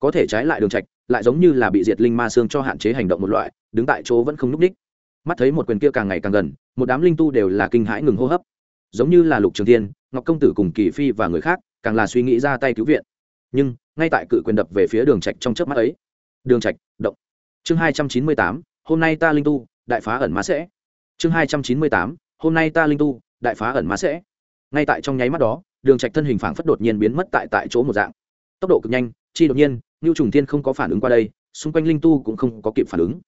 có thể trái lại đường trạch, lại giống như là bị diệt linh ma xương cho hạn chế hành động một loại, đứng tại chỗ vẫn không núp đích mắt thấy một quyền kia càng ngày càng gần, một đám linh tu đều là kinh hãi ngừng hô hấp. Giống như là lục trường thiên, ngọc công tử cùng kỳ phi và người khác, càng là suy nghĩ ra tay cứu viện. Nhưng, ngay tại cự quyền đập về phía đường trạch trong chớp mắt ấy. Đường trạch, động. Chương hai trăm chín mươi tám, hôm nay ta linh tu, đại phá ẩn má sẽ. Chương hai trăm chín mươi tám, hôm nay ta linh tu, đại phá ẩn má sẽ. Ngay tại trong nháy mắt đó, đường trạch thân hình phảng phất đột nhiên biến mất tại tại chỗ một dạng. Tốc độ cực nhanh, chi đột nhiên Nưu trùng thiên không có phản ứng qua đây, xung quanh linh tu cũng không có kịp phản ứng.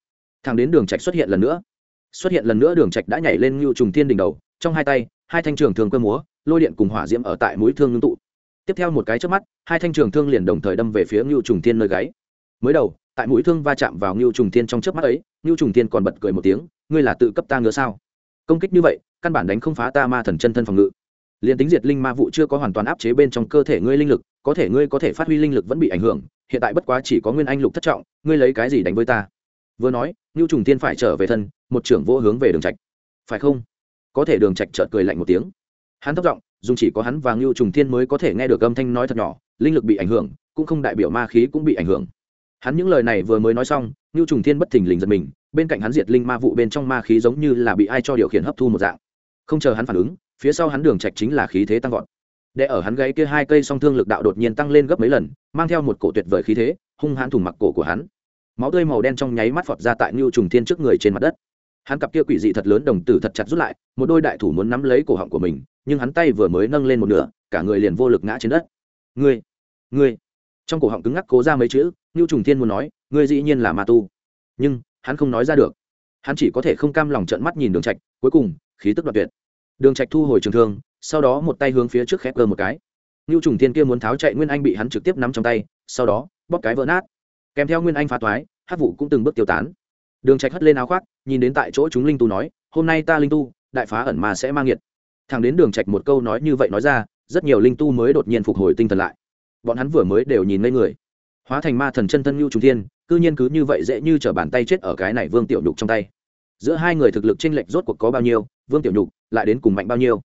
Thằng đến đường trạch xuất hiện lần nữa. Xuất hiện lần nữa đường trạch đã nhảy lên Nưu trùng thiên đỉnh đầu, trong hai tay, hai thanh trường thương quơ múa, lôi điện cùng hỏa diễm ở tại mũi thương ngưng tụ. Tiếp theo một cái chớp mắt, hai thanh trường thương liền đồng thời đâm về phía Nưu trùng thiên nơi gáy. Mới đầu, tại mũi thương va chạm vào Nưu trùng thiên trong chớp mắt ấy, Nưu trùng thiên còn bật cười một tiếng, ngươi là tự cấp ta ngứa sao? Công kích như vậy, căn bản đánh không phá ta ma thần chân thân phòng ngự liền tính diệt linh ma vụ chưa có hoàn toàn áp chế bên trong cơ thể ngươi linh lực, có thể ngươi có thể phát huy linh lực vẫn bị ảnh hưởng, hiện tại bất quá chỉ có nguyên anh lục thất trọng, ngươi lấy cái gì đánh với ta? Vừa nói, ngưu trùng tiên phải trở về thân, một trưởng vô hướng về đường trạch. Phải không? Có thể đường trạch chợt cười lạnh một tiếng. Hắn thấp giọng dùng chỉ có hắn và ngưu trùng thiên mới có thể nghe được âm thanh nói thật nhỏ, linh lực bị ảnh hưởng, cũng không đại biểu ma khí cũng bị ảnh hưởng. Hắn những lời này vừa mới nói xong, ngưu trùng thiên bất thình lình giật mình, bên cạnh hắn diệt linh ma vụ bên trong ma khí giống như là bị ai cho điều khiển hấp thu một dạng. Không chờ hắn phản ứng phía sau hắn đường trạch chính là khí thế tăng vọt. Để ở hắn gáy kia hai cây song thương lực đạo đột nhiên tăng lên gấp mấy lần, mang theo một cổ tuyệt vời khí thế, hung hãn thủng mặc cổ của hắn. Máu tươi màu đen trong nháy mắt phọt ra tại ngưu trùng thiên trước người trên mặt đất. Hắn cặp kia quỷ dị thật lớn đồng tử thật chặt rút lại, một đôi đại thủ muốn nắm lấy cổ họng của mình, nhưng hắn tay vừa mới nâng lên một nửa, cả người liền vô lực ngã trên đất. Ngươi ngươi. Trong cổ họng cứng ngắc cố ra mấy chữ, ngưu trùng thiên muốn nói, ngươi dĩ nhiên là ma tu. Nhưng, hắn không nói ra được. Hắn chỉ có thể không cam lòng trợn mắt nhìn đường trạch, cuối cùng, khí tức đoạt tuyệt đường trạch thu hồi trường thương, sau đó một tay hướng phía trước khép cơ một cái. Nưu trùng thiên kia muốn tháo chạy nguyên anh bị hắn trực tiếp nắm trong tay, sau đó, bóp cái vỡ nát. Kèm theo nguyên anh phá toái hát vụ cũng từng bước tiêu tán. Đường trạch hất lên áo khoác, nhìn đến tại chỗ chúng linh tu nói, hôm nay ta linh tu, đại phá ẩn mà sẽ mang nghiệt. Thằng đến đường trạch một câu nói như vậy nói ra, rất nhiều linh tu mới đột nhiên phục hồi tinh thần lại. Bọn hắn vừa mới đều nhìn ngây người. Hóa thành ma thần chân thân lưu trùng thiên, cư nhiên cứ như vậy dễ như trở bàn tay chết ở cái này vương tiểu nhục trong tay. Giữa hai người thực lực chênh lệch rốt cuộc có bao nhiêu vương tiểu nhục lại đến cùng mạnh bao nhiêu?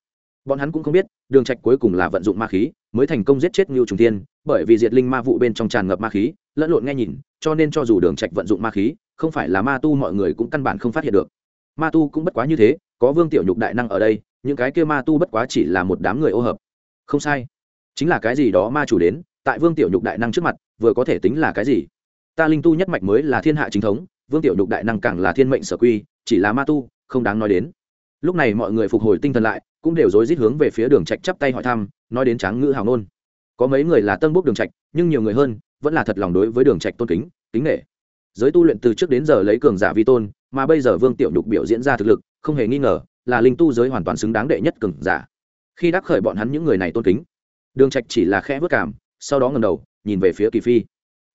Bọn hắn cũng không biết, đường trạch cuối cùng là vận dụng ma khí, mới thành công giết chết Ngưu trùng thiên, bởi vì diệt linh ma vụ bên trong tràn ngập ma khí, lẫn lộn nghe nhìn, cho nên cho dù đường trạch vận dụng ma khí, không phải là ma tu mọi người cũng căn bản không phát hiện được. Ma tu cũng bất quá như thế, có vương tiểu nhục đại năng ở đây, những cái kia ma tu bất quá chỉ là một đám người ô hợp. Không sai. Chính là cái gì đó ma chủ đến, tại vương tiểu nhục đại năng trước mặt, vừa có thể tính là cái gì? Ta linh tu nhất mạch mới là thiên hạ chính thống, vương tiểu nhục đại năng càng là thiên mệnh sở quy, chỉ là ma tu, không đáng nói đến lúc này mọi người phục hồi tinh thần lại, cũng đều rối rít hướng về phía đường trạch chắp tay hỏi thăm, nói đến tráng ngữ hào nôn. Có mấy người là tân bốc đường trạch, nhưng nhiều người hơn, vẫn là thật lòng đối với đường trạch tôn kính kính nể. Giới tu luyện từ trước đến giờ lấy cường giả vi tôn, mà bây giờ vương tiểu nhục biểu diễn ra thực lực, không hề nghi ngờ, là linh tu giới hoàn toàn xứng đáng đệ nhất cường giả. Khi đắc khởi bọn hắn những người này tôn kính, đường trạch chỉ là khẽ vất cảm, sau đó ngẩng đầu, nhìn về phía kỳ phi.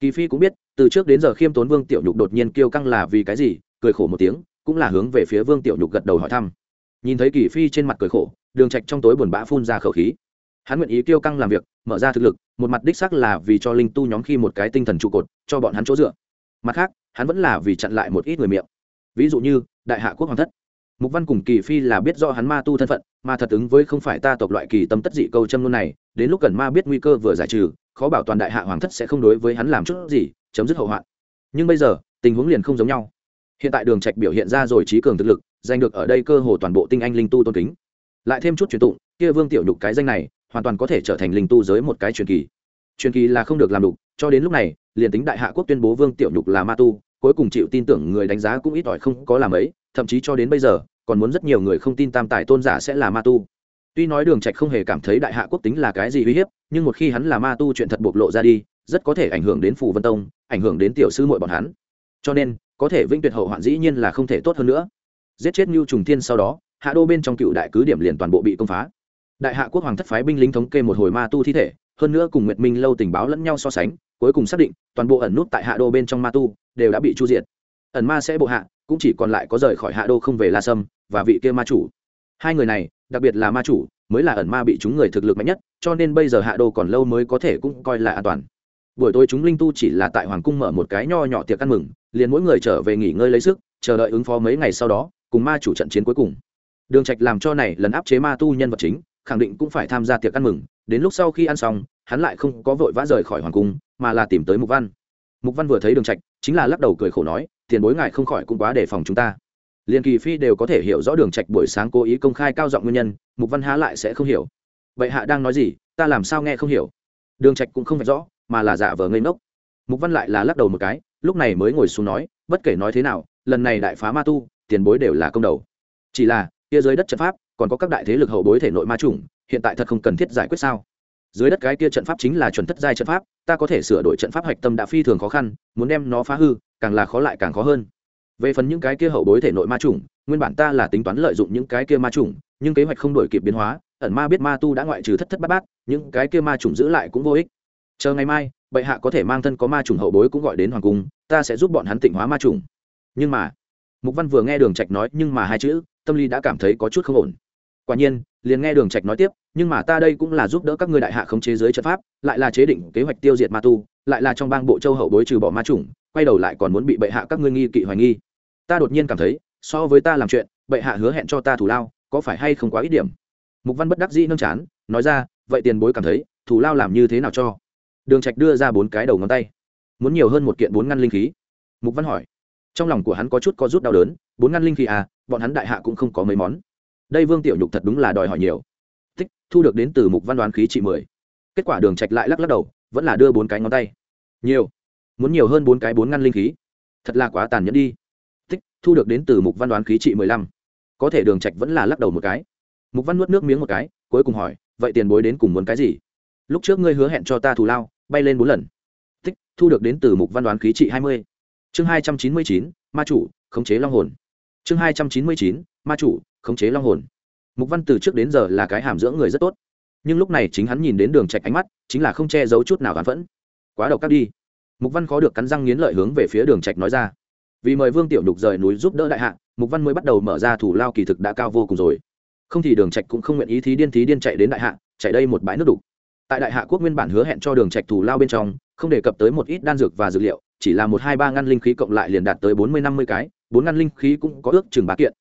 Kỳ phi cũng biết, từ trước đến giờ khiêm tốn vương tiểu nhục đột nhiên kêu căng là vì cái gì, cười khổ một tiếng, cũng là hướng về phía vương tiểu nhục gật đầu hỏi thăm nhìn thấy kỳ phi trên mặt cười khổ, đường trạch trong tối buồn bã phun ra khẩu khí. Hắn nguyện ý kêu căng làm việc, mở ra thực lực, một mặt đích xác là vì cho linh tu nhóm khi một cái tinh thần trụ cột, cho bọn hắn chỗ dựa. Mặt khác, hắn vẫn là vì chặn lại một ít người miệng. Ví dụ như, đại hạ quốc hoàng thất. Mục văn cùng kỳ phi là biết do hắn ma tu thân phận, mà thật ứng với không phải ta tộc loại kỳ tâm tất dị câu châm luôn này, đến lúc cần ma biết nguy cơ vừa giải trừ, khó bảo toàn đại hạ hoàng thất sẽ không đối với hắn làm chút gì, chấm dứt hậu hoạn. Nhưng bây giờ, tình huống liền không giống nhau hiện tại đường trạch biểu hiện ra rồi trí cường thực lực, giành được ở đây cơ hồ toàn bộ tinh anh linh tu tôn kính. Lại thêm chút truyền tụng, kia vương tiểu nhục cái danh này, hoàn toàn có thể trở thành linh tu giới một cái truyền kỳ. Truyền kỳ là không được làm đục, cho đến lúc này, liền tính đại hạ quốc tuyên bố vương tiểu nhục là ma tu, cuối cùng chịu tin tưởng người đánh giá cũng ít ỏi không có làm ấy, thậm chí cho đến bây giờ, còn muốn rất nhiều người không tin tam tài tôn giả sẽ là ma tu. Tuy nói đường trạch không hề cảm thấy đại hạ quốc tính là cái gì uy hiếp, nhưng một khi hắn là ma tu chuyện thật bộc lộ ra đi, rất có thể ảnh hưởng đến phù vân tông, ảnh hưởng đến tiểu sư muội bọn hắn. Cho nên có thể vinh tuyệt hậu hoạn dĩ nhiên là không thể tốt hơn nữa giết chết Nưu Trùng Thiên sau đó, hạ đô bên trong cựu đại cứ điểm liền toàn bộ bị công phá. Đại hạ quốc hoàng thất phái binh lính thống kê một hồi ma tu thi thể, hơn nữa cùng Nguyệt Minh lâu tình báo lẫn nhau so sánh, cuối cùng xác định, toàn bộ ẩn nút tại hạ đô bên trong ma tu đều đã bị chu diệt. Ẩn ma sẽ bộ hạ, cũng chỉ còn lại có rời khỏi hạ đô không về La Sâm và vị kia ma chủ. Hai người này, đặc biệt là ma chủ, mới là ẩn ma bị chúng người thực lực mạnh nhất, cho nên bây giờ hạ đô còn lâu mới có thể cũng coi là an toàn. Buổi tối chúng linh tu chỉ là tại hoàng cung mở một cái nho nhỏ tiệc ăn mừng, liền mỗi người trở về nghỉ ngơi lấy sức, chờ đợi ứng phó mấy ngày sau đó, cùng ma chủ trận chiến cuối cùng. Đường trạch làm cho này lần áp chế ma tu nhân vật chính khẳng định cũng phải tham gia tiệc ăn mừng đến lúc sau khi ăn xong hắn lại không có vội vã rời khỏi hoàng cung mà là tìm tới mục văn. Mục văn vừa thấy đường trạch chính là lắc đầu cười khổ nói tiền bối ngài không khỏi cũng quá đề phòng chúng ta. Liền kỳ phi đều có thể hiểu rõ đường trạch buổi sáng cố ý công khai cao giọng nguyên nhân mục văn há lại sẽ không hiểu. Vậy hạ đang nói gì ta làm sao nghe không hiểu? Đường trạch cũng không phải rõ mà là giả vờ ngây ngốc. Mục văn lại là lắc đầu một cái lúc này mới ngồi xuống nói, bất kể nói thế nào, lần này đại phá ma tu, tiền bối đều là công đầu. Chỉ là, kia dưới đất trận pháp, còn có các đại thế lực hậu bối thể nội ma chủng, hiện tại thật không cần thiết giải quyết sao? Dưới đất cái kia trận pháp chính là chuẩn thất giai trận pháp, ta có thể sửa đổi trận pháp hạch tâm đã phi thường khó khăn, muốn đem nó phá hư, càng là khó lại càng khó hơn. Về phần những cái kia hậu bối thể nội ma chủng, nguyên bản ta là tính toán lợi dụng những cái kia ma chủng, nhưng kế hoạch không đổi kịp biến hóa, ẩn ma biết ma tu đã ngoại trừ thất thất bát bát, những cái kia ma chủng giữ lại cũng vô ích. Chờ ngày mai bệ hạ có thể mang thân có ma trùng hậu bối cũng gọi đến hoàng cung ta sẽ giúp bọn hắn tịnh hóa ma trùng. nhưng mà mục văn vừa nghe đường trạch nói nhưng mà hai chữ tâm lý đã cảm thấy có chút không ổn. Quả nhiên liền nghe đường trạch nói tiếp nhưng mà ta đây cũng là giúp đỡ các ngươi đại hạ khống chế giới trận pháp lại là chế định kế hoạch tiêu diệt ma tu lại là trong bang bộ châu hậu bối trừ bỏ ma trùng, quay đầu lại còn muốn bị bệ hạ các ngươi nghi kỵ hoài nghi. Ta đột nhiên cảm thấy so với ta làm chuyện bệ hạ hứa hẹn cho ta thủ lao có phải hay không quá ít điểm? Mục văn bất đắc dĩ nâng chán nói ra vậy tiền bối cảm thấy thủ lao làm như thế nào cho? Đường trạch đưa ra bốn cái đầu ngón tay. Muốn nhiều hơn một kiện bốn ngăn linh khí. Mục văn hỏi. Trong lòng của hắn có chút có rút đau đớn, bốn ngăn linh khí à bọn hắn đại hạ cũng không có mấy món. Đây vương tiểu nhục thật đúng là đòi hỏi nhiều. Tích thu được đến từ mục văn đoán khí trị mười. Kết quả đường trạch lại lắc lắc đầu, vẫn là đưa bốn cái ngón tay. Nhiều. Muốn nhiều hơn bốn cái bốn ngăn linh khí. Thật là quá tàn nhẫn đi. Tích thu được đến từ mục văn đoán khí trị mười lăm. Có thể đường trạch vẫn là lắc đầu một cái. Mục văn nuốt nước miếng một cái, cuối cùng hỏi, vậy tiền bối đến cùng muốn cái gì? Lúc trước ngươi hứa hẹn cho ta thù lao bay lên bốn lần. Tích, thu được đến từ mục văn đoán khí trị hai mươi. Chương hai trăm chín mươi chín, ma chủ, khống chế long hồn. Chương hai trăm chín mươi chín, ma chủ, khống chế long hồn. Mục văn từ trước đến giờ là cái hàm dưỡng người rất tốt. Nhưng lúc này chính hắn nhìn đến đường trạch ánh mắt, chính là không che giấu chút nào hắn vẫn quá độc các đi. Mục văn khó được cắn răng nghiến lợi hướng về phía đường trạch nói ra. Vì mời vương tiểu đục rời núi giúp đỡ đại hạ, mục văn mới bắt đầu mở ra thủ lao kỳ thực đã cao vô cùng rồi. Không thì đường trạch cũng không nguyện ý thí điên thí điên chạy đến đại hạ, chạy đây một bãi nước đục tại đại hạ quốc nguyên bản hứa hẹn cho đường trạch thủ lao bên trong, không đề cập tới một ít đan dược và dược liệu, chỉ là một hai ba ngăn linh khí cộng lại liền đạt tới bốn mươi năm mươi cái, bốn ngăn linh khí cũng có ước chừng ba kiện.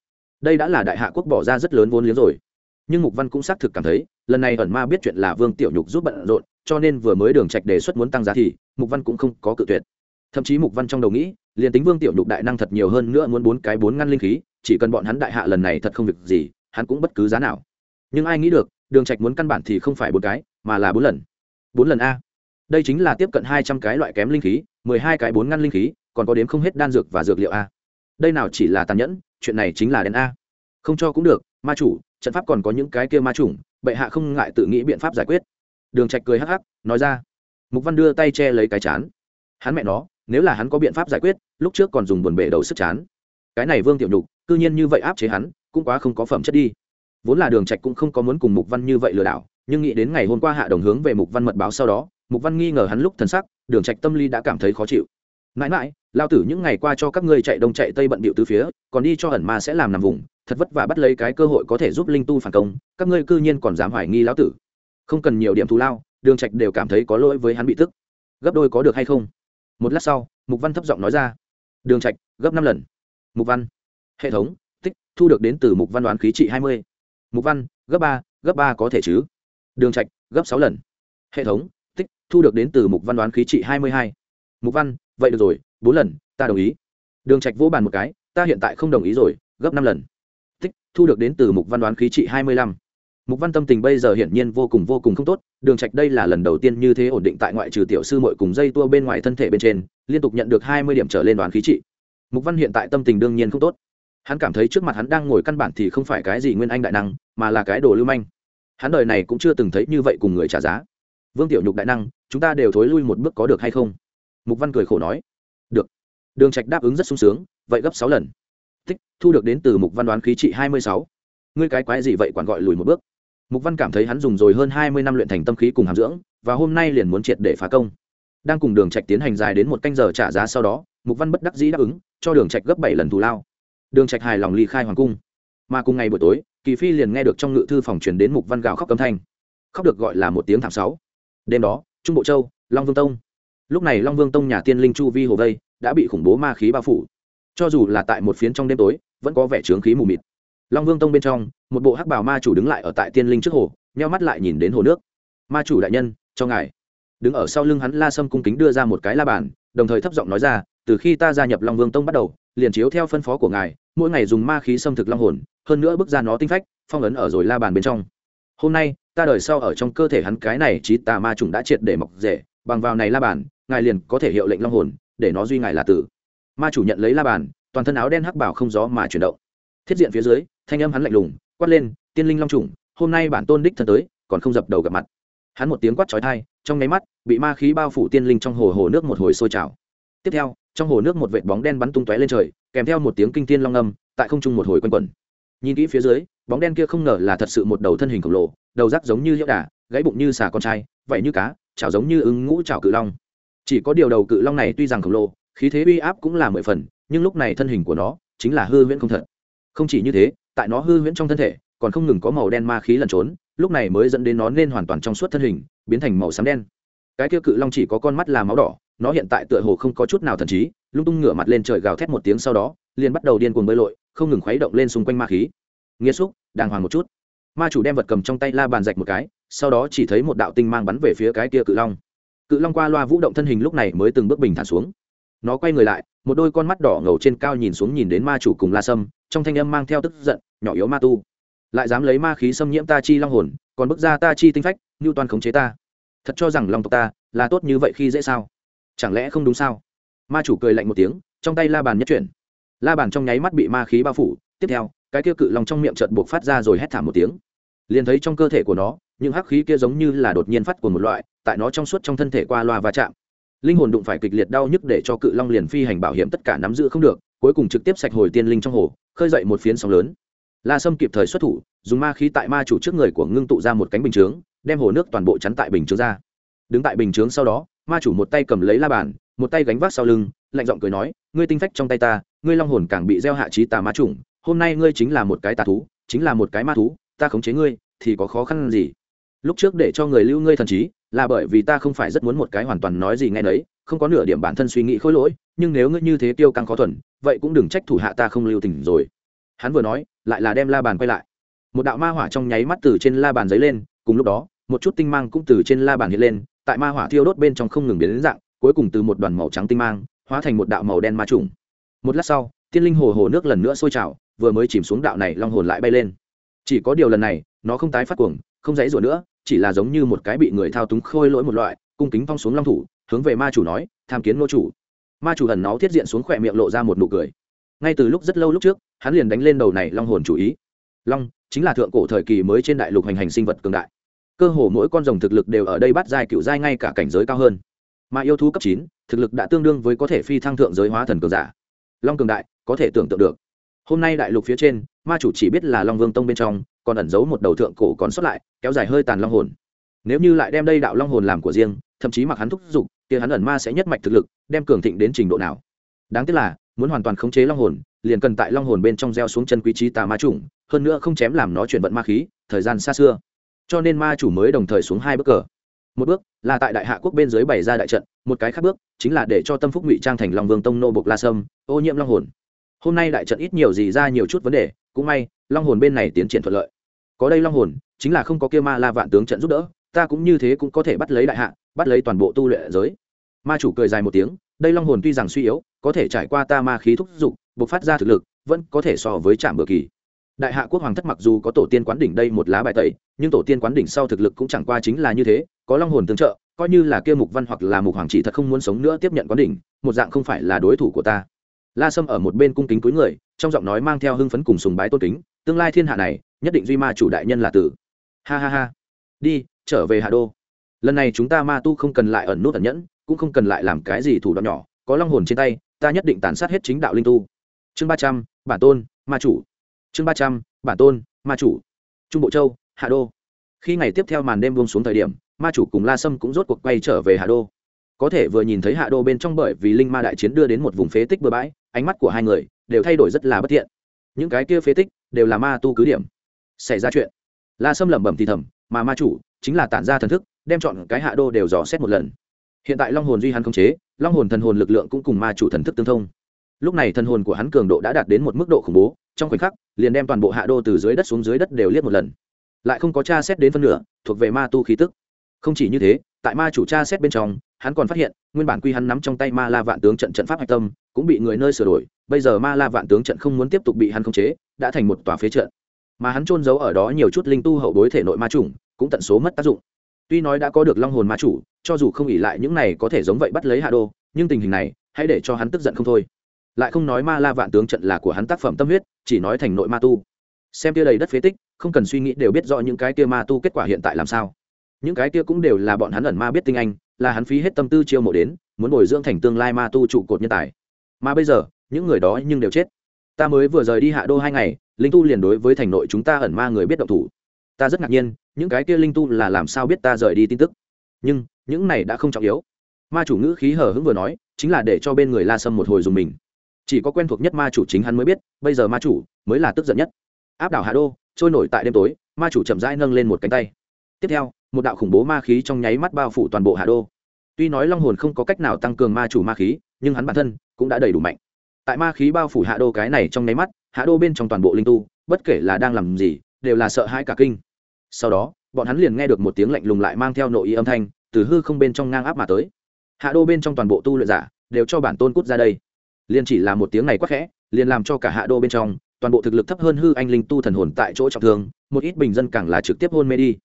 Đây đã là đại hạ quốc bỏ ra rất lớn vốn liếng rồi. Nhưng mục văn cũng xác thực cảm thấy, lần này ẩn ma biết chuyện là vương tiểu nhục giúp bận rộn, cho nên vừa mới đường trạch đề xuất muốn tăng giá thì, mục văn cũng không có cự tuyệt. Thậm chí mục văn trong đầu nghĩ, liền tính vương tiểu nhục đại năng thật nhiều hơn nữa muốn bốn cái bốn ngăn linh khí, chỉ cần bọn hắn đại hạ lần này thật không việc gì, hắn cũng bất cứ giá nào. Nhưng ai nghĩ được đường trạch muốn căn bản thì không phải bốn cái, mà là bốn lần. Bốn lần a. Đây chính là tiếp cận hai trăm cái loại kém linh khí, mười hai cái bốn ngăn linh khí, còn có đếm không hết đan dược và dược liệu a. Đây nào chỉ là tàn nhẫn, chuyện này chính là đen a. Không cho cũng được, ma chủ, trận pháp còn có những cái kia ma chủng, bệ hạ không ngại tự nghĩ biện pháp giải quyết. Đường trạch cười hắc hắc, nói ra. Mục văn đưa tay che lấy cái chán. Hắn mẹ nó, nếu là hắn có biện pháp giải quyết, lúc trước còn dùng buồn bể đầu sức chán. Cái này vương tiểu nhục, cư nhiên như vậy áp chế hắn, cũng quá không có phẩm chất đi vốn là đường trạch cũng không có muốn cùng mục văn như vậy lừa đảo, nhưng nghĩ đến ngày hôm qua hạ đồng hướng về mục văn mật báo sau đó, mục văn nghi ngờ hắn lúc thần sắc, đường trạch tâm lý đã cảm thấy khó chịu. Mãi mãi lao tử những ngày qua cho các ngươi chạy đông chạy tây bận bịu tứ phía, còn đi cho ẩn ma sẽ làm nằm vùng, thật vất vả bắt lấy cái cơ hội có thể giúp linh tu phản công, các ngươi cư nhiên còn dám hoài nghi lão tử. Không cần nhiều điểm thù lao, đường trạch đều cảm thấy có lỗi với hắn bị tức. Gấp đôi có được hay không? Một lát sau, mục văn thấp giọng nói ra. Đường trạch, gấp năm lần. Mục văn, hệ thống, tích, thu được đến từ mục văn đoán khí trị hai mươi mục văn, gấp ba gấp ba có thể chứ? Đường trạch, gấp sáu lần. Hệ thống, tích, thu được đến từ mục văn đoán khí trị hai mươi hai. Mục văn, vậy được rồi, bốn lần, ta đồng ý. Đường trạch vỗ bàn một cái, ta hiện tại không đồng ý rồi, gấp năm lần. Tích, thu được đến từ mục văn đoán khí trị hai mươi lăm. Mục văn tâm tình bây giờ hiển nhiên vô cùng vô cùng không tốt. Đường trạch đây là lần đầu tiên như thế ổn định tại ngoại trừ tiểu sư muội cùng dây tua bên ngoài thân thể bên trên, liên tục nhận được hai mươi điểm trở lên đoán khí trị. Mục văn hiện tại tâm tình đương nhiên không tốt hắn cảm thấy trước mặt hắn đang ngồi căn bản thì không phải cái gì nguyên anh đại năng, mà là cái đồ lưu manh. Hắn đời này cũng chưa từng thấy như vậy cùng người trả giá. Vương tiểu nhục đại năng, chúng ta đều thối lui một bước có được hay không? Mục văn cười khổ nói. Được. Đường trạch đáp ứng rất sung sướng, vậy gấp sáu lần. Tích thu được đến từ mục văn đoán khí trị hai mươi sáu. Ngươi cái quái gì vậy quản gọi lùi một bước? Mục văn cảm thấy hắn dùng rồi hơn hai mươi năm luyện thành tâm khí cùng hàm dưỡng, và hôm nay liền muốn triệt để phá công. Đang cùng đường trạch tiến hành dài đến một canh giờ trả giá sau đó, mục văn bất đắc dĩ đáp ứng, cho đường trạch gấp bảy lần thù lao đường trạch hài lòng ly khai hoàng cung. Mà cùng ngày buổi tối, kỳ phi liền nghe được trong ngự thư phòng truyền đến mục văn gào khóc âm thanh. Khóc được gọi là một tiếng thảm sáu. Đêm đó, trung bộ châu, long vương tông. Lúc này long vương tông nhà tiên linh chu vi hồ vây đã bị khủng bố ma khí bao phủ. Cho dù là tại một phiến trong đêm tối, vẫn có vẻ trướng khí mù mịt. Long vương tông bên trong, một bộ hắc bảo ma chủ đứng lại ở tại tiên linh trước hồ, nheo mắt lại nhìn đến hồ nước. Ma chủ đại nhân, cho ngài. Đứng ở sau lưng hắn la sâm cung kính đưa ra một cái la bàn, đồng thời thấp giọng nói ra, từ khi ta gia nhập long vương tông bắt đầu, liền chiếu theo phân phó của ngài mỗi ngày dùng ma khí xâm thực long hồn, hơn nữa bước ra nó tinh phách, phong ấn ở rồi la bàn bên trong. Hôm nay, ta đời sau ở trong cơ thể hắn cái này trí tà ma trùng đã triệt để mọc rể bằng vào này la bàn, ngài liền có thể hiệu lệnh long hồn, để nó duy ngài là tử. Ma chủ nhận lấy la bàn, toàn thân áo đen hắc bảo không gió mà chuyển động. Thiết diện phía dưới, thanh âm hắn lạnh lùng, quát lên, tiên linh long trùng hôm nay bản tôn đích thân tới, còn không dập đầu gặp mặt. Hắn một tiếng quát trói thai trong nháy mắt, bị ma khí bao phủ tiên linh trong hồ hồ nước một hồi sôi trào. Tiếp theo, trong hồ nước một vệt bóng đen bắn tung tóe lên trời kèm theo một tiếng kinh thiên long âm, tại không trung một hồi quanh quẩn. Nhìn kỹ phía dưới, bóng đen kia không ngờ là thật sự một đầu thân hình khổng lồ, đầu rác giống như hiệu đà, gãy bụng như xà con trai vậy như cá, chảo giống như ứng ngũ chảo cự long. Chỉ có điều đầu cự long này tuy rằng khổng lồ, khí thế uy áp cũng là mười phần, nhưng lúc này thân hình của nó chính là hư huyễn không thật. Không chỉ như thế, tại nó hư huyễn trong thân thể, còn không ngừng có màu đen ma khí lẩn trốn, lúc này mới dẫn đến nó nên hoàn toàn trong suốt thân hình, biến thành màu xám đen. Cái kia cự long chỉ có con mắt là máu đỏ nó hiện tại tựa hồ không có chút nào thần trí, lung tung ngửa mặt lên trời gào thét một tiếng sau đó, liền bắt đầu điên cuồng bơi lội, không ngừng khuấy động lên xung quanh ma khí. Nghĩa xúc, đàng hoàng một chút. Ma chủ đem vật cầm trong tay la bàn rạch một cái, sau đó chỉ thấy một đạo tinh mang bắn về phía cái kia cự long. Cự long qua loa vũ động thân hình lúc này mới từng bước bình thản xuống. Nó quay người lại, một đôi con mắt đỏ ngầu trên cao nhìn xuống nhìn đến ma chủ cùng la sâm, trong thanh âm mang theo tức giận, nhỏ yếu ma tu. Lại dám lấy ma khí xâm nhiễm ta chi long hồn, còn bước ra ta chi tinh phách như toàn khống chế ta. Thật cho rằng lòng tộc ta là tốt như vậy khi dễ sao? Chẳng lẽ không đúng sao? Ma chủ cười lạnh một tiếng, trong tay la bàn nhất chuyển. La bàn trong nháy mắt bị ma khí bao phủ, tiếp theo, cái kia cự long trong miệng chợt buộc phát ra rồi hét thảm một tiếng. Liền thấy trong cơ thể của nó, những hắc khí kia giống như là đột nhiên phát của một loại, tại nó trong suốt trong thân thể qua loa va chạm. Linh hồn đụng phải kịch liệt đau nhức để cho cự long liền phi hành bảo hiểm tất cả nắm giữ không được, cuối cùng trực tiếp sạch hồi tiên linh trong hồ, khơi dậy một phiến sóng lớn. La sâm kịp thời xuất thủ, dùng ma khí tại ma chủ trước người của ngưng tụ ra một cánh bình chướng, đem hồ nước toàn bộ chắn tại bình chướng ra. Đứng tại bình chướng sau đó ma chủ một tay cầm lấy la bàn một tay gánh vác sau lưng lạnh giọng cười nói ngươi tinh phách trong tay ta ngươi long hồn càng bị gieo hạ trí tà ma trùng hôm nay ngươi chính là một cái tà thú chính là một cái ma thú ta khống chế ngươi thì có khó khăn gì? Lúc trước để cho người lưu ngươi thần trí là bởi vì ta không phải rất muốn một cái hoàn toàn nói gì nghe đấy, không có nửa điểm bản thân suy nghĩ khối lỗi nhưng nếu ngươi như thế tiêu căng khó thuần vậy cũng đừng trách thủ hạ ta không lưu tình rồi. Hắn vừa nói lại là đem la bàn quay lại. Một đạo ma hỏa trong nháy mắt từ trên la bàn giấy lên cùng lúc đó một chút tinh mang cũng từ trên la bàn hiện lên tại ma hỏa thiêu đốt bên trong không ngừng biến đến dạng, cuối cùng từ một đoàn màu trắng tinh mang, hóa thành một đạo màu đen ma trùng. Một lát sau tiên linh hồ hồ nước lần nữa sôi trào, vừa mới chìm xuống đạo này long hồn lại bay lên. Chỉ có điều lần này, nó không tái phát cuồng, không dãy rủa nữa, chỉ là giống như một cái bị người thao túng khôi lỗi một loại, cung kính phong xuống long thủ, hướng về ma chủ nói, tham kiến nô chủ. Ma chủ ẩn nó thiết diện xuống khỏe miệng lộ ra một nụ cười. Ngay từ lúc rất lâu lúc trước, hắn liền đánh lên đầu này long hồn chủ ý. Long chính là thượng cổ thời kỳ mới trên đại lục hành hành sinh vật cường đại cơ hồ mỗi con rồng thực lực đều ở đây bắt giai cựu giai ngay cả cảnh giới cao hơn. Mà yêu thú cấp chín, thực lực đã tương đương với có thể phi thăng thượng giới hóa thần cường giả. Long cường đại, có thể tưởng tượng được. Hôm nay đại lục phía trên, ma chủ chỉ biết là long vương tông bên trong, còn ẩn giấu một đầu thượng cổ còn sót lại, kéo dài hơi tàn long hồn. Nếu như lại đem đây đạo long hồn làm của riêng, thậm chí mặc hắn thúc giục thì hắn ẩn ma sẽ nhất mạch thực lực, đem cường thịnh đến trình độ nào? Đáng tiếc là, muốn hoàn toàn khống chế long hồn, liền cần tại long hồn bên trong gieo xuống chân quý trí tà ma chủng, hơn nữa không chém làm nó chuyển vận ma khí, thời gian xa xưa cho nên ma chủ mới đồng thời xuống hai bước cờ. Một bước là tại đại hạ quốc bên dưới bày ra đại trận, một cái khác bước chính là để cho tâm phúc ngụy trang thành long vương tông nô bộc la sâm, ô nhiễm long hồn. Hôm nay đại trận ít nhiều gì ra nhiều chút vấn đề, cũng may, long hồn bên này tiến triển thuận lợi. Có đây long hồn, chính là không có kia ma la vạn tướng trận giúp đỡ, ta cũng như thế cũng có thể bắt lấy đại hạ, bắt lấy toàn bộ tu luyện giới. Ma chủ cười dài một tiếng, đây long hồn tuy rằng suy yếu, có thể trải qua ta ma khí thúc giục buộc phát ra thực lực, vẫn có thể so với trạm bờ kỳ đại hạ quốc hoàng thất mặc dù có tổ tiên quán đỉnh đây một lá bài tẩy, nhưng tổ tiên quán đỉnh sau thực lực cũng chẳng qua chính là như thế, có long hồn tương trợ, coi như là kia mục văn hoặc là mục hoàng chỉ thật không muốn sống nữa tiếp nhận quán đỉnh, một dạng không phải là đối thủ của ta. La sâm ở một bên cung kính cuối người, trong giọng nói mang theo hưng phấn cùng sùng bái tôn kính, tương lai thiên hạ này, nhất định duy ma chủ đại nhân là tử. Ha ha ha. Đi, trở về hạ đô. Lần này chúng ta ma tu không cần lại ẩn nút ẩn nhẫn, cũng không cần lại làm cái gì thủ đoạn nhỏ, có long hồn trên tay, ta nhất định tàn sát hết chính đạo linh tu. Chương ba trăm, bản tôn, ma chủ chương ba trăm, bản tôn, ma chủ. Trung bộ châu, hạ đô. Khi ngày tiếp theo màn đêm buông xuống thời điểm, ma chủ cùng la sâm cũng rốt cuộc quay trở về hạ đô. Có thể vừa nhìn thấy hạ đô bên trong bởi vì linh ma đại chiến đưa đến một vùng phế tích bừa bãi, ánh mắt của hai người đều thay đổi rất là bất tiện những cái kia phế tích đều là ma tu cứ điểm. Xảy ra chuyện. La sâm lẩm bẩm thì thầm, mà ma chủ chính là tản ra thần thức, đem chọn cái hạ đô đều dò xét một lần. Hiện tại long hồn duy hắn không chế, long hồn thần hồn lực lượng cũng cùng ma chủ thần thức tương thông lúc này thần hồn của hắn cường độ đã đạt đến một mức độ khủng bố, trong khoảnh khắc, liền đem toàn bộ hạ đô từ dưới đất xuống dưới đất đều liếc một lần. Lại không có tra xét đến phân nửa, thuộc về ma tu khí tức. Không chỉ như thế, tại ma chủ tra xét bên trong, hắn còn phát hiện, nguyên bản quy hắn nắm trong tay ma la vạn tướng trận trận pháp hạch tâm, cũng bị người nơi sửa đổi, bây giờ ma la vạn tướng trận không muốn tiếp tục bị hắn khống chế, đã thành một tòa phế trận. Mà hắn trôn giấu ở đó nhiều chút linh tu hậu bối thể nội ma trùng cũng tận số mất tác dụng. Tuy nói đã có được long hồn ma chủ, cho dù không ỉ lại những này có thể giống vậy bắt lấy hạ đô, nhưng tình hình này, hãy để cho hắn tức giận không thôi lại không nói ma la vạn tướng trận là của hắn tác phẩm tâm huyết, chỉ nói thành nội ma tu. Xem kia đầy đất phế tích, không cần suy nghĩ đều biết rõ những cái kia ma tu kết quả hiện tại làm sao. Những cái kia cũng đều là bọn hắn ẩn ma biết tinh anh, là hắn phí hết tâm tư chiêu mộ đến, muốn bồi dưỡng thành tương lai ma tu trụ cột nhân tài. Mà bây giờ, những người đó nhưng đều chết. Ta mới vừa rời đi hạ đô hai ngày, linh tu liền đối với thành nội chúng ta ẩn ma người biết động thủ. Ta rất ngạc nhiên, những cái kia linh tu là làm sao biết ta rời đi tin tức. Nhưng, những này đã không trọng yếu. Ma chủ ngữ khí hờ hững vừa nói, chính là để cho bên người la sâm một hồi dùng mình chỉ có quen thuộc nhất ma chủ chính hắn mới biết, bây giờ ma chủ mới là tức giận nhất. Áp đảo hạ đô, trôi nổi tại đêm tối, ma chủ chậm rãi nâng lên một cánh tay. Tiếp theo, một đạo khủng bố ma khí trong nháy mắt bao phủ toàn bộ hạ đô. Tuy nói long hồn không có cách nào tăng cường ma chủ ma khí, nhưng hắn bản thân cũng đã đầy đủ mạnh. Tại ma khí bao phủ hạ đô cái này trong nháy mắt, hạ đô bên trong toàn bộ linh tu, bất kể là đang làm gì, đều là sợ hãi cả kinh. Sau đó, bọn hắn liền nghe được một tiếng lạnh lùng lại mang theo nội ý âm thanh, từ hư không bên trong ngang áp mà tới. Hạ đô bên trong toàn bộ tu luyện giả đều cho bản tôn cút ra đây liền chỉ là một tiếng này quá khẽ, liền làm cho cả hạ đô bên trong, toàn bộ thực lực thấp hơn hư anh linh tu thần hồn tại chỗ trọng thương, một ít bình dân càng là trực tiếp hôn mê đi.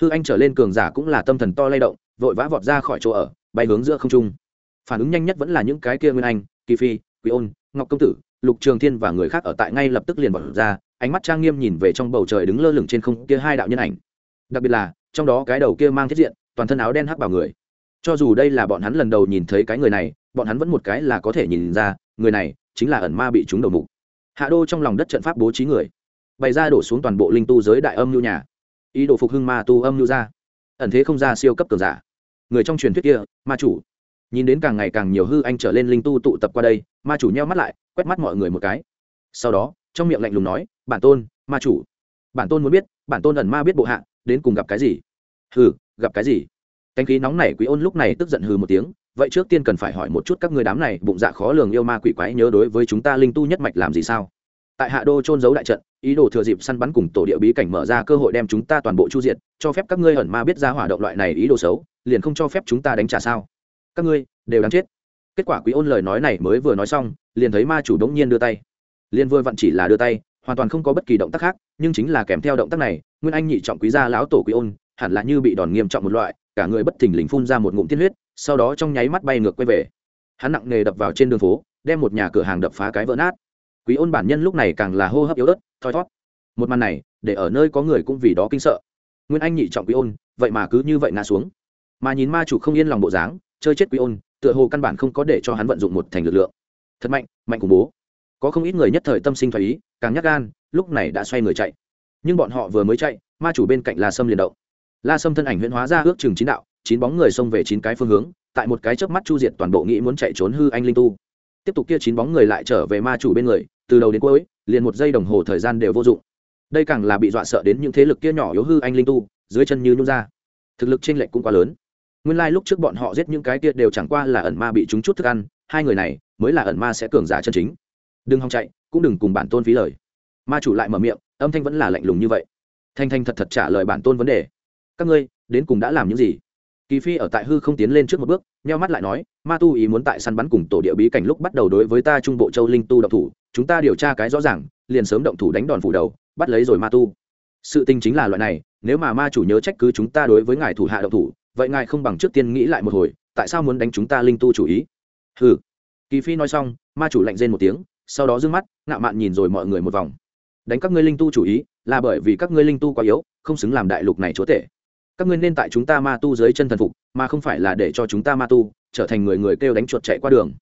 Hư anh trở lên cường giả cũng là tâm thần to lay động, vội vã vọt ra khỏi chỗ ở, bay hướng giữa không trung. Phản ứng nhanh nhất vẫn là những cái kia nguyên anh, kỳ phi, quý ôn, ngọc công tử, lục trường thiên và người khác ở tại ngay lập tức liền vọt ra, ánh mắt trang nghiêm nhìn về trong bầu trời đứng lơ lửng trên không kia hai đạo nhân ảnh. Đặc biệt là, trong đó cái đầu kia mang thiết diện, toàn thân áo đen hắc bảo người. Cho dù đây là bọn hắn lần đầu nhìn thấy cái người này, bọn hắn vẫn một cái là có thể nhìn ra người này chính là ẩn ma bị chúng đầu mục. Hạ đô trong lòng đất trận pháp bố trí người, bày ra đổ xuống toàn bộ linh tu giới đại âm lưu nhà. Ý đồ phục hưng ma tu âm lưu ra. Ẩn thế không ra siêu cấp cường giả. Người trong truyền thuyết kia, ma chủ. Nhìn đến càng ngày càng nhiều hư anh trở lên linh tu tụ tập qua đây, ma chủ nheo mắt lại, quét mắt mọi người một cái. Sau đó, trong miệng lạnh lùng nói, bản tôn, ma chủ. Bản tôn muốn biết, bản tôn ẩn ma biết bộ hạ, đến cùng gặp cái gì? Hừ, gặp cái gì? Cánh khí nóng này quý ôn lúc này tức giận hừ một tiếng vậy trước tiên cần phải hỏi một chút các người đám này, bụng dạ khó lường yêu ma quỷ quái nhớ đối với chúng ta linh tu nhất mạch làm gì sao? Tại hạ đô trôn giấu đại trận, ý đồ thừa dịp săn bắn cùng tổ địa bí cảnh mở ra cơ hội đem chúng ta toàn bộ chu diện cho phép các ngươi ẩn ma biết ra hỏa động loại này ý đồ xấu, liền không cho phép chúng ta đánh trả sao? Các ngươi, đều đáng chết. Kết quả quý ôn lời nói này mới vừa nói xong, liền thấy ma chủ đống nhiên đưa tay. Liền vừa vặn chỉ là đưa tay, hoàn toàn không có bất kỳ động tác khác, nhưng chính là kèm theo động tác này, nguyên anh nhị trọng quý gia lão tổ quý ôn, hẳn là như bị đòn nghiêm trọng một loại, cả người bất thình lình phun ra một ngụm tiên huyết sau đó trong nháy mắt bay ngược quay về. Hắn nặng nề đập vào trên đường phố, đem một nhà cửa hàng đập phá cái vỡ nát. Quý ôn bản nhân lúc này càng là hô hấp yếu ớt, thoi thót. Một màn này, để ở nơi có người cũng vì đó kinh sợ. Nguyên anh nhị trọng quý ôn, vậy mà cứ như vậy ngã xuống. Mà nhìn ma chủ không yên lòng bộ dáng, chơi chết quý ôn, tựa hồ căn bản không có để cho hắn vận dụng một thành lực lượng. Thật mạnh mạnh khủng bố. Có không ít người nhất thời tâm sinh thoái ý, càng nhắc gan, lúc này đã xoay người chạy. Nhưng bọn họ vừa mới chạy, ma chủ bên cạnh la sâm liền động. La sâm thân ảnh huyễn hóa ra ước chừng chín đạo chín bóng người xông về chín cái phương hướng, tại một cái chớp mắt chu diệt toàn bộ nghĩ muốn chạy trốn hư anh linh tu. Tiếp tục kia chín bóng người lại trở về ma chủ bên người, từ đầu đến cuối, liền một giây đồng hồ thời gian đều vô dụng. Đây càng là bị dọa sợ đến những thế lực kia nhỏ yếu hư anh linh tu, dưới chân như nhung ra. Thực lực trên lệch cũng quá lớn. Nguyên lai lúc trước bọn họ giết những cái kia đều chẳng qua là ẩn ma bị chúng chút thức ăn, hai người này mới là ẩn ma sẽ cường giả chân chính. Đừng hòng chạy, cũng đừng cùng bản tôn phí lời. Ma chủ lại mở miệng, âm thanh vẫn là lạnh lùng như vậy. Thanh thanh thật thật trả lời bản tôn vấn đề. Các ngươi, đến cùng đã làm những gì? Kỳ phi ở tại hư không tiến lên trước một bước, nheo mắt lại nói, ma tu ý muốn tại săn bắn cùng tổ địa bí cảnh lúc bắt đầu đối với ta trung bộ châu linh tu động thủ, chúng ta điều tra cái rõ ràng, liền sớm động thủ đánh đòn phủ đầu, bắt lấy rồi ma tu. Sự tình chính là loại này, nếu mà ma chủ nhớ trách cứ chúng ta đối với ngài thủ hạ động thủ, vậy ngài không bằng trước tiên nghĩ lại một hồi, tại sao muốn đánh chúng ta linh tu chủ ý? Hừ. Kỳ phi nói xong, ma chủ lạnh rên một tiếng, sau đó d mắt, ngạo mạn nhìn rồi mọi người một vòng. Đánh các ngươi linh tu chủ ý, là bởi vì các ngươi linh tu quá yếu, không xứng làm đại lục này chúa tể các ngươi nên tại chúng ta ma tu dưới chân thần phục, mà không phải là để cho chúng ta ma tu trở thành người người kêu đánh chuột chạy qua đường.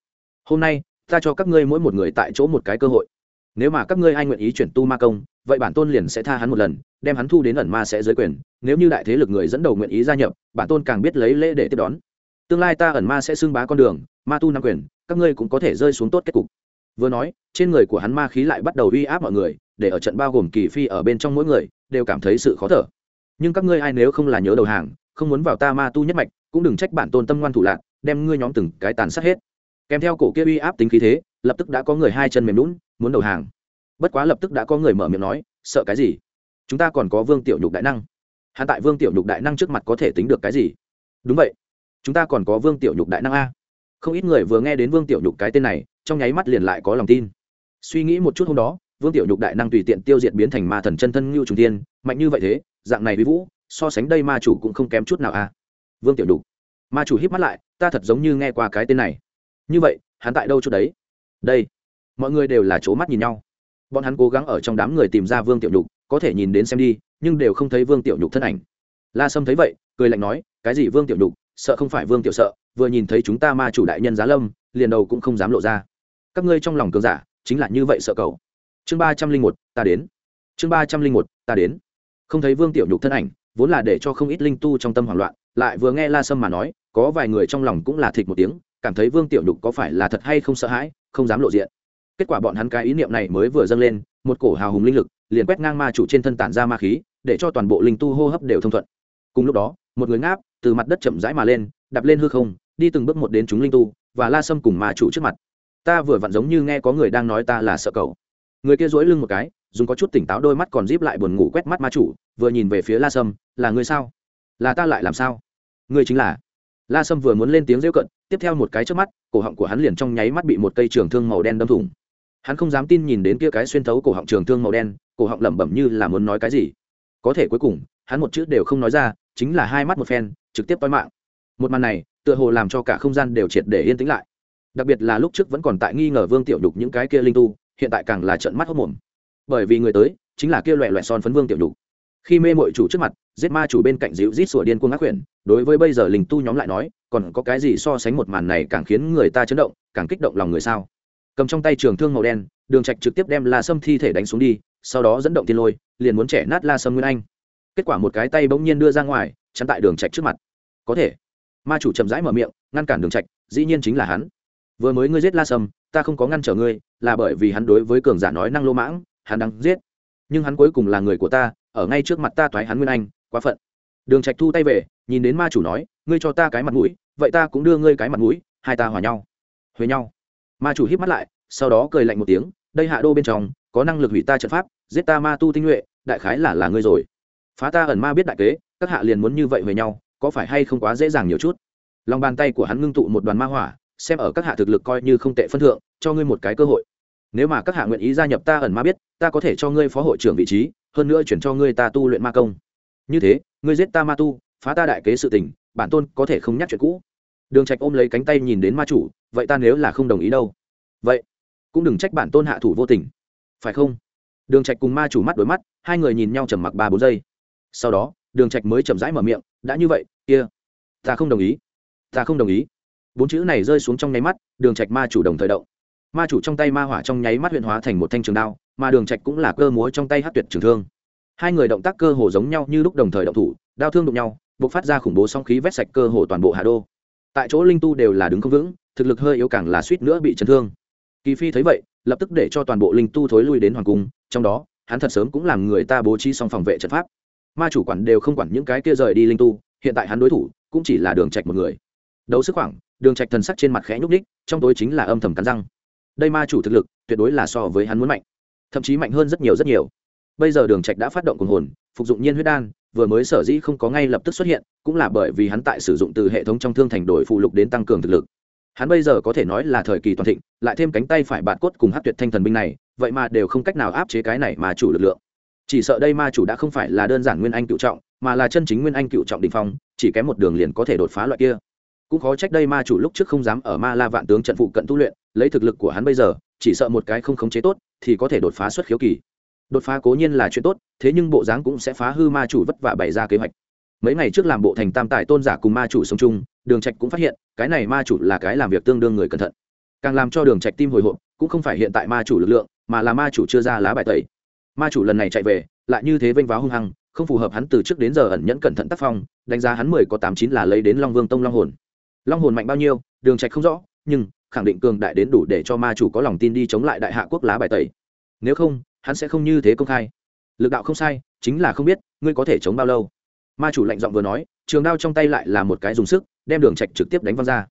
Hôm nay, ta cho các ngươi mỗi một người tại chỗ một cái cơ hội. Nếu mà các ngươi ai nguyện ý chuyển tu ma công, vậy bản tôn liền sẽ tha hắn một lần, đem hắn thu đến ẩn ma sẽ giới quyền. Nếu như đại thế lực người dẫn đầu nguyện ý gia nhập, bản tôn càng biết lấy lễ để tiếp đón. Tương lai ta ẩn ma sẽ xưng bá con đường, ma tu nam quyền, các ngươi cũng có thể rơi xuống tốt kết cục. Vừa nói, trên người của hắn ma khí lại bắt đầu uy áp mọi người, để ở trận bao gồm kỳ phi ở bên trong mỗi người, đều cảm thấy sự khó thở nhưng các ngươi ai nếu không là nhớ đầu hàng, không muốn vào ta ma tu nhất mạch, cũng đừng trách bản tôn tâm ngoan thủ lạc, đem ngươi nhóm từng cái tàn sát hết. Kèm theo cổ kia uy áp tính khí thế, lập tức đã có người hai chân mềm lún muốn đầu hàng. Bất quá lập tức đã có người mở miệng nói, sợ cái gì? Chúng ta còn có vương tiểu nhục đại năng. Hạ tại vương tiểu nhục đại năng trước mặt có thể tính được cái gì? Đúng vậy. Chúng ta còn có vương tiểu nhục đại năng a. Không ít người vừa nghe đến vương tiểu nhục cái tên này, trong nháy mắt liền lại có lòng tin. Suy nghĩ một chút hôm đó, vương tiểu nhục đại năng tùy tiện tiêu diệt biến thành ma thần chân thân ngưu trùng tiên mạnh như vậy thế dạng này với vũ, so sánh đây ma chủ cũng không kém chút nào a vương tiểu đục ma chủ híp mắt lại, ta thật giống như nghe qua cái tên này. Như vậy, hắn tại đâu chỗ đấy? Đây. Mọi người đều là c mắt nhìn nhau. Bọn hắn cố gắng ở trong đám người tìm ra vương tiểu nhục, có thể nhìn đến xem đi, nhưng đều không thấy vương tiểu nhục thân ảnh. La sâm thấy vậy, cười lạnh nói, cái gì vương tiểu nhục? Sợ không phải vương tiểu sợ, vừa nhìn thấy chúng ta ma chủ đại nhân giá lâm, liền đầu cũng không dám lộ ra. Các ngươi trong lòng cường giả, chính là như vậy sợ cầu chương ba trăm linh một, ta đến. Chương ba trăm linh một, ta đến không thấy vương tiểu nhục thân ảnh, vốn là để cho không ít linh tu trong tâm hoảng loạn, lại vừa nghe la sâm mà nói, có vài người trong lòng cũng là thịt một tiếng, cảm thấy vương tiểu nhục có phải là thật hay không sợ hãi, không dám lộ diện. Kết quả bọn hắn cái ý niệm này mới vừa dâng lên, một cổ hào hùng linh lực, liền quét ngang ma chủ trên thân tản ra ma khí, để cho toàn bộ linh tu hô hấp đều thông thuận. Cùng lúc đó, một người ngáp, từ mặt đất chậm rãi mà lên, đạp lên hư không, đi từng bước một đến chúng linh tu, và la sâm cùng ma chủ trước mặt. Ta vừa vặn giống như nghe có người đang nói ta là sợ cậu. Người kia dối lưng một cái dùng có chút tỉnh táo đôi mắt còn díp lại buồn ngủ quét mắt ma chủ, vừa nhìn về phía la sâm, là người sao? Là ta lại làm sao? Người chính là la sâm vừa muốn lên tiếng rêu cận, tiếp theo một cái trước mắt, cổ họng của hắn liền trong nháy mắt bị một cây trường thương màu đen đâm thủng. Hắn không dám tin nhìn đến kia cái xuyên thấu cổ họng trường thương màu đen, cổ họng lẩm bẩm như là muốn nói cái gì. Có thể cuối cùng, hắn một chữ đều không nói ra, chính là hai mắt một phen, trực tiếp toi mạng. Một màn này, tựa hồ làm cho cả không gian đều triệt để yên tĩnh lại. Đặc biệt là lúc trước vẫn còn tại nghi ngờ vương tiểu đục những cái kia linh tu, hiện tại càng là trận mắt hốc mồm bởi vì người tới chính là kia loẹ loẹ son phấn vương tiểu nhục. Khi mê mội chủ trước mặt, giết ma chủ bên cạnh dịu rít sủa điên cuồng ác quyển đối với bây giờ linh tu nhóm lại nói, còn có cái gì so sánh một màn này càng khiến người ta chấn động, càng kích động lòng người sao? Cầm trong tay trường thương màu đen, đường trạch trực tiếp đem la sâm thi thể đánh xuống đi, sau đó dẫn động thiên lôi, liền muốn trẻ nát la sâm nguyên anh. Kết quả một cái tay bỗng nhiên đưa ra ngoài, chắn tại đường trạch trước mặt. Có thể. Ma chủ chậm rãi mở miệng, ngăn cản đường trạch, dĩ nhiên chính là hắn. Vừa mới ngươi giết la sâm, ta không có ngăn trở ngươi, là bởi vì hắn đối với cường giả nói năng lô mãng hắn đang giết. Nhưng hắn cuối cùng là người của ta, ở ngay trước mặt ta toái hắn nguyên anh, quá phận. Đường trạch thu tay về, nhìn đến ma chủ nói, ngươi cho ta cái mặt mũi, vậy ta cũng đưa ngươi cái mặt mũi, hai ta hòa nhau, huề nhau. Ma chủ híp mắt lại, sau đó cười lạnh một tiếng, đây hạ đô bên trong, có năng lực hủy ta trận pháp, giết ta ma tu tinh nhuệ, đại khái là là ngươi rồi. Phá ta ẩn ma biết đại kế, các hạ liền muốn như vậy huế nhau, có phải hay không quá dễ dàng nhiều chút? Lòng bàn tay của hắn ngưng tụ một đoàn ma hỏa, xem ở các hạ thực lực coi như không tệ phân thượng, cho ngươi một cái cơ hội nếu mà các hạ nguyện ý gia nhập ta ẩn ma biết, ta có thể cho ngươi phó hội trưởng vị trí, hơn nữa chuyển cho ngươi ta tu luyện ma công. Như thế, ngươi giết ta ma tu, phá ta đại kế sự tình, bản tôn có thể không nhắc chuyện cũ. Đường trạch ôm lấy cánh tay nhìn đến ma chủ, vậy ta nếu là không đồng ý đâu? Vậy, cũng đừng trách bản tôn hạ thủ vô tình. Phải không? Đường trạch cùng ma chủ mắt đối mắt, hai người nhìn nhau trầm mặc ba bốn giây. Sau đó, đường trạch mới chậm rãi mở miệng, đã như vậy, kia, ta không đồng ý, ta không đồng ý. Bốn chữ này rơi xuống trong nháy mắt, đường trạch ma chủ đồng thời động ma chủ trong tay ma hỏa trong nháy mắt huyện hóa thành một thanh trường đao, mà đường trạch cũng là cơ múa trong tay hát tuyệt trường thương. Hai người động tác cơ hồ giống nhau như lúc đồng thời động thủ, đao thương đụng nhau, bộc phát ra khủng bố song khí vét sạch cơ hồ toàn bộ Hà đô. Tại chỗ linh tu đều là đứng không vững, thực lực hơi yếu càng là suýt nữa bị chấn thương. Kỳ phi thấy vậy, lập tức để cho toàn bộ linh tu thối lui đến hoàng cung, trong đó, hắn thật sớm cũng làm người ta bố trí xong phòng vệ trận pháp. Ma chủ quản đều không quản những cái kia rời đi linh tu, hiện tại hắn đối thủ, cũng chỉ là đường trạch một người. Đấu sức khoảng, đường trạch thần sắc trên mặt khẽ nhúc đích trong tối chính là âm thầm cắn răng đây ma chủ thực lực, tuyệt đối là so với hắn muốn mạnh, thậm chí mạnh hơn rất nhiều rất nhiều. Bây giờ đường trạch đã phát động cùng hồn, phục dụng nhiên huyết đan, vừa mới sở dĩ không có ngay lập tức xuất hiện, cũng là bởi vì hắn tại sử dụng từ hệ thống trong thương thành đổi phụ lục đến tăng cường thực lực. Hắn bây giờ có thể nói là thời kỳ toàn thịnh, lại thêm cánh tay phải bạn cốt cùng hát tuyệt thanh thần binh này, vậy mà đều không cách nào áp chế cái này mà chủ lực lượng. Chỉ sợ đây ma chủ đã không phải là đơn giản nguyên anh cựu trọng, mà là chân chính nguyên anh cựu trọng đình phong, chỉ kém một đường liền có thể đột phá loại kia cũng khó trách đây ma chủ lúc trước không dám ở ma la vạn tướng trận phụ cận tu luyện, lấy thực lực của hắn bây giờ, chỉ sợ một cái không khống chế tốt thì có thể đột phá xuất khiếu kỳ. Đột phá cố nhiên là chuyện tốt, thế nhưng bộ dáng cũng sẽ phá hư ma chủ vất vả bày ra kế hoạch. Mấy ngày trước làm bộ thành tam tài tôn giả cùng ma chủ sống chung, đường trạch cũng phát hiện, cái này ma chủ là cái làm việc tương đương người cẩn thận. Càng làm cho đường trạch tim hồi hộp, cũng không phải hiện tại ma chủ lực lượng, mà là ma chủ chưa ra lá bài tẩy. Ma chủ lần này chạy về, lại như thế vênh váo hung hăng, không phù hợp hắn từ trước đến giờ ẩn nhẫn cẩn thận tác phong, đánh giá hắn mười có tám chín là lấy đến long vương tông long hồn long hồn mạnh bao nhiêu, đường trạch không rõ, nhưng khẳng định cường đại đến đủ để cho ma chủ có lòng tin đi chống lại đại hạ quốc lá bài tẩy. Nếu không, hắn sẽ không như thế công khai. Lực đạo không sai, chính là không biết, ngươi có thể chống bao lâu. Ma chủ lạnh giọng vừa nói, trường đao trong tay lại là một cái dùng sức, đem đường trạch trực tiếp đánh văng ra.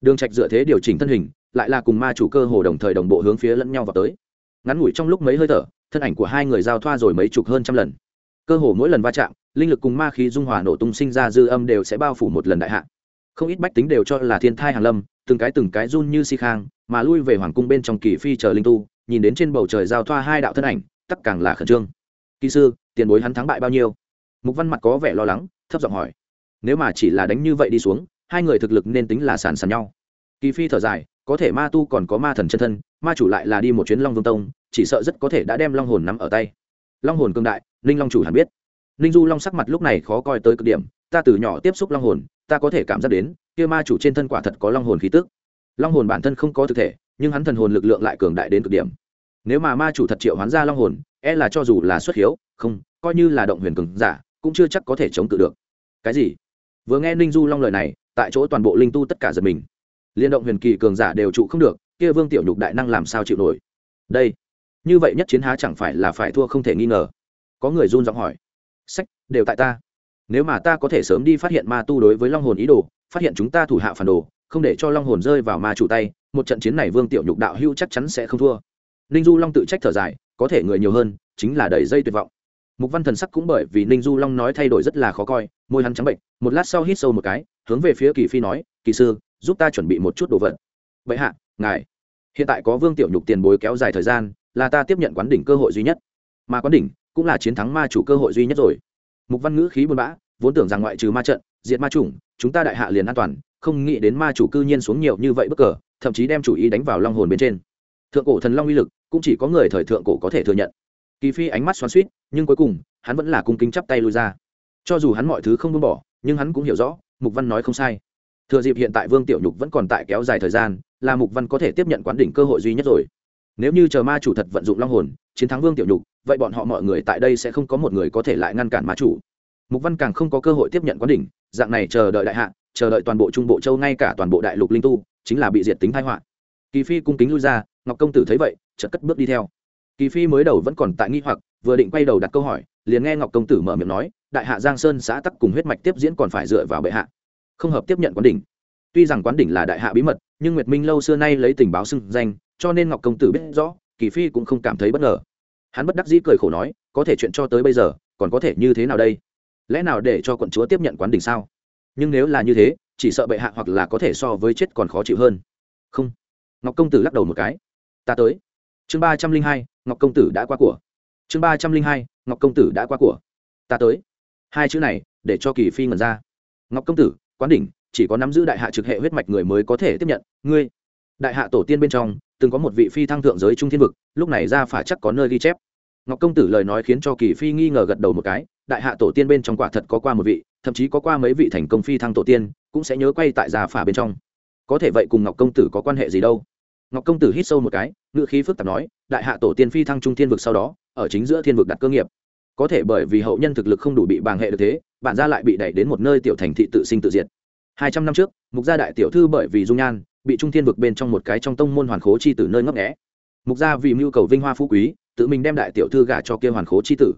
Đường trạch dựa thế điều chỉnh thân hình, lại là cùng ma chủ cơ hồ đồng thời đồng bộ hướng phía lẫn nhau vào tới. Ngắn ngủi trong lúc mấy hơi thở, thân ảnh của hai người giao thoa rồi mấy chục hơn trăm lần. Cơ hồ mỗi lần va chạm, linh lực cùng ma khí dung hòa nổ tung sinh ra dư âm đều sẽ bao phủ một lần đại hạ không ít bách tính đều cho là thiên thai hàn lâm, từng cái từng cái run như si khang, mà lui về hoàng cung bên trong kỳ phi chờ linh tu, nhìn đến trên bầu trời giao thoa hai đạo thân ảnh tất càng là khẩn trương. Kỳ sư, tiền bối hắn thắng bại bao nhiêu? Mục văn mặt có vẻ lo lắng, thấp giọng hỏi. Nếu mà chỉ là đánh như vậy đi xuống, hai người thực lực nên tính là sàn sàn nhau. Kỳ phi thở dài, có thể ma tu còn có ma thần chân thân, ma chủ lại là đi một chuyến long vương tông, chỉ sợ rất có thể đã đem long hồn nắm ở tay. Long hồn cương đại, ninh long chủ hẳn biết. Ninh du long sắc mặt lúc này khó coi tới cực điểm, ta từ nhỏ tiếp xúc long hồn ta có thể cảm giác đến, kia ma chủ trên thân quả thật có long hồn khí tức. Long hồn bản thân không có thực thể, nhưng hắn thần hồn lực lượng lại cường đại đến cực điểm. Nếu mà ma chủ thật triệu hoán ra long hồn e là cho dù là xuất hiếu, không, coi như là động huyền cường giả, cũng chưa chắc có thể chống cự được. Cái gì? Vừa nghe ninh du long lời này, tại chỗ toàn bộ linh tu tất cả giật mình. Liên động huyền kỳ cường giả đều trụ không được, kia vương tiểu nhục đại năng làm sao chịu nổi? Đây, như vậy nhất chiến há chẳng phải là phải thua không thể nghi ngờ. Có người run giọng hỏi. Sách, đều tại ta nếu mà ta có thể sớm đi phát hiện ma tu đối với long hồn ý đồ, phát hiện chúng ta thủ hạ phản đồ, không để cho long hồn rơi vào ma chủ tay, một trận chiến này vương tiểu nhục đạo hưu chắc chắn sẽ không thua. Ninh du long tự trách thở dài, có thể người nhiều hơn, chính là đầy dây tuyệt vọng. Mục văn thần sắc cũng bởi vì ninh du long nói thay đổi rất là khó coi, môi hắn trắng bệnh một lát sau hít sâu một cái, hướng về phía kỳ phi nói, kỳ sư, giúp ta chuẩn bị một chút đồ vật. Vậy hạ, ngài. Hiện tại có vương tiểu nhục tiền bối kéo dài thời gian, là ta tiếp nhận quán đỉnh cơ hội duy nhất. Mà quán đỉnh cũng là chiến thắng ma chủ cơ hội duy nhất rồi. Mục văn ngữ khí buồn bã vốn tưởng rằng ngoại trừ ma trận, diệt ma chủng, chúng ta đại hạ liền an toàn, không nghĩ đến ma chủ cư nhiên xuống nhiều như vậy bất cờ, thậm chí đem chủ ý đánh vào long hồn bên trên. Thượng cổ thần long uy lực, cũng chỉ có người thời thượng cổ có thể thừa nhận. Kỳ phi ánh mắt xoắn suýt nhưng cuối cùng, hắn vẫn là cung kính chắp tay lui ra. Cho dù hắn mọi thứ không buông bỏ, nhưng hắn cũng hiểu rõ, mục văn nói không sai. Thừa dịp hiện tại vương tiểu nhục vẫn còn tại kéo dài thời gian, là mục văn có thể tiếp nhận quán đỉnh cơ hội duy nhất rồi. Nếu như chờ ma chủ thật vận dụng long hồn, chiến thắng vương tiểu nhục, vậy bọn họ mọi người tại đây sẽ không có một người có thể lại ngăn cản ma chủ mục văn càng không có cơ hội tiếp nhận quán đỉnh, dạng này chờ đợi đại hạ, chờ đợi toàn bộ trung bộ châu ngay cả toàn bộ đại lục linh tu, chính là bị diệt tính thái họa. Kỳ phi cung kính lui ra, ngọc công tử thấy vậy, chợt cất bước đi theo. Kỳ phi mới đầu vẫn còn tại nghi hoặc, vừa định quay đầu đặt câu hỏi, liền nghe ngọc công tử mở miệng nói, đại hạ giang sơn xã tắc cùng huyết mạch tiếp diễn còn phải dựa vào bệ hạ, không hợp tiếp nhận quán đỉnh. Tuy rằng quán đỉnh là đại hạ bí mật, nhưng nguyệt minh lâu xưa nay lấy tình báo xưng danh, cho nên ngọc công tử biết rõ, kỳ phi cũng không cảm thấy bất ngờ. Hắn bất đắc dĩ cười khổ nói, có thể chuyện cho tới bây giờ, còn có thể như thế nào đây? Lẽ nào để cho quận chúa tiếp nhận quán đỉnh sao? Nhưng nếu là như thế, chỉ sợ bệ hạ hoặc là có thể so với chết còn khó chịu hơn. Không. Ngọc công tử lắc đầu một cái. Ta tới. Chương ba trăm linh hai, ngọc công tử đã qua của. Chương ba trăm linh hai, ngọc công tử đã qua của. Ta tới. Hai chữ này, để cho kỳ phi ngẩn ra. Ngọc công tử, quán đỉnh, chỉ có nắm giữ đại hạ trực hệ huyết mạch người mới có thể tiếp nhận. Ngươi, đại hạ tổ tiên bên trong, từng có một vị phi thăng thượng giới trung thiên vực, lúc này ra phải chắc có nơi ghi chép. Ngọc công tử lời nói khiến cho kỳ phi nghi ngờ gật đầu một cái đại hạ tổ tiên bên trong quả thật có qua một vị, thậm chí có qua mấy vị thành công phi thăng tổ tiên, cũng sẽ nhớ quay tại gia phả bên trong. Có thể vậy cùng ngọc công tử có quan hệ gì đâu? Ngọc công tử hít sâu một cái ngựa khí phức tạp nói, đại hạ tổ tiên phi thăng trung thiên vực sau đó, ở chính giữa thiên vực đặt cơ nghiệp. Có thể bởi vì hậu nhân thực lực không đủ bị bàng hệ được thế, bản gia lại bị đẩy đến một nơi tiểu thành thị tự sinh tự diệt. Hai trăm năm trước, mục gia đại tiểu thư bởi vì dung nhan, bị trung thiên vực bên trong một cái trong tông môn hoàn khố chi tử nơi ngấp nghẽ mục gia vì mưu cầu vinh hoa phú quý, tự mình đem đại tiểu thư gả cho kia hoàn khố chi tử.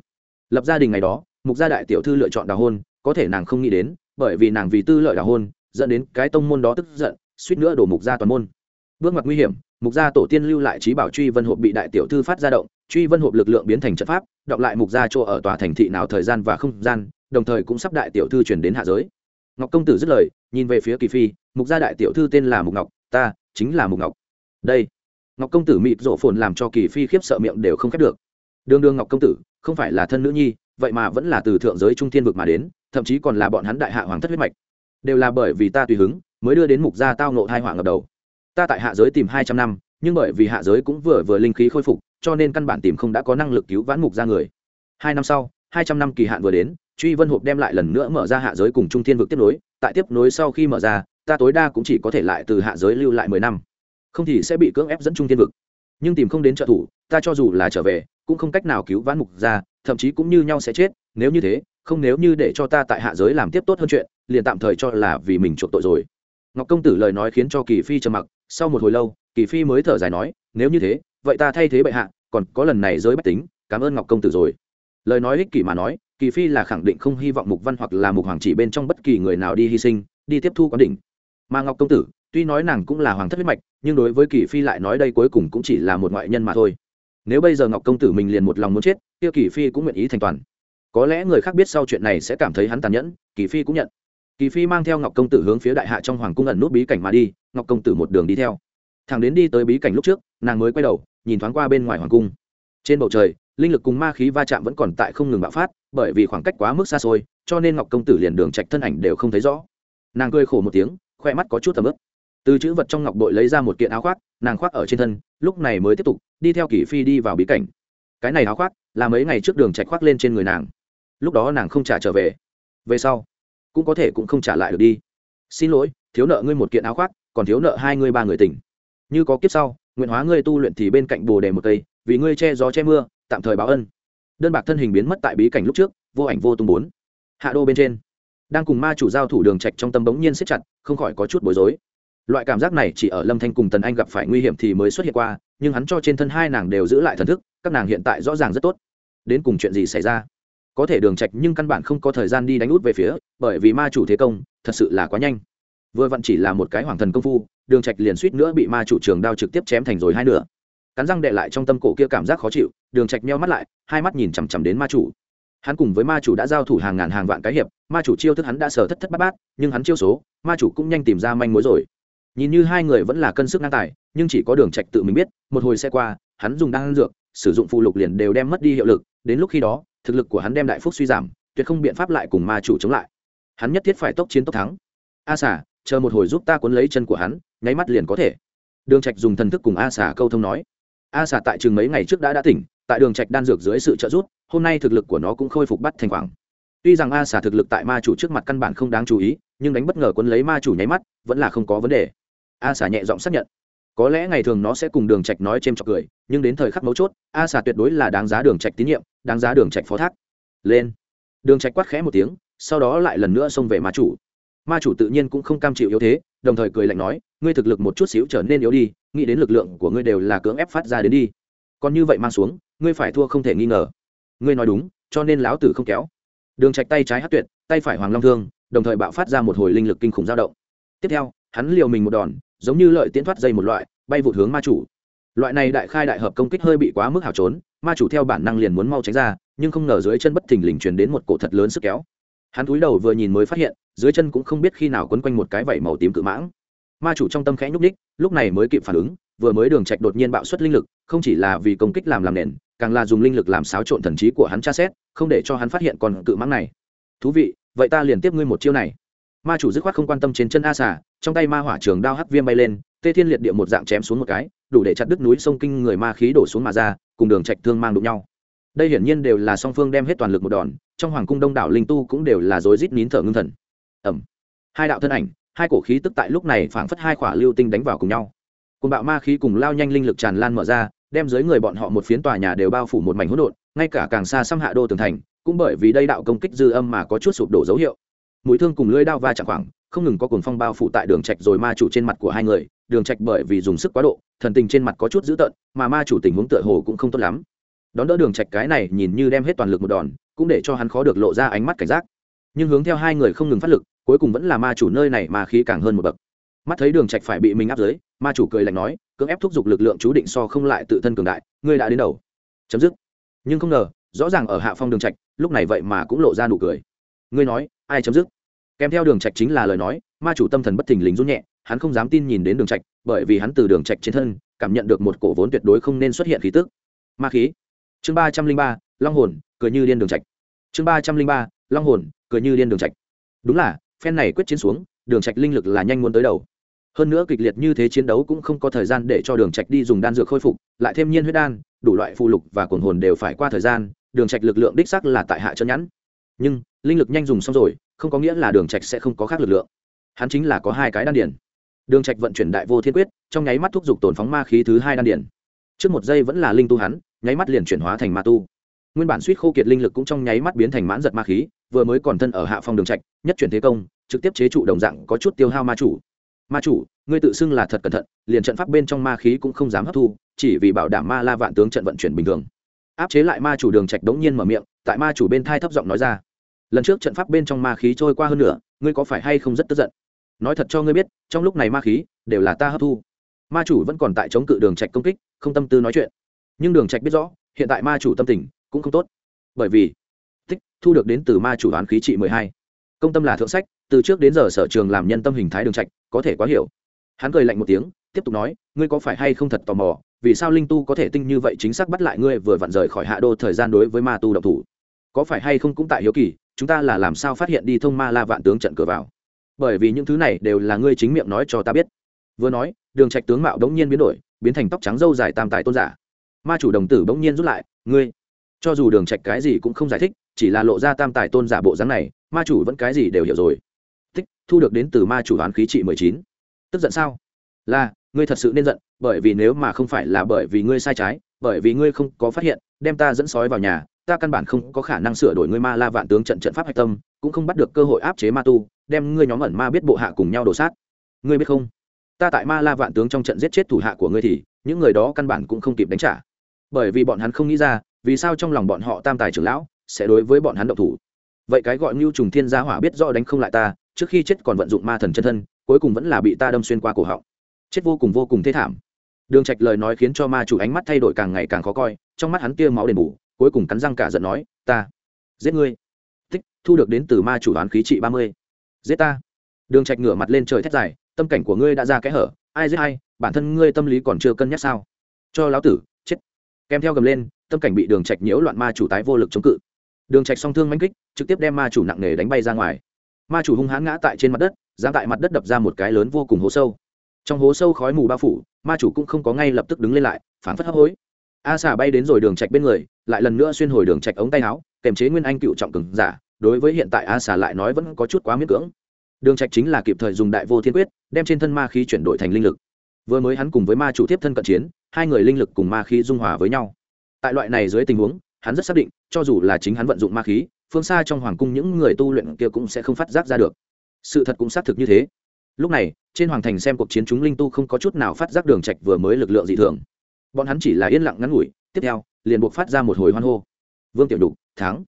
Lập gia đình ngày đó mục gia đại tiểu thư lựa chọn đào hôn, có thể nàng không nghĩ đến, bởi vì nàng vì tư lợi đào hôn, dẫn đến cái tông môn đó tức giận, suýt nữa đổ mục gia toàn môn. Bước ngoặt nguy hiểm, mục gia tổ tiên lưu lại trí bảo truy vân hộp bị đại tiểu thư phát ra động, truy vân hộp lực lượng biến thành trận pháp, đọc lại mục gia chỗ ở tòa thành thị nào thời gian và không gian, đồng thời cũng sắp đại tiểu thư chuyển đến hạ giới. Ngọc công tử dứt lời, nhìn về phía kỳ phi, mục gia đại tiểu thư tên là mục ngọc, ta chính là mục ngọc. Đây. Ngọc công tử mịt rộ phồn làm cho kỳ phi khiếp sợ miệng đều không khép được. Đương đương ngọc công tử, không phải là thân nữ nhi vậy mà vẫn là từ thượng giới trung thiên vực mà đến, thậm chí còn là bọn hắn đại hạ hoàng thất huyết mạch. Đều là bởi vì ta tùy hứng, mới đưa đến mục gia tao nộ hai hoàng ngập đầu. Ta tại hạ giới tìm hai trăm năm, nhưng bởi vì hạ giới cũng vừa vừa linh khí khôi phục, cho nên căn bản tìm không đã có năng lực cứu vãn mục ra người. Hai năm sau, hai trăm năm kỳ hạn vừa đến, truy vân hộp đem lại lần nữa mở ra hạ giới cùng trung thiên vực tiếp nối, tại tiếp nối sau khi mở ra, ta tối đa cũng chỉ có thể lại từ hạ giới lưu lại mười năm. Không thì sẽ bị cưỡng ép dẫn trung thiên vực nhưng tìm không đến trợ thủ, ta cho dù là trở về, cũng không cách nào cứu vãn mục ra, thậm chí cũng như nhau sẽ chết, nếu như thế, không nếu như để cho ta tại hạ giới làm tiếp tốt hơn chuyện, liền tạm thời cho là vì mình chuộc tội rồi. Ngọc công tử lời nói khiến cho kỳ phi trầm mặc, sau một hồi lâu, kỳ phi mới thở dài nói, nếu như thế, vậy ta thay thế bệ hạ, còn có lần này giới bách tính, cảm ơn ngọc công tử rồi. Lời nói ích kỷ mà nói, kỳ phi là khẳng định không hy vọng mục văn hoặc là mục hoàng chỉ bên trong bất kỳ người nào đi hy sinh, đi tiếp thu quán đỉnh. Mà ngọc công tử tuy nói nàng cũng là hoàng thất huyết mạch, nhưng đối với kỳ phi lại nói đây cuối cùng cũng chỉ là một ngoại nhân mà thôi. Nếu bây giờ ngọc công tử mình liền một lòng muốn chết, kia kỳ phi cũng nguyện ý thành toàn. Có lẽ người khác biết sau chuyện này sẽ cảm thấy hắn tàn nhẫn, kỳ phi cũng nhận. Kỳ phi mang theo ngọc công tử hướng phía đại hạ trong hoàng cung ẩn nút bí cảnh mà đi, ngọc công tử một đường đi theo. Thằng đến đi tới bí cảnh lúc trước, nàng mới quay đầu, nhìn thoáng qua bên ngoài hoàng cung. Trên bầu trời, linh lực cùng ma khí va chạm vẫn còn tại không ngừng bạo phát, bởi vì khoảng cách quá mức xa xôi, cho nên ngọc công tử liền đường trạch thân ảnh đều không thấy rõ. Nàng cười khổ một tiếng khoe mắt có chút tầm ướp từ chữ vật trong ngọc bội lấy ra một kiện áo khoác, nàng khoác ở trên thân, lúc này mới tiếp tục đi theo kỷ phi đi vào bí cảnh. Cái này áo khoác là mấy ngày trước đường trạch khoác lên trên người nàng. Lúc đó nàng không trả trở về. Về sau, cũng có thể cũng không trả lại được đi. Xin lỗi, thiếu nợ ngươi một kiện áo khoác, còn thiếu nợ hai ngươi ba người tỉnh như có kiếp sau, nguyện hóa ngươi tu luyện thì bên cạnh bồ đề một cây, vì ngươi che gió che mưa, tạm thời báo ân. Đơn bạc thân hình biến mất tại bí cảnh lúc trước, vô ảnh vô tung bốn. Hạ đô bên trên, đang cùng ma chủ giao thủ đường trạch trong tâm bỗng nhiên siết chặt, không khỏi có chút bối rối loại cảm giác này chỉ ở lâm thanh cùng tần anh gặp phải nguy hiểm thì mới xuất hiện qua, nhưng hắn cho trên thân hai nàng đều giữ lại thần thức, các nàng hiện tại rõ ràng rất tốt. Đến cùng chuyện gì xảy ra? Có thể đường trạch nhưng căn bản không có thời gian đi đánh út về phía, bởi vì ma chủ thế công, thật sự là quá nhanh. Vừa vặn chỉ là một cái hoàng thần công phu, đường trạch liền suýt nữa bị ma chủ trường đao trực tiếp chém thành rồi hai nửa. Cắn răng đệ lại trong tâm cổ kia cảm giác khó chịu, đường trạch meo mắt lại, hai mắt nhìn chằm chằm đến ma chủ. Hắn cùng với ma chủ đã giao thủ hàng ngàn hàng vạn cái hiệp, ma chủ chiêu thức hắn đã sở thất thất bát bát, nhưng hắn chiêu số, ma chủ cũng nhanh tìm ra manh mối rồi nhìn như hai người vẫn là cân sức ngang tài, nhưng chỉ có đường trạch tự mình biết, một hồi xe qua, hắn dùng đan dược, sử dụng phụ lục liền đều đem mất đi hiệu lực, đến lúc khi đó, thực lực của hắn đem đại phúc suy giảm, tuyệt không biện pháp lại cùng ma chủ chống lại. Hắn nhất thiết phải tốc chiến tốc thắng. A xả chờ một hồi giúp ta cuốn lấy chân của hắn, nháy mắt liền có thể. Đường trạch dùng thần thức cùng a xả câu thông nói. A xả tại trường mấy ngày trước đã đã tỉnh, tại đường trạch đan dược dưới sự trợ giúp, hôm nay thực lực của nó cũng khôi phục bắt thành khoảng. Tuy rằng a xả thực lực tại ma chủ trước mặt căn bản không đáng chú ý, nhưng đánh bất ngờ cuốn lấy ma chủ nháy mắt, vẫn là không có vấn đề a xả nhẹ giọng xác nhận. Có lẽ ngày thường nó sẽ cùng đường trạch nói chêm chọc cười, nhưng đến thời khắc mấu chốt, a xả tuyệt đối là đáng giá đường trạch tín nhiệm, đáng giá đường trạch phó thác. Lên. Đường trạch quát khẽ một tiếng, sau đó lại lần nữa xông về ma chủ. Ma chủ tự nhiên cũng không cam chịu yếu thế, đồng thời cười lạnh nói, ngươi thực lực một chút xíu trở nên yếu đi, nghĩ đến lực lượng của ngươi đều là cưỡng ép phát ra đến đi. Còn như vậy mang xuống, ngươi phải thua không thể nghi ngờ. Ngươi nói đúng, cho nên lão tử không kéo. Đường trạch tay trái hất tuyệt, tay phải hoàng long thương, đồng thời bạo phát ra một hồi linh lực kinh khủng dao động. Tiếp theo, hắn liều mình một đòn giống như lợi tiễn thoát dây một loại, bay vụt hướng ma chủ. Loại này đại khai đại hợp công kích hơi bị quá mức hảo trốn, ma chủ theo bản năng liền muốn mau tránh ra, nhưng không ngờ dưới chân bất thình lình truyền đến một cổ thật lớn sức kéo. Hắn cúi đầu vừa nhìn mới phát hiện, dưới chân cũng không biết khi nào quấn quanh một cái vảy màu tím cự mãng. Ma chủ trong tâm khẽ nhúc ních lúc này mới kịp phản ứng, vừa mới đường trạch đột nhiên bạo xuất linh lực, không chỉ là vì công kích làm làm nền, càng là dùng linh lực làm xáo trộn thần trí của hắn tra xét, không để cho hắn phát hiện con cự mãng này. Thú vị, vậy ta liền tiếp ngươi một chiêu này ma chủ dứt khoát không quan tâm trên chân a xà, trong tay ma hỏa trường đao hắc viêm bay lên, tê thiên liệt địa một dạng chém xuống một cái, đủ để chặt đứt núi sông kinh người ma khí đổ xuống mà ra, cùng đường trạch thương mang đụng nhau. Đây hiển nhiên đều là song phương đem hết toàn lực một đòn, trong hoàng cung đông đảo linh tu cũng đều là rối rít nín thở ngưng thần. Ẩm hai đạo thân ảnh, hai cổ khí tức tại lúc này phảng phất hai quả lưu tinh đánh vào cùng nhau. Cùng bạo ma khí cùng lao nhanh linh lực tràn lan mở ra, đem dưới người bọn họ một phiến tòa nhà đều bao phủ một mảnh hỗn độn, ngay cả càng xa xăm hạ đô tường thành, cũng bởi vì đây đạo công kích dư âm mà có chút sụp đổ dấu hiệu mũi thương cùng lưỡi đao va chạm khoảng, không ngừng có cuồng phong bao phủ tại đường trạch rồi ma chủ trên mặt của hai người. Đường trạch bởi vì dùng sức quá độ, thần tình trên mặt có chút dữ tợn, mà ma chủ tình huống tựa hồ cũng không tốt lắm. Đón đỡ đường trạch cái này nhìn như đem hết toàn lực một đòn, cũng để cho hắn khó được lộ ra ánh mắt cảnh giác. Nhưng hướng theo hai người không ngừng phát lực, cuối cùng vẫn là ma chủ nơi này mà khí càng hơn một bậc. Mắt thấy đường trạch phải bị mình áp dưới ma chủ cười lạnh nói, cưỡng ép thúc giục lực lượng chú định so không lại tự thân cường đại, ngươi đã đến đầu. Chấm dứt. Nhưng không ngờ, rõ ràng ở hạ phong đường trạch, lúc này vậy mà cũng lộ ra nụ cười ngươi nói, ai chấm dứt? Kèm theo đường trạch chính là lời nói, ma chủ tâm thần bất thình lình run nhẹ, hắn không dám tin nhìn đến đường trạch, bởi vì hắn từ đường trạch trên thân, cảm nhận được một cổ vốn tuyệt đối không nên xuất hiện khí tức. Ma khí. Chương ba trăm linh ba, long hồn, cười như điên đường trạch. Chương ba trăm linh ba, long hồn, cười như điên đường trạch. Đúng là, phen này quyết chiến xuống, đường trạch linh lực là nhanh muốn tới đầu. Hơn nữa kịch liệt như thế chiến đấu cũng không có thời gian để cho đường trạch đi dùng đan dược khôi phục, lại thêm nhiên huyết đan, đủ loại phụ lục và cồn hồn đều phải qua thời gian, đường trạch lực lượng đích xác là tại hạ chân nhẵn nhưng linh lực nhanh dùng xong rồi, không có nghĩa là đường trạch sẽ không có khác lực lượng. Hắn chính là có hai cái đan điển đường trạch vận chuyển đại vô thiên quyết, trong nháy mắt thúc giục tổn phóng ma khí thứ hai đan điển trước một giây vẫn là linh tu hắn, nháy mắt liền chuyển hóa thành ma tu. Nguyên bản suýt khô kiệt linh lực cũng trong nháy mắt biến thành mãn giật ma khí, vừa mới còn thân ở hạ phong đường trạch, nhất chuyển thế công, trực tiếp chế trụ đồng dạng có chút tiêu hao ma chủ. Ma chủ, ngươi tự xưng là thật cẩn thận, liền trận pháp bên trong ma khí cũng không dám hấp thu, chỉ vì bảo đảm ma la vạn tướng trận vận chuyển bình thường. Áp chế lại ma chủ đường trạch đống nhiên mở miệng, tại ma chủ bên thai thấp giọng nói ra lần trước trận pháp bên trong ma khí trôi qua hơn nửa, ngươi có phải hay không rất tức giận? Nói thật cho ngươi biết, trong lúc này ma khí đều là ta hấp thu. Ma chủ vẫn còn tại chống cự đường trạch công kích, không tâm tư nói chuyện. Nhưng đường trạch biết rõ, hiện tại ma chủ tâm tình cũng không tốt. Bởi vì, tích, thu được đến từ ma chủ đoán khí trị mười hai. Công tâm là thượng sách, từ trước đến giờ sở trường làm nhân tâm hình thái đường trạch, có thể quá hiểu. Hắn cười lạnh một tiếng, tiếp tục nói, ngươi có phải hay không thật tò mò, vì sao linh tu có thể tinh như vậy chính xác bắt lại ngươi vừa vặn rời khỏi hạ đô thời gian đối với ma tu động thủ? Có phải hay không cũng tại hiếu kỳ chúng ta là làm sao phát hiện đi thông ma la vạn tướng trận cửa vào? Bởi vì những thứ này đều là ngươi chính miệng nói cho ta biết. Vừa nói, đường trạch tướng mạo đống nhiên biến đổi, biến thành tóc trắng râu dài tam tài tôn giả. Ma chủ đồng tử bỗng nhiên rút lại, ngươi, cho dù đường trạch cái gì cũng không giải thích, chỉ là lộ ra tam tài tôn giả bộ dáng này, ma chủ vẫn cái gì đều hiểu rồi. Tích thu được đến từ ma chủ đoán khí trị mười chín. Tức giận sao? Là, ngươi thật sự nên giận, bởi vì nếu mà không phải là bởi vì ngươi sai trái, bởi vì ngươi không có phát hiện, đem ta dẫn sói vào nhà ta căn bản không có khả năng sửa đổi ngươi ma la vạn tướng trận trận pháp hạch tâm, cũng không bắt được cơ hội áp chế ma tu, đem ngươi nhóm ẩn ma biết bộ hạ cùng nhau đổ sát. Ngươi biết không? Ta tại ma la vạn tướng trong trận giết chết thủ hạ của ngươi thì, những người đó căn bản cũng không kịp đánh trả. Bởi vì bọn hắn không nghĩ ra, vì sao trong lòng bọn họ tam tài trưởng lão sẽ đối với bọn hắn động thủ? Vậy cái gọi mưu trùng thiên gia hỏa biết rõ đánh không lại ta, trước khi chết còn vận dụng ma thần chân thân, cuối cùng vẫn là bị ta đâm xuyên qua cổ họng. Chết vô cùng vô cùng thê thảm. Đường trạch lời nói khiến cho ma chủ ánh mắt thay đổi càng ngày càng khó coi, trong mắt hắn tia máu đền bù cuối cùng cắn răng cả giận nói, ta, giết ngươi. Tích, thu được đến từ ma chủ đoán khí trị ba mươi. Giết ta. Đường trạch ngửa mặt lên trời thét dài, tâm cảnh của ngươi đã ra kẽ hở, ai giết ai, bản thân ngươi tâm lý còn chưa cân nhắc sao? Cho lão tử, chết. Kèm theo gầm lên, tâm cảnh bị đường trạch nhiễu loạn ma chủ tái vô lực chống cự. Đường trạch song thương mãnh kích, trực tiếp đem ma chủ nặng nề đánh bay ra ngoài. Ma chủ hung hãn ngã tại trên mặt đất, giáng tại mặt đất đập ra một cái lớn vô cùng hố sâu. Trong hố sâu khói mù bao phủ, ma chủ cũng không có ngay lập tức đứng lên lại, phản phất hấp hối a xà bay đến rồi đường trạch bên người, lại lần nữa xuyên hồi đường trạch ống tay áo, kềm chế nguyên anh cựu trọng cường giả, đối với hiện tại a xà lại nói vẫn có chút quá miễn cưỡng. Đường trạch chính là kịp thời dùng đại vô thiên quyết, đem trên thân ma khí chuyển đổi thành linh lực. Vừa mới hắn cùng với ma chủ tiếp thân cận chiến, hai người linh lực cùng ma khí dung hòa với nhau. Tại loại này dưới tình huống, hắn rất xác định, cho dù là chính hắn vận dụng ma khí, phương xa trong hoàng cung những người tu luyện kia cũng sẽ không phát giác ra được. Sự thật cũng xác thực như thế. Lúc này, trên hoàng thành xem cuộc chiến chúng linh tu không có chút nào phát giác đường trạch vừa mới lực lượng dị thường bọn hắn chỉ là yên lặng ngắn ngủi, tiếp theo, liền buộc phát ra một hồi hoan hô. Vương tiểu đục, thắng.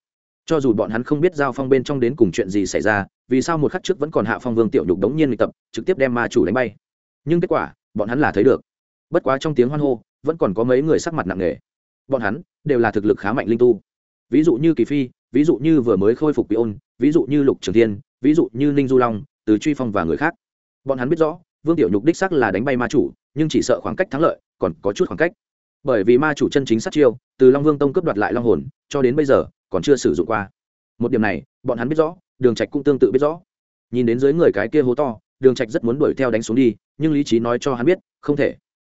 Cho dù bọn hắn không biết giao phong bên trong đến cùng chuyện gì xảy ra, vì sao một khắc trước vẫn còn hạ phong vương tiểu đục đống nhiên luyện tập, trực tiếp đem ma chủ đánh bay. Nhưng kết quả, bọn hắn là thấy được. Bất quá trong tiếng hoan hô, vẫn còn có mấy người sắc mặt nặng nề. Bọn hắn đều là thực lực khá mạnh linh tu. Ví dụ như kỳ phi, ví dụ như vừa mới khôi phục bị ôn, ví dụ như lục trường thiên, ví dụ như ninh du long, từ truy phong và người khác. Bọn hắn biết rõ vương tiểu nhục đích sắc là đánh bay ma chủ, nhưng chỉ sợ khoảng cách thắng lợi, còn có chút khoảng cách. Bởi vì ma chủ chân chính sát chiêu, từ long vương tông cướp đoạt lại long hồn, cho đến bây giờ, còn chưa sử dụng qua. Một điểm này, bọn hắn biết rõ, đường trạch cũng tương tự biết rõ. Nhìn đến dưới người cái kia hố to, đường trạch rất muốn đuổi theo đánh xuống đi, nhưng lý trí nói cho hắn biết, không thể.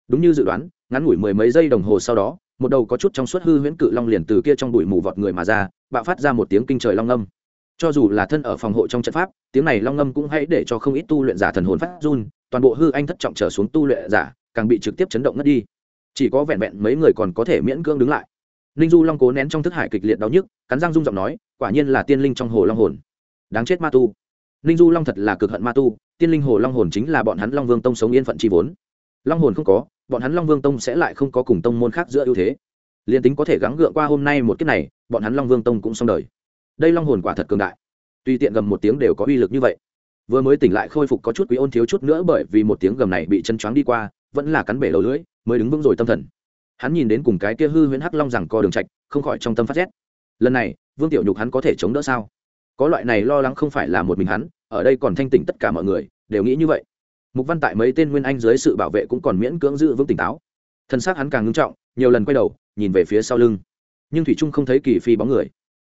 Đúng như dự đoán, ngắn ngủi mười mấy giây đồng hồ sau đó, một đầu có chút trong suốt hư huyễn cự long liền từ kia trong bụi mù vọt người mà ra, bạo phát ra một tiếng kinh trời long âm cho dù là thân ở phòng hộ trong trận pháp, tiếng này long ngâm cũng hãy để cho không ít tu luyện giả thần hồn phát run, toàn bộ hư anh thất trọng trở xuống tu luyện giả, càng bị trực tiếp chấn động ngất đi. Chỉ có vẹn vẹn mấy người còn có thể miễn cưỡng đứng lại. Ninh du long cố nén trong thức hải kịch liệt đau nhức, cắn răng rung giọng nói, quả nhiên là tiên linh trong hồ long hồn. Đáng chết ma tu. Ninh du long thật là cực hận ma tu, tiên linh hồ long hồn chính là bọn hắn long vương tông sống yên phận chi vốn. Long hồn không có, bọn hắn long vương tông sẽ lại không có cùng tông môn khác giữa ưu thế. Liền tính có thể gắng gượng qua hôm nay một kiếp này, bọn hắn long vương tông cũng xong đời đây long hồn quả thật cường đại. Tuy tiện gầm một tiếng đều có uy lực như vậy. Vừa mới tỉnh lại khôi phục có chút quý ôn thiếu chút nữa bởi vì một tiếng gầm này bị chân choáng đi qua, vẫn là cắn bể đầu lưỡi, mới đứng vững rồi tâm thần. Hắn nhìn đến cùng cái kia hư huyễn hắc long rằng co đường trạch, không khỏi trong tâm phát rét. Lần này, vương tiểu nhục hắn có thể chống đỡ sao? Có loại này lo lắng không phải là một mình hắn, ở đây còn thanh tỉnh tất cả mọi người, đều nghĩ như vậy. Mục văn tại mấy tên nguyên anh dưới sự bảo vệ cũng còn miễn cưỡng giữ vững tỉnh táo. Thân xác hắn càng ngưng trọng, nhiều lần quay đầu, nhìn về phía sau lưng. Nhưng thủy trung không thấy kỳ phi bóng người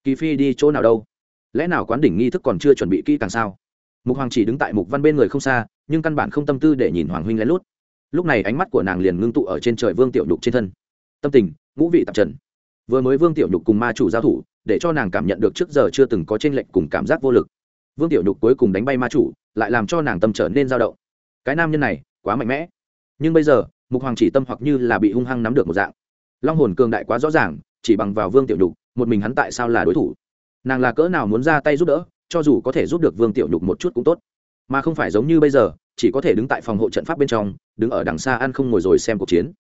kỳ phi đi chỗ nào đâu? Lẽ nào quán đỉnh nghi thức còn chưa chuẩn bị kỹ càng sao? Mục hoàng chỉ đứng tại mục văn bên người không xa, nhưng căn bản không tâm tư để nhìn hoàng huynh lén lút. Lúc này ánh mắt của nàng liền ngưng tụ ở trên trời vương tiểu nhục trên thân. Tâm tình, ngũ vị tạp trần. Vừa mới vương tiểu nhục cùng ma chủ giao thủ, để cho nàng cảm nhận được trước giờ chưa từng có t r ê n lệch cùng cảm giác vô lực. Vương tiểu nhục cuối cùng đánh bay ma chủ, lại làm cho nàng tâm trở nên dao động. Cái nam nhân này, quá mạnh mẽ. Nhưng bây giờ, mục hoàng chỉ tâm hoặc như là bị hung hăng nắm được một dạng. Long hồn cường đại quá rõ ràng chỉ bằng vào vương tiểu nhục, một mình hắn tại sao là đối thủ? Nàng là cỡ nào muốn ra tay giúp đỡ, cho dù có thể giúp được vương tiểu nhục một chút cũng tốt. Mà không phải giống như bây giờ, chỉ có thể đứng tại phòng hộ trận pháp bên trong, đứng ở đằng xa ăn không ngồi rồi xem cuộc chiến.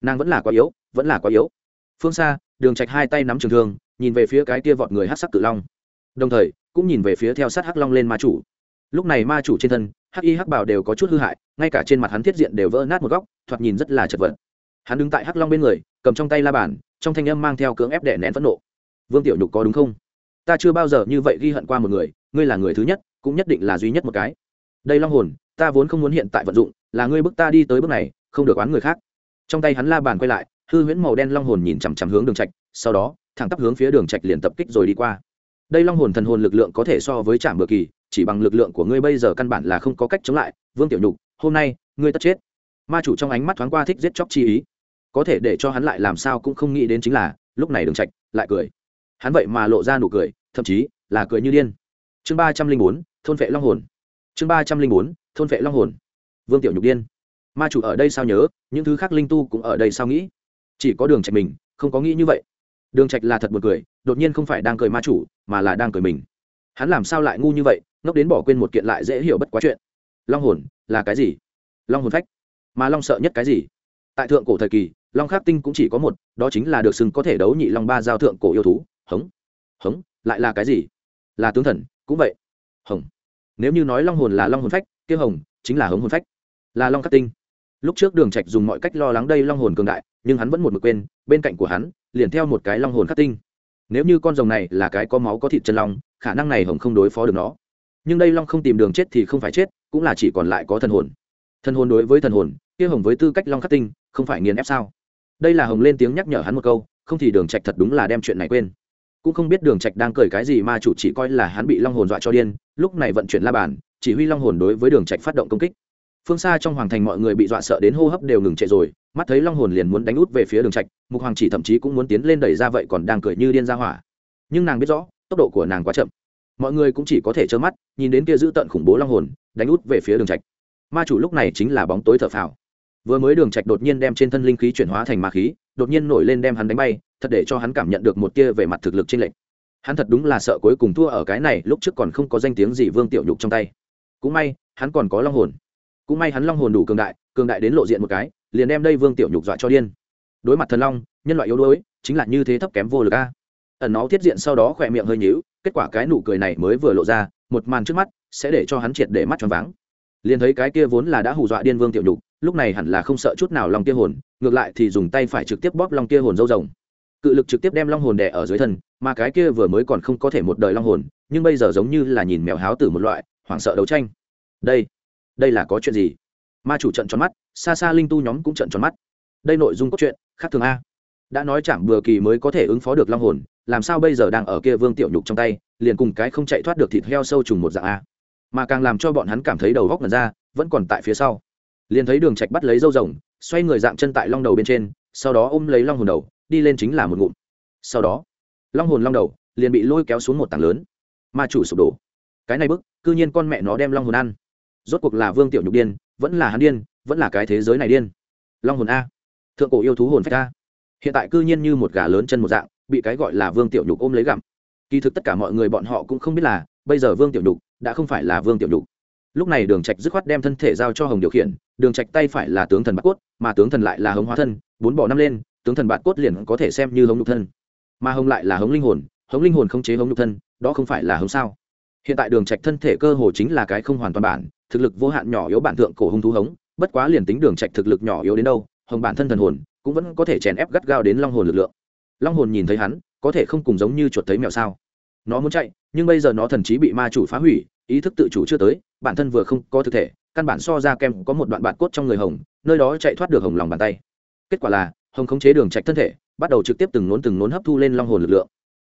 Nàng vẫn là quá yếu, vẫn là quá yếu. Phương xa đường trạch hai tay nắm trường thương, nhìn về phía cái kia vọt người hắc sắc cự long. Đồng thời, cũng nhìn về phía theo sát hắc long lên ma chủ. Lúc này ma chủ trên thân, hắc y hắc bảo đều có chút hư hại, ngay cả trên mặt hắn thiết diện đều vỡ nát một góc, thoạt nhìn rất là chật vật. Hắn đứng tại hắc long bên người cầm trong tay la bàn, trong thanh âm mang theo cưỡng ép đè nén phẫn nộ. Vương tiểu nhục có đúng không? Ta chưa bao giờ như vậy ghi hận qua một người, ngươi là người thứ nhất, cũng nhất định là duy nhất một cái. Đây long hồn, ta vốn không muốn hiện tại vận dụng, là ngươi bước ta đi tới bước này, không được oán người khác. Trong tay hắn la bàn quay lại, hư huyễn màu đen long hồn nhìn chằm chằm hướng đường trạch, sau đó, thẳng tắp hướng phía đường trạch liền tập kích rồi đi qua. Đây long hồn thần hồn lực lượng có thể so với trạm bừa kỳ, chỉ bằng lực lượng của ngươi bây giờ căn bản là không có cách chống lại. Vương tiểu nhục, hôm nay, ngươi tất chết. Ma chủ trong ánh mắt thoáng qua thích giết chóc chi ý có thể để cho hắn lại làm sao cũng không nghĩ đến chính là, lúc này đường trạch lại cười. Hắn vậy mà lộ ra nụ cười, thậm chí là cười như điên. Chương ba trăm linh bốn, thôn vệ long hồn. Chương ba trăm linh bốn, thôn vệ long hồn. Vương tiểu nhục điên. Ma chủ ở đây sao nhớ, những thứ khác linh tu cũng ở đây sao nghĩ? Chỉ có đường trạch mình, không có nghĩ như vậy. Đường trạch là thật buồn cười, đột nhiên không phải đang cười ma chủ, mà là đang cười mình. Hắn làm sao lại ngu như vậy, ngốc đến bỏ quên một kiện lại dễ hiểu bất quá chuyện. Long hồn là cái gì? Long hồn phách. Mà long sợ nhất cái gì? Tại thượng cổ thời kỳ long khắc tinh cũng chỉ có một, đó chính là được xưng có thể đấu nhị long ba giao thượng cổ yêu thú. Hống hống, lại là cái gì? Là tướng thần, cũng vậy. Hồng, nếu như nói long hồn là long hồn phách, kia hồng chính là hống hồn phách, là long khắc tinh. Lúc trước đường trạch dùng mọi cách lo lắng đây long hồn cường đại, nhưng hắn vẫn một mực quên, bên cạnh của hắn, liền theo một cái long hồn khắc tinh. Nếu như con rồng này là cái có máu có thịt chân long, khả năng này hồng không đối phó được nó. Nhưng đây long không tìm đường chết thì không phải chết, cũng là chỉ còn lại có thần hồn. Thần hồn đối với thần hồn, kia hồng với tư cách long khắc tinh, không phải nghiền ép sao? Đây là hồng lên tiếng nhắc nhở hắn một câu, không thì đường trạch thật đúng là đem chuyện này quên. Cũng không biết đường trạch đang cười cái gì mà chủ chỉ coi là hắn bị long hồn dọa cho điên, lúc này vận chuyển la bàn, chỉ huy long hồn đối với đường trạch phát động công kích. Phương xa trong hoàng thành mọi người bị dọa sợ đến hô hấp đều ngừng chạy rồi, mắt thấy long hồn liền muốn đánh út về phía đường trạch, mục hoàng chỉ thậm chí cũng muốn tiến lên đẩy ra vậy còn đang cười như điên ra hỏa. Nhưng nàng biết rõ, tốc độ của nàng quá chậm. Mọi người cũng chỉ có thể trơ mắt, nhìn đến kia giữ tận khủng bố long hồn, đánh út về phía đường trạch. Ma chủ lúc này chính là bóng tối thở phào vừa mới đường trạch đột nhiên đem trên thân linh khí chuyển hóa thành ma khí, đột nhiên nổi lên đem hắn đánh bay, thật để cho hắn cảm nhận được một tia về mặt thực lực trên lệnh hắn thật đúng là sợ cuối cùng thua ở cái này, lúc trước còn không có danh tiếng gì vương tiểu nhục trong tay. Cũng may, hắn còn có long hồn. Cũng may hắn long hồn đủ cường đại cường đại đến lộ diện một cái, liền đem đây vương tiểu nhục dọa cho điên. Đối mặt thần long, nhân loại yếu đuối, chính là như thế thấp kém vô lực a. Ẩn nó thiết diện sau đó khỏe miệng hơi nhíu, kết quả cái nụ cười này mới vừa lộ ra, một màn trước mắt sẽ để cho hắn triệt để mắt choáng váng. Liền thấy cái kia vốn là đã hù dọa điên vương tiểu nhục lúc này hẳn là không sợ chút nào long kia hồn, ngược lại thì dùng tay phải trực tiếp bóp long kia hồn dâu rồng. Cự lực trực tiếp đem long hồn đè ở dưới thân, mà cái kia vừa mới còn không có thể một đời long hồn, nhưng bây giờ giống như là nhìn mèo háo tử một loại, hoảng sợ đấu tranh. Đây đây là có chuyện gì? Ma chủ trận tròn mắt, xa xa linh tu nhóm cũng trận tròn mắt. Đây nội dung cốt truyện, khác thường a. Đã nói chẳng bừa kỳ mới có thể ứng phó được long hồn, làm sao bây giờ đang ở kia vương tiểu nhục trong tay, liền cùng cái không chạy thoát được thịt heo sâu trùng một dạng a. Mà càng làm cho bọn hắn cảm thấy đầu góc ngần ra, vẫn còn tại phía sau liền thấy đường trạch bắt lấy dâu rồng, xoay người dạng chân tại long đầu bên trên, sau đó ôm lấy long hồn đầu, đi lên chính là một ngụm. Sau đó, long hồn long đầu liền bị lôi kéo xuống một tảng lớn, ma chủ sụp đổ. Cái này bức, cư nhiên con mẹ nó đem long hồn ăn. Rốt cuộc là vương tiểu nhục điên, vẫn là hắn điên, vẫn là cái thế giới này điên. Long hồn a. Thượng cổ yêu thú hồn phách a. Hiện tại cư nhiên như một gà lớn chân một dạng, bị cái gọi là vương tiểu nhục ôm lấy gặm. Kỳ thực tất cả mọi người bọn họ cũng không biết là, bây giờ vương tiểu nhục đã không phải là vương tiểu nhục lúc này đường trạch dứt khoát đem thân thể giao cho hồng điều khiển, đường trạch tay phải là tướng thần bạt cốt, mà tướng thần lại là hống hóa thân, bốn bỏ năm lên, tướng thần bạt cốt liền có thể xem như hống nhục thân. Mà hồng lại là hống linh hồn, hống linh hồn không chế hống nhục thân, đó không phải là hống sao? Hiện tại đường trạch thân thể cơ hồ chính là cái không hoàn toàn bản, thực lực vô hạn nhỏ yếu bản thượng cổ hung thú hống, bất quá liền tính đường trạch thực lực nhỏ yếu đến đâu, hồng bản thân thần hồn cũng vẫn có thể chèn ép gắt gao đến long hồn lực lượng. Long hồn nhìn thấy hắn, có thể không cùng giống như chuột thấy mèo sao? Nó muốn chạy, nhưng bây giờ nó thần trí bị ma chủ phá hủy ý thức tự chủ chưa tới, bản thân vừa không có thực thể, căn bản so ra kem có một đoạn bạt cốt trong người hồng, nơi đó chạy thoát được hồng lòng bàn tay. Kết quả là, hồng khống chế đường trạch thân thể, bắt đầu trực tiếp từng nốn từng nốn hấp thu lên long hồn lực lượng.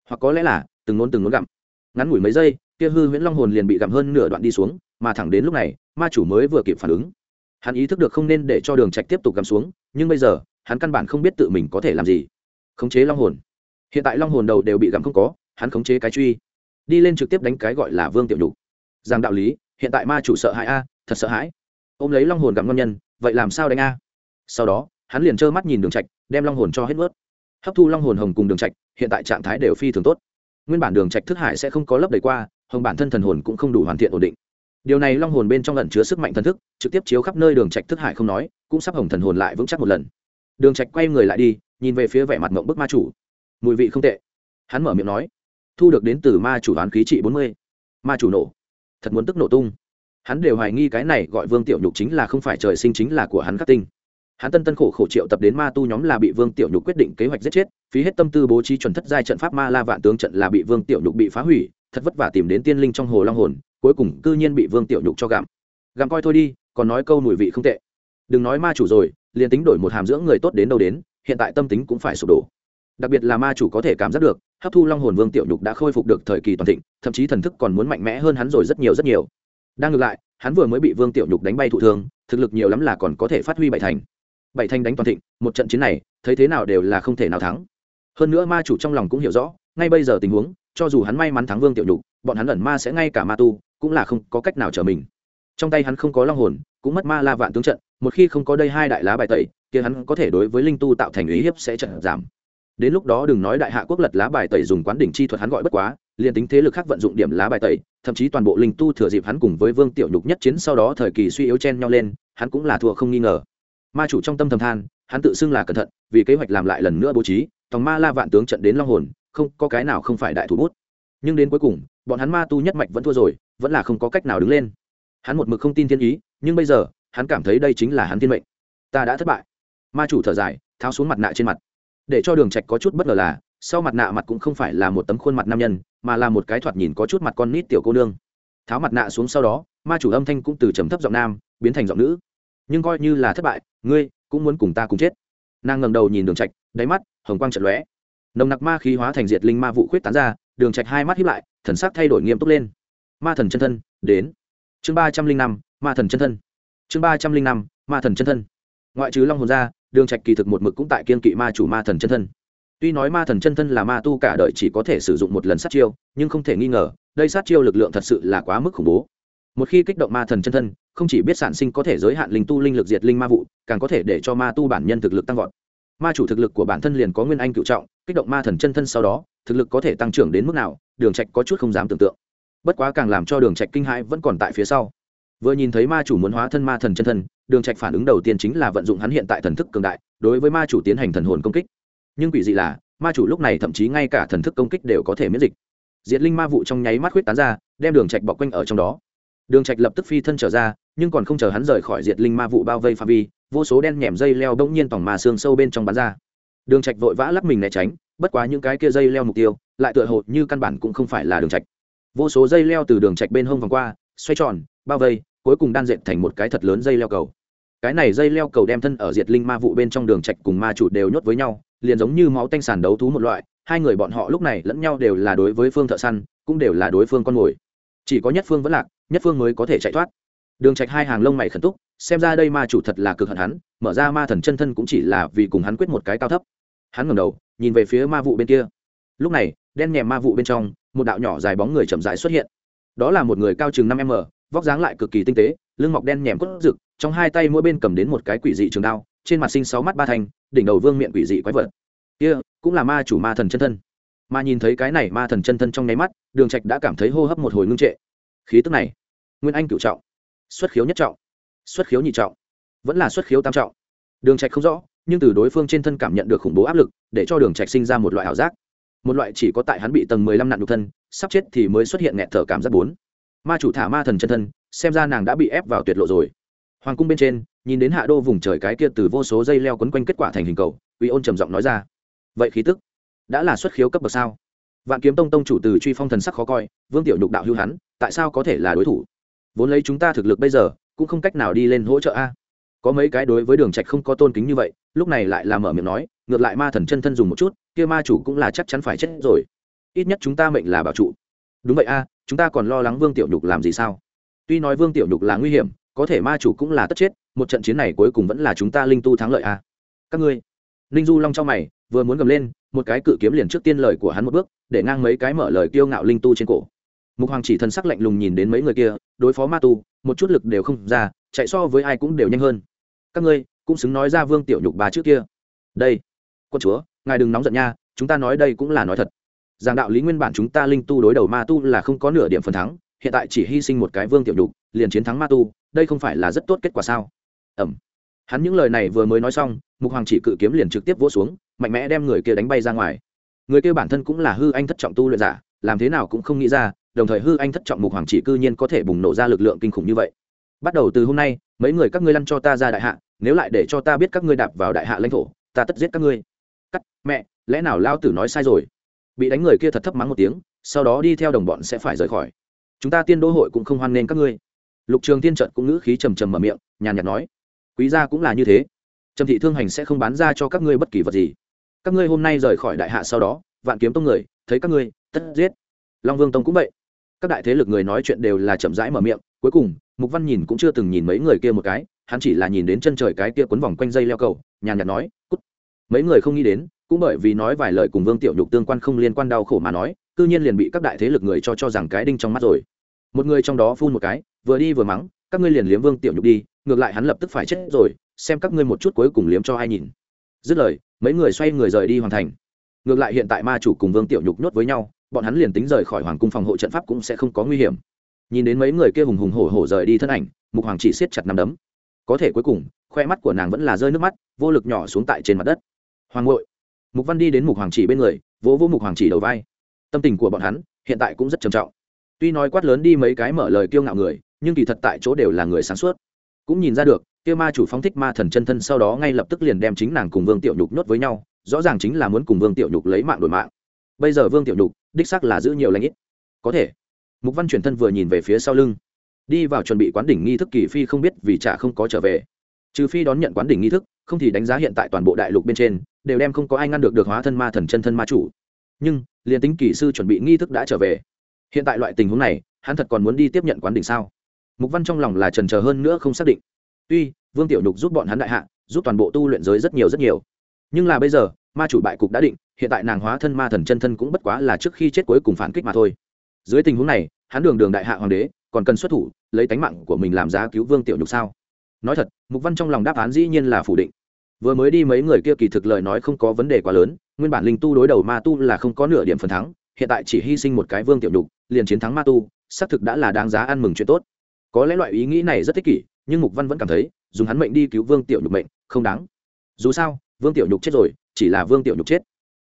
Hoặc có lẽ là, từng nốn từng nốn gặm. Ngắn ngủi mấy giây, kia hư huyễn long hồn liền bị gặm hơn nửa đoạn đi xuống, mà thẳng đến lúc này, ma chủ mới vừa kịp phản ứng. Hắn ý thức được không nên để cho đường trạch tiếp tục gặm xuống, nhưng bây giờ, hắn căn bản không biết tự mình có thể làm gì. Khống chế long hồn. Hiện tại long hồn đầu đều bị gặm không có, hắn khống chế cái truy. Đi lên trực tiếp đánh cái gọi là vương tiểu nhục rằng đạo lý, hiện tại ma chủ sợ hãi a, thật sợ hãi. Ôm lấy long hồn gặm ngon nhân, vậy làm sao đánh a? Sau đó, hắn liền trơ mắt nhìn đường trạch, đem long hồn cho hết vớt hấp thu long hồn hồng cùng đường trạch, hiện tại trạng thái đều phi thường tốt. Nguyên bản đường trạch thức hải sẽ không có lấp đầy qua, hồng bản thân thần hồn cũng không đủ hoàn thiện ổn định. Điều này long hồn bên trong lần chứa sức mạnh thần thức, trực tiếp chiếu khắp nơi đường trạch thức hải không nói, cũng sắp hồng thần hồn lại vững chắc một lần. Đường trạch quay người lại đi, nhìn về phía vẻ mặt ngậm bức ma chủ. Mùi vị không tệ. Hắn mở miệng nói, thu được đến từ ma chủ đoán khí trị bốn mươi. Ma chủ nổ thật muốn tức nổ tung. Hắn đều hoài nghi cái này gọi vương tiểu nhục chính là không phải trời sinh chính là của hắn khắc tinh. Hắn tân tân khổ khổ triệu tập đến ma tu nhóm là bị vương tiểu nhục quyết định kế hoạch giết chết, phí hết tâm tư bố trí chuẩn thất giai trận pháp ma la vạn tướng trận là bị vương tiểu nhục bị phá hủy, thật vất vả tìm đến tiên linh trong hồ long hồn, cuối cùng cư nhiên bị vương tiểu nhục cho gặm. Gặm coi thôi đi, còn nói câu mùi vị không tệ. Đừng nói ma chủ rồi, liền tính đổi một hàm dưỡng người tốt đến đâu đến, hiện tại tâm tính cũng phải sụp đổ. Đặc biệt là ma chủ có thể cảm giác được hấp thu long hồn vương tiểu nhục đã khôi phục được thời kỳ toàn thịnh, thậm chí thần thức còn muốn mạnh mẽ hơn hắn rồi rất nhiều rất nhiều. Đang ngược lại, hắn vừa mới bị vương tiểu nhục đánh bay thụ thương, thực lực nhiều lắm là còn có thể phát huy bảy thành. Bảy thành đánh toàn thịnh, một trận chiến này, thấy thế nào đều là không thể nào thắng. Hơn nữa ma chủ trong lòng cũng hiểu rõ, ngay bây giờ tình huống, cho dù hắn may mắn thắng vương tiểu nhục, bọn hắn ẩn ma sẽ ngay cả ma tu, cũng là không có cách nào trở mình. Trong tay hắn không có long hồn, cũng mất ma la vạn tướng trận, một khi không có đây hai đại lá bài tẩy, kia hắn có thể đối với linh tu tạo thành ý hiếp sẽ trận giảm đến lúc đó đừng nói đại hạ quốc lật lá bài tẩy dùng quán đỉnh chi thuật hắn gọi bất quá, liền tính thế lực khác vận dụng điểm lá bài tẩy, thậm chí toàn bộ linh tu thừa dịp hắn cùng với vương tiểu nhục nhất chiến sau đó thời kỳ suy yếu chen nhau lên, hắn cũng là thua không nghi ngờ. Ma chủ trong tâm thầm than, hắn tự xưng là cẩn thận, vì kế hoạch làm lại lần nữa bố trí, tòng ma la vạn tướng trận đến long hồn, không có cái nào không phải đại thủ bút. Nhưng đến cuối cùng, bọn hắn ma tu nhất mạch vẫn thua rồi, vẫn là không có cách nào đứng lên. Hắn một mực không tin thiên ý, nhưng bây giờ, hắn cảm thấy đây chính là hắn thiên mệnh. Ta đã thất bại. Ma chủ thở dài, tháo xuống mặt nạ trên mặt để cho đường trạch có chút bất ngờ là, sau mặt nạ mặt cũng không phải là một tấm khuôn mặt nam nhân, mà là một cái thoạt nhìn có chút mặt con nít tiểu cô nương. Tháo mặt nạ xuống sau đó, ma chủ âm thanh cũng từ trầm thấp giọng nam, biến thành giọng nữ. Nhưng coi như là thất bại, ngươi cũng muốn cùng ta cùng chết. Nàng ngẩng đầu nhìn đường trạch, đáy mắt, hồng quang chợt lóe. Nồng nặc ma khí hóa thành diệt linh ma vụ khuyết tán ra, đường trạch hai mắt híp lại, thần sắc thay đổi nghiêm túc lên. Ma thần chân thân, đến. Chương ba trăm linh năm, ma thần chân thân. Chương ba trăm linh năm, ma thần chân thân. Ngoại trừ long hồn ra đường trạch kỳ thực một mực cũng tại kiên kỵ ma chủ ma thần chân thân. Tuy nói ma thần chân thân là ma tu cả đời chỉ có thể sử dụng một lần sát chiêu, nhưng không thể nghi ngờ, đây sát chiêu lực lượng thật sự là quá mức khủng bố. Một khi kích động ma thần chân thân, không chỉ biết sản sinh có thể giới hạn linh tu linh lực diệt linh ma vụ, càng có thể để cho ma tu bản nhân thực lực tăng vọt. Ma chủ thực lực của bản thân liền có nguyên anh cựu trọng, kích động ma thần chân thân sau đó, thực lực có thể tăng trưởng đến mức nào, đường trạch có chút không dám tưởng tượng. Bất quá càng làm cho đường trạch kinh hãi vẫn còn tại phía sau vừa nhìn thấy ma chủ muốn hóa thân ma thần chân thân, đường trạch phản ứng đầu tiên chính là vận dụng hắn hiện tại thần thức cường đại, đối với ma chủ tiến hành thần hồn công kích. Nhưng quỷ dị là, ma chủ lúc này thậm chí ngay cả thần thức công kích đều có thể miễn dịch. Diệt linh ma vụ trong nháy mắt huyết tán ra, đem đường trạch bọc quanh ở trong đó. Đường trạch lập tức phi thân trở ra, nhưng còn không chờ hắn rời khỏi diệt linh ma vụ bao vây phạm vi, vô số đen nhèm dây leo đông nhiên tỏng ma xương sâu bên trong bắn ra. Đường trạch vội vã lắc mình né tránh, bất quá những cái kia dây leo mục tiêu, lại tựa hồ như căn bản cũng không phải là đường trạch. Vô số dây leo từ đường trạch bên hông vòng qua, xoay tròn, bao vây cuối cùng đan dệt thành một cái thật lớn dây leo cầu. Cái này dây leo cầu đem thân ở diệt linh ma vụ bên trong đường trạch cùng ma chủ đều nhốt với nhau, liền giống như máu tanh sàn đấu thú một loại, hai người bọn họ lúc này lẫn nhau đều là đối với phương thợ săn, cũng đều là đối phương con mồi. Chỉ có nhất phương vẫn lạc, nhất phương mới có thể chạy thoát. Đường trạch hai hàng lông mày khẩn túc, xem ra đây ma chủ thật là cực hận hắn, mở ra ma thần chân thân cũng chỉ là vì cùng hắn quyết một cái cao thấp. Hắn ngẩng đầu, nhìn về phía ma vụ bên kia. Lúc này, đen nhèm ma vụ bên trong, một đạo nhỏ dài bóng người chậm rãi xuất hiện. Đó là một người cao chừng năm m vóc dáng lại cực kỳ tinh tế, lưng mọc đen nhèm cốt rực, trong hai tay mỗi bên cầm đến một cái quỷ dị trường đao, trên mặt sinh sáu mắt ba thanh đỉnh đầu vương miệng quỷ dị quái vật. Kia, cũng là ma chủ ma thần chân thân. Mà nhìn thấy cái này ma thần chân thân trong nháy mắt, đường trạch đã cảm thấy hô hấp một hồi ngưng trệ. Khí tức này, nguyên anh cửu trọng, xuất khiếu nhất trọng, xuất khiếu nhị trọng, vẫn là xuất khiếu tam trọng. Đường trạch không rõ, nhưng từ đối phương trên thân cảm nhận được khủng bố áp lực, để cho đường trạch sinh ra một loại ảo giác. Một loại chỉ có tại hắn bị tầng mười lăm nạn nhục thân, sắp chết thì mới xuất hiện nghẹt thở cảm giác bốn ma chủ thả ma thần chân thân, xem ra nàng đã bị ép vào tuyệt lộ rồi. Hoàng cung bên trên, nhìn đến hạ đô vùng trời cái kia từ vô số dây leo quấn quanh kết quả thành hình cầu uy ôn trầm giọng nói ra, vậy khí tức đã là xuất khiếu cấp bậc sao? Vạn kiếm tông tông chủ từ truy phong thần sắc khó coi, vương tiểu nhục đạo hưu hắn, tại sao có thể là đối thủ? Vốn lấy chúng ta thực lực bây giờ, cũng không cách nào đi lên hỗ trợ a. Có mấy cái đối với đường trạch không có tôn kính như vậy, lúc này lại là mở miệng nói, ngược lại ma thần chân thân dùng một chút, kia ma chủ cũng là chắc chắn phải chết rồi. Ít nhất chúng ta mệnh là bảo trụ. Đúng vậy a chúng ta còn lo lắng vương tiểu nhục làm gì sao? Tuy nói vương tiểu nhục là nguy hiểm, có thể ma chủ cũng là tất chết, một trận chiến này cuối cùng vẫn là chúng ta linh tu thắng lợi à? các ngươi. Linh du long trong mày, vừa muốn gầm lên, một cái cự kiếm liền trước tiên lời của hắn một bước, để ngang mấy cái mở lời kiêu ngạo linh tu trên cổ. Mục hoàng chỉ thần sắc lạnh lùng nhìn đến mấy người kia, đối phó ma tu, một chút lực đều không ra, chạy so với ai cũng đều nhanh hơn. Các ngươi, cũng xứng nói ra vương tiểu nhục bà trước kia. Đây, quân chúa, ngài đừng nóng giận nha, chúng ta nói đây cũng là nói thật giảng đạo lý nguyên bản chúng ta linh tu đối đầu ma tu là không có nửa điểm phần thắng, hiện tại chỉ hy sinh một cái vương tiểu đục liền chiến thắng ma tu, đây không phải là rất tốt kết quả sao? Ẩm. Hắn những lời này vừa mới nói xong, mục hoàng chỉ cự kiếm liền trực tiếp vỗ xuống, mạnh mẽ đem người kia đánh bay ra ngoài. Người kia bản thân cũng là hư anh thất trọng tu luyện giả, làm thế nào cũng không nghĩ ra, đồng thời hư anh thất trọng mục hoàng chỉ cư nhiên có thể bùng nổ ra lực lượng kinh khủng như vậy. Bắt đầu từ hôm nay, mấy người các ngươi lăn cho ta ra đại hạ, nếu lại để cho ta biết các ngươi đạp vào đại hạ lãnh thổ, ta tất giết các ngươi. Cắt, mẹ, lẽ nào lao tử nói sai rồi? Bị đánh người kia thật thấp mắng một tiếng, sau đó đi theo đồng bọn sẽ phải rời khỏi. Chúng ta tiên đô hội cũng không hoan nghênh các ngươi. Lục trường tiên trận cũng ngữ khí trầm trầm mở miệng, nhàn nhạt nói, quý gia cũng là như thế. Trầm thị thương hành sẽ không bán ra cho các ngươi bất kỳ vật gì. Các ngươi hôm nay rời khỏi đại hạ sau đó, vạn kiếm tông người, thấy các ngươi, tất giết. Long vương tông cũng vậy. Các đại thế lực người nói chuyện đều là chậm rãi mở miệng, cuối cùng, mục văn nhìn cũng chưa từng nhìn mấy người kia một cái, hắn chỉ là nhìn đến chân trời cái kia quấn vòng quanh dây leo cầu, nhàn nhạt nói, cút. Mấy người không nghĩ đến cũng bởi vì nói vài lời cùng vương tiểu nhục tương quan không liên quan đau khổ mà nói, cư nhiên liền bị các đại thế lực người cho cho rằng cái đinh trong mắt rồi. Một người trong đó phun một cái, vừa đi vừa mắng, các ngươi liền liếm vương tiểu nhục đi, ngược lại hắn lập tức phải chết rồi, xem các ngươi một chút cuối cùng liếm cho ai nhìn. Dứt lời, mấy người xoay người rời đi hoàn thành. Ngược lại hiện tại ma chủ cùng vương tiểu nhục nhốt với nhau, bọn hắn liền tính rời khỏi hoàng cung phòng hộ trận pháp cũng sẽ không có nguy hiểm. Nhìn đến mấy người kia hùng hùng hổ hổ rời đi thân ảnh, mục hoàng chỉ siết chặt nằm đấm. Có thể cuối cùng, khoe mắt của nàng vẫn là rơi nước mắt, vô lực nhỏ xuống tại trên mặt đất. Hoàng ngội mục văn đi đến mục hoàng chỉ bên người, vỗ vỗ mục hoàng chỉ đầu vai. Tâm tình của bọn hắn hiện tại cũng rất trầm trọng. Tuy nói quát lớn đi mấy cái mở lời kiêu ngạo người, nhưng kỳ thật tại chỗ đều là người sáng suốt. Cũng nhìn ra được, kia ma chủ phóng thích ma thần chân thân sau đó ngay lập tức liền đem chính nàng cùng vương tiểu nhục nhốt với nhau, rõ ràng chính là muốn cùng vương tiểu nhục lấy mạng đổi mạng. Bây giờ vương tiểu nhục, đích sắc là giữ nhiều lãnh ít. Có thể, mục văn chuyển thân vừa nhìn về phía sau lưng. Đi vào chuẩn bị quán đỉnh nghi thức kỳ phi không biết vì chả không có trở về. Trừ phi đón nhận quán đỉnh nghi thức, không thì đánh giá hiện tại toàn bộ đại lục bên trên đều đem không có ai ngăn được được hóa thân ma thần chân thân ma chủ. Nhưng, liền tính kỳ sư chuẩn bị nghi thức đã trở về, hiện tại loại tình huống này, hắn thật còn muốn đi tiếp nhận quán đỉnh sao? Mục văn trong lòng là trần trờ hơn nữa không xác định. Tuy, vương tiểu nhục giúp bọn hắn đại hạ, giúp toàn bộ tu luyện giới rất nhiều rất nhiều. Nhưng là bây giờ, ma chủ bại cục đã định, hiện tại nàng hóa thân ma thần chân thân cũng bất quá là trước khi chết cuối cùng phản kích mà thôi. Dưới tình huống này, hắn đường đường đại hạ hoàng đế, còn cần xuất thủ, lấy tánh mạng của mình làm giá cứu vương tiểu nhục sao? Nói thật, mục văn trong lòng đáp án dĩ nhiên là phủ định vừa mới đi mấy người kia kỳ thực lời nói không có vấn đề quá lớn, nguyên bản linh tu đối đầu ma tu là không có nửa điểm phần thắng, hiện tại chỉ hy sinh một cái vương tiểu nhục, liền chiến thắng ma tu, xác thực đã là đáng giá ăn mừng chuyện tốt. Có lẽ loại ý nghĩ này rất thích kỷ, nhưng mục văn vẫn cảm thấy, dùng hắn mệnh đi cứu vương tiểu nhục mệnh, không đáng. Dù sao, vương tiểu nhục chết rồi, chỉ là vương tiểu nhục chết.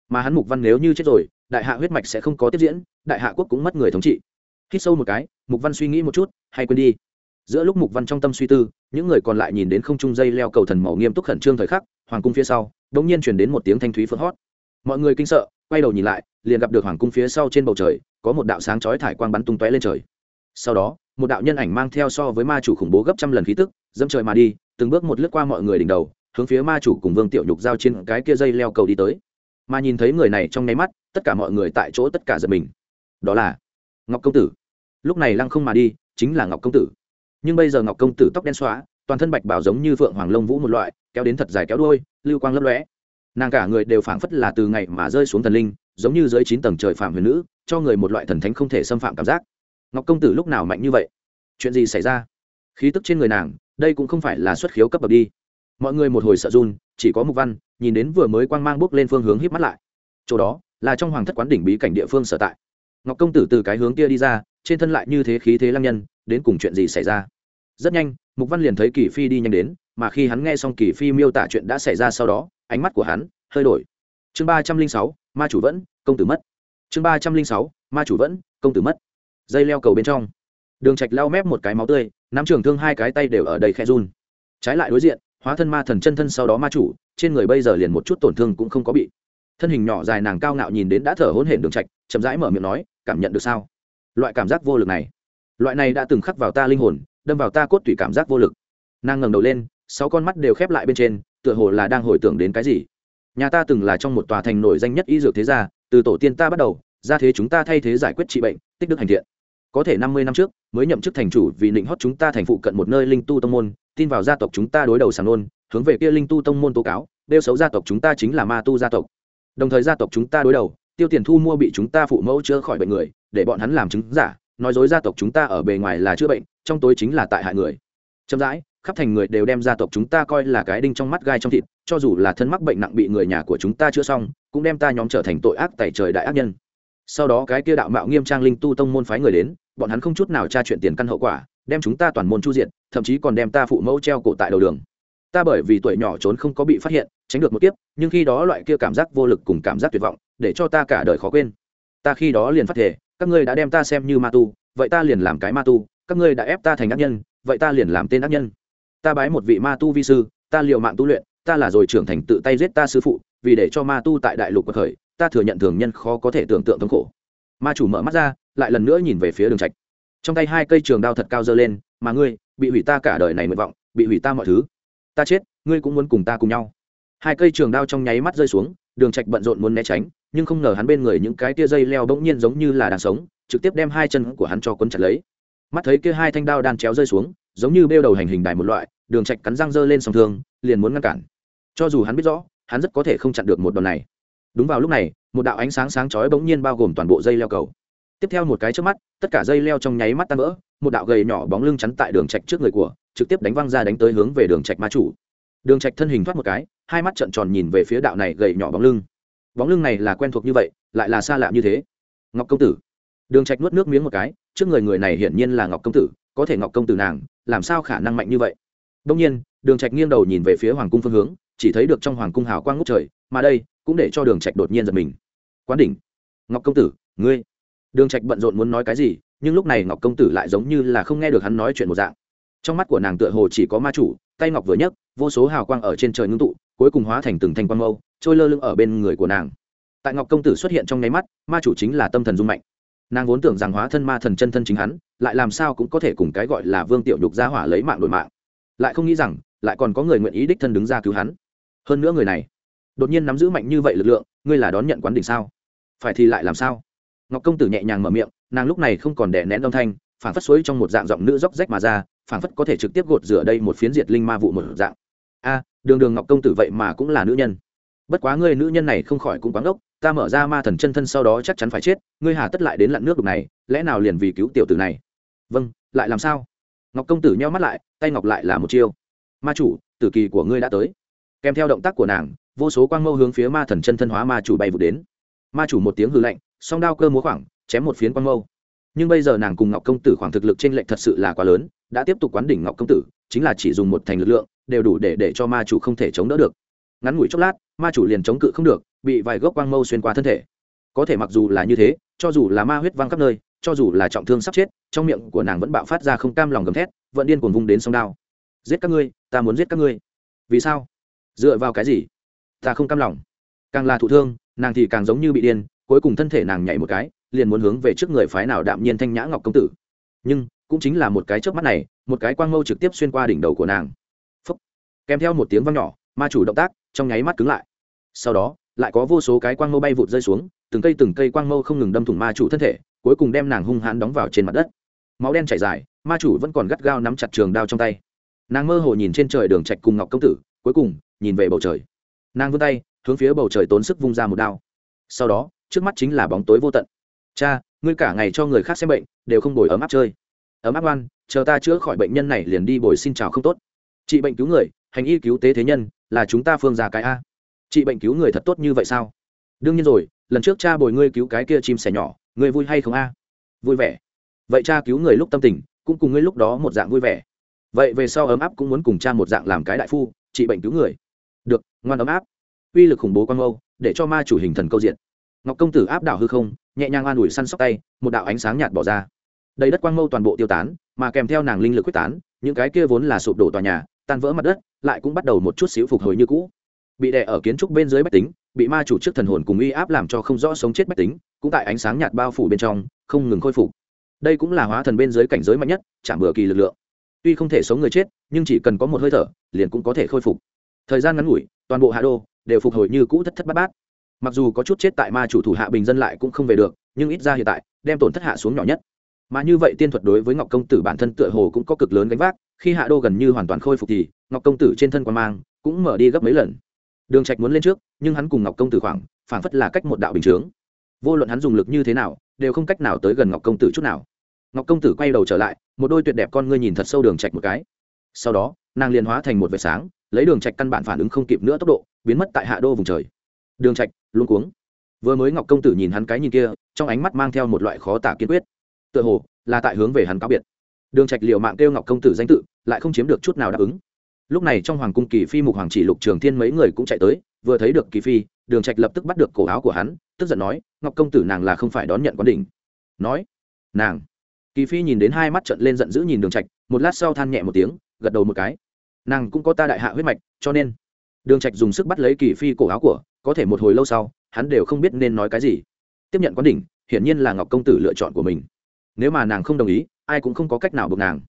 Mà hắn mục văn nếu như chết rồi, đại hạ huyết mạch sẽ không có tiếp diễn, đại hạ quốc cũng mất người thống trị. Hít sâu một cái, mục văn suy nghĩ một chút, hay quên đi giữa lúc mục văn trong tâm suy tư, những người còn lại nhìn đến không trung dây leo cầu thần màu nghiêm túc khẩn trương thời khắc, hoàng cung phía sau đ ỗ n g nhiên chuyển đến một tiếng thanh thúy phượng hót. Mọi người kinh sợ, quay đầu nhìn lại, liền gặp được hoàng cung phía sau trên bầu trời, có một đạo sáng chói thải quang bắn tung tóe lên trời. Sau đó, một đạo nhân ảnh mang theo so với ma chủ khủng bố gấp trăm lần khí tức dâm trời mà đi, từng bước một lướt qua mọi người đỉnh đầu, hướng phía ma chủ cùng vương tiểu nhục giao trên cái kia dây leo cầu đi tới. Mà nhìn thấy người này trong nháy mắt, tất cả mọi người tại chỗ tất cả giật mình. Đó là ngọc công tử. Lúc này lăng không mà đi, chính là ngọc công tử nhưng bây giờ ngọc công tử tóc đen xóa, toàn thân bạch bảo giống như phượng hoàng lông vũ một loại, kéo đến thật dài kéo đôi lưu quang lấp lóe. Nàng cả người đều phảng phất là từ ngày mà rơi xuống thần linh, giống như dưới chín tầng trời phạm huyền nữ, cho người một loại thần thánh không thể xâm phạm cảm giác. Ngọc công tử lúc nào mạnh như vậy? Chuyện gì xảy ra? Khí tức trên người nàng, đây cũng không phải là xuất khiếu cấp bậc đi. Mọi người một hồi sợ run, chỉ có mục văn, nhìn đến vừa mới quang mang bước lên phương hướng híp mắt lại. Chỗ đó, là trong hoàng thất quán đỉnh bí cảnh địa phương sở tại. Ngọc công tử từ cái hướng kia đi ra, trên thân lại như thế khí thế lăng nhân, đến cùng chuyện gì xảy ra? Rất nhanh, mục văn liền thấy kỳ phi đi nhanh đến, mà khi hắn nghe xong kỳ phi miêu tả chuyện đã xảy ra sau đó, ánh mắt của hắn hơi đổi. Chương ba trăm linh sáu, ma chủ vẫn, công tử mất. Chương ba trăm linh sáu, ma chủ vẫn, công tử mất. Dây leo cầu bên trong. Đường trạch lao mép một cái máu tươi, nắm trường thương hai cái tay đều ở đầy khe run. Trái lại đối diện, hóa thân ma thần chân thân sau đó ma chủ, trên người bây giờ liền một chút tổn thương cũng không có bị. Thân hình nhỏ dài nàng cao ngạo nhìn đến đã thở hổn hển đường trạch, chậm rãi mở miệng nói, cảm nhận được sao? Loại cảm giác vô lực này. Loại này đã từng khắc vào ta linh hồn đâm vào ta cốt tủy cảm giác vô lực. Nàng ngẩng đầu lên, sáu con mắt đều khép lại bên trên, tựa hồ là đang hồi tưởng đến cái gì. Nhà ta từng là trong một tòa thành nổi danh nhất y dược thế gia, từ tổ tiên ta bắt đầu, ra thế chúng ta thay thế giải quyết trị bệnh, tích đức hành thiện. Có thể năm mươi năm trước, mới nhậm chức thành chủ vì định hót chúng ta thành phụ cận một nơi linh tu tông môn, tin vào gia tộc chúng ta đối đầu sàng nôn, hướng về kia linh tu tông môn tố cáo, đeo xấu gia tộc chúng ta chính là ma tu gia tộc. Đồng thời gia tộc chúng ta đối đầu, tiêu tiền thu mua bị chúng ta phụ mẫu chữa khỏi bệnh người, để bọn hắn làm chứng giả nói dối gia tộc chúng ta ở bề ngoài là chữa bệnh, trong tối chính là tại hại người. Chậm rãi, khắp thành người đều đem gia tộc chúng ta coi là cái đinh trong mắt gai trong thịt, cho dù là thân mắc bệnh nặng bị người nhà của chúng ta chữa xong, cũng đem ta nhóm trở thành tội ác tại trời đại ác nhân. Sau đó cái kia đạo mạo nghiêm trang linh tu tông môn phái người đến, bọn hắn không chút nào tra chuyện tiền căn hậu quả, đem chúng ta toàn môn chu diện thậm chí còn đem ta phụ mẫu treo cổ tại đầu đường. Ta bởi vì tuổi nhỏ trốn không có bị phát hiện, tránh được một kiếp, nhưng khi đó loại kia cảm giác vô lực cùng cảm giác tuyệt vọng, để cho ta cả đời khó quên. Ta khi đó liền phát thể các ngươi đã đem ta xem như ma tu, vậy ta liền làm cái ma tu, các ngươi đã ép ta thành ác nhân, vậy ta liền làm tên ác nhân. Ta bái một vị ma tu vi sư, ta liệu mạng tu luyện, ta là rồi trưởng thành tự tay giết ta sư phụ, vì để cho ma tu tại đại lục bậc khởi, ta thừa nhận thường nhân khó có thể tưởng tượng thống khổ. Ma chủ mở mắt ra, lại lần nữa nhìn về phía đường trạch. Trong tay hai cây trường đao thật cao giơ lên, mà ngươi, bị hủy ta cả đời này nguyện vọng, bị hủy ta mọi thứ. Ta chết, ngươi cũng muốn cùng ta cùng nhau. Hai cây trường đao trong nháy mắt rơi xuống, đường trạch bận rộn muốn né tránh nhưng không ngờ hắn bên người những cái tia dây leo bỗng nhiên giống như là đang sống, trực tiếp đem hai chân của hắn cho cuốn chặt lấy. Mắt thấy kia hai thanh đao đan chéo rơi xuống, giống như bêu đầu hành hình đài một loại, đường trạch cắn răng rơi lên song thương, liền muốn ngăn cản. Cho dù hắn biết rõ, hắn rất có thể không chặn được một đòn này. Đúng vào lúc này, một đạo ánh sáng sáng chói bỗng nhiên bao gồm toàn bộ dây leo cầu. Tiếp theo một cái trước mắt, tất cả dây leo trong nháy mắt tan vỡ, một đạo gầy nhỏ bóng lưng chắn tại đường trạch trước người của, trực tiếp đánh văng ra đánh tới hướng về đường trạch ma chủ. Đường trạch thân hình thoát một cái, hai mắt trợn tròn nhìn về phía đạo này gầy nhỏ bóng lưng bóng lưng này là quen thuộc như vậy, lại là xa lạ như thế. Ngọc công tử. Đường trạch nuốt nước miếng một cái, trước người người này hiển nhiên là ngọc công tử, có thể ngọc công tử nàng, làm sao khả năng mạnh như vậy? Đông nhiên, đường trạch nghiêng đầu nhìn về phía hoàng cung phương hướng, chỉ thấy được trong hoàng cung hào quang ngút trời, mà đây cũng để cho đường trạch đột nhiên giật mình. Quán đỉnh. Ngọc công tử, ngươi. Đường trạch bận rộn muốn nói cái gì, nhưng lúc này ngọc công tử lại giống như là không nghe được hắn nói chuyện một dạng. Trong mắt của nàng tựa hồ chỉ có ma chủ, tay ngọc vừa nhấc, vô số hào quang ở trên trời ngưng tụ cuối cùng hóa thành từng thanh quang mâu, trôi lơ lửng ở bên người của nàng. Tại ngọc công tử xuất hiện trong nháy mắt, ma chủ chính là tâm thần dung mạnh. Nàng vốn tưởng rằng hóa thân ma thần chân thân chính hắn, lại làm sao cũng có thể cùng cái gọi là vương tiểu nhục gia hỏa lấy mạng đổi mạng. Lại không nghĩ rằng, lại còn có người nguyện ý đích thân đứng ra cứu hắn. Hơn nữa người này, đột nhiên nắm giữ mạnh như vậy lực lượng, ngươi là đón nhận quán đỉnh sao? Phải thì lại làm sao? Ngọc công tử nhẹ nhàng mở miệng, nàng lúc này không còn đè nén âm thanh phản phất suối trong một dạng giọng nữ róc rách mà ra phản phất có thể trực tiếp gột rửa đây một phiến diệt linh ma vụ một dạng. A đường đường ngọc công tử vậy mà cũng là nữ nhân. Bất quá ngươi nữ nhân này không khỏi cũng quáng ốc ta mở ra ma thần chân thân sau đó chắc chắn phải chết, ngươi hà tất lại đến lặn nước đục này, lẽ nào liền vì cứu tiểu tử này? Vâng lại làm sao? Ngọc công tử nheo mắt lại, tay ngọc lại là một chiêu. Ma chủ, tử kỳ của ngươi đã tới. Kèm theo động tác của nàng, vô số quang mâu hướng phía ma thần chân thân hóa ma chủ bay vụt đến. Ma chủ một tiếng hư lạnh, song đao cơ múa khoảng, chém một phiến quang mâu. Nhưng bây giờ nàng cùng ngọc công tử khoảng thực lực t r ê n lệch thật sự là quá lớn, đã tiếp tục quán đỉnh ngọc công tử, chính là chỉ dùng một thành lực lượng đều đủ để để cho ma chủ không thể chống đỡ được. Ngắn ngủi chốc lát, ma chủ liền chống cự không được, bị vài gốc quang mâu xuyên qua thân thể. Có thể mặc dù là như thế, cho dù là ma huyết văng khắp nơi, cho dù là trọng thương sắp chết, trong miệng của nàng vẫn bạo phát ra không cam lòng gầm thét, vẫn điên cuồng vung đến sông đao. Giết các ngươi, ta muốn giết các ngươi. Vì sao? Dựa vào cái gì? Ta không cam lòng. Càng là thụ thương, nàng thì càng giống như bị điên, cuối cùng thân thể nàng nhảy một cái, liền muốn hướng về trước người phái nào đạm nhiên thanh nhã ngọc công tử. Nhưng, cũng chính là một cái trước mắt này, một cái quang mâu trực tiếp xuyên qua đỉnh đầu của nàng kèm theo một tiếng vang nhỏ, ma chủ động tác, trong nháy mắt cứng lại. Sau đó, lại có vô số cái quang mâu bay vụt rơi xuống, từng cây từng cây quang mâu không ngừng đâm thủng ma chủ thân thể, cuối cùng đem nàng hung hãn đóng vào trên mặt đất. Máu đen chảy dài, ma chủ vẫn còn gắt gao nắm chặt trường đao trong tay. Nàng mơ hồ nhìn trên trời đường trạch cùng ngọc công tử, cuối cùng, nhìn về bầu trời. Nàng vươn tay, hướng phía bầu trời tốn sức vung ra một đao. Sau đó, trước mắt chính là bóng tối vô tận. Cha, ngươi cả ngày cho người khác xem bệnh, đều không bồi ấm áp chơi. Ấm áp oan, chờ ta chữa khỏi bệnh nhân này liền đi bồi xin chào không tốt. Trị bệnh cứu người hành y cứu tế thế nhân, là chúng ta phương già cái a. Trị bệnh cứu người thật tốt như vậy sao? Đương nhiên rồi, lần trước cha bồi ngươi cứu cái kia chim sẻ nhỏ, ngươi vui hay không a? Vui vẻ. Vậy cha cứu người lúc tâm tình, cũng cùng ngươi lúc đó một dạng vui vẻ. Vậy về sau ấm áp cũng muốn cùng cha một dạng làm cái đại phu trị bệnh cứu người. Được, ngoan ấm áp. Uy lực khủng bố quang mâu, để cho ma chủ hình thần câu diện. Ngọc công tử áp đảo hư không, nhẹ nhàng an ủi săn sóc tay, một đạo ánh sáng nhạt bỏ ra. Đầy đất quang mâu toàn bộ tiêu tán, mà kèm theo nàng linh lực quyết tán những cái kia vốn là sụp đổ tòa nhà, tan vỡ mặt đất, lại cũng bắt đầu một chút xíu phục hồi như cũ. Bị đè ở kiến trúc bên dưới bách tính, bị ma chủ trước thần hồn cùng uy áp làm cho không rõ sống chết bách tính, cũng tại ánh sáng nhạt bao phủ bên trong, không ngừng khôi phục. Đây cũng là hóa thần bên dưới cảnh giới mạnh nhất, chạm bừa kỳ lực lượng. Tuy không thể sống người chết, nhưng chỉ cần có một hơi thở, liền cũng có thể khôi phục. Thời gian ngắn ngủi, toàn bộ hạ đô đều phục hồi như cũ thất thất bát bát. Mặc dù có chút chết tại ma chủ thủ hạ bình dân lại cũng không về được, nhưng ít ra hiện tại, đem tổn thất hạ xuống nhỏ nhất mà như vậy tiên thuật đối với ngọc công tử bản thân tựa hồ cũng có cực lớn gánh vác, khi hạ đô gần như hoàn toàn khôi phục thì, ngọc công tử trên thân quan mang cũng mở đi gấp mấy lần. Đường trạch muốn lên trước, nhưng hắn cùng ngọc công tử khoảng phản phất là cách một đạo bình chướng. Vô luận hắn dùng lực như thế nào, đều không cách nào tới gần ngọc công tử chút nào. Ngọc công tử quay đầu trở lại, một đôi tuyệt đẹp con ngươi nhìn thật sâu đường trạch một cái. Sau đó, nàng liền hóa thành một vệt sáng, lấy đường trạch căn bản phản ứng không kịp nữa tốc độ, biến mất tại hạ đô vùng trời. Đường trạch luôn cuống. Vừa mới ngọc công tử nhìn hắn cái nhìn kia, trong ánh mắt mang theo một loại khó tả kiên quyết tựa hồ là tại hướng về hắn cáo biệt. Đường trạch liều mạng kêu ngọc công tử danh tự, lại không chiếm được chút nào đáp ứng. Lúc này trong hoàng cung kỳ phi, mục hoàng chỉ, lục trường thiên mấy người cũng chạy tới, vừa thấy được kỳ phi, đường trạch lập tức bắt được cổ áo của hắn, tức giận nói, ngọc công tử nàng là không phải đón nhận quán đỉnh. Nói, nàng. Kỳ phi nhìn đến hai mắt trợn lên giận dữ nhìn đường trạch, một lát sau than nhẹ một tiếng, gật đầu một cái. Nàng cũng có ta đại hạ huyết mạch, cho nên. Đường trạch dùng sức bắt lấy kỳ phi cổ áo của, có thể một hồi lâu sau, hắn đều không biết nên nói cái gì. Tiếp nhận quán đỉnh, hiển nhiên là ngọc công tử lựa chọn của mình nếu mà nàng không đồng ý, ai cũng không có cách nào buộc nàng.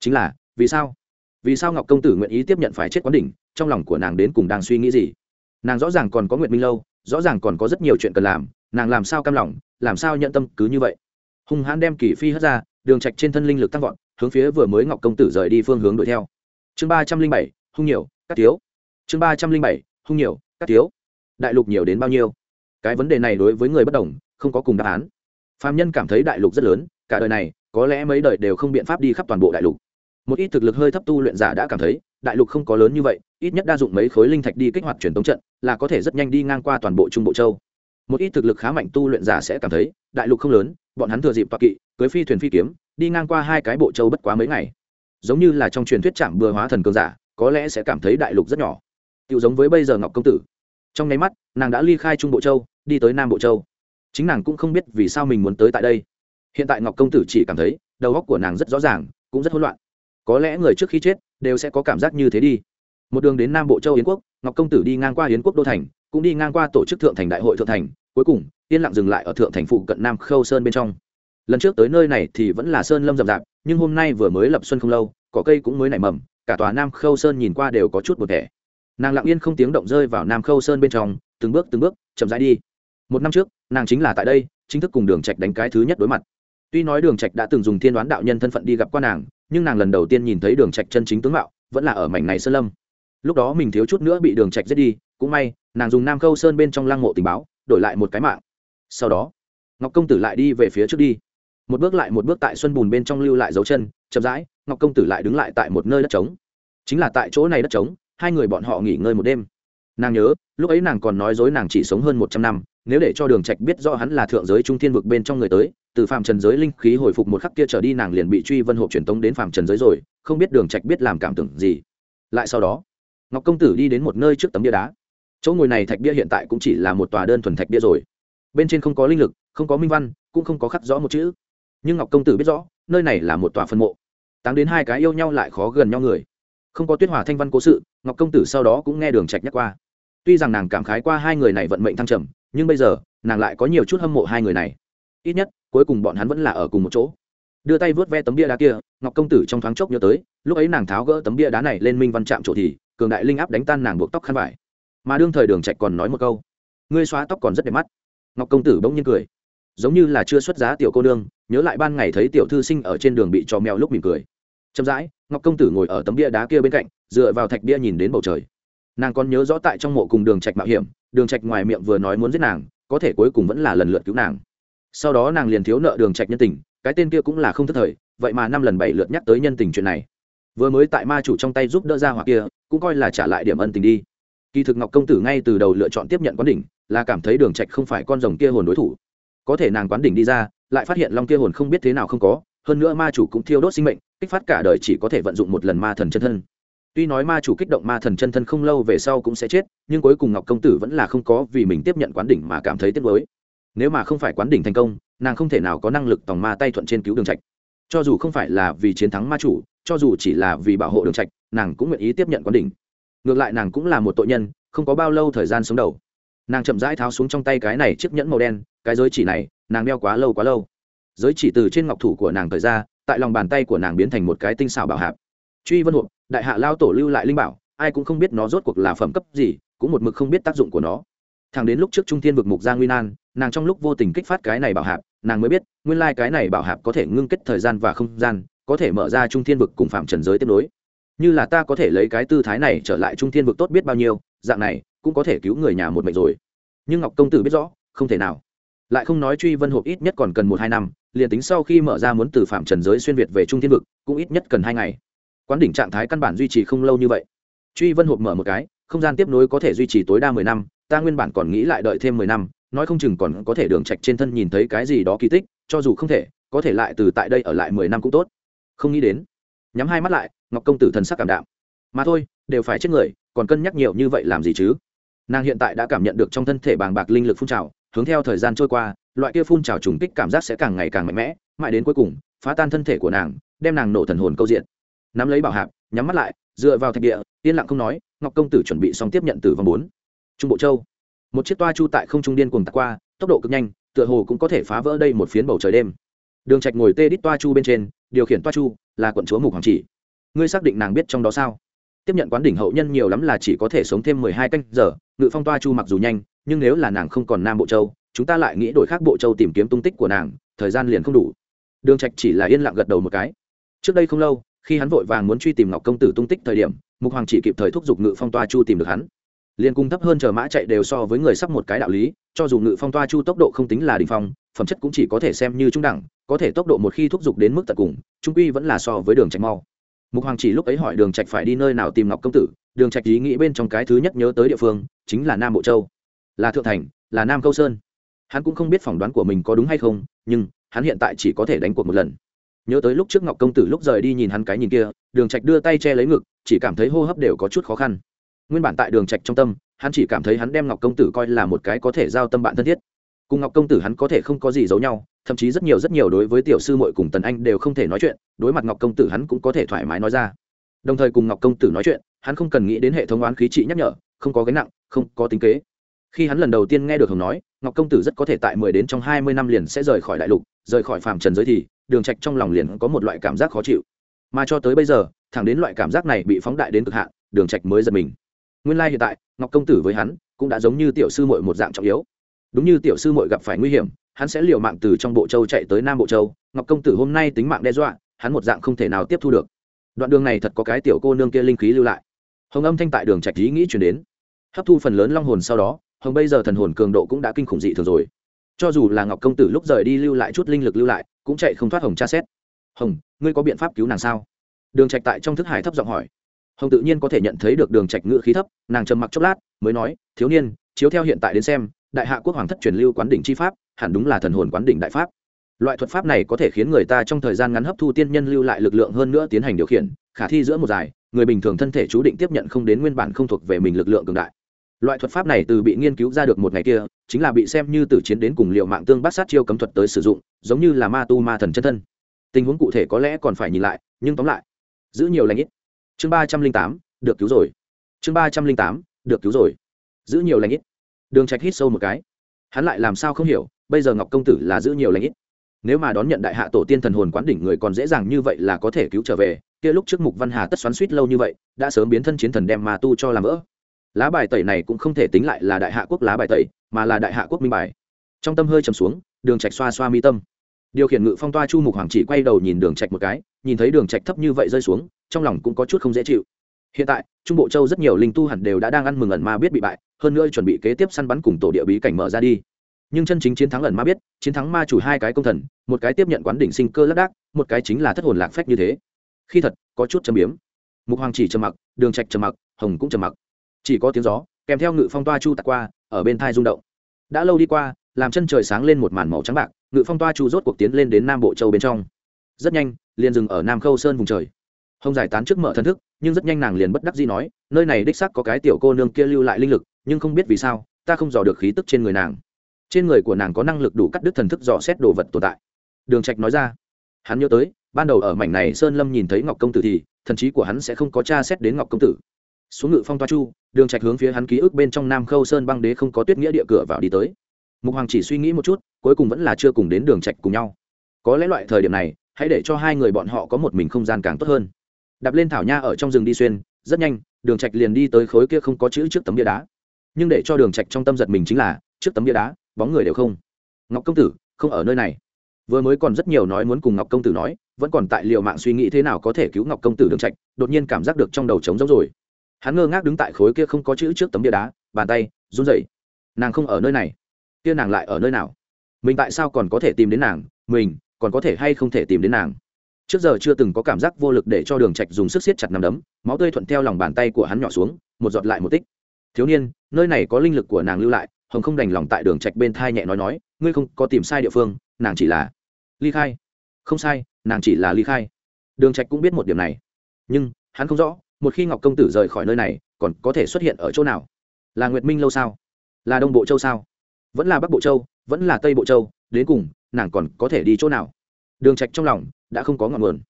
Chính là, vì sao? Vì sao ngọc công tử nguyện ý tiếp nhận phải chết quán đỉnh, trong lòng của nàng đến cùng đang suy nghĩ gì? Nàng rõ ràng còn có nguyện minh lâu, rõ ràng còn có rất nhiều chuyện cần làm, nàng làm sao cam lòng, làm sao nhận tâm cứ như vậy? Hung hãn đem kỳ phi hất ra, đường trạch trên thân linh lực tăng vọt, hướng phía vừa mới ngọc công tử rời đi phương hướng đuổi theo. Chương ba trăm linh bảy, hung nhiều, các thiếu. Chương ba trăm linh bảy, hung nhiều, các thiếu. Đại lục nhiều đến bao nhiêu? Cái vấn đề này đối với người bất đồng, không có cùng đáp án. Phạm nhân cảm thấy đại lục rất lớn cả đời này, có lẽ mấy đời đều không biện pháp đi khắp toàn bộ đại lục. Một ít thực lực hơi thấp tu luyện giả đã cảm thấy, đại lục không có lớn như vậy, ít nhất đa dụng mấy khối linh thạch đi kích hoạt truyền tống trận, là có thể rất nhanh đi ngang qua toàn bộ trung bộ châu. Một ít thực lực khá mạnh tu luyện giả sẽ cảm thấy, đại lục không lớn, bọn hắn thừa dịp toạc kỵ, cưới phi thuyền phi kiếm, đi ngang qua hai cái bộ châu bất quá mấy ngày. Giống như là trong truyền thuyết chạm bừa hóa thần cường giả, có lẽ sẽ cảm thấy đại lục rất nhỏ. Tự giống với bây giờ ngọc công tử. Trong nháy mắt, nàng đã ly khai trung bộ châu, đi tới nam bộ châu. Chính nàng cũng không biết vì sao mình muốn tới tại đây hiện tại ngọc công tử chỉ cảm thấy, đầu óc của nàng rất rõ ràng, cũng rất hỗn loạn. Có lẽ người trước khi chết đều sẽ có cảm giác như thế đi. Một đường đến nam bộ châu yến quốc, ngọc công tử đi ngang qua yến quốc đô thành, cũng đi ngang qua tổ chức thượng thành đại hội thượng thành, cuối cùng, yên lặng dừng lại ở thượng thành phụ cận nam khâu sơn bên trong. Lần trước tới nơi này thì vẫn là sơn lâm rậm rạp, nhưng hôm nay vừa mới lập xuân không lâu, cỏ cây cũng mới nảy mầm, cả tòa nam khâu sơn nhìn qua đều có chút một vẻ nàng lặng yên không tiếng động rơi vào nam khâu sơn bên trong, từng bước từng bước, chậm rãi đi. Một năm trước, nàng chính là tại đây, chính thức cùng đường trạch đánh cái thứ nhất đối mặt tuy nói đường trạch đã từng dùng thiên đoán đạo nhân thân phận đi gặp qua nàng, nhưng nàng lần đầu tiên nhìn thấy đường trạch chân chính tướng mạo, vẫn là ở mảnh này sơn lâm. Lúc đó mình thiếu chút nữa bị đường trạch giết đi, cũng may, nàng dùng nam khâu sơn bên trong lăng mộ tình báo, đổi lại một cái mạng. Sau đó, ngọc công tử lại đi về phía trước đi. Một bước lại một bước tại xuân bùn bên trong lưu lại dấu chân, chậm rãi, ngọc công tử lại đứng lại tại một nơi đất trống. Chính là tại chỗ này đất trống, hai người bọn họ nghỉ ngơi một đêm. Nàng nhớ, lúc ấy nàng còn nói dối nàng chỉ sống hơn một trăm năm nếu để cho đường trạch biết rõ hắn là thượng giới trung thiên vực bên trong người tới, từ phạm trần giới linh khí hồi phục một khắc kia trở đi nàng liền bị truy vân hộp truyền tống đến phạm trần giới rồi, không biết đường trạch biết làm cảm tưởng gì. Lại sau đó, ngọc công tử đi đến một nơi trước tấm bia đá. Chỗ ngồi này thạch bia hiện tại cũng chỉ là một tòa đơn thuần thạch bia rồi. Bên trên không có linh lực, không có minh văn, cũng không có khắc rõ một chữ. Nhưng ngọc công tử biết rõ, nơi này là một tòa phân mộ. Táng đến hai cái yêu nhau lại khó gần nhau người. Không có tuyết hòa thanh văn cố sự, ngọc công tử sau đó cũng nghe đường trạch nhắc qua. Tuy rằng nàng cảm khái qua hai người này vận mệnh thăng trầm nhưng bây giờ, nàng lại có nhiều chút hâm mộ hai người này. Ít nhất, cuối cùng bọn hắn vẫn là ở cùng một chỗ. Đưa tay vớt ve tấm bia đá kia, ngọc công tử trong thoáng chốc nhớ tới, lúc ấy nàng tháo gỡ tấm bia đá này lên minh văn chạm chỗ thì, cường đại linh áp đánh tan nàng buộc tóc khăn vải. Mà đương thời đường trạch còn nói một câu, ngươi xóa tóc còn rất đẹp mắt. Ngọc công tử bỗng nhiên cười. Giống như là chưa xuất giá tiểu cô nương, nhớ lại ban ngày thấy tiểu thư sinh ở trên đường bị cho mèo lúc mỉm cười. Chậm rãi, ngọc công tử ngồi ở tấm bia đá kia bên cạnh, dựa vào thạch bia nhìn đến bầu trời. Nàng còn nhớ rõ tại trong mộ cùng đường trạch mạo hiểm đường trạch ngoài miệng vừa nói muốn giết nàng, có thể cuối cùng vẫn là lần lượt cứu nàng. Sau đó nàng liền thiếu nợ đường trạch nhân tình, cái tên kia cũng là không thất thời, vậy mà năm lần bảy lượt nhắc tới nhân tình chuyện này. Vừa mới tại ma chủ trong tay giúp đỡ ra hoặc kia, cũng coi là trả lại điểm ân tình đi. Kỳ thực ngọc công tử ngay từ đầu lựa chọn tiếp nhận quán đỉnh, là cảm thấy đường trạch không phải con rồng kia hồn đối thủ. Có thể nàng quán đỉnh đi ra, lại phát hiện long kia hồn không biết thế nào không có, hơn nữa ma chủ cũng thiêu đốt sinh mệnh, kích phát cả đời chỉ có thể vận dụng một lần ma thần chân thân tuy nói ma chủ kích động ma thần chân thân không lâu về sau cũng sẽ chết, nhưng cuối cùng ngọc công tử vẫn là không có vì mình tiếp nhận quán đỉnh mà cảm thấy tiếc nuối. Nếu mà không phải quán đỉnh thành công, nàng không thể nào có năng lực tòng ma tay thuận trên cứu đường trạch. Cho dù không phải là vì chiến thắng ma chủ, cho dù chỉ là vì bảo hộ đường trạch, nàng cũng nguyện ý tiếp nhận quán đỉnh. Ngược lại nàng cũng là một tội nhân, không có bao lâu thời gian sống đầu. Nàng chậm rãi tháo xuống trong tay cái này chiếc nhẫn màu đen, cái giới chỉ này, nàng đeo quá lâu quá lâu. Giới chỉ từ trên ngọc thủ của nàng thời ra, tại lòng bàn tay của nàng biến thành một cái tinh xảo bảo hạp truy vân hộp đại hạ lao tổ lưu lại linh bảo ai cũng không biết nó rốt cuộc là phẩm cấp gì cũng một mực không biết tác dụng của nó. Thằng đến lúc trước trung thiên vực mục giang Nguyên An, nàng trong lúc vô tình kích phát cái này bảo hạp nàng mới biết nguyên lai、like、cái này bảo hạp có thể ngưng kết thời gian và không gian có thể mở ra trung thiên vực cùng phạm trần giới tiếp nối. Như là ta có thể lấy cái tư thái này trở lại trung thiên vực tốt biết bao nhiêu dạng này cũng có thể cứu người nhà một mệnh rồi. Nhưng ngọc công tử biết rõ không thể nào. Lại không nói truy vân hộp ít nhất còn cần một hai năm liền tính sau khi mở ra muốn từ phạm trần giới xuyên việt về trung thiên vực cũng ít nhất cần hai ngày quán đỉnh trạng thái căn bản duy trì không lâu như vậy. Truy vân hộp mở một cái, không gian tiếp nối có thể duy trì tối đa mười năm, ta nguyên bản còn nghĩ lại đợi thêm mười năm, nói không chừng còn có thể đường trạch trên thân nhìn thấy cái gì đó kỳ tích, cho dù không thể, có thể lại từ tại đây ở lại mười năm cũng tốt. Không nghĩ đến, nhắm hai mắt lại, ngọc công tử thần sắc cảm đạm. Mà thôi, đều phải chết người, còn cân nhắc nhiều như vậy làm gì chứ? Nàng hiện tại đã cảm nhận được trong thân thể bàng bạc linh lực phun trào, hướng theo thời gian trôi qua, loại kia phun trào trùng kích cảm giác sẽ càng ngày càng mạnh mẽ, mãi đến cuối cùng, phá tan thân thể của nàng, đem nàng nổ thần hồn câu diện nắm lấy bảo hạp nhắm mắt lại, dựa vào thạch địa, yên lặng không nói, ngọc công tử chuẩn bị xong tiếp nhận tử vong bốn. Trung bộ châu. Một chiếc toa chu tại không trung điên cuồng tạt qua, tốc độ cực nhanh, tựa hồ cũng có thể phá vỡ đây một phiến bầu trời đêm. Đường trạch ngồi tê đít toa chu bên trên, điều khiển toa chu, là quận chúa mục hoàng chỉ. Ngươi xác định nàng biết trong đó sao? Tiếp nhận quán đỉnh hậu nhân nhiều lắm là chỉ có thể sống thêm mười hai canh giờ, ngự phong toa chu mặc dù nhanh, nhưng nếu là nàng không còn nam bộ châu, chúng ta lại nghĩ đổi khác bộ châu tìm kiếm tung tích của nàng, thời gian liền không đủ. Đường trạch chỉ là yên lặng gật đầu một cái. Trước đây không lâu khi hắn vội vàng muốn truy tìm ngọc công tử tung tích thời điểm, mục hoàng chỉ kịp thời thúc giục ngự phong toa chu tìm được hắn. Liên cung thấp hơn chờ mã chạy đều so với người sắp một cái đạo lý, cho dù ngự phong toa chu tốc độ không tính là đỉnh phong, phẩm chất cũng chỉ có thể xem như trung đẳng, có thể tốc độ một khi thúc giục đến mức tận cùng, trung quy vẫn là so với đường trạch mau. Mục hoàng chỉ lúc ấy hỏi đường trạch phải đi nơi nào tìm ngọc công tử, đường trạch ý nghĩ bên trong cái thứ nhất nhớ tới địa phương, chính là nam bộ châu. Là thượng thành, là nam câu sơn. Hắn cũng không biết phỏng đoán của mình có đúng hay không, nhưng hắn hiện tại chỉ có thể đánh cuộc một lần nhớ tới lúc trước ngọc công tử lúc rời đi nhìn hắn cái nhìn kia, đường trạch đưa tay che lấy ngực, chỉ cảm thấy hô hấp đều có chút khó khăn. Nguyên bản tại đường trạch trong tâm, hắn chỉ cảm thấy hắn đem ngọc công tử coi là một cái có thể giao tâm bạn thân thiết. Cùng ngọc công tử hắn có thể không có gì giấu nhau, thậm chí rất nhiều rất nhiều đối với tiểu sư muội cùng tần anh đều không thể nói chuyện, đối mặt ngọc công tử hắn cũng có thể thoải mái nói ra. Đồng thời cùng ngọc công tử nói chuyện, hắn không cần nghĩ đến hệ thống oán khí trị nhắc nhở, không có gánh nặng, không có tính kế. Khi hắn lần đầu tiên nghe được hồng nói, ngọc công tử rất có thể tại mười đến trong hai mươi năm liền sẽ rời khỏi đại lục, rời khỏi phàm trần giới thì đường trạch trong lòng liền có một loại cảm giác khó chịu. Mà cho tới bây giờ, thẳng đến loại cảm giác này bị phóng đại đến cực hạn, đường trạch mới giật mình. Nguyên lai like hiện tại, ngọc công tử với hắn cũng đã giống như tiểu sư muội một dạng trọng yếu. Đúng như tiểu sư muội gặp phải nguy hiểm, hắn sẽ liều mạng từ trong bộ châu chạy tới nam bộ châu, ngọc công tử hôm nay tính mạng đe dọa, hắn một dạng không thể nào tiếp thu được. Đoạn đường này thật có cái tiểu cô nương kia linh khí lưu lại. Hồng âm thanh tại đường trạch ý nghĩ chuyển đến. Hấp thu phần lớn long hồn sau đó, hồng bây giờ thần hồn cường độ cũng đã kinh khủng dị thường rồi cho dù là ngọc công tử lúc rời đi lưu lại chút linh lực lưu lại, cũng chạy không thoát hồng tra xét. Hồng, ngươi có biện pháp cứu nàng sao? Đường trạch tại trong thức hải thấp giọng hỏi. Hồng tự nhiên có thể nhận thấy được đường trạch ngựa khí thấp, nàng trầm mặc chốc lát, mới nói, thiếu niên, chiếu theo hiện tại đến xem, đại hạ quốc hoàng thất truyền lưu quán đỉnh chi pháp, hẳn đúng là thần hồn quán đỉnh đại pháp. Loại thuật pháp này có thể khiến người ta trong thời gian ngắn hấp thu tiên nhân lưu lại lực lượng hơn nữa tiến hành điều khiển, khả thi giữa một dài, người bình thường thân thể chú định tiếp nhận không đến nguyên bản không thuộc về mình lực lượng cường đại loại thuật pháp này từ bị nghiên cứu ra được một ngày kia, chính là bị xem như từ chiến đến cùng liệu mạng tương bát sát chiêu cấm thuật tới sử dụng, giống như là ma tu ma thần chân thân. Tình huống cụ thể có lẽ còn phải nhìn lại, nhưng tóm lại, giữ nhiều lãnh ít. Chương ba trăm linh tám, được cứu rồi. Chương ba trăm linh tám, được cứu rồi. Giữ nhiều lãnh ít. Đường trạch hít sâu một cái. Hắn lại làm sao không hiểu, bây giờ ngọc công tử là giữ nhiều lãnh ít. Nếu mà đón nhận đại hạ tổ tiên thần hồn quán đỉnh người còn dễ dàng như vậy là có thể cứu trở về, kia lúc trước mục văn hà tất xoắn suýt lâu như vậy, đã sớm biến thân chiến thần đem ma tu cho làm vỡ lá bài tẩy này cũng không thể tính lại là đại hạ quốc lá bài tẩy, mà là đại hạ quốc minh bài. Trong tâm hơi trầm xuống, đường trạch xoa xoa mi tâm. Điều khiển ngự phong toa chu mục hoàng chỉ quay đầu nhìn đường trạch một cái, nhìn thấy đường trạch thấp như vậy rơi xuống, trong lòng cũng có chút không dễ chịu. Hiện tại, trung bộ châu rất nhiều linh tu hẳn đều đã đang ăn mừng ẩn ma biết bị bại, hơn nữa chuẩn bị kế tiếp săn bắn cùng tổ địa bí cảnh mở ra đi. Nhưng chân chính chiến thắng ẩn ma biết, chiến thắng ma chủ hai cái công thần, một cái tiếp nhận quán đỉnh sinh cơ lác đác, một cái chính là thất hồn lạc phách như thế. Khi thật, có chút châm biếm. Mục hoàng chỉ trầm mặc, đường trạch trầm mặc, hồng cũng trầm mặc chỉ có tiếng gió, kèm theo ngự phong toa chu tạt qua, ở bên thai rung động. Đã lâu đi qua, làm chân trời sáng lên một màn màu trắng bạc, ngự phong toa chu rốt cuộc tiến lên đến nam bộ châu bên trong. Rất nhanh, liền dừng ở nam khâu sơn vùng trời. Hồng giải tán trước mở thân thức, nhưng rất nhanh nàng liền bất đắc dĩ nói, nơi này đích sắc có cái tiểu cô nương kia lưu lại linh lực, nhưng không biết vì sao, ta không dò được khí tức trên người nàng. Trên người của nàng có năng lực đủ cắt đứt thần thức dò xét đồ vật tồn tại. Đường trạch nói ra, hắn nhớ tới, ban đầu ở mảnh này sơn lâm nhìn thấy ngọc công tử thì, thần trí của hắn sẽ không có tra xét đến ngọc công tử xuống ngự phong toa chu, đường trạch hướng phía hắn ký ức bên trong nam khâu sơn băng đế không có tuyết nghĩa địa cửa vào đi tới. Mục hoàng chỉ suy nghĩ một chút, cuối cùng vẫn là chưa cùng đến đường trạch cùng nhau. Có lẽ loại thời điểm này, hãy để cho hai người bọn họ có một mình không gian càng tốt hơn. Đạp lên thảo nha ở trong rừng đi xuyên, rất nhanh, đường trạch liền đi tới khối kia không có chữ trước tấm bia đá. Nhưng để cho đường trạch trong tâm giật mình chính là, trước tấm bia đá, bóng người đều không. Ngọc công tử, không ở nơi này. Vừa mới còn rất nhiều nói muốn cùng ngọc công tử nói, vẫn còn tại liệu mạng suy nghĩ thế nào có thể cứu ngọc công tử đường trạch, đột nhiên cảm giác được trong đầu trống rỗng rồi hắn ngơ ngác đứng tại khối kia không có chữ trước tấm bia đá, bàn tay, run rẩy. Nàng không ở nơi này. Kia nàng lại ở nơi nào? Mình tại sao còn có thể tìm đến nàng? Mình, còn có thể hay không thể tìm đến nàng? Trước giờ chưa từng có cảm giác vô lực để cho đường trạch dùng sức siết chặt nắm đấm, máu tươi thuận theo lòng bàn tay của hắn nhỏ xuống, một giọt lại một tích. Thiếu niên, nơi này có linh lực của nàng lưu lại, hồng không đành lòng tại đường trạch bên thai nhẹ nói nói, ngươi không có tìm sai địa phương, nàng chỉ là ly khai. Không sai, nàng chỉ là ly khai. Đường trạch cũng biết một điểm này. Nhưng, hắn không rõ một khi ngọc công tử rời khỏi nơi này, còn có thể xuất hiện ở chỗ nào? Là nguyệt minh lâu sao? Là đông bộ châu sao? Vẫn là bắc bộ châu, vẫn là tây bộ châu, đến cùng, nàng còn có thể đi chỗ nào? Đường trạch trong lòng đã không có ngọn nguồn.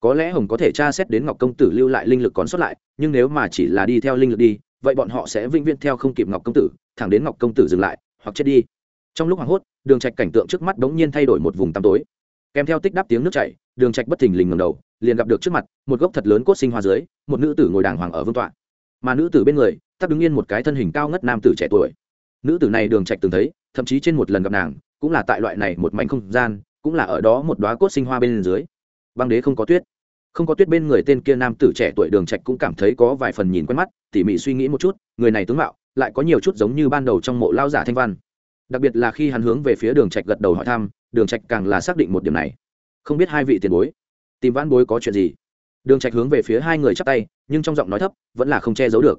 Có lẽ hồng có thể tra xét đến ngọc công tử lưu lại linh lực còn sót lại, nhưng nếu mà chỉ là đi theo linh lực đi, vậy bọn họ sẽ vĩnh viễn theo không kịp ngọc công tử, thẳng đến ngọc công tử dừng lại, hoặc chết đi. Trong lúc hoảng hốt, đường trạch cảnh tượng trước mắt đống nhiên thay đổi một vùng tăm tối. Kèm theo tích đáp tiếng nước chảy, đường trạch bất thình lình ngẩng đầu liền gặp được trước mặt một gốc thật lớn cốt sinh hoa dưới, một nữ tử ngồi đàng hoàng ở vương tọa. Mà nữ tử bên người tắt đứng yên một cái thân hình cao ngất nam tử trẻ tuổi. Nữ tử này đường trạch từng thấy, thậm chí trên một lần gặp nàng, cũng là tại loại này một mảnh không gian, cũng là ở đó một đóa cốt sinh hoa bên dưới. Băng đế không có tuyết. Không có tuyết bên người tên kia nam tử trẻ tuổi đường trạch cũng cảm thấy có vài phần nhìn quen mắt, tỉ mỉ suy nghĩ một chút, người này tướng mạo, lại có nhiều chút giống như ban đầu trong mộ lao giả thanh văn. Đặc biệt là khi hắn hướng về phía đường trạch gật đầu hỏi thăm, đường trạch càng là xác định một điểm này. Không biết hai vị tiền bối tìm vãn bối có chuyện gì? Đường trạch hướng về phía hai người chắp tay, nhưng trong giọng nói thấp, vẫn là không che giấu được.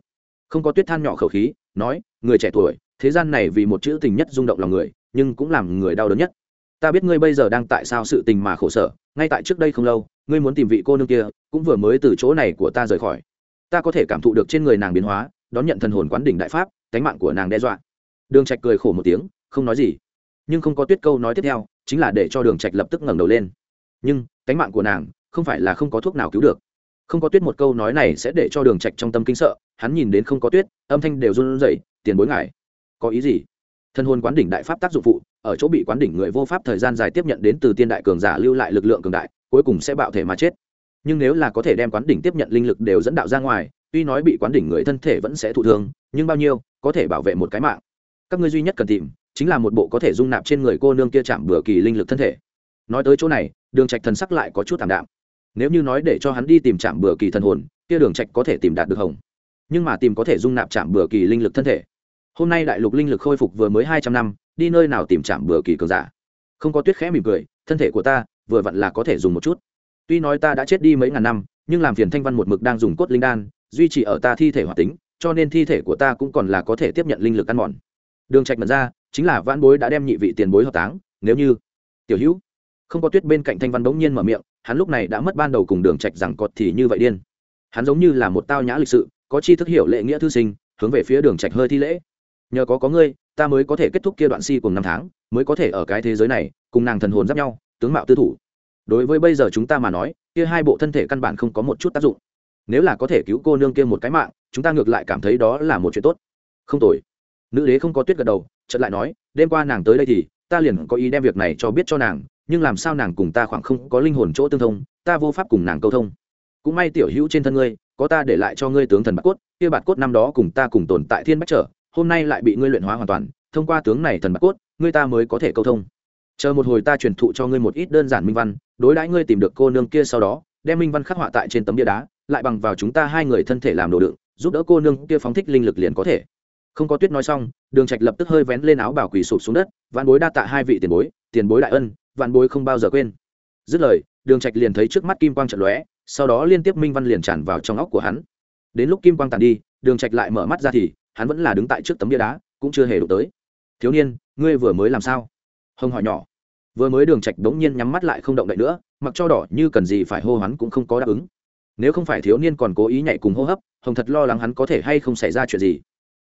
Không có tuyết than nhỏ khẩu khí, nói, người trẻ tuổi, thế gian này vì một chữ tình nhất rung động lòng người, nhưng cũng làm người đau đớn nhất. Ta biết ngươi bây giờ đang tại sao sự tình mà khổ sở, ngay tại trước đây không lâu, ngươi muốn tìm vị cô nương kia, cũng vừa mới từ chỗ này của ta rời khỏi. Ta có thể cảm thụ được trên người nàng biến hóa, đón nhận thần hồn quán đỉnh đại pháp, cánh mạng của nàng đe dọa. Đường trạch cười khổ một tiếng, không nói gì. Nhưng không có tuyết câu nói tiếp theo, chính là để cho đường trạch lập tức ngẩng đầu lên. Nhưng cánh mạng của nàng không phải là không có thuốc nào cứu được. Không có tuyết một câu nói này sẽ để cho đường trạch trong tâm kinh sợ, hắn nhìn đến không có tuyết, âm thanh đều run rẩy, tiền bối ngài, có ý gì? Thân hồn quán đỉnh đại pháp tác dụng phụ, ở chỗ bị quán đỉnh người vô pháp thời gian dài tiếp nhận đến từ tiên đại cường giả lưu lại lực lượng cường đại, cuối cùng sẽ bạo thể mà chết. Nhưng nếu là có thể đem quán đỉnh tiếp nhận linh lực đều dẫn đạo ra ngoài, tuy nói bị quán đỉnh người thân thể vẫn sẽ thụ thương, nhưng bao nhiêu có thể bảo vệ một cái mạng. Các ngươi duy nhất cần tìm chính là một bộ có thể dung nạp trên người cô nương kia chạm bừa kỳ linh lực thân thể. Nói tới chỗ này đường trạch thần sắc lại có chút thảm đạm. Nếu như nói để cho hắn đi tìm chạm bừa kỳ thần hồn, kia đường trạch có thể tìm đạt được hồng. Nhưng mà tìm có thể dung nạp chạm bừa kỳ linh lực thân thể. Hôm nay đại lục linh lực khôi phục vừa mới hai trăm năm, đi nơi nào tìm chạm bừa kỳ cường giả? Không có tuyết khẽ mỉm cười, thân thể của ta, vừa vặn là có thể dùng một chút. Tuy nói ta đã chết đi mấy ngàn năm, nhưng làm phiền thanh văn một mực đang dùng cốt linh đan, duy trì ở ta thi thể hoạt tính, cho nên thi thể của ta cũng còn là có thể tiếp nhận linh lực ăn mòn. Đường trạch mật ra, chính là vãn bối đã đem nhị vị tiền bối hợp táng, nếu như, tiểu hữu không có tuyết bên cạnh thanh văn bỗng nhiên mở miệng, hắn lúc này đã mất ban đầu cùng đường trạch rằng cọt thì như vậy điên. Hắn giống như là một tao nhã lịch sự, có chi thức hiểu lệ nghĩa thư sinh, hướng về phía đường trạch hơi thi lễ. Nhờ có có ngươi, ta mới có thể kết thúc kia đoạn si cùng năm tháng, mới có thể ở cái thế giới này, cùng nàng thần hồn giáp nhau, tướng mạo tư thủ. Đối với bây giờ chúng ta mà nói, kia hai bộ thân thể căn bản không có một chút tác dụng. Nếu là có thể cứu cô nương kia một cái mạng, chúng ta ngược lại cảm thấy đó là một chuyện tốt. Không tồi. Nữ đế không có tuyết gật đầu, chợt lại nói, đêm qua nàng tới đây thì, ta liền có ý đem việc này cho biết cho nàng nhưng làm sao nàng cùng ta khoảng không có linh hồn chỗ tương thông, ta vô pháp cùng nàng câu thông. Cũng may tiểu hữu trên thân ngươi, có ta để lại cho ngươi tướng thần bạc cốt, kia bạc cốt năm đó cùng ta cùng tồn tại thiên bách trở, hôm nay lại bị ngươi luyện hóa hoàn toàn, thông qua tướng này thần bạc cốt, ngươi ta mới có thể câu thông. Chờ một hồi ta truyền thụ cho ngươi một ít đơn giản minh văn, đối đãi ngươi tìm được cô nương kia sau đó, đem minh văn khắc họa tại trên tấm bia đá, lại bằng vào chúng ta hai người thân thể làm đồ đựng, giúp đỡ cô nương kia phóng thích linh lực liền có thể. Không có tuyết nói xong, đường trạch lập tức hơi vén lên áo bảo quỳ sụp xuống đất vạn bối đa tạ hai vị tiền bối tiền bối đại ân vạn bối không bao giờ quên. Dứt lời, đường trạch liền thấy trước mắt kim quang trận lóe, sau đó liên tiếp minh văn liền tràn vào trong óc của hắn. Đến lúc kim quang tàn đi, đường trạch lại mở mắt ra thì, hắn vẫn là đứng tại trước tấm bia đá, cũng chưa hề đụng tới. Thiếu niên, ngươi vừa mới làm sao? Hồng hỏi nhỏ. Vừa mới đường trạch đống nhiên nhắm mắt lại không động đậy nữa, mặc cho đỏ như cần gì phải hô hoán cũng không có đáp ứng. Nếu không phải thiếu niên còn cố ý nhảy cùng hô hấp, hồng thật lo lắng hắn có thể hay không xảy ra chuyện gì.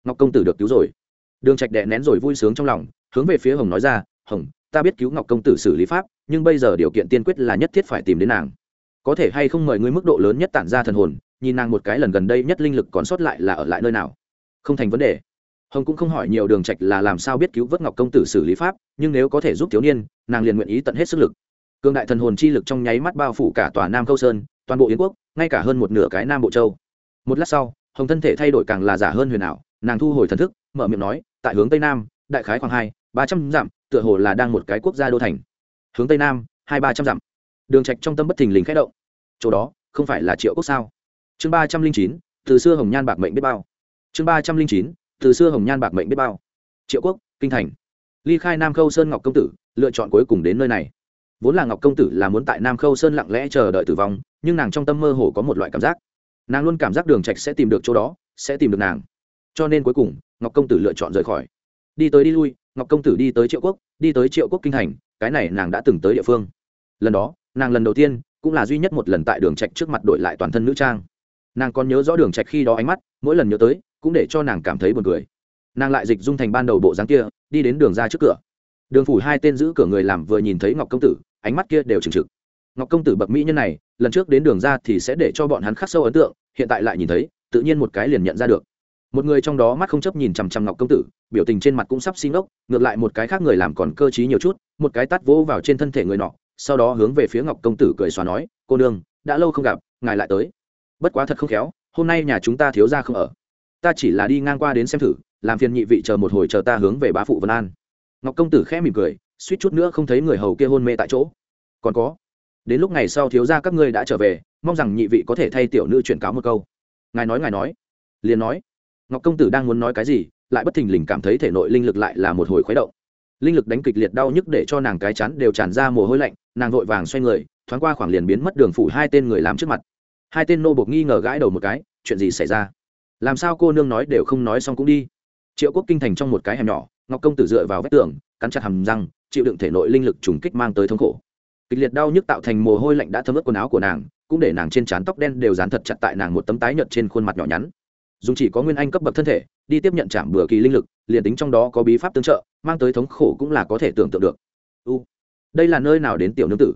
Ngọc công tử được cứu rồi. Đường trạch đè nén rồi vui sướng trong lòng, hướng về phía hồng nói ra, hồng ta biết cứu ngọc công tử xử lý pháp, nhưng bây giờ điều kiện tiên quyết là nhất thiết phải tìm đến nàng. Có thể hay không mời ngươi mức độ lớn nhất tản ra thần hồn, nhìn nàng một cái lần gần đây nhất linh lực còn sót lại là ở lại nơi nào? Không thành vấn đề. Hồng cũng không hỏi nhiều đường trạch là làm sao biết cứu vớt ngọc công tử xử lý pháp, nhưng nếu có thể giúp thiếu niên, nàng liền nguyện ý tận hết sức lực. Cương đại thần hồn chi lực trong nháy mắt bao phủ cả tòa nam câu sơn, toàn bộ yến quốc, ngay cả hơn một nửa cái nam bộ châu. Một lát sau, hồng thân thể thay đổi càng là giả hơn huyền ảo, nàng thu hồi thần thức, mở miệng nói, tại hướng tây nam, đại khái khoảng hai ba trăm dặm, tựa hồ là đang một cái quốc gia đô thành. Hướng tây nam, hai ba trăm dặm. Đường trạch trong tâm bất thình lình khẽ động. Chỗ đó, không phải là triệu quốc sao? Chương ba trăm linh chín, từ xưa hồng nhan bạc mệnh biết bao. Chương ba trăm linh chín, từ xưa hồng nhan bạc mệnh biết bao. Triệu quốc, kinh thành. Ly khai nam khâu sơn ngọc công tử, lựa chọn cuối cùng đến nơi này. Vốn là ngọc công tử là muốn tại nam khâu sơn lặng lẽ chờ đợi tử vong, nhưng nàng trong tâm mơ hồ có một loại cảm giác. Nàng luôn cảm giác đường trạch sẽ tìm được chỗ đó, sẽ tìm được nàng. Cho nên cuối cùng, ngọc công tử lựa chọn rời khỏi. Đi tới đi lui ngọc công tử đi tới triệu quốc, đi tới triệu quốc kinh thành, cái này nàng đã từng tới địa phương. Lần đó, nàng lần đầu tiên cũng là duy nhất một lần tại đường trạch trước mặt đổi lại toàn thân nữ trang. Nàng còn nhớ rõ đường trạch khi đó ánh mắt, mỗi lần nhớ tới, cũng để cho nàng cảm thấy buồn cười. Nàng lại dịch dung thành ban đầu bộ dáng kia, đi đến đường ra trước cửa. Đường phủ hai tên giữ cửa người làm vừa nhìn thấy ngọc công tử, ánh mắt kia đều trừng trực. Ngọc công tử bậc mỹ nhân này, lần trước đến đường ra thì sẽ để cho bọn hắn khắc sâu ấn tượng, hiện tại lại nhìn thấy, tự nhiên một cái liền nhận ra được một người trong đó mắt không chấp nhìn chằm chằm ngọc công tử, biểu tình trên mặt cũng sắp xin ốc ngược lại một cái khác người làm còn cơ t r í nhiều chút, một cái tắt vỗ vào trên thân thể người nọ, sau đó hướng về phía ngọc công tử cười xóa nói, cô nương, đã lâu không gặp, ngài lại tới. Bất quá thật không khéo, hôm nay nhà chúng ta thiếu ra không ở. Ta chỉ là đi ngang qua đến xem thử, làm phiền nhị vị chờ một hồi chờ ta hướng về bá phụ vân an. Ngọc công tử khẽ mỉm cười, suýt chút nữa không thấy người hầu kia hôn mê tại chỗ. Còn có, đến lúc ngày sau thiếu ra các ngươi đã trở về, mong rằng nhị vị có thể thay tiểu nữ chuyển cáo một câu. Ngài nói ngài nói. Liền nói ngọc công tử đang muốn nói cái gì, lại bất thình lình cảm thấy thể nội linh lực lại là một hồi khuấy động. Linh lực đánh kịch liệt đau nhức để cho nàng cái chắn đều tràn ra mồ hôi lạnh, nàng vội vàng xoay người, thoáng qua khoảng liền biến mất đường phủ hai tên người làm trước mặt. Hai tên nô bộc nghi ngờ gãi đầu một cái, chuyện gì xảy ra? Làm sao cô nương nói đều không nói xong cũng đi? Triệu quốc kinh thành trong một cái hẻm nhỏ, ngọc công tử dựa vào vách tường, cắn chặt hầm răng, chịu đựng thể nội linh lực trùng kích mang tới thống khổ. Kịch liệt đau nhức tạo thành mồ hôi lạnh đã thấm ướt quần áo của nàng, cũng để nàng trên trán tóc đen đều dán thật chặt tại nàng một tấm tái nhợt trên khuôn mặt nhỏ nhắn dùng chỉ có nguyên anh cấp bậc thân thể, đi tiếp nhận trảm bừa kỳ linh lực, liền tính trong đó có bí pháp tương trợ, mang tới thống khổ cũng là có thể tưởng tượng được. U, đây là nơi nào đến tiểu nương tử?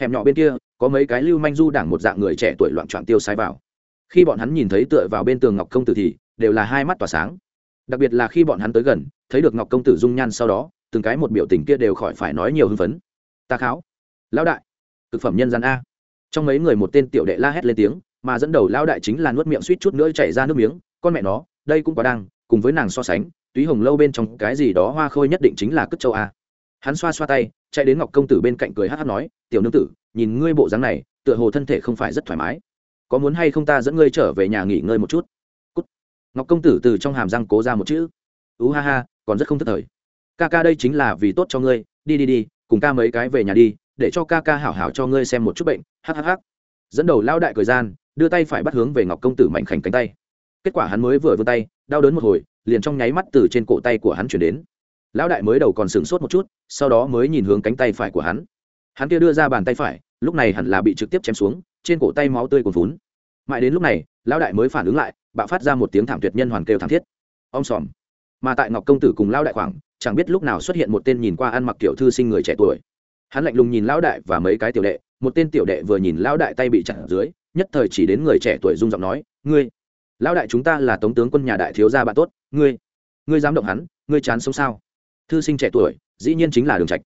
Hẻm nhỏ bên kia, có mấy cái lưu manh du đảng một dạng người trẻ tuổi loạn trọn tiêu sai vào. Khi bọn hắn nhìn thấy tựa vào bên tường ngọc công tử thì, đều là hai mắt tỏa sáng. Đặc biệt là khi bọn hắn tới gần, thấy được ngọc công tử dung nhan sau đó, từng cái một biểu tình kia đều khỏi phải nói nhiều hưng phấn. Ta kháo. Lão đại, thực phẩm nhân gian a. Trong mấy người một tên tiểu đệ la hét lên tiếng mà dẫn đầu lao đại chính là nuốt miệng suýt chút nữa chảy ra nước miếng, con mẹ nó, đây cũng quá đang cùng với nàng so sánh, túy hồng lâu bên trong cái gì đó hoa khôi nhất định chính là cất châu a. Hắn xoa xoa tay, chạy đến ngọc công tử bên cạnh cười hát hát nói, tiểu nương tử, nhìn ngươi bộ dáng này, tựa hồ thân thể không phải rất thoải mái. Có muốn hay không ta dẫn ngươi trở về nhà nghỉ ngơi một chút? Cút. ngọc công tử từ trong hàm răng cố ra một chữ. Ú ha ha, còn rất không thất thời. Ca ca đây chính là vì tốt cho ngươi, đi đi đi, cùng ca mấy cái về nhà đi, để cho ca ca hảo hảo cho ngươi xem một chút bệnh hhh dẫn đầu lao đại cười gian đưa tay phải bắt hướng về ngọc công tử mạnh khảnh cánh tay. Kết quả hắn mới vừa vươn tay, đau đớn một hồi, liền trong nháy mắt từ trên cổ tay của hắn chuyển đến. Lão đại mới đầu còn sửng sốt một chút, sau đó mới nhìn hướng cánh tay phải của hắn. Hắn kia đưa ra bàn tay phải, lúc này hẳn là bị trực tiếp chém xuống, trên cổ tay máu tươi còn vún mãi đến lúc này, lão đại mới phản ứng lại, bạo phát ra một tiếng thảm tuyệt nhân hoàn kêu thảm thiết. Ông sòm. Mà tại ngọc công tử cùng lão đại khoảng, chẳng biết lúc nào xuất hiện một tên nhìn qua ăn mặc tiểu thư sinh người trẻ tuổi. Hắn lạnh lùng nhìn lão đại và mấy cái tiểu đệ, một tên tiểu đệ vừa nhìn lão đại tay bị chặt ở dưới nhất thời chỉ đến người trẻ tuổi rung giọng nói, ngươi, lão đại chúng ta là tống tướng quân nhà đại thiếu gia bạn tốt, ngươi ngươi dám động hắn, ngươi chán sống sao? Thư sinh trẻ tuổi, dĩ nhiên chính là đường trạch.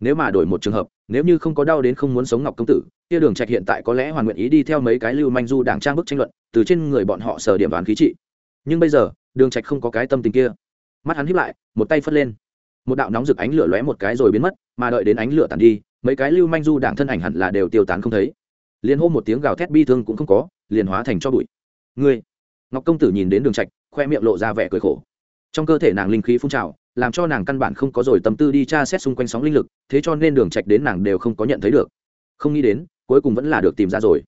Nếu mà đổi một trường hợp, nếu như không có đau đến không muốn sống ngọc công tử, kia đường trạch hiện tại có lẽ hoàn nguyện ý đi theo mấy cái lưu manh du đảng trang bức tranh luận, từ trên người bọn họ sở điểm đoán khí trị. Nhưng bây giờ, đường trạch không có cái tâm tình kia. Mắt hắn híp lại, một tay phất lên. Một đạo nóng rực ánh lửa lóe một cái rồi biến mất, mà đợi đến ánh lửa tàn đi, mấy cái lưu manh du đảng thân ảnh hẳn là đều tiêu tán không thấy liền hô một tiếng gào thét bi thương cũng không có, liền hóa thành cho bụi. Ngươi, ngọc công tử nhìn đến đường trạch, khoe miệng lộ ra vẻ cười khổ. Trong cơ thể nàng linh khí phun trào, làm cho nàng căn bản không có rồi tâm tư đi tra xét xung quanh sóng linh lực, thế cho nên đường trạch đến nàng đều không có nhận thấy được. Không nghĩ đến, cuối cùng vẫn là được tìm ra rồi.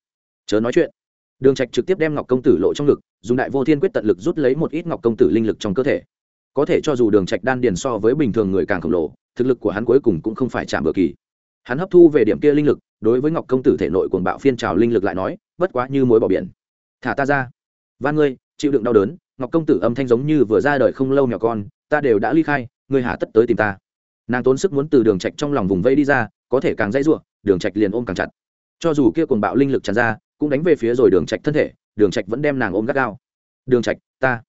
Chớ nói chuyện. Đường trạch trực tiếp đem ngọc công tử lộ trong lực dùng đại vô thiên quyết tận lực rút lấy một ít ngọc công tử linh lực trong cơ thể. Có thể cho dù đường trạch đan điền so với bình thường người càng khổng lồ, thực lực của hắn cuối cùng cũng không phải chạm bờ kỳ. Hắn hấp thu về điểm kia linh lực đối với ngọc công tử thể nội cuồng bạo phiên trào linh lực lại nói, bất quá như mối bỏ biển. Thả ta ra. Van ngươi, chịu đựng đau đớn, ngọc công tử âm thanh giống như vừa ra đời không lâu nhỏ con, ta đều đã ly khai, ngươi hà tất tới tìm ta. Nàng tốn sức muốn từ đường trạch trong lòng vùng vây đi ra, có thể càng dãy ruộng đường trạch liền ôm càng chặt. Cho dù kia cuồng bạo linh lực tràn ra, cũng đánh về phía rồi đường trạch thân thể, đường trạch vẫn đem nàng ôm gắt gao. Đường trạch, ta.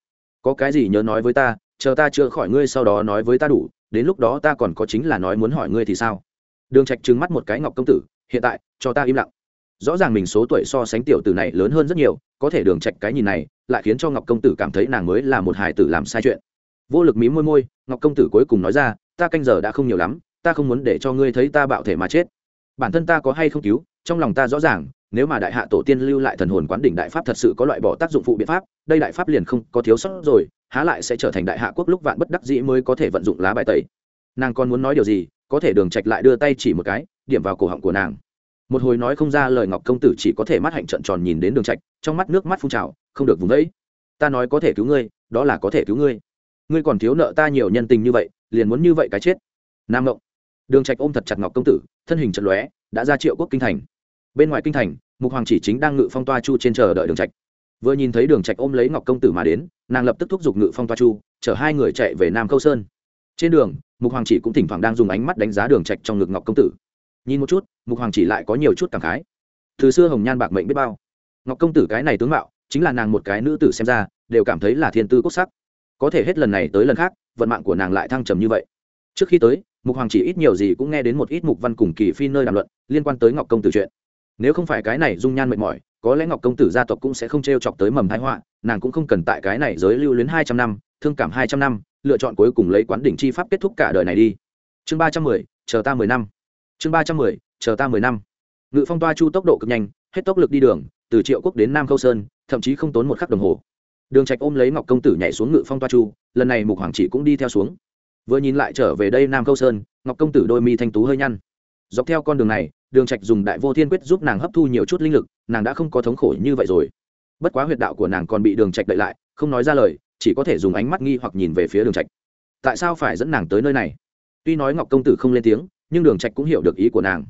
Có cái gì nhớ nói với ta, chờ ta chữa khỏi ngươi sau đó nói với ta đủ, đến lúc đó ta còn có chính là nói muốn hỏi ngươi thì sao? Đường trạch trừng mắt một cái ngọc công tử hiện tại, cho ta im lặng. Rõ ràng mình số tuổi so sánh tiểu tử này lớn hơn rất nhiều, có thể đường trạch cái nhìn này, lại khiến cho ngọc công tử cảm thấy nàng mới là một hài tử làm sai chuyện. Vô lực mí môi môi, ngọc công tử cuối cùng nói ra, ta canh giờ đã không nhiều lắm, ta không muốn để cho ngươi thấy ta bạo thể mà chết. Bản thân ta có hay không cứu, trong lòng ta rõ ràng, nếu mà đại hạ tổ tiên lưu lại thần hồn quán đỉnh đại pháp thật sự có loại bỏ tác dụng phụ biện pháp, đây đại pháp liền không có thiếu sót rồi, há lại sẽ trở thành đại hạ quốc lúc vạn bất đắc dĩ mới có thể vận dụng lá bài tẩy. Nàng còn muốn nói điều gì, có thể đường trạch lại đưa tay chỉ một cái điểm vào cổ họng của nàng. Một hồi nói không ra lời ngọc công tử chỉ có thể mắt hạnh trận tròn nhìn đến đường trạch, trong mắt nước mắt phun trào, không được vùng vẫy. Ta nói có thể cứu ngươi, đó là có thể cứu ngươi. Ngươi còn thiếu nợ ta nhiều nhân tình như vậy, liền muốn như vậy cái chết. Nam ngộng. Đường trạch ôm thật chặt ngọc công tử, thân hình trận lóe, đã ra triệu quốc kinh thành. Bên ngoài kinh thành, mục hoàng chỉ chính đang ngự phong toa chu trên chờ đợi đường trạch. Vừa nhìn thấy đường trạch ôm lấy ngọc công tử mà đến, nàng lập tức thúc giục ngự phong toa chu, chở hai người chạy về nam câu sơn. Trên đường, mục hoàng chỉ cũng thỉnh thoảng đang dùng ánh mắt đánh giá đường trạch trong ngực ngọc công tử nhìn một chút, mục hoàng chỉ lại có nhiều chút cảm khái. Từ xưa hồng nhan bạc mệnh biết bao. Ngọc công tử cái này tướng mạo, chính là nàng một cái nữ tử xem ra, đều cảm thấy là thiên tư cốt sắc. Có thể hết lần này tới lần khác, vận mạng của nàng lại thăng trầm như vậy. Trước khi tới, mục hoàng chỉ ít nhiều gì cũng nghe đến một ít mục văn cùng kỳ phi nơi đàm luận liên quan tới ngọc công tử chuyện. Nếu không phải cái này dung nhan mệt mỏi, có lẽ ngọc công tử gia tộc cũng sẽ không t r e o chọc tới mầm thái họa, nàng cũng không cần tại cái này giới lưu luyến hai trăm năm, thương cảm hai trăm năm, lựa chọn cuối cùng lấy quán đỉnh chi pháp kết thúc cả đời này đi. Chương ba trăm mười, chờ ta mười năm chương ba trăm mười, chờ ta mười năm. Ngự phong toa chu tốc độ cực nhanh, hết tốc lực đi đường, từ triệu quốc đến nam khâu sơn, thậm chí không tốn một khắc đồng hồ. Đường trạch ôm lấy ngọc công tử nhảy xuống ngự phong toa chu, lần này mục hoàng chỉ cũng đi theo xuống. Vừa nhìn lại trở về đây nam khâu sơn, ngọc công tử đôi mi thanh tú hơi nhăn. Dọc theo con đường này, đường trạch dùng đại vô thiên quyết giúp nàng hấp thu nhiều chút linh lực, nàng đã không có thống khổ như vậy rồi. Bất quá huyệt đạo của nàng còn bị đường trạch đậy lại, không nói ra lời, chỉ có thể dùng ánh mắt nghi hoặc nhìn về phía đường trạch. Tại sao phải dẫn nàng tới nơi này? Tuy nói ngọc công tử không lên tiếng nhưng đường trạch cũng hiểu được ý của nàng.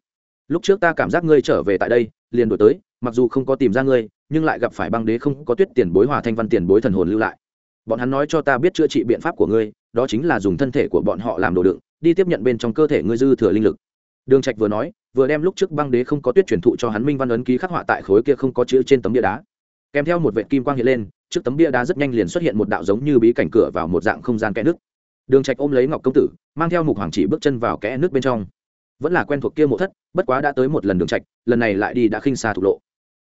Lúc trước ta cảm giác ngươi trở về tại đây, liền đổi tới, mặc dù không có tìm ra ngươi, nhưng lại gặp phải băng đế không có tuyết tiền bối hòa thanh văn tiền bối thần hồn lưu lại. Bọn hắn nói cho ta biết chữa trị biện pháp của ngươi, đó chính là dùng thân thể của bọn họ làm đồ đựng, đi tiếp nhận bên trong cơ thể ngươi dư thừa linh lực. Đường trạch vừa nói, vừa đem lúc trước băng đế không có tuyết truyền thụ cho hắn minh văn ấn ký khắc họa tại khối kia không có chữ trên tấm bia đá. Kèm theo một vệt kim quang hiện lên, trước tấm bia đá rất nhanh liền xuất hiện một đạo giống như bí cảnh cửa vào một dạng không gian kẽ nước. Đường trạch ôm lấy ngọc công tử, mang theo mục hoàng chỉ bước chân vào kẽ nước bên trong vẫn là quen thuộc kia mộ thất, bất quá đã tới một lần đường trạch, lần này lại đi đã khinh xa thủ lộ.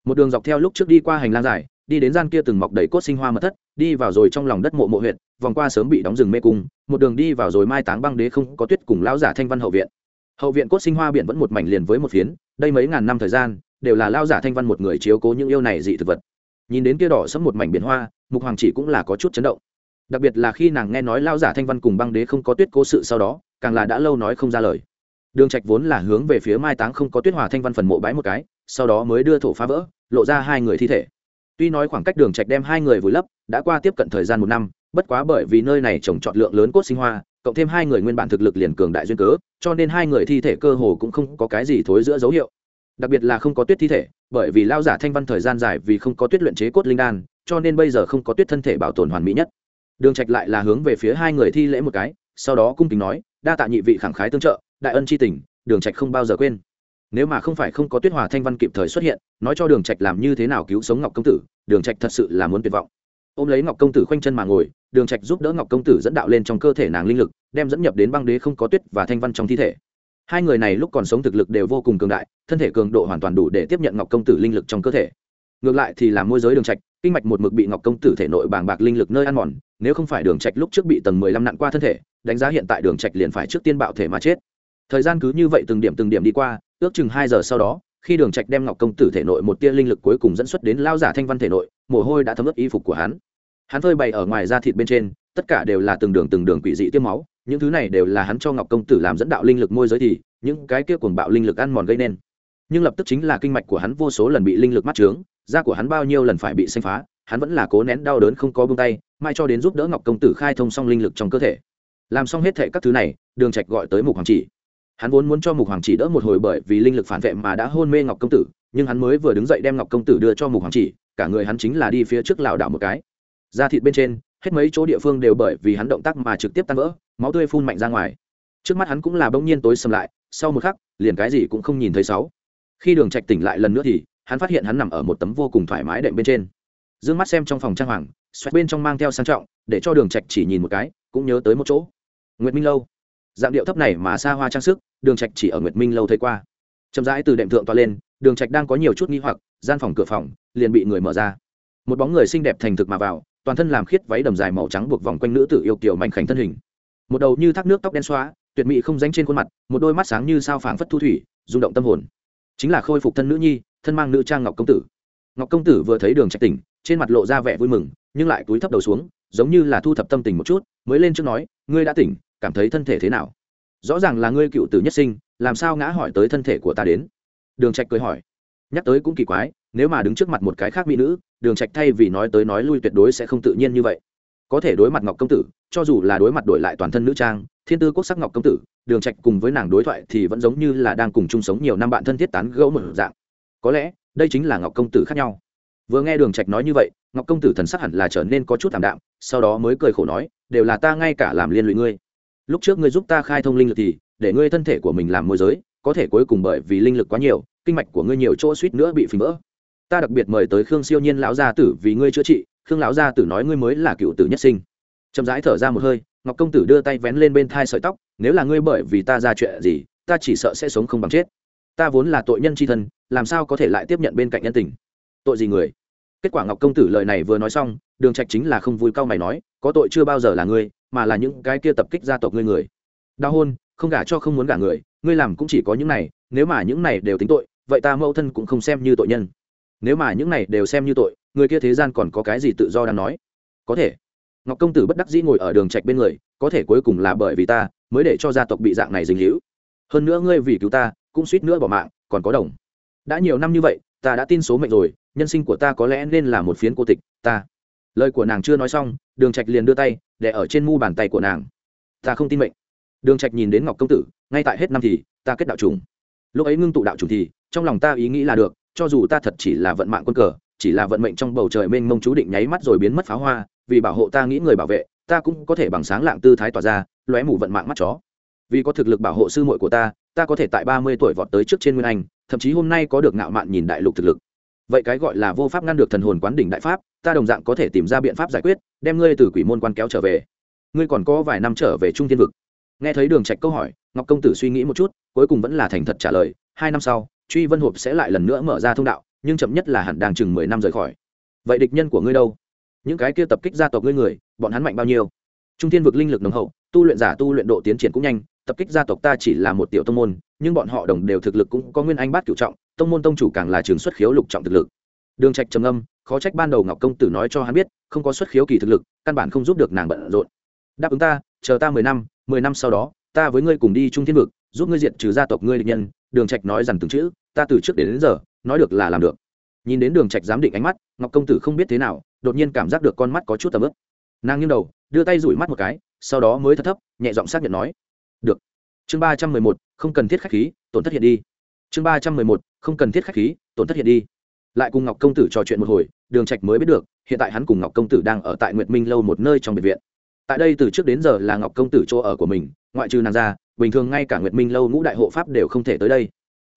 Một đường dọc theo lúc trước đi qua hành lang dài, đi đến gian kia từng mọc đầy cốt sinh hoa mật thất, đi vào rồi trong lòng đất mộ mộ huyện vòng qua sớm bị đóng rừng mê cung, một đường đi vào rồi mai táng băng đế không có tuyết cùng lão giả thanh văn hậu viện. Hậu viện cốt sinh hoa biển vẫn một mảnh liền với một phiến, đây mấy ngàn năm thời gian, đều là lao giả thanh văn một người chiếu cố những yêu này dị thực vật. Nhìn đến kia đỏ sẫm một mảnh biển hoa, mục hoàng chỉ cũng là có chút chấn động. Đặc biệt là khi nàng nghe nói lao giả thanh văn cùng băng đế không có tuyết cố sự sau đó, càng là đã lâu nói không ra lời đường trạch vốn là hướng về phía mai táng không có tuyết hòa thanh văn phần mộ bái một cái, sau đó mới đưa thổ phá vỡ, lộ ra hai người thi thể. Tuy nói khoảng cách đường trạch đem hai người vùi lấp, đã qua tiếp cận thời gian một năm, bất quá bởi vì nơi này trồng trọt lượng lớn cốt sinh hoa, cộng thêm hai người nguyên bản thực lực liền cường đại duyên cớ, cho nên hai người thi thể cơ hồ cũng không có cái gì thối giữa dấu hiệu. Đặc biệt là không có tuyết thi thể, bởi vì lao giả thanh văn thời gian dài vì không có tuyết luyện chế cốt linh đan, cho nên bây giờ không có tuyết thân thể bảo tồn hoàn mỹ nhất. Đường trạch lại là hướng về phía hai người thi lễ một cái, sau đó cung kính nói, đa tạ nhị vị khẳng khái tương trợ đại ân chi tình, đường trạch không bao giờ quên. Nếu mà không phải không có tuyết hòa thanh văn kịp thời xuất hiện, nói cho đường trạch làm như thế nào cứu sống ngọc công tử, đường trạch thật sự là muốn tuyệt vọng. Ôm lấy ngọc công tử khoanh chân mà ngồi, đường trạch giúp đỡ ngọc công tử dẫn đạo lên trong cơ thể nàng linh lực, đem dẫn nhập đến băng đế không có tuyết và thanh văn trong thi thể. Hai người này lúc còn sống thực lực đều vô cùng cường đại, thân thể cường độ hoàn toàn đủ để tiếp nhận ngọc công tử linh lực trong cơ thể. Ngược lại thì là môi giới đường trạch, kinh mạch một mực bị ngọc công tử thể nội bàng bạc linh lực nơi ăn mòn, nếu không phải đường trạch lúc trước bị tầng mười lăm nặn qua thân thể, đánh giá hiện tại đường trạch liền phải trước tiên bạo thể mà chết thời gian cứ như vậy từng điểm từng điểm đi qua, ước chừng hai giờ sau đó, khi đường trạch đem ngọc công tử thể nội một tia linh lực cuối cùng dẫn xuất đến lao giả thanh văn thể nội, mồ hôi đã thấm ướt y phục của hắn. Hắn phơi bày ở ngoài da thịt bên trên, tất cả đều là từng đường từng đường quỷ dị tiêm máu, những thứ này đều là hắn cho ngọc công tử làm dẫn đạo linh lực môi giới thì, những cái kia cuồng bạo linh lực ăn mòn gây nên. Nhưng lập tức chính là kinh mạch của hắn vô số lần bị linh lực mắt trướng, da của hắn bao nhiêu lần phải bị xanh phá, hắn vẫn là cố nén đau đớn không có buông tay, mai cho đến giúp đỡ ngọc công tử khai thông xong linh lực trong cơ thể. Làm xong hết thệ các thứ này, đường trạch gọi tới mục hoàng chỉ hắn vốn muốn cho mục hoàng chỉ đỡ một hồi bởi vì linh lực phản vệ mà đã hôn mê ngọc công tử, nhưng hắn mới vừa đứng dậy đem ngọc công tử đưa cho mục hoàng chỉ, cả người hắn chính là đi phía trước lảo đảo một cái. Da thịt bên trên, hết mấy chỗ địa phương đều bởi vì hắn động tác mà trực tiếp tan vỡ, máu tươi phun mạnh ra ngoài. Trước mắt hắn cũng là bỗng nhiên tối sầm lại, sau một khắc, liền cái gì cũng không nhìn thấy sáu. Khi đường trạch tỉnh lại lần nữa thì, hắn phát hiện hắn nằm ở một tấm vô cùng thoải mái đệm bên trên. Dương mắt xem trong phòng trang hoàng, xoẹt bên trong mang theo sang trọng, để cho đường trạch chỉ nhìn một cái, cũng nhớ tới một chỗ. Nguyệt minh lâu dạng điệu thấp này mà xa hoa trang sức, đường trạch chỉ ở nguyệt minh lâu thấy qua. Chậm rãi từ đệm thượng toa lên, đường trạch đang có nhiều chút nghi hoặc, gian phòng cửa phòng liền bị người mở ra. Một bóng người xinh đẹp thành thực mà vào, toàn thân làm khiết váy đầm dài màu trắng buộc vòng quanh nữ tử yêu kiều mạnh khảnh thân hình. Một đầu như thác nước tóc đen xóa, tuyệt mỹ không danh trên khuôn mặt, một đôi mắt sáng như sao phảng phất thu thủy, rung động tâm hồn. Chính là khôi phục thân nữ nhi, thân mang nữ trang ngọc công tử. Ngọc công tử vừa thấy đường trạch tỉnh, trên mặt lộ ra vẻ vui mừng, nhưng lại cúi thấp đầu xuống, giống như là thu thập tâm tình một chút, mới lên trước nói, ngươi đã tỉnh cảm thấy thân thể thế nào? Rõ ràng là ngươi cựu tử nhất sinh, làm sao ngã hỏi tới thân thể của ta đến? Đường trạch cười hỏi. Nhắc tới cũng kỳ quái, nếu mà đứng trước mặt một cái khác mỹ nữ, đường trạch thay vì nói tới nói lui tuyệt đối sẽ không tự nhiên như vậy. Có thể đối mặt ngọc công tử, cho dù là đối mặt đổi lại toàn thân nữ trang, thiên tư quốc sắc ngọc công tử, đường trạch cùng với nàng đối thoại thì vẫn giống như là đang cùng chung sống nhiều năm bạn thân thiết tán gẫu một dạng. Có lẽ, đây chính là ngọc công tử khác nhau. Vừa nghe đường trạch nói như vậy, ngọc công tử thần sắc hẳn là trở nên có chút thảm đạm, sau đó mới cười khổ nói, đều là ta ngay cả làm liên lụy ngươi lúc trước ngươi giúp ta khai thông linh lực thì, để ngươi thân thể của mình làm môi giới, có thể cuối cùng bởi vì linh lực quá nhiều, kinh mạch của ngươi nhiều chỗ suýt nữa bị phình vỡ. Ta đặc biệt mời tới khương siêu nhiên lão gia tử vì ngươi chữa trị, khương lão gia tử nói ngươi mới là cựu tử nhất sinh. Chậm rãi thở ra một hơi, ngọc công tử đưa tay vén lên bên thai sợi tóc, nếu là ngươi bởi vì ta ra chuyện gì, ta chỉ sợ sẽ sống không bằng chết. Ta vốn là tội nhân tri thân, làm sao có thể lại tiếp nhận bên cạnh nhân tình? Tội gì người? Kết quả ngọc công tử lời này vừa nói xong, đường trạch chính là không vui cao mày nói, có tội chưa bao giờ là ngươi mà là những cái kia tập kích gia tộc ngươi người. Đau hôn, không gả cho không muốn gả người, ngươi làm cũng chỉ có những này, nếu mà những này đều tính tội, vậy ta mẫu thân cũng không xem như tội nhân. Nếu mà những này đều xem như tội, người kia thế gian còn có cái gì tự do đang nói? Có thể. Ngọc công tử bất đắc dĩ ngồi ở đường trạch bên người, có thể cuối cùng là bởi vì ta, mới để cho gia tộc bị dạng này dính hữu hơn nữa ngươi vì cứu ta, cũng suýt nữa bỏ mạng, còn có đồng. Đã nhiều năm như vậy, ta đã tin số mệnh rồi, nhân sinh của ta có lẽ nên là một phiến cô tịch, ta lời của nàng chưa nói xong, đường trạch liền đưa tay để ở trên mu bàn tay của nàng. Ta không tin mệnh. Đường trạch nhìn đến ngọc công tử, ngay tại hết năm thì, ta kết đạo trùng. Lúc ấy ngưng tụ đạo trùng thì, trong lòng ta ý nghĩ là được, cho dù ta thật chỉ là vận mạng quân cờ, chỉ là vận mệnh trong bầu trời mênh mông chú định nháy mắt rồi biến mất pháo hoa, vì bảo hộ ta nghĩ người bảo vệ, ta cũng có thể bằng sáng lạng tư thái tỏa ra, lóe mù vận mạng mắt chó. Vì có thực lực bảo hộ sư muội của ta ta có thể tại ba mươi tuổi vọt tới trước trên nguyên anh, thậm chí hôm nay có được ngạo mạn nhìn đại lục thực lực. Vậy cái gọi là vô pháp ngăn được thần hồn quán đỉnh đại pháp ta đồng dạng có thể tìm ra biện pháp giải quyết, đem ngươi từ quỷ môn quan kéo trở về. Ngươi còn có vài năm trở về trung thiên vực. Nghe thấy đường trạch câu hỏi, ngọc công tử suy nghĩ một chút, cuối cùng vẫn là thành thật trả lời, hai năm sau, truy vân hộp sẽ lại lần nữa mở ra thông đạo, nhưng chậm nhất là hẳn đang chừng mười năm rời khỏi. Vậy địch nhân của ngươi đâu? Những cái kia tập kích gia tộc ngươi người, bọn hắn mạnh bao nhiêu? Trung thiên vực linh lực nồng hậu, tu luyện giả tu luyện độ tiến triển cũng nhanh, tập kích gia tộc ta chỉ là một tiểu tông môn, nhưng bọn họ đồng đều thực lực cũng có nguyên anh bát cửu trọng, tông môn tông chủ càng là trường xuất khiếu lục trọng thực lực đường trạch trầm âm khó trách ban đầu ngọc công tử nói cho hắn biết không có xuất khiếu kỳ thực lực căn bản không giúp được nàng bận rộn. Đáp ứng ta chờ ta mười năm mười năm sau đó ta với ngươi cùng đi trung thiên vực giúp ngươi diệt trừ gia tộc ngươi địch nhân. Đường trạch nói rằng từng chữ ta từ trước đến, đến giờ nói được là làm được. Nhìn đến đường trạch giám định ánh mắt ngọc công tử không biết thế nào đột nhiên cảm giác được con mắt có chút tầm ướp nàng nghiêng đầu đưa tay rủi mắt một cái sau đó mới thấp thấp nhẹ giọng xác nhận nói được. Chương ba trăm mười một không cần thiết khách khí tổn thất hiện đi. Chương ba trăm mười một không cần thiết khách khí tổn thất hiện đi lại cùng ngọc công tử trò chuyện một hồi, đường trạch mới biết được, hiện tại hắn cùng ngọc công tử đang ở tại nguyệt minh lâu một nơi trong biệt viện. Tại đây từ trước đến giờ là ngọc công tử chỗ ở của mình, ngoại trừ nàng ra, bình thường ngay cả nguyệt minh lâu ngũ đại hộ pháp đều không thể tới đây.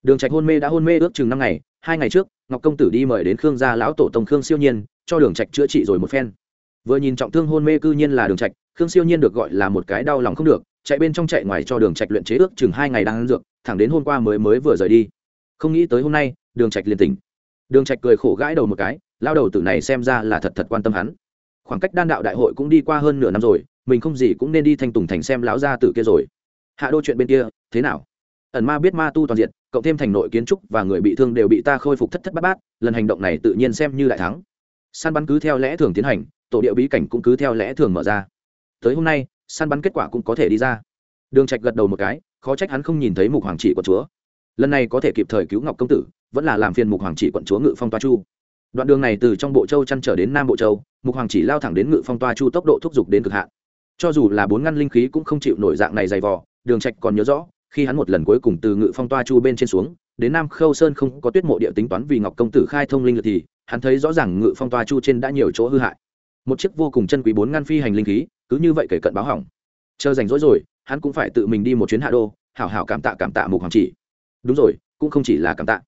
Đường trạch hôn mê đã hôn mê ước chừng năm ngày, hai ngày trước, ngọc công tử đi mời đến khương gia lão tổ tông khương siêu nhiên, cho đường trạch chữa trị rồi một phen. Vừa nhìn trọng thương hôn mê cư nhiên là đường trạch, khương siêu nhiên được gọi là một cái đau lòng không được, chạy bên trong chạy ngoài cho đường trạch luyện chế ước chừng hai ngày đang ăn dược, thẳng đến hôm qua mới mới vừa rời đi. Không nghĩ tới hôm nay, đường trạch liền tỉnh đường trạch cười khổ gãi đầu một cái, lao đầu tử này xem ra là thật thật quan tâm hắn. Khoảng cách đan đạo đại hội cũng đi qua hơn nửa năm rồi, mình không gì cũng nên đi thanh tùng thành xem lão gia tử kia rồi. Hạ đô chuyện bên kia, thế nào? Ẩn ma biết ma tu toàn diện, cộng thêm thành nội kiến trúc và người bị thương đều bị ta khôi phục thất thất bát bát, lần hành động này tự nhiên xem như đại thắng. Săn bắn cứ theo lẽ thường tiến hành, tổ địa bí cảnh cũng cứ theo lẽ thường mở ra. Tới hôm nay, săn bắn kết quả cũng có thể đi ra. Đường trạch gật đầu một cái, khó trách hắn không nhìn thấy mục hoàng trị của chúa lần này có thể kịp thời cứu ngọc công tử, vẫn là làm phiền mục hoàng chỉ quận chúa ngự phong toa chu. Đoạn đường này từ trong bộ châu chăn trở đến nam bộ châu, mục hoàng chỉ lao thẳng đến ngự phong toa chu tốc độ thúc giục đến cực hạn. Cho dù là bốn ngăn linh khí cũng không chịu nổi dạng này dày vò, đường trạch còn nhớ rõ, khi hắn một lần cuối cùng từ ngự phong toa chu bên trên xuống, đến nam khâu sơn không có tuyết mộ địa tính toán vì ngọc công tử khai thông linh lực thì, hắn thấy rõ ràng ngự phong toa chu trên đã nhiều chỗ hư hại. Một chiếc vô cùng chân quý bốn ngăn phi hành linh khí, cứ như vậy kể cận báo hỏng. Chờ rảnh rỗi rồi, hắn cũng phải tự mình đi một chuyến hạ đô, hảo hảo cảm tạ cảm tạ mục hoàng chỉ đúng rồi, cũng không chỉ là cảm tạ.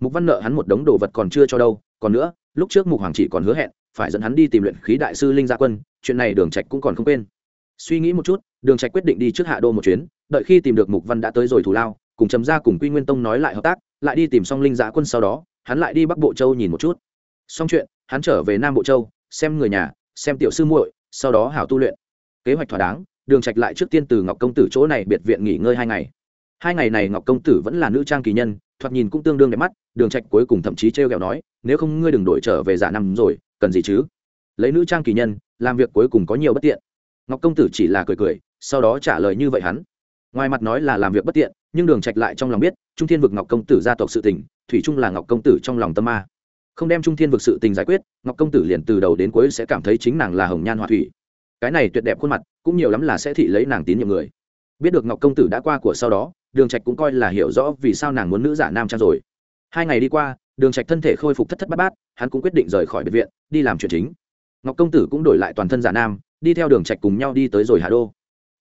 Mục văn nợ hắn một đống đồ vật còn chưa cho đâu, còn nữa, lúc trước mục hoàng chỉ còn hứa hẹn, phải dẫn hắn đi tìm luyện khí đại sư linh gia quân, chuyện này đường trạch cũng còn không quên. Suy nghĩ một chút, đường trạch quyết định đi trước hạ đô một chuyến, đợi khi tìm được mục văn đã tới rồi thủ lao, cùng trầm gia cùng quy nguyên tông nói lại hợp tác, lại đi tìm xong linh gia quân sau đó, hắn lại đi bắc bộ châu nhìn một chút. Xong chuyện, hắn trở về nam bộ châu, xem người nhà, xem tiểu sư muội, sau đó hảo tu luyện. Kế hoạch thỏa đáng, đường trạch lại trước tiên từ ngọc công tử chỗ này biệt viện nghỉ ngơi hai ngày hai ngày này ngọc công tử vẫn là nữ trang kỳ nhân, thoạt nhìn cũng tương đương đẹp mắt, đường trạch cuối cùng thậm chí treo gẹo nói, nếu không ngươi đừng đổi trở về giả năm rồi, cần gì chứ? Lấy nữ trang kỳ nhân, làm việc cuối cùng có nhiều bất tiện. Ngọc công tử chỉ là cười cười, sau đó trả lời như vậy hắn. Ngoài mặt nói là làm việc bất tiện, nhưng đường trạch lại trong lòng biết, trung thiên vực ngọc công tử gia tộc sự tình, thủy trung là ngọc công tử trong lòng tâm ma. Không đem trung thiên vực sự tình giải quyết, ngọc công tử liền từ đầu đến cuối sẽ cảm thấy chính nàng là hồng nhan họa thủy. Cái này tuyệt đẹp khuôn mặt, cũng nhiều lắm là sẽ thị lấy nàng tín nhiệm người. Biết được ngọc công tử đã qua của sau đó đường trạch cũng coi là hiểu rõ vì sao nàng muốn nữ giả nam trang rồi. Hai ngày đi qua, đường trạch thân thể khôi phục thất thất bát bát, hắn cũng quyết định rời khỏi biệt viện, đi làm chuyện chính. Ngọc công tử cũng đổi lại toàn thân giả nam, đi theo đường trạch cùng nhau đi tới rồi hà đô.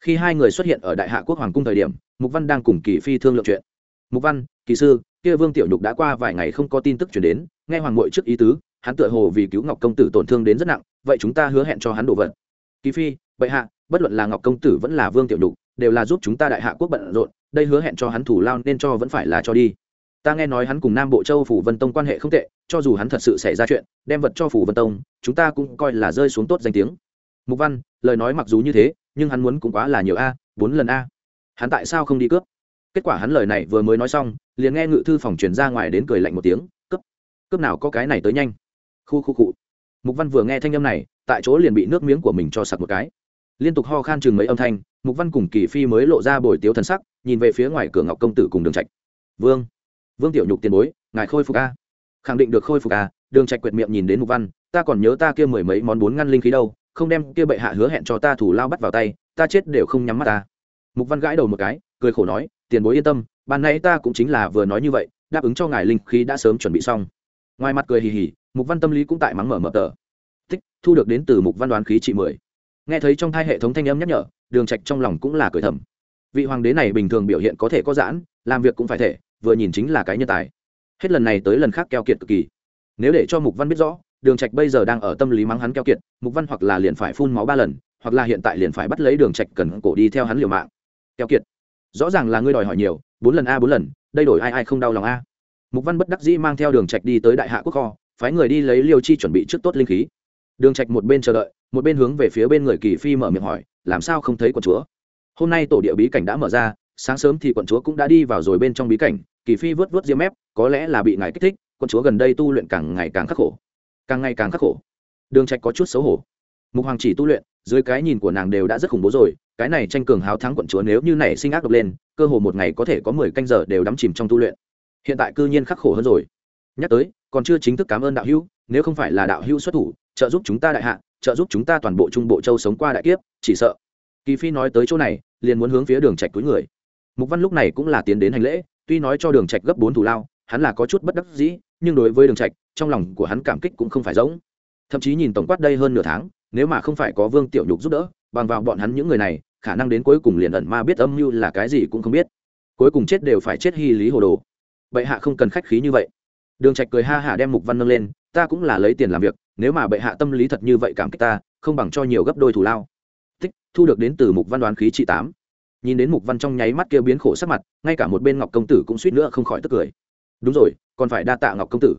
Khi hai người xuất hiện ở đại hạ quốc hoàng cung thời điểm, mục văn đang cùng kỳ phi thương lượng chuyện. Mục văn, kỳ sư, kia vương tiểu nhục đã qua vài ngày không có tin tức chuyển đến, nghe hoàng mội trước ý tứ, hắn tựa hồ vì cứu ngọc công tử tổn thương đến rất nặng, vậy chúng ta hứa hẹn cho hắn đổ vật. Kỳ phi, bệ hạ, bất luận là ngọc công tử vẫn là vương tiểu nhục, đều là giúp chúng ta đại hạ quốc bận rộn đây hứa hẹn cho hắn thủ lao nên cho vẫn phải là cho đi. Ta nghe nói hắn cùng nam bộ châu phủ vân tông quan hệ không tệ, cho dù hắn thật sự xảy ra chuyện, đem vật cho phủ vân tông, chúng ta cũng coi là rơi xuống tốt danh tiếng. Mục văn, lời nói mặc dù như thế, nhưng hắn muốn cũng quá là nhiều a, bốn lần a. Hắn tại sao không đi cướp? Kết quả hắn lời này vừa mới nói xong, liền nghe ngự thư phòng truyền ra ngoài đến cười lạnh một tiếng, cướp cướp nào có cái này tới nhanh. Khu khu cụ mục văn vừa nghe thanh âm này, tại chỗ liền bị nước miếng của mình cho sặc một cái liên tục ho khan chừng mấy âm thanh, mục văn cùng kỳ phi mới lộ ra bồi tiếu thần sắc, nhìn về phía ngoài cửa ngọc công tử cùng đường trạch. Vương vương tiểu nhục tiền bối, ngài khôi phục a. Khẳng định được khôi phục a. Đường trạch quyệt miệng nhìn đến mục văn, ta còn nhớ ta kia mười mấy món bốn ngăn linh khí đâu, không đem kia bệ hạ hứa hẹn cho ta thủ lao bắt vào tay, ta chết đều không nhắm mắt ta. Mục văn gãi đầu một cái, cười khổ nói, tiền bối yên tâm, ban nãy ta cũng chính là vừa nói như vậy, đáp ứng cho ngài linh khí đã sớm chuẩn bị xong. Ngoài mặt cười hì hì, mục văn tâm lý cũng tại mắng mở mở tờ. Thích, thu được đến từ mục văn đoán khí trị mười nghe thấy trong thai hệ thống thanh âm nhắc nhở, đường trạch trong lòng cũng là cười thầm. Vị hoàng đế này bình thường biểu hiện có thể có giãn, làm việc cũng phải thể, vừa nhìn chính là cái nhân tài. Hết lần này tới lần khác keo kiệt cực kỳ. Nếu để cho mục văn biết rõ, đường trạch bây giờ đang ở tâm lý mắng hắn keo kiệt, mục văn hoặc là liền phải phun máu ba lần, hoặc là hiện tại liền phải bắt lấy đường trạch cần cổ đi theo hắn liều mạng. Keo kiệt. Rõ ràng là ngươi đòi hỏi nhiều, bốn lần a bốn lần, đây đổi ai ai không đau lòng a. Mục văn bất đắc dĩ mang theo đường trạch đi tới đại hạ quốc kho, phái người đi lấy liêu chi chuẩn bị trước tốt linh khí. Đường trạch một bên chờ đợi một bên hướng về phía bên người kỳ phi mở miệng hỏi, làm sao không thấy quận chúa? Hôm nay tổ địa bí cảnh đã mở ra, sáng sớm thì quận chúa cũng đã đi vào rồi bên trong bí cảnh, kỳ phi vớt vớt diêm mép, có lẽ là bị ngài kích thích, quận chúa gần đây tu luyện càng ngày càng khắc khổ. Càng ngày càng khắc khổ. Đường trạch có chút xấu hổ. Mục hoàng chỉ tu luyện, dưới cái nhìn của nàng đều đã rất khủng bố rồi, cái này tranh cường háo thắng quận chúa nếu như này sinh ác độc lên, cơ hồ một ngày có thể có mười canh giờ đều đắm chìm trong tu luyện. Hiện tại cư nhiên khắc khổ hơn rồi. Nhắc tới, còn chưa chính thức cảm ơn đạo hữu, nếu không phải là đạo hữu xuất thủ, trợ giúp chúng ta đại hạ trợ giúp chúng ta toàn bộ trung bộ châu sống qua đại kiếp, chỉ sợ. Kỳ phi nói tới chỗ này, liền muốn hướng phía đường trạch túi người. Mục văn lúc này cũng là tiến đến hành lễ, tuy nói cho đường trạch gấp bốn thủ lao, hắn là có chút bất đắc dĩ, nhưng đối với đường trạch, trong lòng của hắn cảm kích cũng không phải giống thậm chí nhìn tổng quát đây hơn nửa tháng, nếu mà không phải có vương tiểu nhục giúp đỡ, bằng vào bọn hắn những người này, khả năng đến cuối cùng liền ẩn ma biết âm mưu là cái gì cũng không biết. Cuối cùng chết đều phải chết hy lý hồ đồ. Bệ hạ không cần khách khí như vậy. Đường trạch cười ha hả đem mục văn nâng lên, ta cũng là lấy tiền làm việc nếu mà bệ hạ tâm lý thật như vậy cảm kích ta, không bằng cho nhiều gấp đôi thủ lao. Tích thu được đến từ mục văn đoán khí trị tám. Nhìn đến mục văn trong nháy mắt kia biến khổ sắc mặt, ngay cả một bên ngọc công tử cũng suýt nữa không khỏi tức cười. Đúng rồi, còn phải đa tạ ngọc công tử.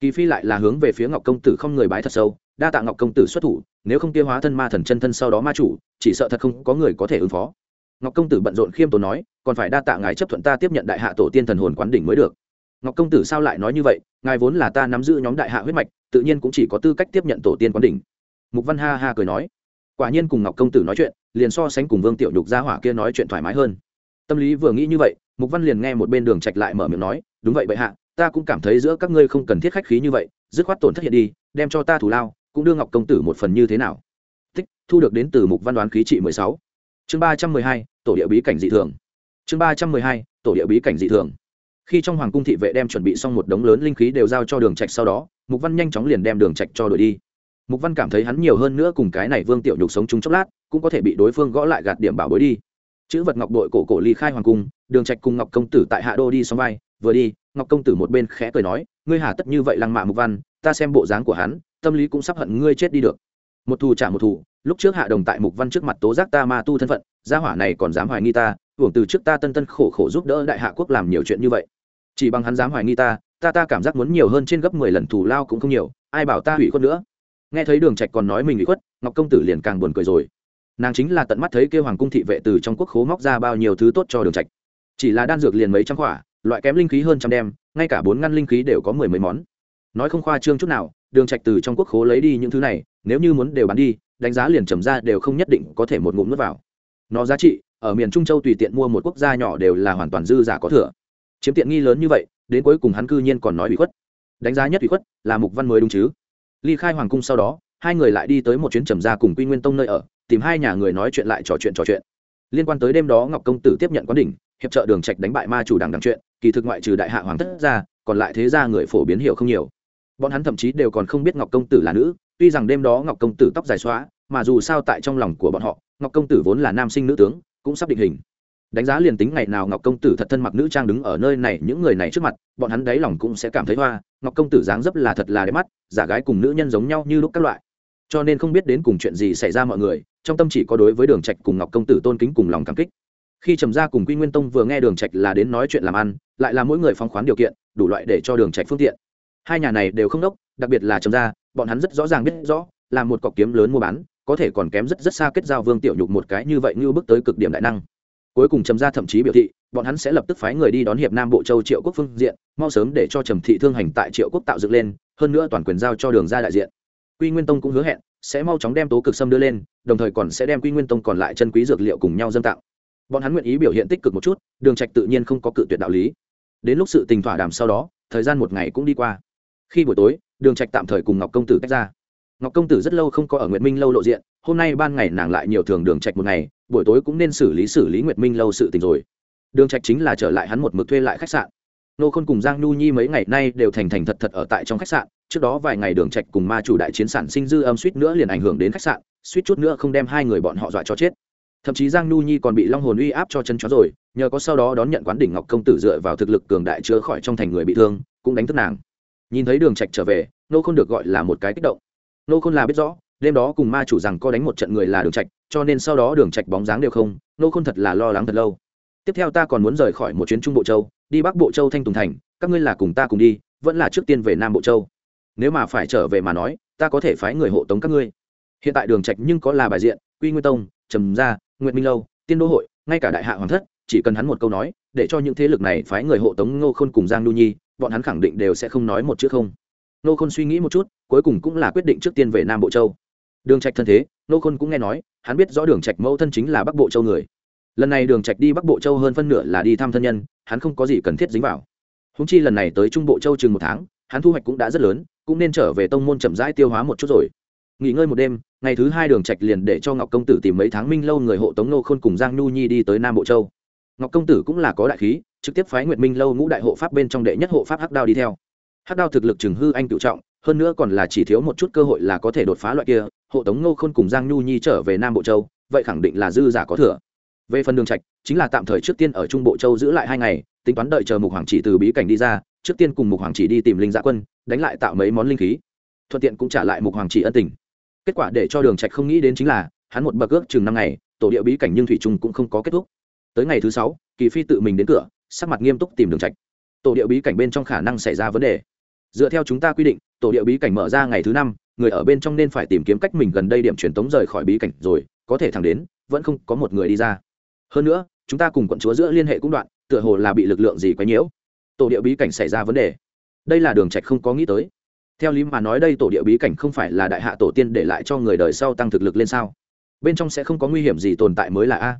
Kỳ phi lại là hướng về phía ngọc công tử không người bái thật sâu, đa tạ ngọc công tử xuất thủ, nếu không kia hóa thân ma thần chân thân sau đó ma chủ, chỉ sợ thật không có người có thể ứng phó. Ngọc công tử bận rộn khiêm tốn nói, còn phải đa tạ ngài chấp thuận ta tiếp nhận đại hạ tổ tiên thần hồn quán đỉnh mới được ngọc công tử sao lại nói như vậy? Ngài vốn là ta nắm giữ nhóm đại hạ huyết mạch, tự nhiên cũng chỉ có tư cách tiếp nhận tổ tiên quán đỉnh. Mục văn ha ha cười nói. Quả nhiên cùng ngọc công tử nói chuyện, liền so sánh cùng vương tiểu nhục gia hỏa kia nói chuyện thoải mái hơn. Tâm lý vừa nghĩ như vậy, mục văn liền nghe một bên đường trạch lại mở miệng nói, đúng vậy bệ hạ, ta cũng cảm thấy giữa các ngươi không cần thiết khách khí như vậy, dứt khoát tổn thất hiện đi, đem cho ta thủ lao, cũng đưa ngọc công tử một phần như thế nào? Thích thu được đến từ mục văn đoán khí trị mười sáu. Chương ba trăm mười hai, tổ địa bí cảnh dị thường. Chương ba trăm mười hai, tổ địa bí cảnh dị thường khi trong hoàng cung thị vệ đem chuẩn bị xong một đống lớn linh khí đều giao cho đường trạch sau đó, mục văn nhanh chóng liền đem đường trạch cho đổi đi. Mục văn cảm thấy hắn nhiều hơn nữa cùng cái này vương tiểu nhục sống chung chốc lát, cũng có thể bị đối phương gõ lại gạt điểm bảo bối đi. Chữ vật ngọc đội cổ cổ ly khai hoàng cung, đường trạch cùng ngọc công tử tại hạ đô đi xong vai, vừa đi, ngọc công tử một bên khẽ cười nói, ngươi hà tất như vậy lăng mạ mục văn, ta xem bộ dáng của hắn, tâm lý cũng sắp hận ngươi chết đi được. Một thù trả một thù, lúc trước hạ đồng tại mục văn trước mặt tố giác ta ma tu thân phận, gia hỏa này còn dám hoài nghi ta, hưởng từ trước ta tân tân khổ khổ giúp đỡ đại hạ quốc làm nhiều chuyện như vậy chỉ bằng hắn dám hoài nghi ta ta ta cảm giác muốn nhiều hơn trên gấp mười lần thù lao cũng không nhiều, ai bảo ta hủy khuất nữa? Nghe thấy đường trạch còn nói mình hủy khuất, ngọc công tử liền càng buồn cười rồi. Nàng chính là tận mắt thấy kêu hoàng cung thị vệ từ trong quốc khố móc ra bao nhiêu thứ tốt cho đường trạch. Chỉ là đan dược liền mấy trăm khỏa loại kém linh khí hơn trăm đem, ngay cả bốn ngăn linh khí đều có mười mấy món. Nói không khoa trương chút nào, đường trạch từ trong quốc khố lấy đi những thứ này, nếu như muốn đều bán đi, đánh giá liền trầm ra đều không nhất định có thể một ngụm nuốt vào. Nó giá trị, ở miền trung châu tùy tiện mua một quốc gia nhỏ đều là hoàn toàn dư giả có thừa chiếm tiện nghi lớn như vậy, đến cuối cùng hắn cư nhiên còn nói bị khuất. Đánh giá nhất bị khuất là mục văn mới đúng chứ? Ly khai hoàng cung sau đó, hai người lại đi tới một chuyến trầm ra cùng quy nguyên tông nơi ở, tìm hai nhà người nói chuyện lại trò chuyện trò chuyện. Liên quan tới đêm đó ngọc công tử tiếp nhận quán đỉnh, hiệp trợ đường trạch đánh bại ma chủ đảng đằng chuyện, kỳ thực ngoại trừ đại hạ hoàng thất ra, còn lại thế gia người phổ biến hiểu không nhiều. Bọn hắn thậm chí đều còn không biết ngọc công tử là nữ, tuy rằng đêm đó ngọc công tử tóc dài xóa mà dù sao tại trong lòng của bọn họ, ngọc công tử vốn là nam sinh nữ tướng, cũng sắp định hình đánh giá liền tính ngày nào ngọc công tử thật thân mặc nữ trang đứng ở nơi này những người này trước mặt, bọn hắn đáy lòng cũng sẽ cảm thấy hoa, ngọc công tử dáng dấp là thật là đẹp mắt, giả gái cùng nữ nhân giống nhau như lúc các loại. Cho nên không biết đến cùng chuyện gì xảy ra mọi người, trong tâm chỉ có đối với đường trạch cùng ngọc công tử tôn kính cùng lòng cảm kích. Khi trầm gia cùng quy nguyên tông vừa nghe đường trạch là đến nói chuyện làm ăn, lại là mỗi người phóng khoáng điều kiện, đủ loại để cho đường trạch phương tiện. Hai nhà này đều không đốc, đặc biệt là trầm gia, bọn hắn rất rõ ràng biết rõ, là một cọc kiếm lớn mua bán, có thể còn kém rất rất xa kết giao vương tiểu nhục một cái như vậy như bước tới cực điểm đại năng cuối cùng trầm gia thậm chí biểu thị, bọn hắn sẽ lập tức phái người đi đón hiệp nam bộ châu triệu quốc phương diện, mau sớm để cho trầm thị thương hành tại triệu quốc tạo dựng lên, hơn nữa toàn quyền giao cho đường ra đại diện. Quy nguyên tông cũng hứa hẹn, sẽ mau chóng đem tố cực sâm đưa lên, đồng thời còn sẽ đem quy nguyên tông còn lại chân quý dược liệu cùng nhau dâng tặng. Bọn hắn nguyện ý biểu hiện tích cực một chút, đường trạch tự nhiên không có cự tuyệt đạo lý. Đến lúc sự tình thỏa đàm sau đó, thời gian một ngày cũng đi qua. Khi buổi tối, đường trạch tạm thời cùng ngọc công tử tách ra ngọc công tử rất lâu không có ở nguyệt minh lâu lộ diện, hôm nay ban ngày nàng lại nhiều thường đường trạch một ngày, buổi tối cũng nên xử lý xử lý nguyệt minh lâu sự tình rồi. Đường trạch chính là trở lại hắn một mực thuê lại khách sạn. Nô khôn cùng giang nhu nhi mấy ngày nay đều thành thành thật thật ở tại trong khách sạn, trước đó vài ngày đường trạch cùng ma chủ đại chiến sản sinh dư âm suýt nữa liền ảnh hưởng đến khách sạn, suýt chút nữa không đem hai người bọn họ dọa cho chết. Thậm chí giang nhu nhi còn bị long hồn uy áp cho chân chó rồi, nhờ có sau đó đón nhận quán đỉnh ngọc công tử dựa vào thực lực cường đại chữa khỏi trong thành người bị thương, cũng đánh thức nàng. Nhìn thấy đường trạch trở về, nô khôn được gọi là một cái kích động nô khôn là biết rõ, đêm đó cùng ma chủ rằng có đánh một trận người là đường trạch, cho nên sau đó đường trạch bóng dáng đều không, nô khôn thật là lo lắng thật lâu. Tiếp theo ta còn muốn rời khỏi một chuyến trung bộ châu, đi bắc bộ châu thanh tùng thành, các ngươi là cùng ta cùng đi, vẫn là trước tiên về nam bộ châu. Nếu mà phải trở về mà nói, ta có thể phái người hộ tống các ngươi. Hiện tại đường trạch nhưng có là bài diện, quy nguyên tông, trầm gia, nguyệt minh lâu, tiên đô hội, ngay cả đại hạ hoàng thất, chỉ cần hắn một câu nói, để cho những thế lực này phái người hộ tống ngô khôn cùng giang nu nhi, bọn hắn khẳng định đều sẽ không nói một chữ không. Nô khôn suy nghĩ một chút, cuối cùng cũng là quyết định trước tiên về nam bộ châu. Đường trạch thân thế, Nô khôn cũng nghe nói, hắn biết rõ đường trạch mẫu thân chính là bắc bộ châu người. Lần này đường trạch đi bắc bộ châu hơn phân nửa là đi thăm thân nhân, hắn không có gì cần thiết dính vào. Húng chi lần này tới trung bộ châu chừng một tháng, hắn thu hoạch cũng đã rất lớn, cũng nên trở về tông môn chậm rãi tiêu hóa một chút rồi. Nghỉ ngơi một đêm, ngày thứ hai đường trạch liền để cho ngọc công tử tìm mấy tháng minh lâu người hộ tống nô khôn cùng giang nhu nhi đi tới nam bộ châu. Ngọc công tử cũng là có đại khí, trực tiếp phái nguyệt minh lâu ngũ đại hộ pháp bên trong đệ nhất hộ pháp hắc đao đi theo hát đao thực lực chừng hư anh tự trọng, hơn nữa còn là chỉ thiếu một chút cơ hội là có thể đột phá loại kia, hộ tống Ngô khôn cùng giang nhu nhi trở về nam bộ châu, vậy khẳng định là dư giả có thừa. Về phần đường trạch, chính là tạm thời trước tiên ở trung bộ châu giữ lại hai ngày, tính toán đợi chờ mục hoàng chỉ từ bí cảnh đi ra, trước tiên cùng mục hoàng chỉ đi tìm linh dạ quân, đánh lại tạo mấy món linh khí. Thuận tiện cũng trả lại mục hoàng chỉ ân tình. Kết quả để cho đường trạch không nghĩ đến chính là, hắn một bậc ước chừng năm ngày, tổ địa bí cảnh nhưng thủy trung cũng không có kết thúc. Tới ngày thứ sáu, kỳ phi tự mình đến cửa, sắc mặt nghiêm túc tìm đường trạch. Tổ địa bí cảnh bên trong khả năng xảy ra vấn đề dựa theo chúng ta quy định, tổ địa bí cảnh mở ra ngày thứ năm, người ở bên trong nên phải tìm kiếm cách mình gần đây điểm truyền tống rời khỏi bí cảnh rồi, có thể thẳng đến, vẫn không có một người đi ra. Hơn nữa, chúng ta cùng quận chúa giữa liên hệ cũng đoạn, tựa hồ là bị lực lượng gì quấy nhiễu. Tổ địa bí cảnh xảy ra vấn đề. Đây là đường trạch không có nghĩ tới. Theo lý mà nói đây tổ địa bí cảnh không phải là đại hạ tổ tiên để lại cho người đời sau tăng thực lực lên sao? Bên trong sẽ không có nguy hiểm gì tồn tại mới là a.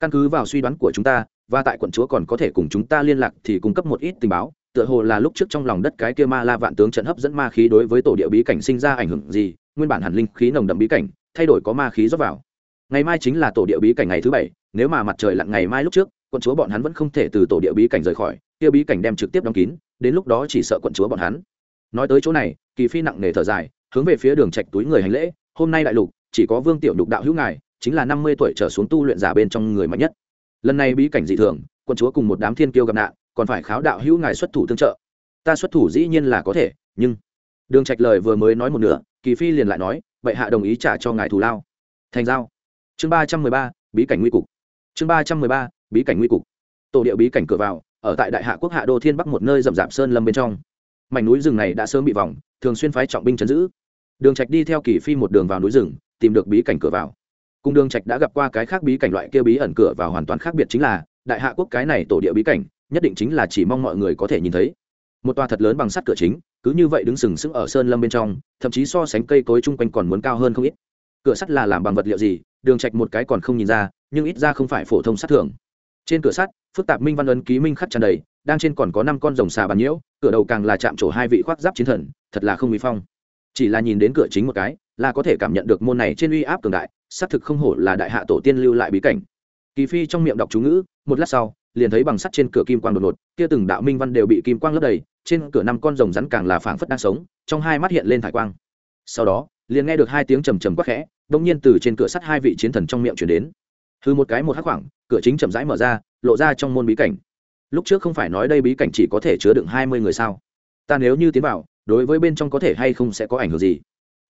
Căn cứ vào suy đoán của chúng ta, và tại quận chúa còn có thể cùng chúng ta liên lạc thì cung cấp một ít tình báo tựa hồ là lúc trước trong lòng đất cái kia ma la vạn tướng trận hấp dẫn ma khí đối với tổ địa bí cảnh sinh ra ảnh hưởng gì, nguyên bản hẳn linh khí nồng đậm bí cảnh, thay đổi có ma khí rót vào. Ngày mai chính là tổ địa bí cảnh ngày thứ bảy, nếu mà mặt trời lặn ngày mai lúc trước, quận chúa bọn hắn vẫn không thể từ tổ địa bí cảnh rời khỏi, kia bí cảnh đem trực tiếp đóng kín, đến lúc đó chỉ sợ quận chúa bọn hắn. Nói tới chỗ này, kỳ phi nặng nề thở dài, hướng về phía đường trạch túi người hành lễ, hôm nay đại lục, chỉ có vương tiểu đục đạo hữu ngài, chính là năm mươi tuổi trở xuống tu luyện giả bên trong người mạnh nhất. Lần này bí cảnh dị thường, quận chúa cùng một đám thiên kiêu gặp nạn còn phải kháo đạo hữu ngài xuất thủ tương trợ. Ta xuất thủ dĩ nhiên là có thể, nhưng đường trạch lời vừa mới nói một nửa, kỳ phi liền lại nói vậy hạ đồng ý trả cho ngài thù lao. Thành giao. Chương ba trăm mười ba, bí cảnh nguy cục. Chương ba trăm mười ba, bí cảnh nguy cục. Tổ địa bí cảnh cửa vào, ở tại đại hạ quốc hạ đô thiên bắc một nơi rậm rạp sơn lâm bên trong. Mảnh núi rừng này đã sớm bị vòng, thường xuyên phái trọng binh chấn giữ. Đường trạch đi theo kỳ phi một đường vào núi rừng, tìm được bí cảnh cửa vào. Cùng đường trạch đã gặp qua cái khác bí cảnh loại kia bí ẩn cửa vào hoàn toàn khác biệt chính là, đại hạ quốc cái này tổ địa bí cảnh nhất định chính là chỉ mong mọi người có thể nhìn thấy. Một tòa thật lớn bằng sắt cửa chính, cứ như vậy đứng sừng sững ở sơn lâm bên trong, thậm chí so sánh cây cối chung quanh còn muốn cao hơn không ít. Cửa sắt là làm bằng vật liệu gì, đường trạch một cái còn không nhìn ra, nhưng ít ra không phải phổ thông sắt thường. Trên cửa sắt, phức tạp minh văn ấn ký minh khắc tràn đầy, đang trên còn có năm con rồng xà bàn nhiễu, cửa đầu càng là chạm trổ hai vị khoác giáp chiến thần, thật là không uy phong. Chỉ là nhìn đến cửa chính một cái, là có thể cảm nhận được môn này trên uy áp cường đại, xác thực không hổ là đại hạ tổ tiên lưu lại bí cảnh. Kỳ phi trong miệng đọc chú ngữ, một lát sau liền thấy bằng sắt trên cửa kim quang đột ngột, kia từng đạo minh văn đều bị kim quang lấp đầy, trên cửa năm con rồng rắn càng là phảng phất đang sống, trong hai mắt hiện lên thải quang. Sau đó, liền nghe được hai tiếng trầm trầm quắc khẽ đông nhiên từ trên cửa sắt hai vị chiến thần trong miệng chuyển đến. Hư một cái một hắc khoảng, cửa chính chậm rãi mở ra, lộ ra trong môn bí cảnh. Lúc trước không phải nói đây bí cảnh chỉ có thể chứa đựng hai mươi người sao? Ta nếu như tiến vào, đối với bên trong có thể hay không sẽ có ảnh hưởng gì?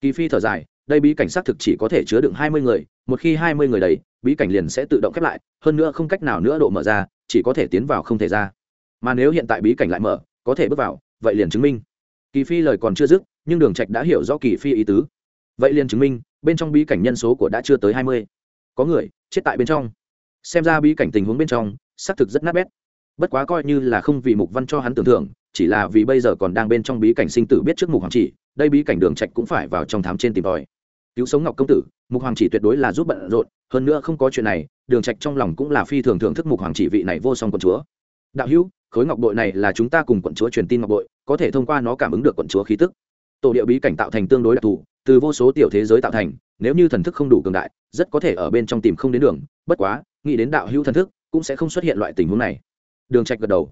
Kỳ phi thở dài, đây bí cảnh xác thực chỉ có thể chứa đựng hai mươi người, một khi hai mươi người đầy bí cảnh liền sẽ tự động khép lại, hơn nữa không cách nào nữa độ mở ra, chỉ có thể tiến vào không thể ra. Mà nếu hiện tại bí cảnh lại mở, có thể bước vào, vậy liền chứng minh. Kỳ phi lời còn chưa dứt, nhưng đường trạch đã hiểu rõ kỳ phi ý tứ. Vậy liền chứng minh, bên trong bí cảnh nhân số của đã chưa tới hai mươi. Có người chết tại bên trong. Xem ra bí cảnh tình huống bên trong, xác thực rất nát bét. Bất quá coi như là không vì mục văn cho hắn tưởng thưởng chỉ là vì bây giờ còn đang bên trong bí cảnh sinh tử biết trước mục hoàng chỉ, đây bí cảnh đường trạch cũng phải vào trong thám trên tìm tòi cứu sống ngọc công tử, mục hoàng chỉ tuyệt đối là giúp bận rộn, hơn nữa không có chuyện này, đường trạch trong lòng cũng là phi thường thưởng thức mục hoàng chỉ vị này vô song quận chúa. Đạo hữu, khối ngọc bội này là chúng ta cùng quận chúa truyền tin ngọc bội, có thể thông qua nó cảm ứng được quận chúa khí tức. Tổ địa bí cảnh tạo thành tương đối đặc thù, từ vô số tiểu thế giới tạo thành, nếu như thần thức không đủ cường đại, rất có thể ở bên trong tìm không đến đường, bất quá, nghĩ đến đạo hữu thần thức, cũng sẽ không xuất hiện loại tình huống này. Đường trạch gật đầu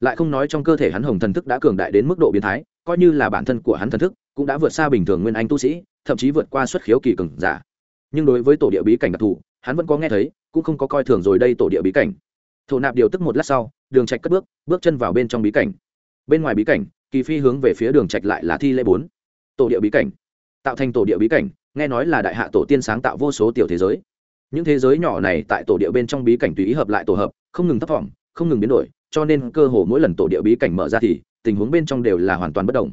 lại không nói trong cơ thể hắn hồng thần thức đã cường đại đến mức độ biến thái, coi như là bản thân của hắn thần thức cũng đã vượt xa bình thường nguyên anh tu sĩ, thậm chí vượt qua xuất khiếu kỳ cường giả. Nhưng đối với tổ địa bí cảnh đặc thù, hắn vẫn có nghe thấy, cũng không có coi thường rồi đây tổ địa bí cảnh. Thổ nạp điều tức một lát sau, đường trạch cất bước bước chân vào bên trong bí cảnh. Bên ngoài bí cảnh, kỳ phi hướng về phía đường trạch lại là thi lễ bốn. Tổ địa bí cảnh. Tạo thành tổ địa bí cảnh, nghe nói là đại hạ tổ tiên sáng tạo vô số tiểu thế giới. Những thế giới nhỏ này tại tổ địa bên trong bí cảnh tùy ý hợp lại tổ hợp, không ngừng thấp thỏm, không ngừng biến đổi cho nên cơ hồ mỗi lần tổ địa bí cảnh mở ra thì tình huống bên trong đều là hoàn toàn bất đồng.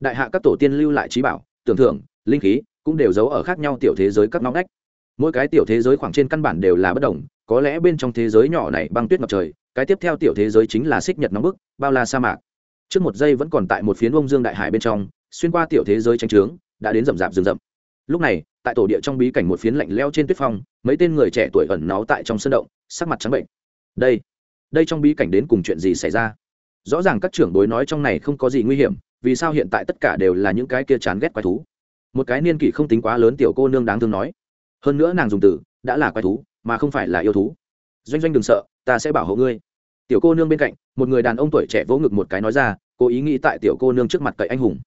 Đại hạ các tổ tiên lưu lại trí bảo, tưởng thưởng, linh khí cũng đều giấu ở khác nhau tiểu thế giới các ngóc ngách. Mỗi cái tiểu thế giới khoảng trên căn bản đều là bất đồng, có lẽ bên trong thế giới nhỏ này băng tuyết ngập trời, cái tiếp theo tiểu thế giới chính là xích nhật nóng bức, bao la sa mạc. Trước một giây vẫn còn tại một phiến bông dương đại hải bên trong, xuyên qua tiểu thế giới tranh trướng, đã đến rậm rạp rừng rậm. Lúc này, tại tổ địa trong bí cảnh một phiến lạnh leo trên tuyết phong, mấy tên người trẻ tuổi ẩn náu tại trong sân động, sắc mặt trắng bệnh. Đây đây trong bí cảnh đến cùng chuyện gì xảy ra? Rõ ràng các trưởng bối nói trong này không có gì nguy hiểm, vì sao hiện tại tất cả đều là những cái kia chán ghét quái thú? Một cái niên kỷ không tính quá lớn tiểu cô nương đáng thương nói. Hơn nữa nàng dùng từ, đã là quái thú, mà không phải là yêu thú. Doanh doanh đừng sợ, ta sẽ bảo hộ ngươi. Tiểu cô nương bên cạnh, một người đàn ông tuổi trẻ vỗ ngực một cái nói ra, cố ý nghĩ tại tiểu cô nương trước mặt cậy anh hùng.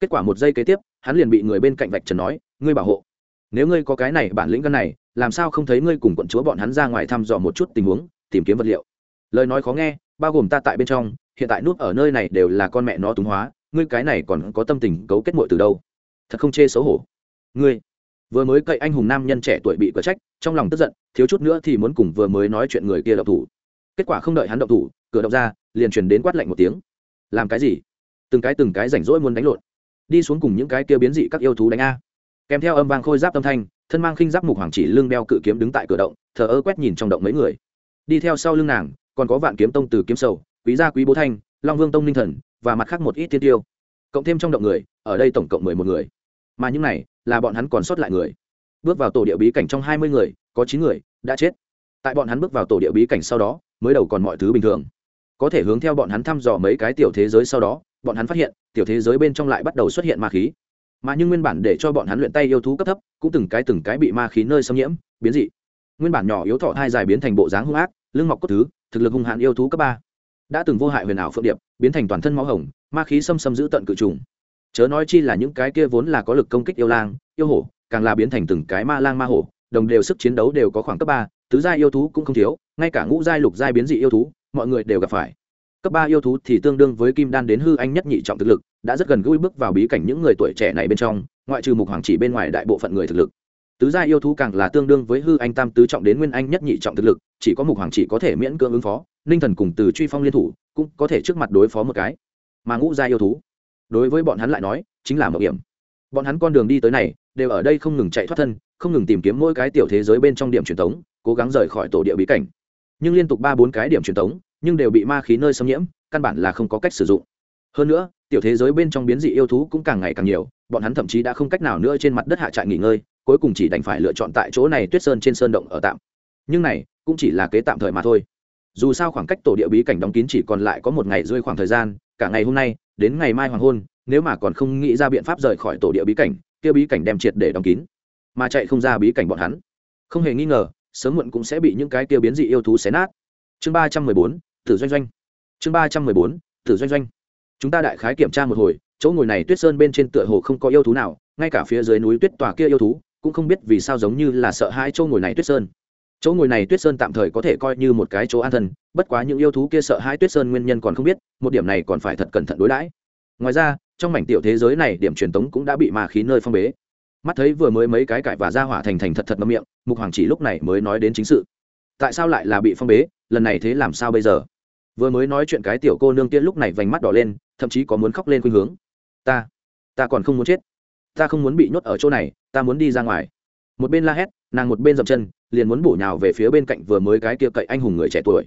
Kết quả một giây kế tiếp, hắn liền bị người bên cạnh vạch trần nói, ngươi bảo hộ. Nếu ngươi có cái này bản lĩnh gân này, làm sao không thấy ngươi cùng quận chúa bọn hắn ra ngoài thăm dò một chút tình huống, tìm kiếm vật liệu? Lời nói khó nghe, bao gồm ta tại bên trong, hiện tại nút ở nơi này đều là con mẹ nó túng hóa, ngươi cái này còn có tâm tình cấu kết mội từ đâu? Thật không chê xấu hổ. Ngươi, vừa mới cậy anh hùng nam nhân trẻ tuổi bị cờ trách, trong lòng tức giận, thiếu chút nữa thì muốn cùng vừa mới nói chuyện người kia đậu thủ. Kết quả không đợi hắn động thủ, cửa động ra, liền truyền đến quát lạnh một tiếng. Làm cái gì? Từng cái từng cái rảnh rỗi muốn đánh lộn. Đi xuống cùng những cái kia biến dị các yêu thú đánh a. Kèm theo âm vang khôi giáp âm thanh, thân mang khinh giáp mục hoàng chỉ lưng đeo cự kiếm đứng tại cửa động, thờ ơ quét nhìn trong động mấy người. Đi theo sau lưng nàng còn có vạn kiếm tông từ kiếm sầu, quý gia quý bố thanh, long vương tông ninh thần, và mặt khác một ít tiên tiêu. Cộng thêm trong động người, ở đây tổng cộng mười một người. Mà những này, là bọn hắn còn sót lại người. Bước vào tổ địa bí cảnh trong hai mươi người, có chín người đã chết. Tại bọn hắn bước vào tổ địa bí cảnh sau đó, mới đầu còn mọi thứ bình thường. Có thể hướng theo bọn hắn thăm dò mấy cái tiểu thế giới sau đó, bọn hắn phát hiện, tiểu thế giới bên trong lại bắt đầu xuất hiện ma khí. Mà nhưng nguyên bản để cho bọn hắn luyện tay yêu thú cấp thấp, cũng từng cái từng cái bị ma khí nơi xâm nhiễm, biến dị. Nguyên bản nhỏ yếu thọ hai dài biến thành bộ dáng hung ác, lưng mọc cốt thứ thực lực hung hãn yêu thú cấp ba. Đã từng vô hại huyền ảo phượng điệp, biến thành toàn thân máu hồng, ma khí xâm xâm giữ tận cự trùng. Chớ nói chi là những cái kia vốn là có lực công kích yêu lang, yêu hổ, càng là biến thành từng cái ma lang ma hổ, đồng đều sức chiến đấu đều có khoảng cấp ba, tứ giai yêu thú cũng không thiếu, ngay cả ngũ giai lục giai biến dị yêu thú, mọi người đều gặp phải. Cấp ba yêu thú thì tương đương với kim đan đến hư anh nhất nhị trọng thực lực, đã rất gần gũi bước vào bí cảnh những người tuổi trẻ này bên trong, ngoại trừ mục hoàng chỉ bên ngoài đại bộ phận người thực lực tứ gia yêu thú càng là tương đương với hư anh tam tứ trọng đến nguyên anh nhất nhị trọng thực lực, chỉ có mục hoàng chỉ có thể miễn cưỡng ứng phó, ninh thần cùng từ truy phong liên thủ, cũng có thể trước mặt đối phó một cái. Mà ngũ gia yêu thú, đối với bọn hắn lại nói, chính là mạo hiểm bọn hắn con đường đi tới này, đều ở đây không ngừng chạy thoát thân, không ngừng tìm kiếm mỗi cái tiểu thế giới bên trong điểm truyền thống cố gắng rời khỏi tổ địa bí cảnh. Nhưng liên tục ba bốn cái điểm truyền thống nhưng đều bị ma khí nơi xâm nhiễm, căn bản là không có cách sử dụng. Hơn nữa, tiểu thế giới bên trong biến dị yêu thú cũng càng ngày càng nhiều, bọn hắn thậm chí đã không cách nào nữa trên mặt đất hạ trại nghỉ ngơi cuối cùng chỉ đành phải lựa chọn tại chỗ này tuyết sơn trên sơn động ở tạm. Nhưng này, cũng chỉ là kế tạm thời mà thôi. Dù sao khoảng cách tổ địa bí cảnh đóng kín chỉ còn lại có một ngày rơi khoảng thời gian, cả ngày hôm nay, đến ngày mai hoàng hôn, nếu mà còn không nghĩ ra biện pháp rời khỏi tổ địa bí cảnh, kia bí cảnh đem triệt để đóng kín. Mà chạy không ra bí cảnh bọn hắn. Không hề nghi ngờ, sớm muộn cũng sẽ bị những cái kia biến dị yêu thú xé nát. Chương ba trăm mười bốn, tử doanh doanh. Chương ba trăm mười bốn, tử doanh doanh. Chúng ta đại khái kiểm tra một hồi, chỗ ngồi này tuyết sơn bên trên tựa hồ không có yêu thú nào, ngay cả phía dưới núi tuyết tòa kia yêu thú cũng không biết vì sao giống như là sợ hãi chỗ ngồi này tuyết sơn. Chỗ ngồi này tuyết sơn tạm thời có thể coi như một cái chỗ an thân, bất quá những yêu thú kia sợ hãi tuyết sơn nguyên nhân còn không biết, một điểm này còn phải thật cẩn thận đối đãi. Ngoài ra, trong mảnh tiểu thế giới này điểm truyền tống cũng đã bị mà khí nơi phong bế. Mắt thấy vừa mới mấy cái cải và ra hỏa thành thành thật thật mâm miệng, mục hoàng chỉ lúc này mới nói đến chính sự. Tại sao lại là bị phong bế, lần này thế làm sao bây giờ? Vừa mới nói chuyện cái tiểu cô nương kia lúc này vành mắt đỏ lên, thậm chí có muốn khóc lên khuynh hướng. Ta ta còn không muốn chết ta không muốn bị nhốt ở chỗ này, ta muốn đi ra ngoài. Một bên la hét, nàng một bên dậm chân, liền muốn bổ nhào về phía bên cạnh vừa mới cái kia cậy anh hùng người trẻ tuổi.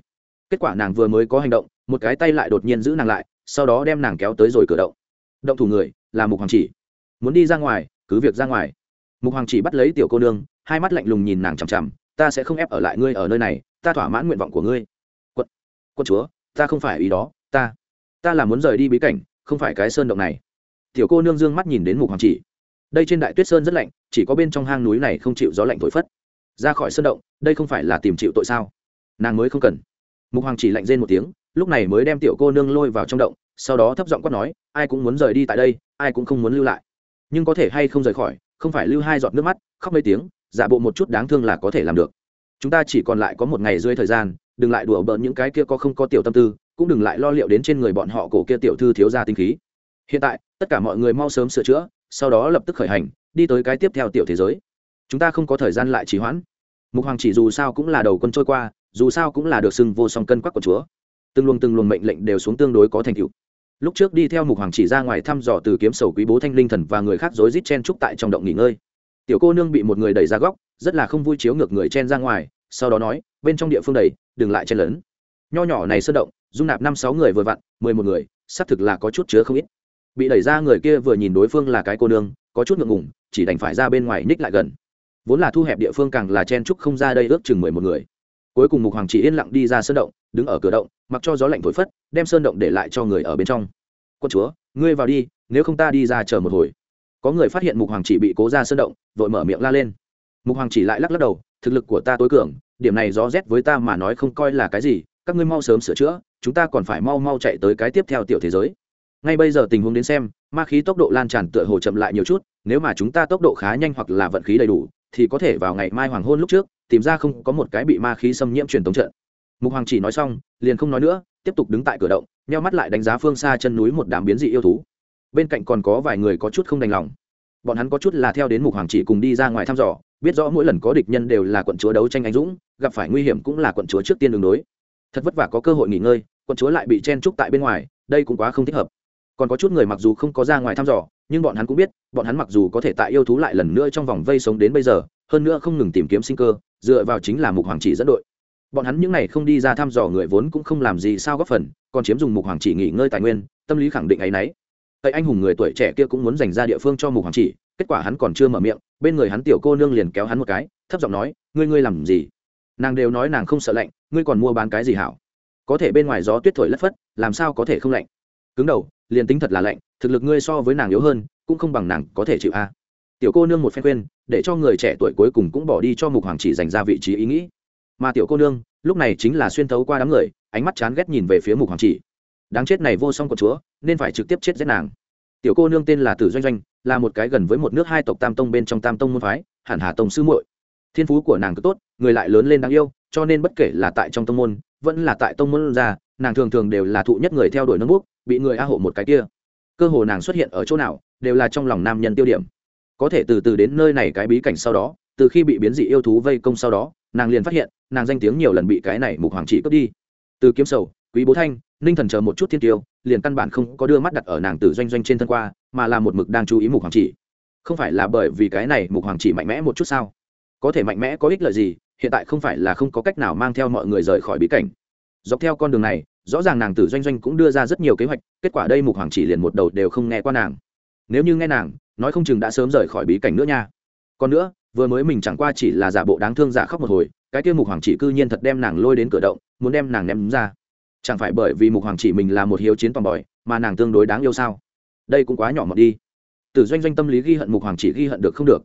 Kết quả nàng vừa mới có hành động, một cái tay lại đột nhiên giữ nàng lại, sau đó đem nàng kéo tới rồi cửa động. Động thủ người, là mục hoàng chỉ. Muốn đi ra ngoài, cứ việc ra ngoài. Mục hoàng chỉ bắt lấy tiểu cô nương, hai mắt lạnh lùng nhìn nàng chằm chằm, ta sẽ không ép ở lại ngươi ở nơi này, ta thỏa mãn nguyện vọng của ngươi. Quận quân chúa, ta không phải ý đó, ta ta là muốn rời đi bí cảnh, không phải cái sơn động này. Tiểu cô nương dương mắt nhìn đến mục hoàng chỉ đây trên đại tuyết sơn rất lạnh, chỉ có bên trong hang núi này không chịu gió lạnh thổi phất. Ra khỏi sơn động, đây không phải là tìm chịu tội sao? Nàng mới không cần. Mục hoàng chỉ lạnh rên một tiếng, lúc này mới đem tiểu cô nương lôi vào trong động, sau đó thấp giọng quát nói, ai cũng muốn rời đi tại đây, ai cũng không muốn lưu lại. Nhưng có thể hay không rời khỏi, không phải lưu hai giọt nước mắt, khóc mấy tiếng, giả bộ một chút đáng thương là có thể làm được. Chúng ta chỉ còn lại có một ngày rơi thời gian, đừng lại đùa bỡn những cái kia có không có tiểu tâm tư, cũng đừng lại lo liệu đến trên người bọn họ cổ kia tiểu thư thiếu ra tinh khí. Hiện tại, tất cả mọi người mau sớm sửa chữa sau đó lập tức khởi hành, đi tới cái tiếp theo tiểu thế giới. Chúng ta không có thời gian lại trì hoãn. Mục hoàng chỉ dù sao cũng là đầu quân trôi qua, dù sao cũng là được xưng vô song cân quắc của chúa. Từng luồng từng luồng mệnh lệnh đều xuống tương đối có thành tựu. Lúc trước đi theo mục hoàng chỉ ra ngoài thăm dò từ kiếm sầu quý bố thanh linh thần và người khác rối rít chen trúc tại trong động nghỉ ngơi. Tiểu cô nương bị một người đẩy ra góc, rất là không vui chiếu ngược người chen ra ngoài, sau đó nói, bên trong địa phương đầy, đừng lại chen lớn nho nhỏ này sơn động, dung nạp năm sáu người vừa vặn, mười một người, xác thực là có chút chứa không ít bị đẩy ra người kia vừa nhìn đối phương là cái cô nương, có chút ngượng ngùng, chỉ đành phải ra bên ngoài ních lại gần. Vốn là thu hẹp địa phương càng là chen trúc không ra đây ước chừng mười một người. Cuối cùng mục hoàng chỉ yên lặng đi ra sơn động, đứng ở cửa động, mặc cho gió lạnh thổi phất, đem sơn động để lại cho người ở bên trong. Quân chúa, ngươi vào đi, nếu không ta đi ra chờ một hồi. Có người phát hiện mục hoàng chỉ bị cố ra sơn động, vội mở miệng la lên. Mục hoàng chỉ lại lắc lắc đầu, thực lực của ta tối cường, điểm này gió rét với ta mà nói không coi là cái gì, các ngươi mau sớm sửa chữa, chúng ta còn phải mau mau chạy tới cái tiếp theo tiểu thế giới ngay bây giờ tình huống đến xem, ma khí tốc độ lan tràn tựa hồ chậm lại nhiều chút, nếu mà chúng ta tốc độ khá nhanh hoặc là vận khí đầy đủ, thì có thể vào ngày mai hoàng hôn lúc trước, tìm ra không có một cái bị ma khí xâm nhiễm truyền tống trận. Mục hoàng chỉ nói xong, liền không nói nữa, tiếp tục đứng tại cửa động neo mắt lại đánh giá phương xa chân núi một đám biến dị yêu thú. Bên cạnh còn có vài người có chút không đành lòng. Bọn hắn có chút là theo đến mục hoàng chỉ cùng đi ra ngoài thăm dò, biết rõ mỗi lần có địch nhân đều là quận chúa đấu tranh anh dũng, gặp phải nguy hiểm cũng là quận chúa trước tiên đường đối. Thật vất vả có cơ hội nghỉ ngơi, quận chúa lại bị chen trúc tại bên ngoài, đây cũng quá không thích hợp còn có chút người mặc dù không có ra ngoài thăm dò, nhưng bọn hắn cũng biết, bọn hắn mặc dù có thể tại yêu thú lại lần nữa trong vòng vây sống đến bây giờ, hơn nữa không ngừng tìm kiếm sinh cơ, dựa vào chính là mục hoàng chỉ dẫn đội. Bọn hắn những n à y không đi ra thăm dò người vốn cũng không làm gì sao góp phần, còn chiếm dùng mục hoàng chỉ nghỉ ngơi tài nguyên, tâm lý khẳng định ấ y n ấ y tây anh hùng người tuổi trẻ kia cũng muốn dành ra địa phương cho mục hoàng chỉ, kết quả hắn còn chưa mở miệng, bên người hắn tiểu cô nương liền kéo hắn một cái, thấp giọng nói, ngươi ngươi làm gì? Nàng đều nói nàng không sợ lạnh, ngươi còn mua bán cái gì hảo? Có thể bên ngoài gió tuyết thổi lất phất, làm sao có thể không lạnh? Cứng đầu liền tính thật là lạnh, thực lực ngươi so với nàng yếu hơn, cũng không bằng nàng có thể chịu a. Tiểu cô nương một phen khuyên, để cho người trẻ tuổi cuối cùng cũng bỏ đi cho mục hoàng chỉ dành ra vị trí ý nghĩ. Mà tiểu cô nương, lúc này chính là xuyên thấu qua đám người, ánh mắt chán ghét nhìn về phía mục hoàng chỉ. Đáng chết này vô song của chúa, nên phải trực tiếp chết giết nàng. Tiểu cô nương tên là tử doanh doanh, là một cái gần với một nước hai tộc tam tông bên trong tam tông môn phái, hẳn hà tông sư muội. Thiên phú của nàng cứ tốt, người lại lớn lên đáng yêu, cho nên bất kể là tại trong tông môn, vẫn là tại tông môn ra nàng thường thường đều là thụ nhất người theo đuổi nâng bút, bị người a hộ một cái kia. Cơ hồ nàng xuất hiện ở chỗ nào, đều là trong lòng nam nhân tiêu điểm. Có thể từ từ đến nơi này cái bí cảnh sau đó, từ khi bị biến dị yêu thú vây công sau đó, nàng liền phát hiện, nàng danh tiếng nhiều lần bị cái này mục hoàng trị cướp đi. Từ kiếm sầu, quý bố thanh, ninh thần chờ một chút thiên tiêu, liền căn bản không có đưa mắt đặt ở nàng từ doanh doanh trên thân qua, mà là một mực đang chú ý mục hoàng trị không phải là bởi vì cái này mục hoàng trị mạnh mẽ một chút sao? Có thể mạnh mẽ có ích lợi gì, hiện tại không phải là không có cách nào mang theo mọi người rời khỏi bí cảnh dọc theo con đường này, rõ ràng nàng tử doanh doanh cũng đưa ra rất nhiều kế hoạch, kết quả đây mục hoàng chỉ liền một đầu đều không nghe qua nàng. Nếu như nghe nàng, nói không chừng đã sớm rời khỏi bí cảnh nữa nha. Còn nữa, vừa mới mình chẳng qua chỉ là giả bộ đáng thương giả khóc một hồi, cái kia mục hoàng chỉ cư nhiên thật đem nàng lôi đến cửa động, muốn đem nàng ném ra. Chẳng phải bởi vì mục hoàng chỉ mình là một hiếu chiến toàn bòi mà nàng tương đối đáng yêu sao? Đây cũng quá nhỏ mọt đi. Tử doanh doanh tâm lý ghi hận mục hoàng chỉ ghi hận được không được.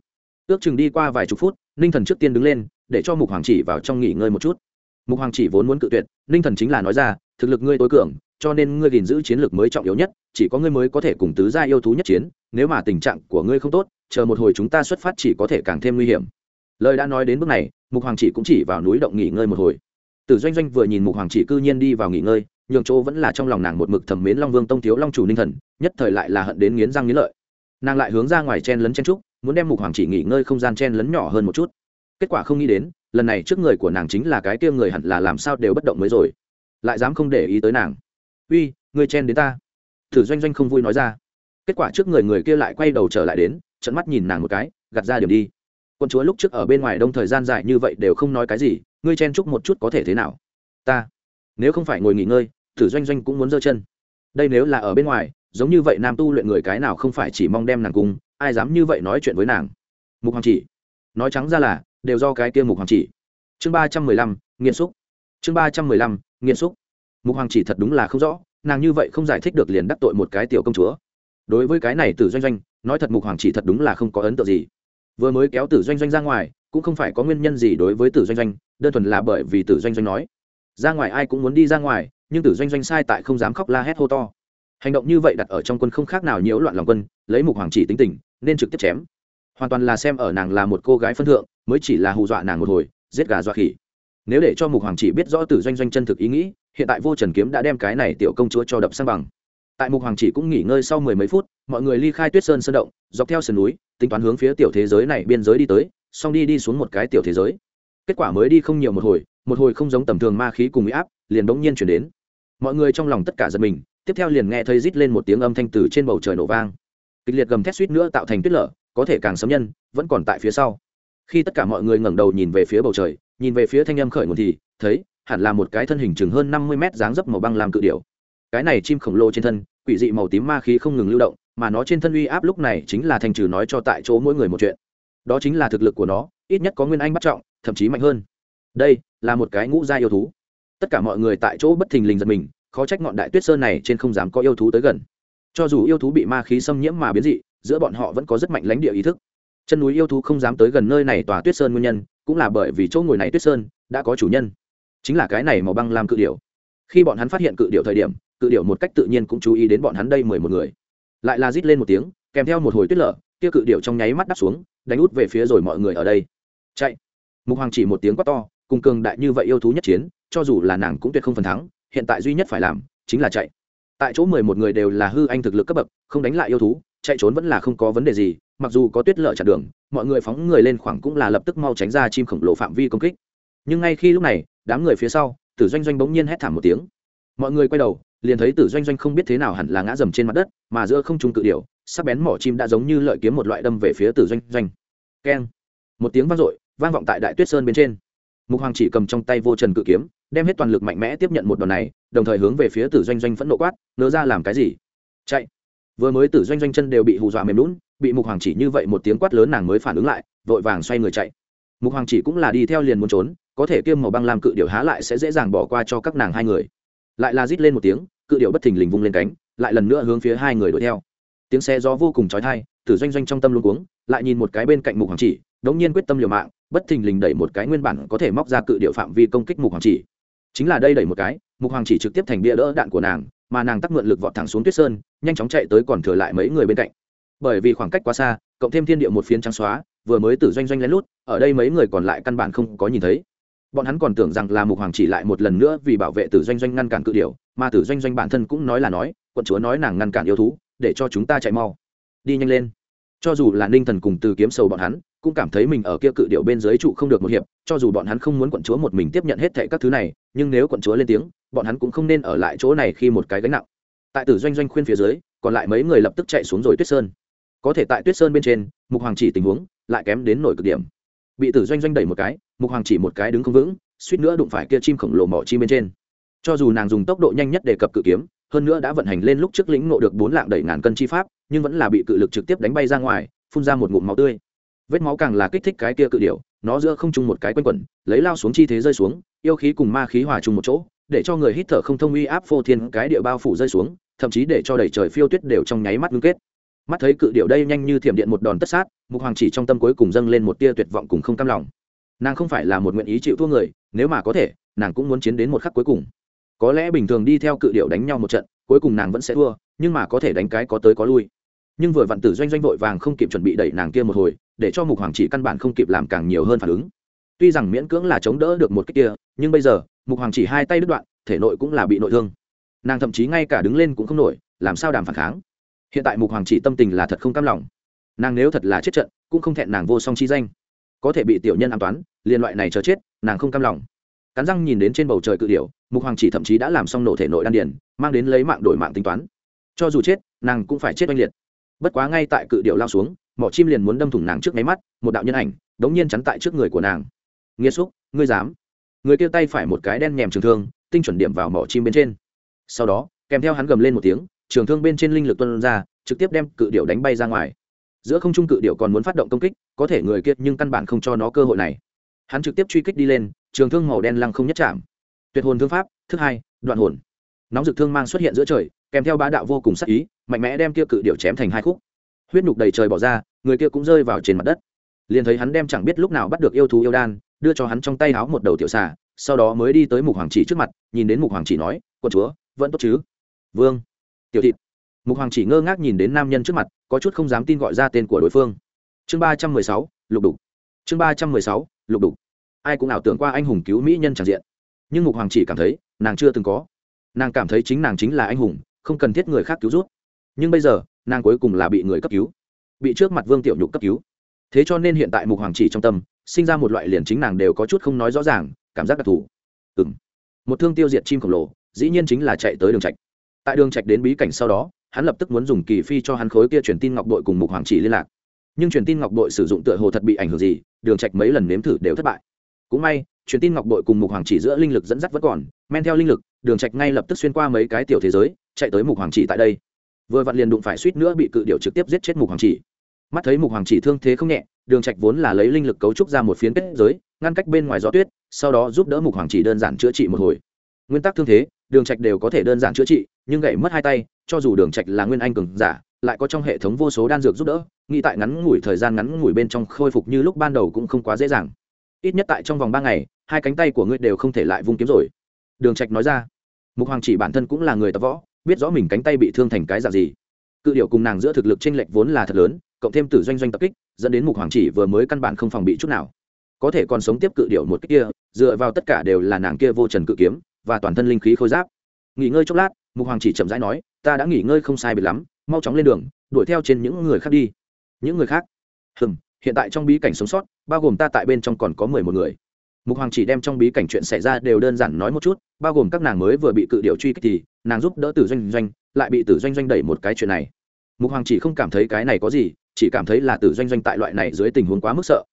Ước chừng đi qua vài chục phút, ninh thần trước tiên đứng lên, để cho mục hoàng chỉ vào trong nghỉ ngơi một chút mục hoàng chỉ vốn muốn cự tuyệt, ninh thần chính là nói ra, thực lực ngươi tối cường, cho nên ngươi gìn giữ chiến lược mới trọng yếu nhất, chỉ có ngươi mới có thể cùng tứ gia yêu thú nhất chiến, nếu mà tình trạng của ngươi không tốt, chờ một hồi chúng ta xuất phát chỉ có thể càng thêm nguy hiểm. Lời đã nói đến bước này, mục hoàng chỉ cũng chỉ vào núi động nghỉ ngơi một hồi. Tử doanh doanh vừa nhìn mục hoàng chỉ cư nhiên đi vào nghỉ ngơi, nhường chỗ vẫn là trong lòng nàng một mực thẩm mến long vương tông thiếu long chủ ninh thần, nhất thời lại là hận đến nghiến răng nghiến lợi. Nàng lại hướng ra ngoài chen lấn chen trúc, muốn đem mục hoàng chỉ nghỉ ngơi không gian chen lấn nhỏ hơn một chút. Kết quả không nghĩ đến lần này trước người của nàng chính là cái kia người hẳn là làm sao đều bất động mới rồi. Lại dám không để ý tới nàng. Uy, người chen đến ta. Thử doanh doanh không vui nói ra. Kết quả trước người người kia lại quay đầu trở lại đến trận mắt nhìn nàng một cái, gạt ra điểm đi. Quân chúa lúc trước ở bên ngoài đông thời gian dài như vậy đều không nói cái gì, ngươi chen chúc một chút có thể thế nào? Ta, nếu không phải ngồi nghỉ ngơi, thử doanh doanh cũng muốn giơ chân. Đây nếu là ở bên ngoài, giống như vậy nam tu luyện người cái nào không phải chỉ mong đem nàng cung ai dám như vậy nói chuyện với nàng? Mục hoàng chỉ, nói trắng ra là đều do cái kia mục hoàng chỉ. Chương ba trăm mười lăm, nghiện xúc. Chương ba trăm mười lăm, nghiện xúc. Mục hoàng chỉ thật đúng là không rõ, nàng như vậy không giải thích được liền đắc tội một cái tiểu công chúa. Đối với cái này tử doanh doanh, nói thật mục hoàng chỉ thật đúng là không có ấn tượng gì. Vừa mới kéo tử doanh doanh ra ngoài, cũng không phải có nguyên nhân gì đối với tử doanh doanh, đơn thuần là bởi vì tử doanh doanh nói. Ra ngoài ai cũng muốn đi ra ngoài, nhưng tử doanh doanh sai tại không dám khóc la hét hô to. Hành động như vậy đặt ở trong quân không khác nào nhiễu loạn lòng quân, lấy mục hoàng chỉ tính tình, nên trực tiếp chém hoàn toàn là xem ở nàng là một cô gái phân thượng, mới chỉ là hù dọa nàng một hồi, giết gà dọa khỉ. Nếu để cho mục hoàng chỉ biết rõ tử doanh doanh chân thực ý nghĩ, hiện tại vô trần kiếm đã đem cái này tiểu công chúa cho đập sang bằng. Tại mục hoàng chỉ cũng nghỉ ngơi sau mười mấy phút, mọi người ly khai tuyết sơn sơn động, dọc theo sườn núi, tính toán hướng phía tiểu thế giới này biên giới đi tới, xong đi đi xuống một cái tiểu thế giới. Kết quả mới đi không nhiều một hồi một hồi không giống tầm thường ma khí cùng bị áp, liền bỗng nhiên chuyển đến. Mọi người trong lòng tất cả giật mình, tiếp theo liền nghe thấy rít lên một tiếng âm thanh từ trên bầu trời nổ vang. Kịch liệt gầm thét suýt nữa tạo thành tuyết lở có thể càng sớm nhân, vẫn còn tại phía sau. Khi tất cả mọi người ngẩng đầu nhìn về phía bầu trời, nhìn về phía thanh âm khởi nguồn thì thấy, hẳn là một cái thân hình chừng hơn năm mươi mét dáng dấp màu băng làm cự điểu. Cái này chim khổng lồ trên thân, quỷ dị màu tím ma khí không ngừng lưu động, mà nó trên thân uy áp lúc này chính là thành trừ nói cho tại chỗ mỗi người một chuyện. Đó chính là thực lực của nó, ít nhất có nguyên anh bắt trọng, thậm chí mạnh hơn. Đây là một cái ngũ gia yêu thú. Tất cả mọi người tại chỗ bất thình lình giật mình, khó trách ngọn đại tuyết sơn này trên không dám có yêu thú tới gần. Cho dù yêu thú bị ma khí xâm nhiễm mà biến dị giữa bọn họ vẫn có rất mạnh lãnh địa ý thức. Chân núi yêu thú không dám tới gần nơi này tòa tuyết sơn nguyên nhân, cũng là bởi vì chỗ ngồi này tuyết sơn đã có chủ nhân. Chính là cái này màu băng làm cự điểu. khi bọn hắn phát hiện cự điểu thời điểm, cự điểu một cách tự nhiên cũng chú ý đến bọn hắn đây mười một người. Lại là rít lên một tiếng, kèm theo một hồi tuyết lở, kia cự điểu trong nháy mắt đắp xuống, đánh út về phía rồi mọi người ở đây. Chạy. Mục hoàng chỉ một tiếng quát to, cùng cường đại như vậy yêu thú nhất chiến, cho dù là nàng cũng tuyệt không phần thắng, hiện tại duy nhất phải làm, chính là chạy. Tại chỗ mười một người đều là hư anh thực lực cấp bậc, không đánh lại yêu thú chạy trốn vẫn là không có vấn đề gì, mặc dù có tuyết lở chặn đường, mọi người phóng người lên khoảng cũng là lập tức mau tránh ra chim khổng lồ phạm vi công kích. Nhưng ngay khi lúc này, đám người phía sau, tử doanh doanh bỗng nhiên hét thảm một tiếng. Mọi người quay đầu, liền thấy tử doanh doanh không biết thế nào hẳn là ngã dầm trên mặt đất, mà giữa không trung cự điểu, sắc bén mỏ chim đã giống như lợi kiếm một loại đâm về phía tử doanh doanh. Keng. Một tiếng vang dội, vang vọng tại đại tuyết sơn bên trên. Mục hoàng chỉ cầm trong tay vô trần cự kiếm, đem hết toàn lực mạnh mẽ tiếp nhận một đòn này, đồng thời hướng về phía tử doanh doanh phẫn nộ quát nỡ ra làm cái gì? Chạy! Vừa mới tử doanh doanh chân đều bị hù dọa mềm lún, bị mục hoàng chỉ như vậy một tiếng quát lớn nàng mới phản ứng lại, vội vàng xoay người chạy. Mục hoàng chỉ cũng là đi theo liền muốn trốn, có thể kiêm màu băng làm cự điệu há lại sẽ dễ dàng bỏ qua cho các nàng hai người. Lại là rít lên một tiếng, cự điệu bất thình lình vung lên cánh, lại lần nữa hướng phía hai người đuổi theo. Tiếng xe gió vô cùng trói thai tử doanh doanh trong tâm luôn cuống, lại nhìn một cái bên cạnh mục hoàng chỉ, đống nhiên quyết tâm liều mạng, bất thình lình đẩy một cái nguyên bản có thể móc ra cự điệu phạm vi công kích mục hoàng chỉ. Chính là đây đẩy một cái, mục hoàng chỉ trực tiếp thành bia đỡ đạn của nàng mà nàng tắc mượn lực vọt thẳng xuống tuyết sơn, nhanh chóng chạy tới còn thừa lại mấy người bên cạnh. Bởi vì khoảng cách quá xa, cộng thêm thiên địa một phiến trắng xóa, vừa mới tử doanh doanh lén lút, ở đây mấy người còn lại căn bản không có nhìn thấy. Bọn hắn còn tưởng rằng là mục hoàng chỉ lại một lần nữa vì bảo vệ tử doanh doanh ngăn cản cự điều mà tử doanh doanh bản thân cũng nói là nói, quận chúa nói nàng ngăn cản yêu thú, để cho chúng ta chạy mau. Đi nhanh lên cho dù là ninh thần cùng từ kiếm sầu bọn hắn, cũng cảm thấy mình ở kia cự điệu bên dưới trụ không được một hiệp, cho dù bọn hắn không muốn quận chúa một mình tiếp nhận hết thệ các thứ này, nhưng nếu quận chúa lên tiếng, bọn hắn cũng không nên ở lại chỗ này khi một cái gánh nặng. Tại tử doanh doanh khuyên phía dưới, còn lại mấy người lập tức chạy xuống rồi tuyết sơn. Có thể tại tuyết sơn bên trên, mục hoàng chỉ tình huống lại kém đến nổi cực điểm. Bị tử doanh doanh đẩy một cái, mục hoàng chỉ một cái đứng không vững, suýt nữa đụng phải kia chim khổng lồ mỏ chim bên trên. Cho dù nàng dùng tốc độ nhanh nhất để cập cự kiếm hơn nữa đã vận hành lên lúc trước lĩnh ngộ được bốn lạng đẩy ngàn cân chi pháp, nhưng vẫn là bị cự lực trực tiếp đánh bay ra ngoài, phun ra một ngụm máu tươi. Vết máu càng là kích thích cái kia cự điệu nó giữa không chung một cái quanh quẩn, lấy lao xuống chi thế rơi xuống, yêu khí cùng ma khí hòa chung một chỗ, để cho người hít thở không thông uy áp phô thiên cái địa bao phủ rơi xuống, thậm chí để cho đầy trời phiêu tuyết đều trong nháy mắt ngưng kết. Mắt thấy cự điệu đây nhanh như thiểm điện một đòn tất sát, mục hoàng chỉ trong tâm cuối cùng dâng lên một tia tuyệt vọng cùng không cam lòng. Nàng không phải là một nguyện ý chịu thua người, nếu mà có thể, nàng cũng muốn chiến đến một khắc cuối cùng có lẽ bình thường đi theo cự điệu đánh nhau một trận, cuối cùng nàng vẫn sẽ thua, nhưng mà có thể đánh cái có tới có lui. Nhưng vừa vặn tử doanh doanh vội vàng không kịp chuẩn bị đẩy nàng kia một hồi, để cho mục hoàng chỉ căn bản không kịp làm càng nhiều hơn phản ứng. Tuy rằng miễn cưỡng là chống đỡ được một cái kia, nhưng bây giờ, mục hoàng chỉ hai tay đứt đoạn, thể nội cũng là bị nội thương. Nàng thậm chí ngay cả đứng lên cũng không nổi, làm sao đàm phản kháng? Hiện tại mục hoàng chỉ tâm tình là thật không cam lòng. Nàng nếu thật là chết trận, cũng không thẹn nàng vô song chi danh. Có thể bị tiểu nhân an toán liên loại này chờ chết, nàng không cam lòng cắn răng nhìn đến trên bầu trời cự điểu, mục hoàng chỉ thậm chí đã làm xong nổ thể nội đan điền, mang đến lấy mạng đổi mạng tính toán. Cho dù chết, nàng cũng phải chết oanh liệt. Bất quá ngay tại cự điệu lao xuống, mỏ chim liền muốn đâm thủng nàng trước máy mắt, một đạo nhân ảnh, đống nhiên chắn tại trước người của nàng. Nghiêm xúc, ngươi dám? Người kia tay phải một cái đen nhèm trường thương, tinh chuẩn điểm vào mỏ chim bên trên. Sau đó, kèm theo hắn gầm lên một tiếng, trường thương bên trên linh lực tuân ra, trực tiếp đem cự điệu đánh bay ra ngoài. Giữa không trung cự điệu còn muốn phát động công kích, có thể người kia nhưng căn bản không cho nó cơ hội này. Hắn trực tiếp truy kích đi lên trường thương màu đen lăng không nhất chạm. Tuyệt hồn thương pháp, thứ hai, đoạn hồn. Nóng rực thương mang xuất hiện giữa trời, kèm theo bá đạo vô cùng sắc ý, mạnh mẽ đem kia cự điệu chém thành hai khúc. Huyết nhục đầy trời bỏ ra, người kia cũng rơi vào trên mặt đất. Liền thấy hắn đem chẳng biết lúc nào bắt được yêu thú yêu đan, đưa cho hắn trong tay háo một đầu tiểu xà, sau đó mới đi tới mục hoàng chỉ trước mặt, nhìn đến mục hoàng chỉ nói, quân chúa, vẫn tốt chứ? Vương. Tiểu thịt. Mục hoàng chỉ ngơ ngác nhìn đến nam nhân trước mặt, có chút không dám tin gọi ra tên của đối phương. Chương ba trăm mười sáu, lục đục. Chương ba trăm mười sáu, lục đục ai cũng ảo tưởng qua anh hùng cứu mỹ nhân tràn diện. Nhưng mục hoàng chỉ cảm thấy, nàng chưa từng có. Nàng cảm thấy chính nàng chính là anh hùng, không cần thiết người khác cứu rút nhưng bây giờ, nàng cuối cùng là bị người cấp cứu. Bị trước mặt vương tiểu nhục cấp cứu. Thế cho nên hiện tại mục hoàng chỉ trong tâm, sinh ra một loại liền chính nàng đều có chút không nói rõ ràng, cảm giác đặc thù. Ừ m một thương tiêu diệt chim khổng lồ, dĩ nhiên chính là chạy tới đường trạch. Tại đường trạch đến bí cảnh sau đó, hắn lập tức muốn dùng kỳ phi cho hắn khối kia truyền tin ngọc đội cùng mục hoàng chỉ liên lạc. Nhưng truyền tin ngọc đội sử dụng tựa hồ thật bị ảnh hưởng gì, đường trạch mấy lần nếm thử đều thất bại cũng may, truyền tin ngọc Bội cùng mục hoàng chỉ giữa linh lực dẫn dắt vẫn còn, men theo linh lực, đường trạch ngay lập tức xuyên qua mấy cái tiểu thế giới, chạy tới mục hoàng chỉ tại đây. Vừa vặn liền đụng phải suýt nữa bị cự điệu trực tiếp giết chết mục hoàng chỉ. Mắt thấy mục hoàng chỉ thương thế không nhẹ, đường trạch vốn là lấy linh lực cấu trúc ra một phiến kết giới, ngăn cách bên ngoài gió tuyết, sau đó giúp đỡ mục hoàng chỉ đơn giản chữa trị một hồi. Nguyên tắc thương thế, đường trạch đều có thể đơn giản chữa trị, nhưng gãy mất hai tay, cho dù đường trạch là nguyên anh cường giả, lại có trong hệ thống vô số đan dược giúp đỡ, nghĩ tại ngắn ngủi thời gian ngắn ngủi bên trong khôi phục như lúc ban đầu cũng không quá dễ dàng ít nhất tại trong vòng ba ngày, hai cánh tay của ngươi đều không thể lại vung kiếm rồi. Đường trạch nói ra. Mục hoàng chỉ bản thân cũng là người tập võ, biết rõ mình cánh tay bị thương thành cái dạng gì. Cự điệu cùng nàng giữa thực lực chênh lệch vốn là thật lớn, cộng thêm tử doanh doanh tập kích, dẫn đến mục hoàng chỉ vừa mới căn bản không phòng bị chút nào. Có thể còn sống tiếp cự điệu một cách kia, dựa vào tất cả đều là nàng kia vô trần cự kiếm và toàn thân linh khí khôi giáp. Nghỉ ngơi chốc lát, mục hoàng chỉ chậm rãi nói, ta đã nghỉ ngơi không sai biệt lắm, mau chóng lên đường, đuổi theo trên những người khác đi. Những người khác? Hừm hiện tại trong bí cảnh sống sót bao gồm ta tại bên trong còn có mười một người. Mục hoàng chỉ đem trong bí cảnh chuyện xảy ra đều đơn giản nói một chút, bao gồm các nàng mới vừa bị cự điệu truy kích thì, nàng giúp đỡ tử doanh doanh, lại bị tử doanh doanh đẩy một cái chuyện này. Mục hoàng chỉ không cảm thấy cái này có gì, chỉ cảm thấy là tử doanh doanh tại loại này dưới tình huống quá mức sợ.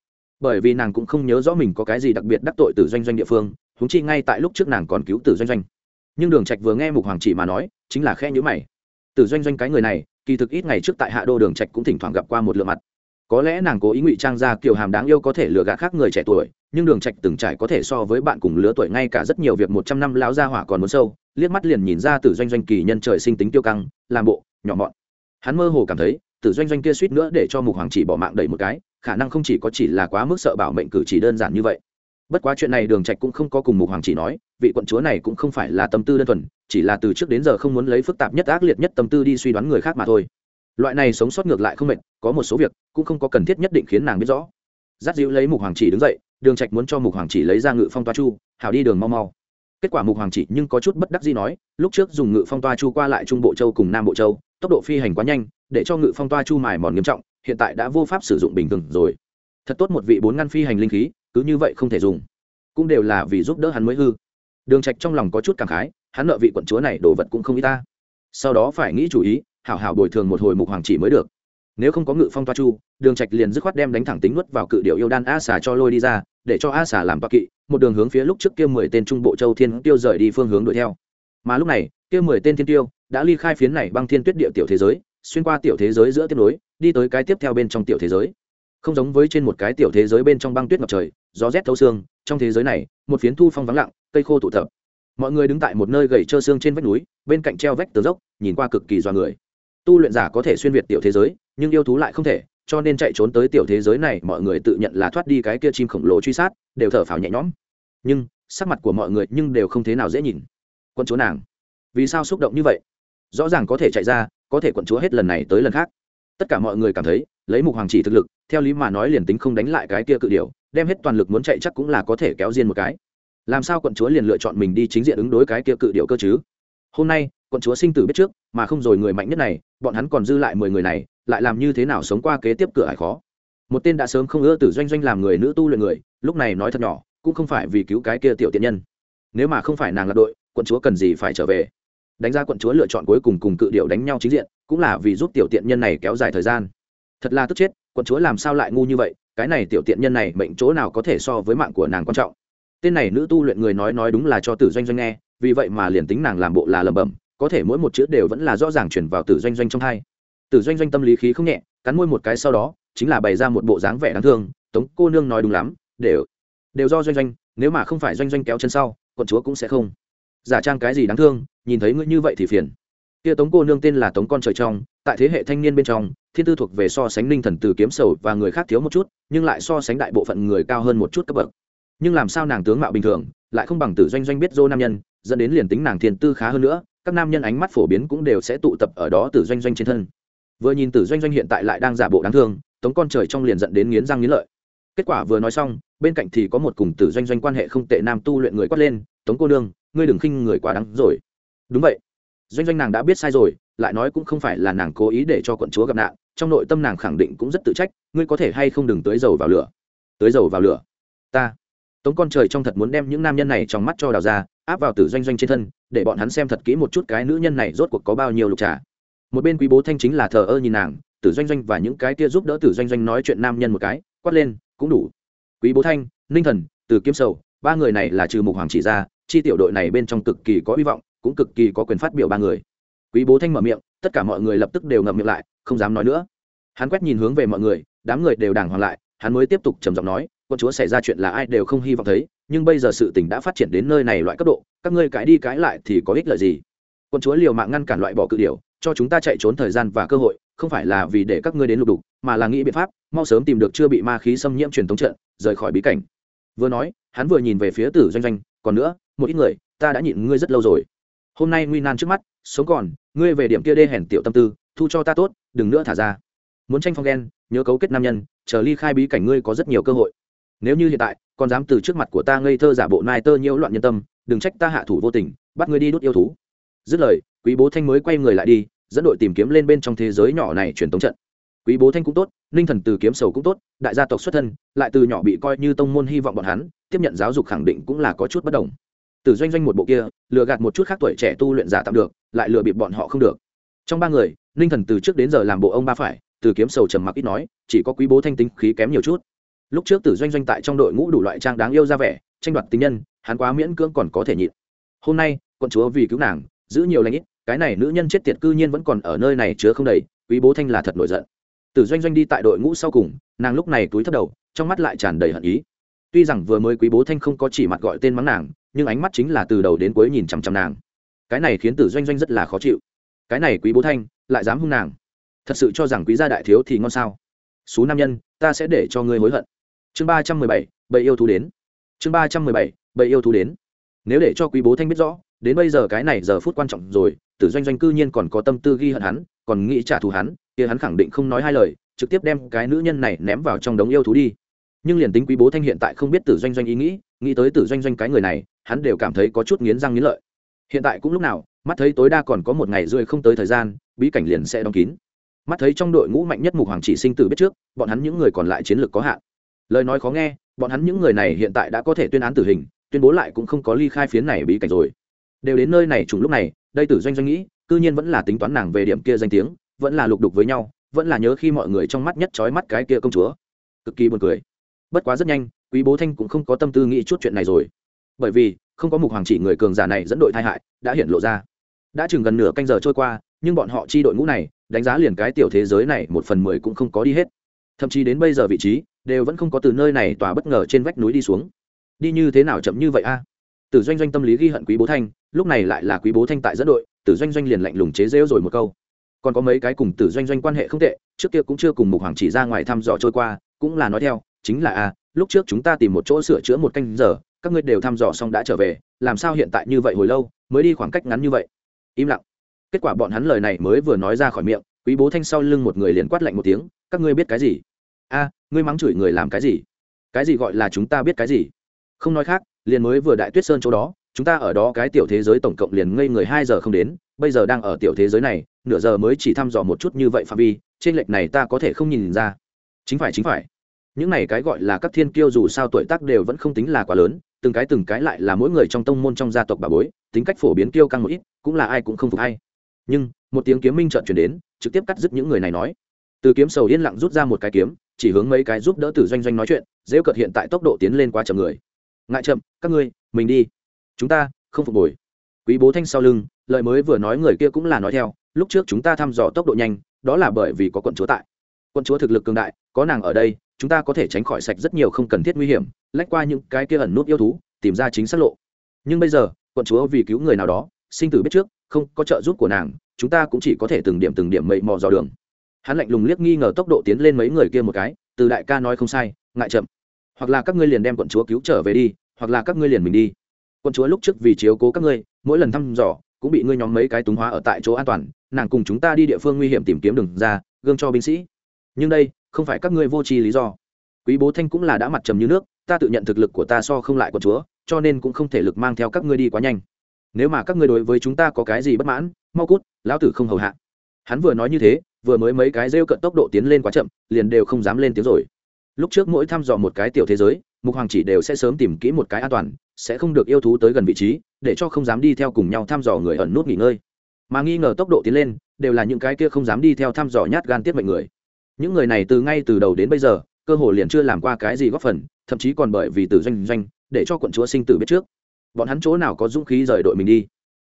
Bởi vì nàng cũng không nhớ rõ mình có cái gì đặc biệt đắc tội tử doanh doanh địa phương húng chi ngay tại lúc trước nàng còn cứu tử doanh doanh. Nhưng đường trạch vừa nghe mục hoàng chỉ mà nói, chính là khe nhữ mày. Tử doanh doanh cái người này, kỳ thực ít ngày trước tại hạ đô đường trạch cũng thỉnh thoảng gặp qua một lượng mặt có lẽ nàng cố ý ngụy trang ra kiểu hàm đáng yêu có thể lừa gạt khác người trẻ tuổi, nhưng đường trạch từng trải có thể so với bạn cùng lứa tuổi ngay cả rất nhiều việc một trăm năm lão gia hỏa còn muốn sâu, liếc mắt liền nhìn ra tử doanh doanh kỳ nhân trời sinh tính tiêu căng, làm bộ, nhỏ mọn. Hắn mơ hồ cảm thấy, tử doanh doanh kia suýt nữa để cho mục hoàng chỉ bỏ mạng đẩy một cái, khả năng không chỉ có chỉ là quá mức sợ bảo mệnh cử chỉ đơn giản như vậy. Bất quá chuyện này đường trạch cũng không có cùng mục hoàng chỉ nói, vị quận chúa này cũng không phải là tâm tư đơn thuần, chỉ là từ trước đến giờ không muốn lấy phức tạp nhất ác liệt nhất tâm tư đi suy đoán người khác mà thôi loại này sống sót ngược lại không mệt, có một số việc cũng không có cần thiết nhất định khiến nàng biết rõ. Giáp dịu lấy mục hoàng chỉ đứng dậy, đường trạch muốn cho mục hoàng chỉ lấy ra ngự phong toa chu, hảo đi đường mau mau. Kết quả mục hoàng chỉ nhưng có chút bất đắc dĩ nói, lúc trước dùng ngự phong toa chu qua lại trung bộ châu cùng nam bộ châu, tốc độ phi hành quá nhanh, để cho ngự phong toa chu mài mòn nghiêm trọng, hiện tại đã vô pháp sử dụng bình thường rồi. Thật tốt một vị bốn ngăn phi hành linh khí, cứ như vậy không thể dùng. Cũng đều là vì giúp đỡ hắn mới hư. Đường trạch trong lòng có chút cảm khái, hắn nợ vị quận chúa này đồ vật cũng không ít ta. Sau đó phải nghĩ chủ ý hảo hảo bồi thường một hồi mục hoàng chỉ mới được. Nếu không có ngự phong toa chu, đường trạch liền dứt khoát đem đánh thẳng tính nuốt vào cự điệu yêu đan a xà cho lôi đi ra, để cho a xà làm toa kỵ, một đường hướng phía lúc trước kia mười tên trung bộ châu thiên tiêu rời đi phương hướng đuổi theo. Mà lúc này, kia mười tên thiên tiêu đã ly khai phiến này băng thiên tuyết địa tiểu thế giới, xuyên qua tiểu thế giới giữa tiếp nối đi tới cái tiếp theo bên trong tiểu thế giới. Không giống với trên một cái tiểu thế giới bên trong băng tuyết ngập trời, gió rét thấu xương, trong thế giới này, một phiến thu phong vắng lặng, cây khô tụ tập. Mọi người đứng tại một nơi gầy trơ xương trên vách núi, bên cạnh treo vách tường dốc, nhìn qua cực kỳ doa người tu luyện giả có thể xuyên việt tiểu thế giới, nhưng yêu thú lại không thể, cho nên chạy trốn tới tiểu thế giới này mọi người tự nhận là thoát đi cái kia chim khổng lồ truy sát, đều thở phào nhẹ nhõm. Nhưng, sắc mặt của mọi người nhưng đều không thế nào dễ nhìn. Quân chúa nàng. Vì sao xúc động như vậy? Rõ ràng có thể chạy ra, có thể quận chúa hết lần này tới lần khác. Tất cả mọi người cảm thấy, lấy mục hoàng chỉ thực lực, theo lý mà nói liền tính không đánh lại cái kia cự điều đem hết toàn lực muốn chạy chắc cũng là có thể kéo riêng một cái. Làm sao quận chúa liền lựa chọn mình đi chính diện ứng đối cái kia cự điệu cơ chứ? Hôm nay quận chúa sinh tử biết trước, mà không rồi người mạnh nhất này, bọn hắn còn dư lại mười người này, lại làm như thế nào sống qua kế tiếp cửa hải khó? Một tên đã sớm không ưa tử doanh doanh làm người nữ tu luyện người, lúc này nói thật nhỏ, cũng không phải vì cứu cái kia tiểu tiện nhân. Nếu mà không phải nàng là đội, quận chúa cần gì phải trở về? Đánh ra quận chúa lựa chọn cuối cùng cùng cự điệu đánh nhau chính diện, cũng là vì giúp tiểu tiện nhân này kéo dài thời gian. Thật là tức chết, quận chúa làm sao lại ngu như vậy, cái này tiểu tiện nhân này mệnh chỗ nào có thể so với mạng của nàng quan trọng? Tên này nữ tu luyện người nói nói đúng là cho tử doanh doanh nghe, vì vậy mà liền tính nàng làm bộ là lẩm bẩm có thể mỗi một chữ đều vẫn là rõ ràng chuyển vào tử doanh doanh trong hai. Tử doanh doanh tâm lý khí không nhẹ, cắn môi một cái sau đó, chính là bày ra một bộ dáng vẻ đáng thương, tống cô nương nói đúng lắm, đều đều do doanh doanh, nếu mà không phải doanh doanh kéo chân sau, quận chúa cũng sẽ không. Giả trang cái gì đáng thương, nhìn thấy ngươi như vậy thì phiền. Kia tống cô nương tên là tống con trời trong, tại thế hệ thanh niên bên trong, thiên tư thuộc về so sánh ninh thần từ kiếm sầu và người khác thiếu một chút, nhưng lại so sánh đại bộ phận người cao hơn một chút cấp bậc. Nhưng làm sao nàng tướng mạo bình thường, lại không bằng tử doanh doanh biết dô nam nhân, dẫn đến liền tính nàng thiên tư khá hơn nữa các nam nhân ánh mắt phổ biến cũng đều sẽ tụ tập ở đó tử doanh doanh trên thân. Vừa nhìn tử doanh doanh hiện tại lại đang giả bộ đáng thương, tống con trời trong liền dẫn đến nghiến răng nghiến lợi. Kết quả vừa nói xong, bên cạnh thì có một cùng tử doanh doanh quan hệ không tệ nam tu luyện người quát lên, tống cô nương, ngươi đừng khinh người quá đáng rồi. Đúng vậy. Doanh doanh nàng đã biết sai rồi, lại nói cũng không phải là nàng cố ý để cho quận chúa gặp nạn, trong nội tâm nàng khẳng định cũng rất tự trách, ngươi có thể hay không đừng tới dầu vào lửa? Tới dầu vào lửa? Ta tống con trời trong thật muốn đem những nam nhân này trong mắt cho đào ra, áp vào tử doanh doanh trên thân, để bọn hắn xem thật kỹ một chút cái nữ nhân này rốt cuộc có bao nhiêu lục trà. Một bên quý bố thanh chính là thờ ơ nhìn nàng, tử doanh doanh và những cái kia giúp đỡ tử doanh doanh nói chuyện nam nhân một cái, quát lên, cũng đủ. Quý bố thanh, ninh thần, từ kiếm sầu, ba người này là trừ mục hoàng chỉ ra, chi tiểu đội này bên trong cực kỳ có hy vọng, cũng cực kỳ có quyền phát biểu ba người. Quý bố thanh mở miệng, tất cả mọi người lập tức đều ngậm miệng lại, không dám nói nữa. Hắn quét nhìn hướng về mọi người, đám người đều đàng hoàng lại, hắn mới tiếp tục trầm giọng nói quân chúa xảy ra chuyện là ai đều không hy vọng thấy, nhưng bây giờ sự tình đã phát triển đến nơi này loại cấp độ, các ngươi cãi đi cãi lại thì có ích lợi gì? Quân chúa liều mạng ngăn cản loại bỏ cự điều cho chúng ta chạy trốn thời gian và cơ hội, không phải là vì để các ngươi đến lục đục, mà là nghĩ biện pháp, mau sớm tìm được chưa bị ma khí xâm nhiễm truyền thống trận, rời khỏi bí cảnh. Vừa nói, hắn vừa nhìn về phía tử doanh doanh, còn nữa, một ít người, ta đã nhịn ngươi rất lâu rồi. Hôm nay nguy nan trước mắt, sống còn, ngươi về điểm kia đê hèn tiểu tâm tư, thu cho ta tốt, đừng nữa thả ra. Muốn tranh phong ghen, nhớ cấu kết nam nhân, chờ ly khai bí cảnh ngươi có rất nhiều cơ hội nếu như hiện tại còn dám từ trước mặt của ta ngây thơ giả bộ nai tơ nhiễu loạn nhân tâm, đừng trách ta hạ thủ vô tình, bắt ngươi đi đốt yêu thú. Dứt lời, quý bố thanh mới quay người lại đi, dẫn đội tìm kiếm lên bên trong thế giới nhỏ này truyền tống trận. Quý bố thanh cũng tốt, ninh thần từ kiếm sầu cũng tốt, đại gia tộc xuất thân, lại từ nhỏ bị coi như tông môn hy vọng bọn hắn, tiếp nhận giáo dục khẳng định cũng là có chút bất đồng. Từ doanh doanh một bộ kia, lừa gạt một chút khác tuổi trẻ tu luyện giả tạm được, lại lừa bịp bọn họ không được. Trong ba người, ninh thần từ trước đến giờ làm bộ ông ba phải, từ kiếm sầu trầm mặc ít nói, chỉ có quý bố thanh tính khí kém nhiều chút lúc trước tử doanh doanh tại trong đội ngũ đủ loại trang đáng yêu ra vẻ, tranh đoạt tình nhân, hắn quá miễn cưỡng còn có thể nhịn. Hôm nay, quận chúa vì cứu nàng, giữ nhiều lãnh ít, cái này nữ nhân chết tiệt cư nhiên vẫn còn ở nơi này chứa không đầy, quý bố thanh là thật nổi giận. Tử doanh doanh đi tại đội ngũ sau cùng, nàng lúc này túi thấp đầu, trong mắt lại tràn đầy hận ý. Tuy rằng vừa mới quý bố thanh không có chỉ mặt gọi tên mắng nàng, nhưng ánh mắt chính là từ đầu đến cuối nhìn chằm chằm nàng. Cái này khiến tử doanh doanh rất là khó chịu. Cái này quý bố thanh lại dám hung nàng. Thật sự cho rằng quý gia đại thiếu thì ngon sao? Số nam nhân, ta sẽ để cho ngươi hối hận chương ba trăm mười bảy, bầy yêu thú đến. Chương ba trăm mười bảy, bầy yêu thú đến. Nếu để cho quý bố thanh biết rõ, đến bây giờ cái này giờ phút quan trọng rồi, tử doanh doanh cư nhiên còn có tâm tư ghi hận hắn, còn nghĩ trả thù hắn, kia hắn khẳng định không nói hai lời, trực tiếp đem cái nữ nhân này ném vào trong đống yêu thú đi. Nhưng liền tính quý bố thanh hiện tại không biết tử doanh doanh ý nghĩ nghĩ tới tử doanh doanh cái người này, hắn đều cảm thấy có chút nghiến răng nghiến lợi. Hiện tại cũng lúc nào, mắt thấy tối đa còn có một ngày rơi không tới thời gian, bí cảnh liền sẽ đóng kín. Mắt thấy trong đội ngũ mạnh nhất mục hoàng chỉ sinh tử biết trước, bọn hắn những người còn lại chiến lược có hạn lời nói khó nghe, bọn hắn những người này hiện tại đã có thể tuyên án tử hình, tuyên bố lại cũng không có ly khai phiến này bí cảnh rồi. Đều đến nơi này trùng lúc này, đây tử doanh doanh nghĩ, cư nhiên vẫn là tính toán nàng về điểm kia danh tiếng, vẫn là lục đục với nhau, vẫn là nhớ khi mọi người trong mắt nhất trói mắt cái kia công chúa. Cực kỳ buồn cười. Bất quá rất nhanh, quý bố thanh cũng không có tâm tư nghĩ chút chuyện này rồi. Bởi vì, không có mục hoàng chỉ người cường giả này dẫn đội tai hại, đã hiện lộ ra. Đã chừng gần nửa canh giờ trôi qua, nhưng bọn họ chi đội ngũ này, đánh giá liền cái tiểu thế giới này một phần mười cũng không có đi hết. Thậm chí đến bây giờ vị trí đều vẫn không có từ nơi này tỏa bất ngờ trên vách núi đi xuống. Đi như thế nào chậm như vậy a? À? tử doanh doanh tâm lý ghi hận quý bố thanh, lúc này lại là quý bố thanh tại dẫn đội, tử doanh doanh liền lạnh lùng chế rêu rồi một câu. Còn có mấy cái cùng tử doanh doanh quan hệ không tệ, trước kia cũng chưa cùng mục hoàng chỉ ra ngoài thăm dò trôi qua, cũng là nói theo, chính là a, lúc trước chúng ta tìm một chỗ sửa chữa một canh giờ, các ngươi đều thăm dò xong đã trở về, làm sao hiện tại như vậy hồi lâu, mới đi khoảng cách ngắn như vậy? Im lặng. Kết quả bọn hắn lời này mới vừa nói ra khỏi miệng, quý bố thanh sau lưng một người liền quát lạnh một tiếng, các ngươi biết cái gì? A, ngươi mắng chửi người làm cái gì? Cái gì gọi là chúng ta biết cái gì? Không nói khác, liền mới vừa đại tuyết sơn chỗ đó, chúng ta ở đó cái tiểu thế giới tổng cộng liền ngây người hai giờ không đến, bây giờ đang ở tiểu thế giới này, nửa giờ mới chỉ thăm dò một chút như vậy phạm vi, trên lệch này ta có thể không nhìn ra. Chính phải chính phải. Những này cái gọi là các thiên kiêu dù sao tuổi tác đều vẫn không tính là quá lớn, từng cái từng cái lại là mỗi người trong tông môn trong gia tộc bà bối, tính cách phổ biến kiêu căng một ít, cũng là ai cũng không phục hay. Nhưng, một tiếng kiếm minh trợn chuyển đến, trực tiếp cắt dứt những người này nói từ kiếm sầu yên lặng rút ra một cái kiếm, chỉ hướng mấy cái giúp đỡ tử doanh doanh nói chuyện dễ cợt hiện tại tốc độ tiến lên quá chậm người. Ngại chậm, các ngươi, mình đi. Chúng ta, không phục hồi. Quý bố thanh sau lưng, lời mới vừa nói người kia cũng là nói theo, lúc trước chúng ta thăm dò tốc độ nhanh, đó là bởi vì có quận chúa tại. Quận chúa thực lực cường đại, có nàng ở đây, chúng ta có thể tránh khỏi sạch rất nhiều không cần thiết nguy hiểm, lách qua những cái kia ẩn nút yêu thú, tìm ra chính xác lộ. Nhưng bây giờ, quận chúa vì cứu người nào đó, sinh tử biết trước, không có trợ giúp của nàng, chúng ta cũng chỉ có thể từng điểm từng điểm mậy mò dò đường hắn lạnh lùng liếc nghi ngờ tốc độ tiến lên mấy người kia một cái, từ đại ca nói không sai, ngại chậm. Hoặc là các ngươi liền đem quận chúa cứu trở về đi, hoặc là các ngươi liền mình đi. Quận chúa lúc trước vì chiếu cố các ngươi, mỗi lần thăm dò, cũng bị ngươi nhóm mấy cái túng hóa ở tại chỗ an toàn, nàng cùng chúng ta đi địa phương nguy hiểm tìm kiếm đường ra, gương cho binh sĩ. Nhưng đây, không phải các ngươi vô tri lý do. Quý bố thanh cũng là đã mặt trầm như nước, ta tự nhận thực lực của ta so không lại quận chúa, cho nên cũng không thể lực mang theo các ngươi đi quá nhanh. Nếu mà các ngươi đối với chúng ta có cái gì bất mãn, mau cút, lão tử không hầu hạ. Hắn vừa nói như thế vừa mới mấy cái rêu cận tốc độ tiến lên quá chậm, liền đều không dám lên tiếng rồi. Lúc trước mỗi thăm dò một cái tiểu thế giới, mục hoàng chỉ đều sẽ sớm tìm kỹ một cái an toàn, sẽ không được yêu thú tới gần vị trí, để cho không dám đi theo cùng nhau thăm dò người ẩn nút nghỉ ngơi. Mà nghi ngờ tốc độ tiến lên, đều là những cái kia không dám đi theo thăm dò nhát gan tiết mệnh người. Những người này từ ngay từ đầu đến bây giờ, cơ hội liền chưa làm qua cái gì góp phần, thậm chí còn bởi vì từ doanh doanh, để cho quận chúa sinh tử biết trước. Bọn hắn chỗ nào có dũng khí rời đội mình đi.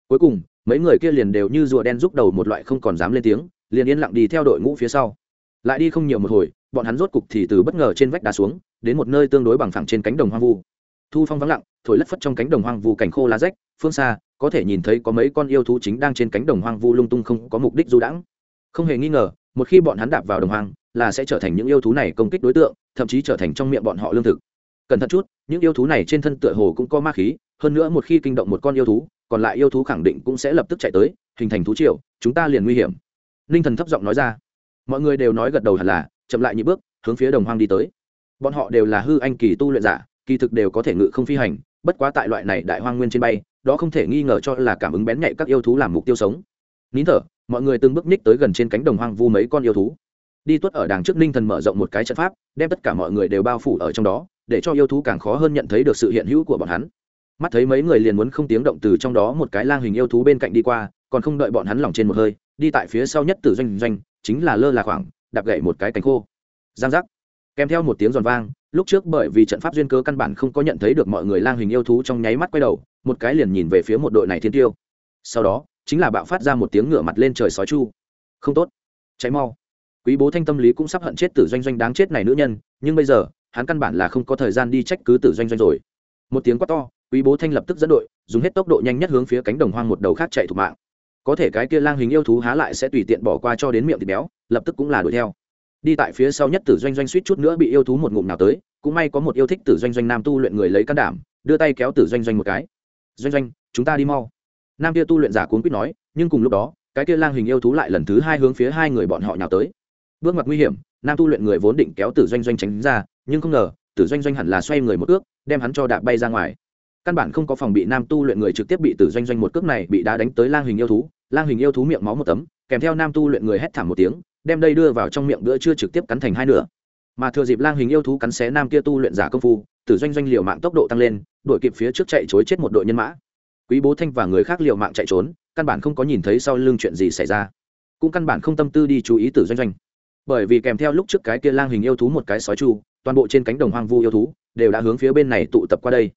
Cuối cùng, mấy người kia liền đều như rùa đen rút đầu một loại không còn dám lên tiếng liền yên lặng đi theo đội ngũ phía sau. Lại đi không nhiều một hồi, bọn hắn rốt cục thì từ bất ngờ trên vách đá xuống, đến một nơi tương đối bằng phẳng trên cánh đồng hoang vu. Thu phong vắng lặng, thổi lất phất trong cánh đồng hoang vu cảnh khô lá rách, phương xa, có thể nhìn thấy có mấy con yêu thú chính đang trên cánh đồng hoang vu lung tung không có mục đích du đãng. Không hề nghi ngờ, một khi bọn hắn đạp vào đồng hoang, là sẽ trở thành những yêu thú này công kích đối tượng, thậm chí trở thành trong miệng bọn họ lương thực. Cẩn thận chút, những yêu thú này trên thân tựa hồ cũng có ma khí, hơn nữa một khi kinh động một con yêu thú, còn lại yêu thú khẳng định cũng sẽ lập tức chạy tới, hình thành thú triều, chúng ta liền nguy hiểm ninh thần thấp giọng nói ra. Mọi người đều nói gật đầu hẳn là, chậm lại những bước, hướng phía đồng hoang đi tới. Bọn họ đều là hư anh kỳ tu luyện giả, kỳ thực đều có thể ngự không phi hành, bất quá tại loại này đại hoang nguyên trên bay, đó không thể nghi ngờ cho là cảm ứng bén nhạy các yêu thú làm mục tiêu sống. Nín thở, mọi người từng bước ních tới gần trên cánh đồng hoang vu mấy con yêu thú. Đi tuất ở đàng trước ninh thần mở rộng một cái trận pháp, đem tất cả mọi người đều bao phủ ở trong đó, để cho yêu thú càng khó hơn nhận thấy được sự hiện hữu của bọn hắn. Mắt thấy mấy người liền muốn không tiếng động từ trong đó một cái lang hình yêu thú bên cạnh đi qua, còn không đợi bọn hắn lỏng trên một hơi đi tại phía sau nhất tử doanh doanh, chính là lơ là khoảng, đạp gậy một cái cánh khô. Giang giác. Kèm theo một tiếng giòn vang, lúc trước bởi vì trận pháp duyên cơ căn bản không có nhận thấy được mọi người lang hình yêu thú trong nháy mắt quay đầu, một cái liền nhìn về phía một đội này thiên tiêu. Sau đó, chính là bạo phát ra một tiếng ngựa mặt lên trời sói chu. Không tốt. Cháy mau. Quý bố thanh tâm lý cũng sắp hận chết tử doanh doanh đáng chết này nữ nhân, nhưng bây giờ, hắn căn bản là không có thời gian đi trách cứ tử doanh doanh rồi. Một tiếng quát to, quý bố thanh lập tức dẫn đội, dùng hết tốc độ nhanh nhất hướng phía cánh đồng hoang một đầu khác chạy thủ mạng có thể cái kia lang hình yêu thú há lại sẽ tùy tiện bỏ qua cho đến miệng thịt béo, lập tức cũng là đuổi theo. Đi tại phía sau nhất tử doanh doanh suýt chút nữa bị yêu thú một ngụm nào tới, cũng may có một yêu thích tử doanh doanh nam tu luyện người lấy can đảm, đưa tay kéo tử doanh doanh một cái. Doanh doanh, chúng ta đi mau. Nam kia tu luyện giả cuốn quýt nói, nhưng cùng lúc đó, cái kia lang hình yêu thú lại lần thứ hai hướng phía hai người bọn họ nhào tới. Bước mặt nguy hiểm, nam tu luyện người vốn định kéo tử doanh doanh tránh ra, nhưng không ngờ, tử doanh doanh hẳn là xoay người một ước, đem hắn cho đạp bay ra ngoài căn bản không có phòng bị nam tu luyện người trực tiếp bị tử doanh doanh một cước này bị đá đánh tới lang hình yêu thú. Lang hình yêu thú miệng máu một tấm, kèm theo nam tu luyện người hét thảm một tiếng, đem đây đưa vào trong miệng bữa chưa trực tiếp cắn thành hai nửa. Mà thừa dịp lang hình yêu thú cắn xé nam kia tu luyện giả công phu, tử doanh doanh liều mạng tốc độ tăng lên, đuổi kịp phía trước chạy chối chết một đội nhân mã. Quý bố thanh và người khác liều mạng chạy trốn, căn bản không có nhìn thấy sau lưng chuyện gì xảy ra. Cũng căn bản không tâm tư đi chú ý tử doanh doanh. Bởi vì kèm theo lúc trước cái kia lang hình yêu thú một cái sói chu, toàn bộ trên cánh đồng hoang vu yêu thú, đều đã hướng phía bên này tụ tập qua đây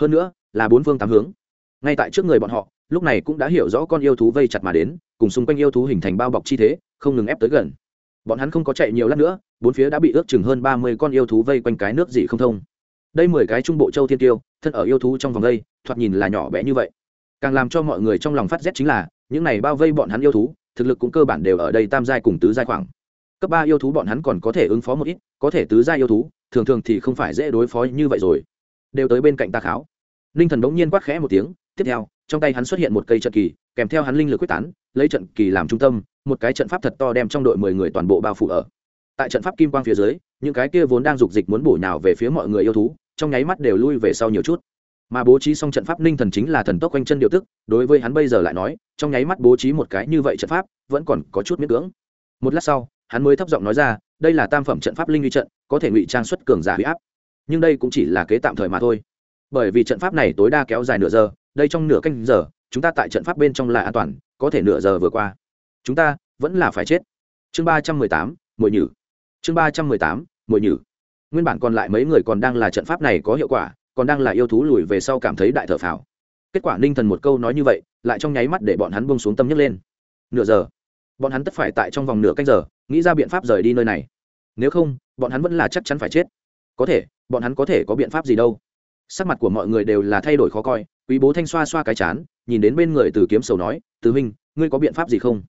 hơn nữa, là bốn phương tám hướng. Ngay tại trước người bọn họ, lúc này cũng đã hiểu rõ con yêu thú vây chặt mà đến, cùng xung quanh yêu thú hình thành bao bọc chi thế, không ngừng ép tới gần. Bọn hắn không có chạy nhiều lát nữa, bốn phía đã bị ước chừng hơn ba mươi con yêu thú vây quanh cái nước dị không thông. Đây mười cái trung bộ châu thiên tiêu, thân ở yêu thú trong vòng đây, thoạt nhìn là nhỏ bé như vậy. Càng làm cho mọi người trong lòng phát rét chính là, những này bao vây bọn hắn yêu thú, thực lực cũng cơ bản đều ở đây tam giai cùng tứ giai khoảng. Cấp ba yêu thú bọn hắn còn có thể ứng phó một ít, có thể tứ giai yêu thú, thường thường thì không phải dễ đối phó như vậy rồi đều tới bên cạnh ta kháo. Ninh thần bỗng nhiên quát khẽ một tiếng, tiếp theo, trong tay hắn xuất hiện một cây trận kỳ, kèm theo hắn linh lực quyết tán, lấy trận kỳ làm trung tâm, một cái trận pháp thật to đem trong đội mười người toàn bộ bao phủ ở. Tại trận pháp kim quang phía dưới, những cái kia vốn đang dục dịch muốn bổ nhào về phía mọi người yêu thú, trong nháy mắt đều lui về sau nhiều chút. Mà bố trí xong trận pháp ninh thần chính là thần tốc quanh chân điều tức, đối với hắn bây giờ lại nói, trong nháy mắt bố trí một cái như vậy trận pháp, vẫn còn có chút miễn cưỡng. Một lát sau, hắn mới thấp giọng nói ra, đây là tam phẩm trận pháp linh uy trận, có thể ngụy trang xuất cường giả huy áp nhưng đây cũng chỉ là kế tạm thời mà thôi. Bởi vì trận pháp này tối đa kéo dài nửa giờ, đây trong nửa canh giờ, chúng ta tại trận pháp bên trong là an toàn, có thể nửa giờ vừa qua. Chúng ta vẫn là phải chết. Chương ba trăm mười tám mội nhử. Chương ba trăm mười tám mội nhử. Nguyên bản còn lại mấy người còn đang là trận pháp này có hiệu quả, còn đang là yêu thú lùi về sau cảm thấy đại thở phào. Kết quả ninh thần một câu nói như vậy, lại trong nháy mắt để bọn hắn bông xuống tâm nhấc lên. Nửa giờ. Bọn hắn tất phải tại trong vòng nửa canh giờ, nghĩ ra biện pháp rời đi nơi này. Nếu không, bọn hắn vẫn là chắc chắn phải chết có thể, bọn hắn có thể có biện pháp gì đâu. Sắc mặt của mọi người đều là thay đổi khó coi, quý bố thanh xoa xoa cái chán, nhìn đến bên người từ kiếm sầu nói, từ minh ngươi có biện pháp gì không?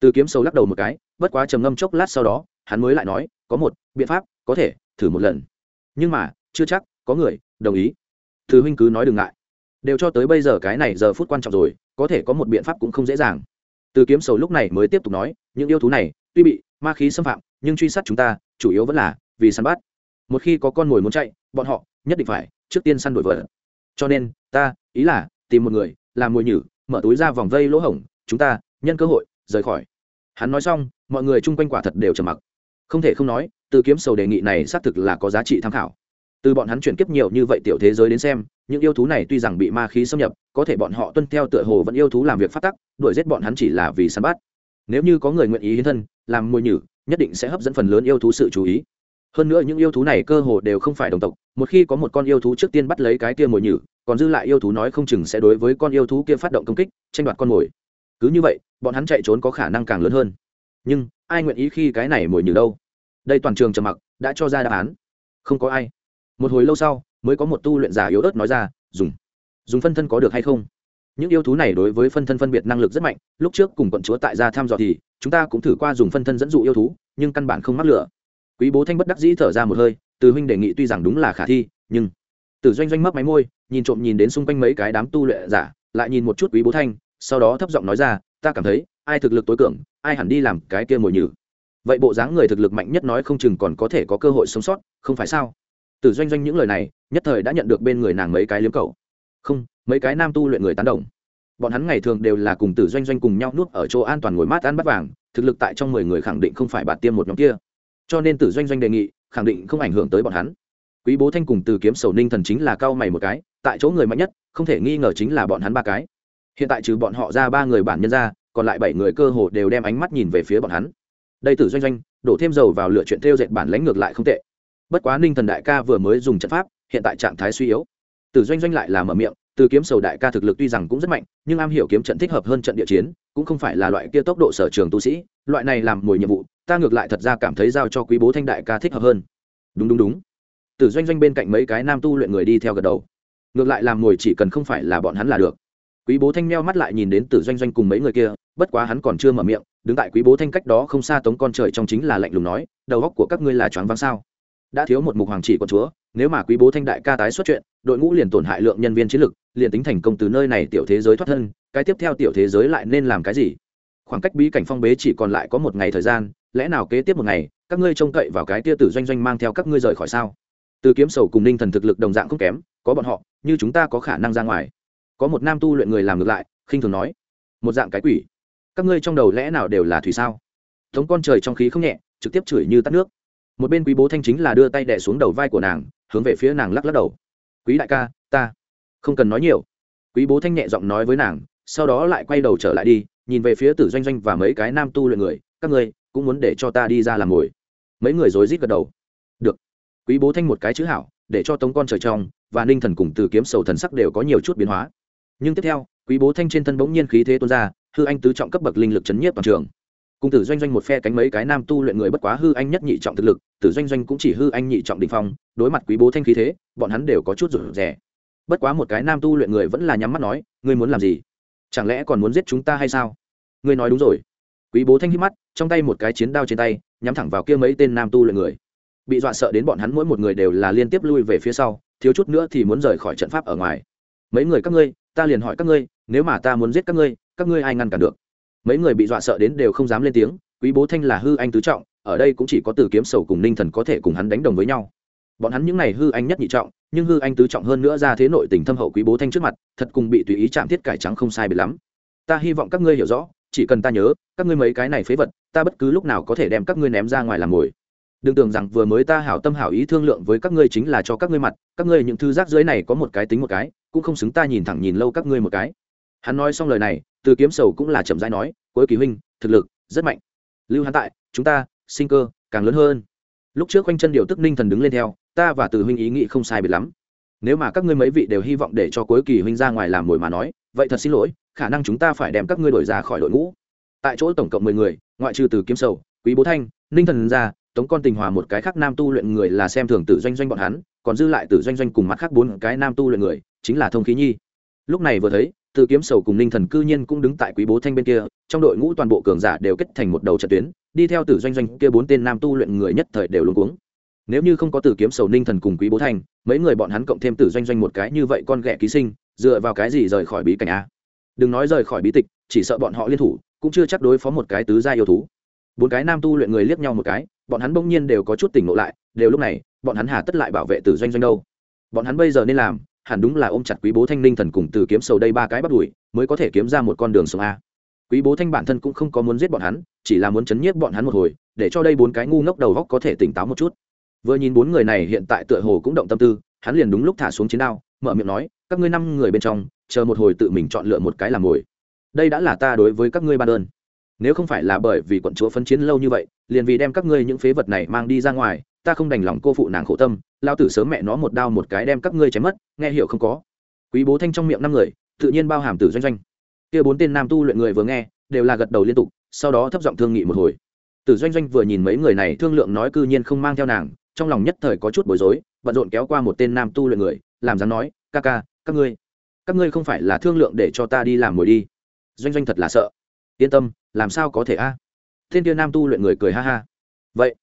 Từ kiếm sầu lắc đầu một cái, bất quá trầm ngâm chốc lát sau đó, hắn mới lại nói, có một biện pháp, có thể, thử một lần. Nhưng mà, chưa chắc, có người, đồng ý. Từ huynh cứ nói đừng ngại. Đều cho tới bây giờ cái này giờ phút quan trọng rồi, có thể có một biện pháp cũng không dễ dàng. Từ kiếm sầu lúc này mới tiếp tục nói, những yêu thú này, tuy bị ma khí xâm phạm, nhưng truy sát chúng ta, chủ yếu vẫn là vì săn bắt một khi có con mồi muốn chạy, bọn họ nhất định phải trước tiên săn đuổi vợ. Cho nên, ta, ý là, tìm một người, làm mồi nhử, mở túi ra vòng vây lỗ hổng, chúng ta nhân cơ hội, rời khỏi. Hắn nói xong, mọi người chung quanh quả thật đều trầm mặc. Không thể không nói, từ kiếm sầu đề nghị này xác thực là có giá trị tham khảo. Từ bọn hắn chuyển kiếp nhiều như vậy tiểu thế giới đến xem, những yêu thú này tuy rằng bị ma khí xâm nhập, có thể bọn họ tuân theo tựa hồ vẫn yêu thú làm việc phát tắc, đuổi giết bọn hắn chỉ là vì săn bắt. Nếu như có người nguyện ý hiến thân, làm mồi nhử, nhất định sẽ hấp dẫn phần lớn yêu thú sự chú ý hơn nữa những yêu thú này cơ hồ đều không phải đồng tộc, một khi có một con yêu thú trước tiên bắt lấy cái kia mồi nhử, còn dư lại yêu thú nói không chừng sẽ đối với con yêu thú kia phát động công kích, tranh đoạt con mồi. Cứ như vậy, bọn hắn chạy trốn có khả năng càng lớn hơn. Nhưng, ai nguyện ý khi cái này mồi nhử đâu? Đây toàn trường trầm mặc, đã cho ra đáp án. Không có ai. Một hồi lâu sau, mới có một tu luyện giả yếu ớt nói ra, dùng. Dùng phân thân có được hay không? Những yêu thú này đối với phân thân phân biệt năng lực rất mạnh, lúc trước cùng quận chúa tại gia tham dò thì, chúng ta cũng thử qua dùng phân thân dẫn dụ yêu thú, nhưng căn bản không mắc lửa quý bố thanh bất đắc dĩ thở ra một hơi, từ huynh đề nghị tuy rằng đúng là khả thi, nhưng từ doanh doanh mấp máy môi, nhìn trộm nhìn đến xung quanh mấy cái đám tu luyện giả, lại nhìn một chút quý bố thanh, sau đó thấp giọng nói ra, ta cảm thấy, ai thực lực tối cường, ai hẳn đi làm cái kia mồi nhử. Vậy bộ dáng người thực lực mạnh nhất nói không chừng còn có thể có cơ hội sống sót, không phải sao? Từ doanh doanh những lời này, nhất thời đã nhận được bên người nàng mấy cái liếm cầu không, mấy cái nam tu luyện người tán đồng. Bọn hắn ngày thường đều là cùng tử doanh doanh cùng nhau nuốt ở chỗ an toàn ngồi mát ăn bắt vàng, thực lực tại trong mười người khẳng định không phải bạt tiêm một nhóm kia cho nên tử doanh doanh đề nghị, khẳng định không ảnh hưởng tới bọn hắn. Quý bố thanh cùng từ kiếm sầu ninh thần chính là cao mày một cái, tại chỗ người mạnh nhất, không thể nghi ngờ chính là bọn hắn ba cái. Hiện tại trừ bọn họ ra ba người bản nhân ra, còn lại bảy người cơ hồ đều đem ánh mắt nhìn về phía bọn hắn. Đây tử doanh doanh, đổ thêm dầu vào lựa chuyện theo dệt bản lãnh ngược lại không tệ. Bất quá ninh thần đại ca vừa mới dùng trận pháp, hiện tại trạng thái suy yếu. Tử doanh doanh lại là mở miệng, từ kiếm sầu đại ca thực lực tuy rằng cũng rất mạnh, nhưng am hiểu kiếm trận thích hợp hơn trận địa chiến, cũng không phải là loại kia tốc độ sở trường tu sĩ, loại này làm mồi nhiệm vụ ta ngược lại thật ra cảm thấy giao cho quý bố thanh đại ca thích hợp hơn. Đúng đúng đúng. Tử doanh doanh bên cạnh mấy cái nam tu luyện người đi theo gật đầu. Ngược lại làm ngồi chỉ cần không phải là bọn hắn là được. Quý bố thanh meo mắt lại nhìn đến tử doanh doanh cùng mấy người kia, bất quá hắn còn chưa mở miệng, đứng tại quý bố thanh cách đó không xa tống con trời trong chính là lạnh lùng nói, đầu góc của các ngươi là choáng váng sao? Đã thiếu một mục hoàng chỉ của chúa, nếu mà quý bố thanh đại ca tái xuất chuyện, đội ngũ liền tổn hại lượng nhân viên chiến lực, liền tính thành công từ nơi này tiểu thế giới thoát thân, cái tiếp theo tiểu thế giới lại nên làm cái gì? Khoảng cách bí cảnh phong bế chỉ còn lại có một ngày thời gian lẽ nào kế tiếp một ngày, các ngươi trông cậy vào cái tia tử doanh doanh mang theo các ngươi rời khỏi sao? Từ kiếm sầu cùng ninh thần thực lực đồng dạng không kém, có bọn họ, như chúng ta có khả năng ra ngoài. Có một nam tu luyện người làm ngược lại, khinh thường nói, một dạng cái quỷ. Các ngươi trong đầu lẽ nào đều là thủy sao? Thống con trời trong khí không nhẹ, trực tiếp chửi như tắt nước. Một bên quý bố thanh chính là đưa tay đẻ xuống đầu vai của nàng, hướng về phía nàng lắc lắc đầu. Quý đại ca, ta không cần nói nhiều. Quý bố thanh nhẹ giọng nói với nàng, sau đó lại quay đầu trở lại đi, nhìn về phía tử doanh doanh và mấy cái nam tu luyện người, các ngươi cũng muốn để cho ta đi ra làm ngồi mấy người rối rít gật đầu. Được. Quý bố thanh một cái chữ hảo, để cho tống con trời trong, và ninh thần cùng từ kiếm sầu thần sắc đều có nhiều chút biến hóa. Nhưng tiếp theo, quý bố thanh trên thân bỗng nhiên khí thế tuôn ra, hư anh tứ trọng cấp bậc linh lực chấn nhiếp toàn trường. Cùng tử doanh doanh một phe cánh mấy cái nam tu luyện người bất quá hư anh nhất nhị trọng thực lực, tử doanh doanh cũng chỉ hư anh nhị trọng đình phong, đối mặt quý bố thanh khí thế, bọn hắn đều có chút rủi rẻ bất quá một cái nam tu luyện người vẫn là nhắm mắt nói, ngươi muốn làm gì? Chẳng lẽ còn muốn giết chúng ta hay sao? Ngươi nói đúng rồi quý bố thanh hít mắt, trong tay một cái chiến đao trên tay, nhắm thẳng vào kia mấy tên nam tu luyện người. Bị dọa sợ đến bọn hắn mỗi một người đều là liên tiếp lui về phía sau, thiếu chút nữa thì muốn rời khỏi trận pháp ở ngoài. Mấy người các ngươi, ta liền hỏi các ngươi, nếu mà ta muốn giết các ngươi các ngươi ai ngăn cản được? Mấy người bị dọa sợ đến đều không dám lên tiếng, quý bố thanh là hư anh tứ trọng, ở đây cũng chỉ có từ kiếm sầu cùng ninh thần có thể cùng hắn đánh đồng với nhau. Bọn hắn những n à y hư anh nhất nhị trọng, nhưng hư anh tứ trọng hơn nữa ra thế nội tình thâm hậu quý bố thanh trước mặt, thật cùng bị tùy ý chạm thiết cải trắng không sai biệt lắm. Ta hy vọng các ngươi hiểu rõ chỉ cần ta nhớ, các ngươi mấy cái này phế vật, ta bất cứ lúc nào có thể đem các ngươi ném ra ngoài làm mồi. Đừng tưởng rằng vừa mới ta hảo tâm hảo ý thương lượng với các ngươi chính là cho các ngươi mặt, các ngươi những thư rác dưới này có một cái tính một cái, cũng không xứng ta nhìn thẳng nhìn lâu các ngươi một cái. Hắn nói xong lời này, từ kiếm sầu cũng là chậm rãi nói, cuối kỳ huynh, thực lực rất mạnh. Lưu hắn tại, chúng ta, sinh cơ càng lớn hơn. Lúc trước quanh chân điều tức ninh thần đứng lên theo, ta và từ huynh ý nghĩ không sai biệt lắm. Nếu mà các ngươi mấy vị đều hy vọng để cho cuối kỳ huynh ra ngoài làm mồi mà nói, vậy thật xin lỗi khả năng chúng ta phải đem các ngươi đổi ra khỏi đội ngũ. Tại chỗ tổng cộng mười người, ngoại trừ từ kiếm sầu, quý bố thanh, ninh thần ra tống con tình hòa một cái khác nam tu luyện người là xem thường tử doanh doanh bọn hắn, còn dư lại tử doanh doanh cùng mắt khác bốn cái nam tu luyện người, chính là thông khí nhi. Lúc này vừa thấy, từ kiếm sầu cùng ninh thần cư nhiên cũng đứng tại quý bố thanh bên kia, trong đội ngũ toàn bộ cường giả đều kết thành một đầu trận tuyến, đi theo tử doanh doanh kia bốn tên nam tu luyện người nhất thời đều luôn cuống. Nếu như không có tử kiếm sầu, ninh thần cùng quý bố thanh, mấy người bọn hắn cộng thêm tử doanh doanh một cái như vậy con ghẻ ký sinh, dựa vào cái gì rời khỏi bí cảnh a? Đừng nói rời khỏi bí tịch, chỉ sợ bọn họ liên thủ, cũng chưa chắc đối phó một cái tứ gia yêu thú. Bốn cái nam tu luyện người liếc nhau một cái, bọn hắn bỗng nhiên đều có chút tỉnh ngộ lại, đều lúc này, bọn hắn hà tất lại bảo vệ tử doanh doanh đâu. Bọn hắn bây giờ nên làm, hẳn đúng là ôm chặt quý bố thanh ninh thần cùng từ kiếm sầu đây ba cái bắt đuổi, mới có thể kiếm ra một con đường sống a. Quý bố thanh bản thân cũng không có muốn giết bọn hắn, chỉ là muốn chấn nhiếp bọn hắn một hồi, để cho đây bốn cái ngu ngốc đầu góc có thể tỉnh táo một chút. Vừa nhìn bốn người này hiện tại tựa hồ cũng động tâm tư, hắn liền đúng lúc thả xuống chiến đao, mở miệng nói, các ngươi năm người bên trong chờ một hồi tự mình chọn lựa một cái làm mồi. Đây đã là ta đối với các ngươi ban ơn. nếu không phải là bởi vì quận chúa phân chiến lâu như vậy, liền vì đem các ngươi những phế vật này mang đi ra ngoài, ta không đành lòng cô phụ nàng khổ tâm lao tử sớm mẹ nó một đao một cái đem các ngươi chém mất, nghe hiểu không có? Quý bố thanh trong miệng năm người, tự nhiên bao hàm tử doanh doanh. Kia bốn tên nam tu luyện người vừa nghe, đều là gật đầu liên tục, sau đó thấp giọng thương nghị một hồi. Tử doanh doanh vừa nhìn mấy người này thương lượng nói cư nhiên không mang theo nàng, trong lòng nhất thời có chút bối rối, bận rộn kéo qua một tên nam tu luyện người, làm dáng nói, ca ca, các ngươi các ngươi không phải là thương lượng để cho ta đi làm mồi đi. Doanh doanh thật là sợ. Yên tâm, làm sao có thể a? À? thiên Tiêu nam tu luyện người cười ha ha. Vậy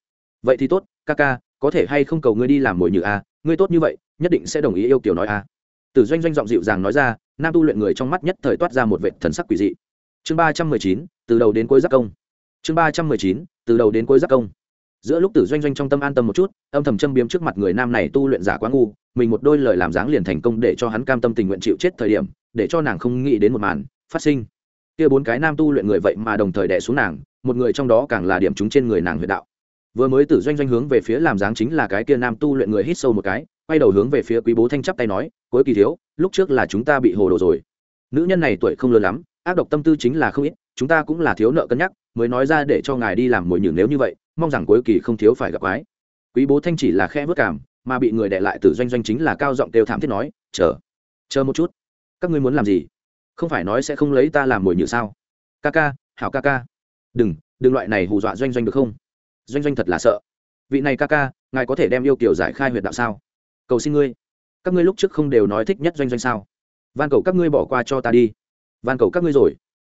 vậy thì tốt, ca ca, có thể hay không cầu ngươi đi làm mồi như a? Ngươi tốt như vậy, nhất định sẽ đồng ý yêu kiểu nói a. Từ doanh doanh giọng dịu dàng nói ra, nam tu luyện người trong mắt nhất thời toát ra một vệ thần sắc quỷ dị. Chương ba trăm mười chín, từ đầu đến cuối giác công. Chương ba trăm mười chín, từ đầu đến cuối giác công giữa lúc tử doanh doanh trong tâm an tâm một chút, âm thầm châm biếm trước mặt người nam này tu luyện giả quá ngu, mình một đôi lời làm dáng liền thành công để cho hắn cam tâm tình nguyện chịu chết thời điểm, để cho nàng không nghĩ đến một màn phát sinh. Kia bốn cái nam tu luyện người vậy mà đồng thời đẻ xuống nàng, một người trong đó càng là điểm chúng trên người nàng huyệt đạo. Vừa mới tử doanh doanh hướng về phía làm dáng chính là cái kia nam tu luyện người hít sâu một cái, quay đầu hướng về phía quý bố thanh chắp tay nói, cuối kỳ thiếu, lúc trước là chúng ta bị hồ đồ rồi. Nữ nhân này tuổi không lớn lắm, ác độc tâm tư chính là không ít, chúng ta cũng là thiếu nợ cân nhắc, mới nói ra để cho ngài đi làm mồi nhử nếu như vậy mong rằng cuối kỳ không thiếu phải gặp quái. Quý bố thanh chỉ là khe vớt cảm, mà bị người đệ lại từ doanh doanh chính là cao giọng kêu thảm thiết nói, chờ chờ một chút. Các ngươi muốn làm gì? Không phải nói sẽ không lấy ta làm mồi nhử sao? Ca ca, hảo ca ca. Đừng đừng loại này hù dọa doanh doanh được không? Doanh doanh thật là sợ. Vị này ca ca, ngài có thể đem yêu kiểu giải khai huyệt đạo sao? Cầu xin ngươi. Các ngươi lúc trước không đều nói thích nhất doanh doanh sao? Van cầu các ngươi bỏ qua cho ta đi. Van cầu các ngươi rồi.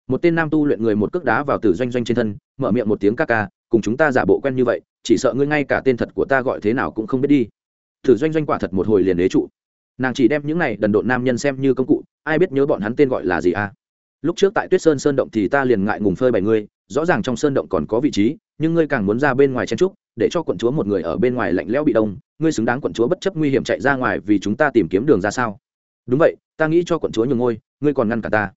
Một tên nam tu luyện người một cước đá vào tử doanh doanh trên thân, mở miệng một tiếng ca ca cùng chúng ta giả bộ quen như vậy, chỉ sợ ngươi ngay cả tên thật của ta gọi thế nào cũng không biết đi. Thử doanh doanh quả thật một hồi liền đế trụ. Nàng chỉ đem những này đần độn nam nhân xem như công cụ, ai biết nhớ bọn hắn tên gọi là gì à? Lúc trước tại tuyết sơn sơn động thì ta liền ngại ngùng phơi bảy ngươi, rõ ràng trong sơn động còn có vị trí, nhưng ngươi càng muốn ra bên ngoài chen trúc, để cho quận chúa một người ở bên ngoài lạnh lẽo bị đông, ngươi xứng đáng quận chúa bất chấp nguy hiểm chạy ra ngoài vì chúng ta tìm kiếm đường ra sao? Đúng vậy, ta nghĩ cho quận chúa nhường ngôi, ngươi còn ngăn cả ta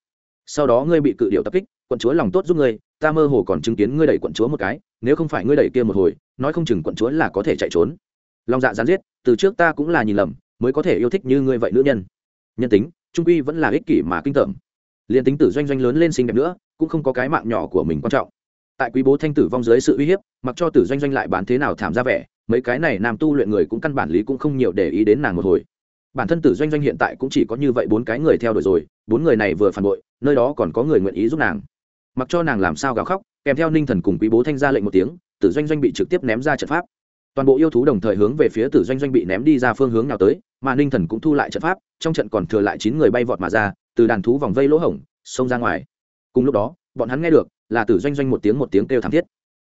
sau đó ngươi bị cự điệu tập kích, quận chúa lòng tốt giúp ngươi, ta mơ hồ còn chứng kiến ngươi đẩy quận chúa một cái, nếu không phải ngươi đẩy kia một hồi, nói không chừng quận chúa là có thể chạy trốn. Lòng dạ gián giết, từ trước ta cũng là nhìn lầm, mới có thể yêu thích như ngươi vậy nữ nhân. Nhân tính, trung quy vẫn là ích kỷ mà kinh tởm. Liền tính tử doanh doanh lớn lên xinh đẹp nữa, cũng không có cái mạng nhỏ của mình quan trọng. Tại quý bố thanh tử vong dưới sự uy hiếp, mặc cho tử doanh doanh lại bán thế nào thảm ra vẻ, mấy cái này nam tu luyện người cũng căn bản lý cũng không nhiều để ý đến nàng một hồi. Bản thân tử doanh doanh hiện tại cũng chỉ có như vậy bốn cái người theo đuổi rồi bốn người này vừa phản bội, nơi đó còn có người nguyện ý giúp nàng. Mặc cho nàng làm sao gào khóc, kèm theo ninh thần cùng quý bố thanh ra lệnh một tiếng, tử doanh doanh bị trực tiếp ném ra trận pháp. Toàn bộ yêu thú đồng thời hướng về phía tử doanh doanh bị ném đi ra phương hướng nào tới, mà ninh thần cũng thu lại trận pháp, trong trận còn thừa lại chín người bay vọt mà ra, từ đàn thú vòng vây lỗ hổng, xông ra ngoài. Cùng lúc đó, bọn hắn nghe được, là tử doanh doanh một tiếng một tiếng kêu thảm thiết.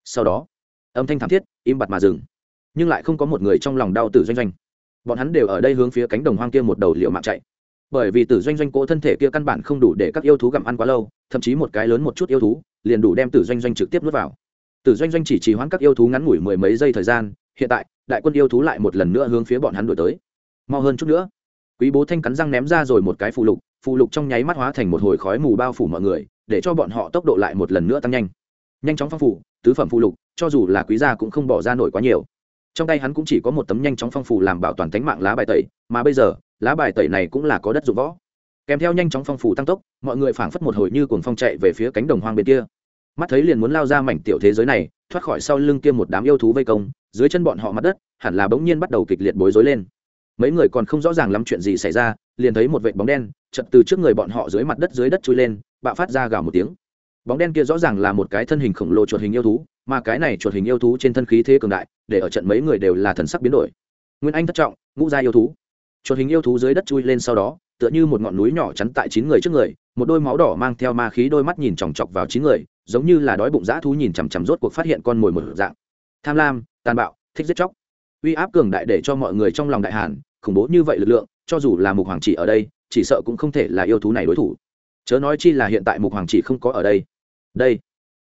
Sau đó, âm thanh thảm thiết, im bặt mà dừng. Nhưng lại không có một người trong lòng đau tử doanh doanh. Bọn hắn đều ở đây hướng phía cánh đồng hoang kia một đầu liệu mạng chạy bởi vì tử doanh doanh cỗ thân thể kia căn bản không đủ để các yêu thú gặm ăn quá lâu, thậm chí một cái lớn một chút yêu thú liền đủ đem tử doanh doanh trực tiếp nuốt vào. Tử doanh doanh chỉ trì hoãn các yêu thú ngắn ngủi mười mấy giây thời gian, hiện tại, đại quân yêu thú lại một lần nữa hướng phía bọn hắn đổi tới. Mau hơn chút nữa. Quý bố thanh cắn răng ném ra rồi một cái phù lục phù lục trong nháy mắt hóa thành một hồi khói mù bao phủ mọi người, để cho bọn họ tốc độ lại một lần nữa tăng nhanh. Nhanh chóng phong phủ tứ phẩm phù lục, cho dù là quý gia cũng không bỏ ra nổi quá nhiều. Trong tay hắn cũng chỉ có một tấm nhanh chóng phong phủ làm bảo toàn tính mạng lá bài tẩy, mà bây giờ lá bài tẩy này cũng là có đất dụng võ. Kèm theo nhanh chóng phong phủ tăng tốc, mọi người phảng phất một hồi như cuồng phong chạy về phía cánh đồng hoang bên kia. Mắt thấy liền muốn lao ra mảnh tiểu thế giới này, thoát khỏi sau lưng kia một đám yêu thú vây công, dưới chân bọn họ mặt đất, hẳn là bỗng nhiên bắt đầu kịch liệt bối rối lên. Mấy người còn không rõ ràng lắm chuyện gì xảy ra, liền thấy một vệt bóng đen chật từ trước người bọn họ dưới mặt đất dưới đất chui lên, bạo phát ra gào một tiếng. Bóng đen kia rõ ràng là một cái thân hình khổng lồ chuột hình yêu thú, mà cái này chuột hình yêu thú trên thân khí thế cường đại, để ở trận mấy người đều là thần sắc biến đổi. Nguyên anh thất trọng, ngũ gia yêu thú chuột hình yêu thú dưới đất chui lên sau đó, tựa như một ngọn núi nhỏ chắn tại chín người trước người, một đôi máu đỏ mang theo ma khí đôi mắt nhìn chòng chọc vào chín người, giống như là đói bụng dã thú nhìn chằm chằm rốt cuộc phát hiện con mồi một dạng. Tham lam, tàn bạo, thích giết chóc. Uy áp cường đại để cho mọi người trong lòng đại hàn, khủng bố như vậy lực lượng, cho dù là mục hoàng chỉ ở đây, chỉ sợ cũng không thể là yêu thú này đối thủ. Chớ nói chi là hiện tại mục hoàng chỉ không có ở đây. Đây,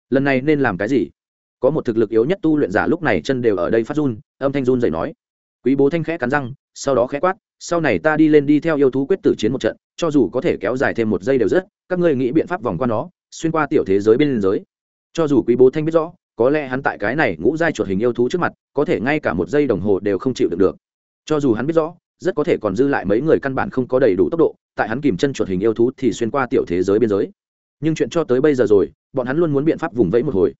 lần này nên làm cái gì? Có một thực lực yếu nhất tu luyện giả lúc này chân đều ở đây phát run, âm thanh run dày nói. Quý bố thanh khẽ cắn răng sau đó khẽ quát, sau này ta đi lên đi theo yêu thú quyết tử chiến một trận, cho dù có thể kéo dài thêm một giây đều rất, các ngươi nghĩ biện pháp vòng qua nó, xuyên qua tiểu thế giới bên liên giới cho dù quý bố thanh biết rõ, có lẽ hắn tại cái này ngũ giai chuột hình yêu thú trước mặt, có thể ngay cả một giây đồng hồ đều không chịu được được. Cho dù hắn biết rõ, rất có thể còn dư lại mấy người căn bản không có đầy đủ tốc độ, tại hắn kìm chân chuột hình yêu thú thì xuyên qua tiểu thế giới biên giới nhưng chuyện cho tới bây giờ rồi, bọn hắn luôn muốn biện pháp vùng vẫy một hồi.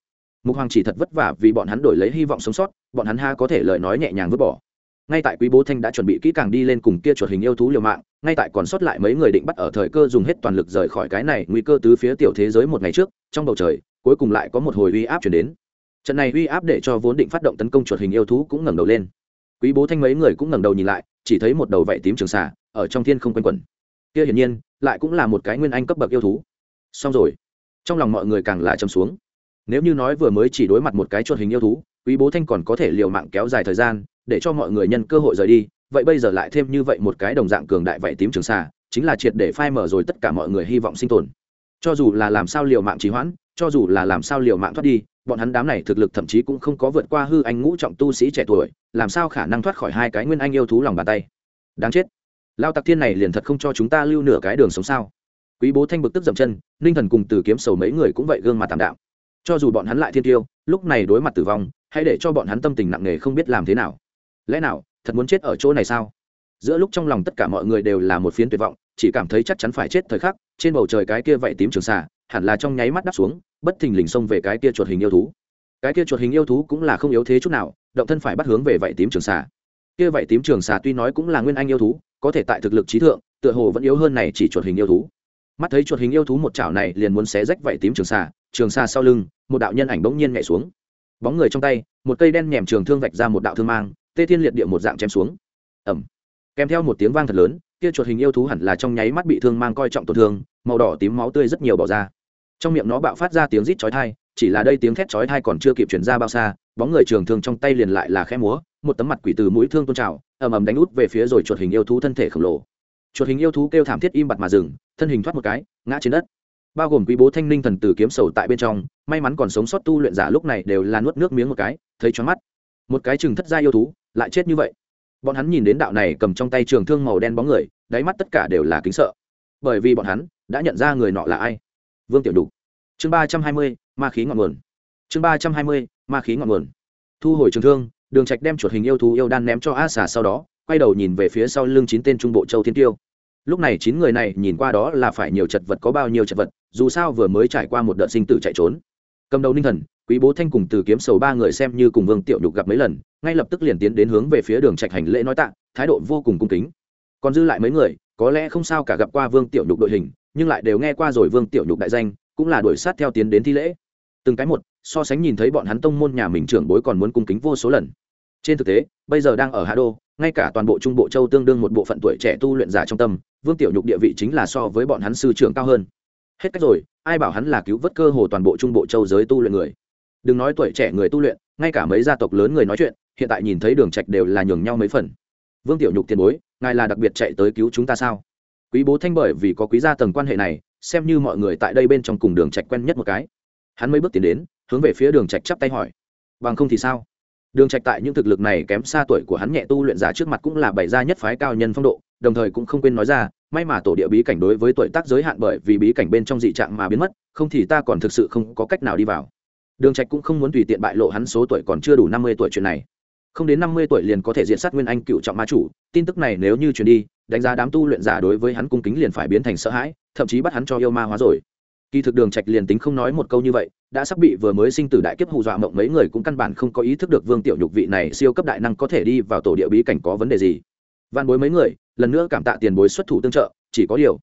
Mục hoàng chỉ thật vất vả vì bọn hắn đổi lấy hy vọng sống sót, bọn hắn ha có thể lời nói nhẹ nhàng vứt bỏ ngay tại quý bố thanh đã chuẩn bị kỹ càng đi lên cùng kia chuột hình yêu thú liều mạng, ngay tại còn sót lại mấy người định bắt ở thời cơ dùng hết toàn lực rời khỏi cái này nguy cơ tứ phía tiểu thế giới một ngày trước, trong bầu trời, cuối cùng lại có một hồi uy áp chuyển đến. Trận này uy áp để cho vốn định phát động tấn công chuột hình yêu thú cũng ngẩng đầu lên. Quý bố thanh mấy người cũng ngẩng đầu nhìn lại, chỉ thấy một đầu vảy tím trường xà, ở trong thiên không quanh quẩn. Kia hiển nhiên, lại cũng là một cái nguyên anh cấp bậc yêu thú. Xong rồi, trong lòng mọi người càng là châm xuống. Nếu như nói vừa mới chỉ đối mặt một cái chuột hình yêu thú, quý bố thanh còn có thể liều mạng kéo dài thời gian để cho mọi người nhân cơ hội rời đi, vậy bây giờ lại thêm như vậy một cái đồng dạng cường đại vảy tím trường xà chính là triệt để phai mở rồi tất cả mọi người hy vọng sinh tồn. Cho dù là làm sao liều mạng trì hoãn, cho dù là làm sao liều mạng thoát đi, bọn hắn đám này thực lực thậm chí cũng không có vượt qua hư anh ngũ trọng tu sĩ trẻ tuổi, làm sao khả năng thoát khỏi hai cái nguyên anh yêu thú lòng bàn tay? Đáng chết. Lao tặc thiên này liền thật không cho chúng ta lưu nửa cái đường sống sao? Quý bố thanh bực tức dậm chân, ninh thần cùng từ kiếm sầu mấy người cũng vậy gương mặt tạm đạo cho dù bọn hắn lại thiên tiêu, lúc này đối mặt tử vong, hãy để cho bọn hắn tâm tình nặng nề không biết làm thế nào lẽ nào, thật muốn chết ở chỗ này sao? Giữa lúc trong lòng tất cả mọi người đều là một phiến tuyệt vọng, chỉ cảm thấy chắc chắn phải chết thời khắc, trên bầu trời cái kia vậy tím trường xà, hẳn là trong nháy mắt đắp xuống, bất thình lình xông về cái kia chuột hình yêu thú. Cái kia chuột hình yêu thú cũng là không yếu thế chút nào, động thân phải bắt hướng về vậy tím trường xà. Kia vậy tím trường xà tuy nói cũng là nguyên anh yêu thú, có thể tại thực lực trí thượng, tựa hồ vẫn yếu hơn này chỉ chuột hình yêu thú. Mắt thấy chuột hình yêu thú một chảo này liền muốn xé rách vậy tím trường xà trường xà sau lưng, một đạo nhân ảnh bỗng nhiên nhảy xuống. Bóng người trong tay, một cây đen nhèm trường thương vạch ra một đạo thương mang tê thiên liệt địa một dạng chém xuống. Ẩm kèm theo một tiếng vang thật lớn, kia chuột hình yêu thú hẳn là trong nháy mắt bị thương mang coi trọng tổn thương, màu đỏ tím máu tươi rất nhiều bỏ ra. Trong miệng nó bạo phát ra tiếng rít chói thai chỉ là đây tiếng thét chói thai còn chưa kịp chuyển ra bao xa, bóng người trường thương trong tay liền lại là khẽ múa, một tấm mặt quỷ từ mũi thương tôn trào, ầm ầm đánh út về phía rồi chuột hình yêu thú thân thể khổng lồ. Chuột hình yêu thú kêu thảm thiết im bặt mà dừng, thân hình thoát một cái, ngã trên đất. Bao gồm quý bố thanh ninh thần tử kiếm sầu tại bên trong, may mắn còn sống sót tu luyện giả lúc này đều là nuốt nước miếng một cái, thấy choáng mắt. Một cái chừng thất gia yêu thú lại chết như vậy. Bọn hắn nhìn đến đạo này cầm trong tay trường thương màu đen bóng người, đáy mắt tất cả đều là kính sợ. Bởi vì bọn hắn đã nhận ra người nọ là ai. Vương tiểu đục. Chương ba trăm hai mươi, ma khí ngọn nguồn. Chương ba trăm hai mươi, ma khí ngọn nguồn. Thu hồi trường thương, đường trạch đem chuột hình yêu thú yêu đan ném cho a xà sau đó, quay đầu nhìn về phía sau lưng chín tên trung bộ châu thiên tiêu. Lúc này chín người này nhìn qua đó là phải nhiều chật vật có bao nhiêu chật vật, dù sao vừa mới trải qua một đợt sinh tử chạy trốn. Cầm đầu ninh thần quý bố thanh cùng từ kiếm sầu ba người xem như cùng vương tiểu nhục gặp mấy lần, ngay lập tức liền tiến đến hướng về phía đường trạch hành lễ nói tạ, thái độ vô cùng cung kính. Còn dư lại mấy người, có lẽ không sao cả gặp qua vương tiểu nhục đội hình, nhưng lại đều nghe qua rồi vương tiểu nhục đại danh, cũng là đuổi sát theo tiến đến thi lễ. Từng cái một, so sánh nhìn thấy bọn hắn tông môn nhà mình trưởng bối còn muốn cung kính vô số lần. Trên thực tế, bây giờ đang ở hạ đô, ngay cả toàn bộ trung bộ châu tương đương một bộ phận tuổi trẻ tu luyện giả trong tâm, vương tiểu nhục địa vị chính là so với bọn hắn sư trưởng cao hơn. Hết cách rồi, ai bảo hắn là cứu vớt cơ hồ toàn bộ trung bộ châu giới tu luyện người đừng nói tuổi trẻ người tu luyện, ngay cả mấy gia tộc lớn người nói chuyện, hiện tại nhìn thấy đường trạch đều là nhường nhau mấy phần. Vương tiểu nhục tiền bối, ngài là đặc biệt chạy tới cứu chúng ta sao? Quý bố thanh bởi vì có quý gia tầng quan hệ này, xem như mọi người tại đây bên trong cùng đường trạch quen nhất một cái. Hắn mấy bước tiến đến, hướng về phía đường trạch chắp tay hỏi. Bằng không thì sao? Đường trạch tại những thực lực này kém xa tuổi của hắn nhẹ tu luyện giả trước mặt cũng là bày ra nhất phái cao nhân phong độ, đồng thời cũng không quên nói ra, may mà tổ địa bí cảnh đối với tuổi tác giới hạn bởi vì bí cảnh bên trong dị trạng mà biến mất, không thì ta còn thực sự không có cách nào đi vào đường trạch cũng không muốn tùy tiện bại lộ hắn số tuổi còn chưa đủ 50 tuổi chuyện này. Không đến 50 tuổi liền có thể diện sát nguyên anh cựu trọng ma chủ, tin tức này nếu như truyền đi, đánh giá đám tu luyện giả đối với hắn cung kính liền phải biến thành sợ hãi, thậm chí bắt hắn cho yêu ma hóa rồi. Kỳ thực đường trạch liền tính không nói một câu như vậy, đã sắp bị vừa mới sinh tử đại kiếp hù dọa mộng mấy người cũng căn bản không có ý thức được vương tiểu nhục vị này siêu cấp đại năng có thể đi vào tổ địa bí cảnh có vấn đề gì. Van bối mấy người, lần nữa cảm tạ tiền bối xuất thủ tương trợ, chỉ có điều.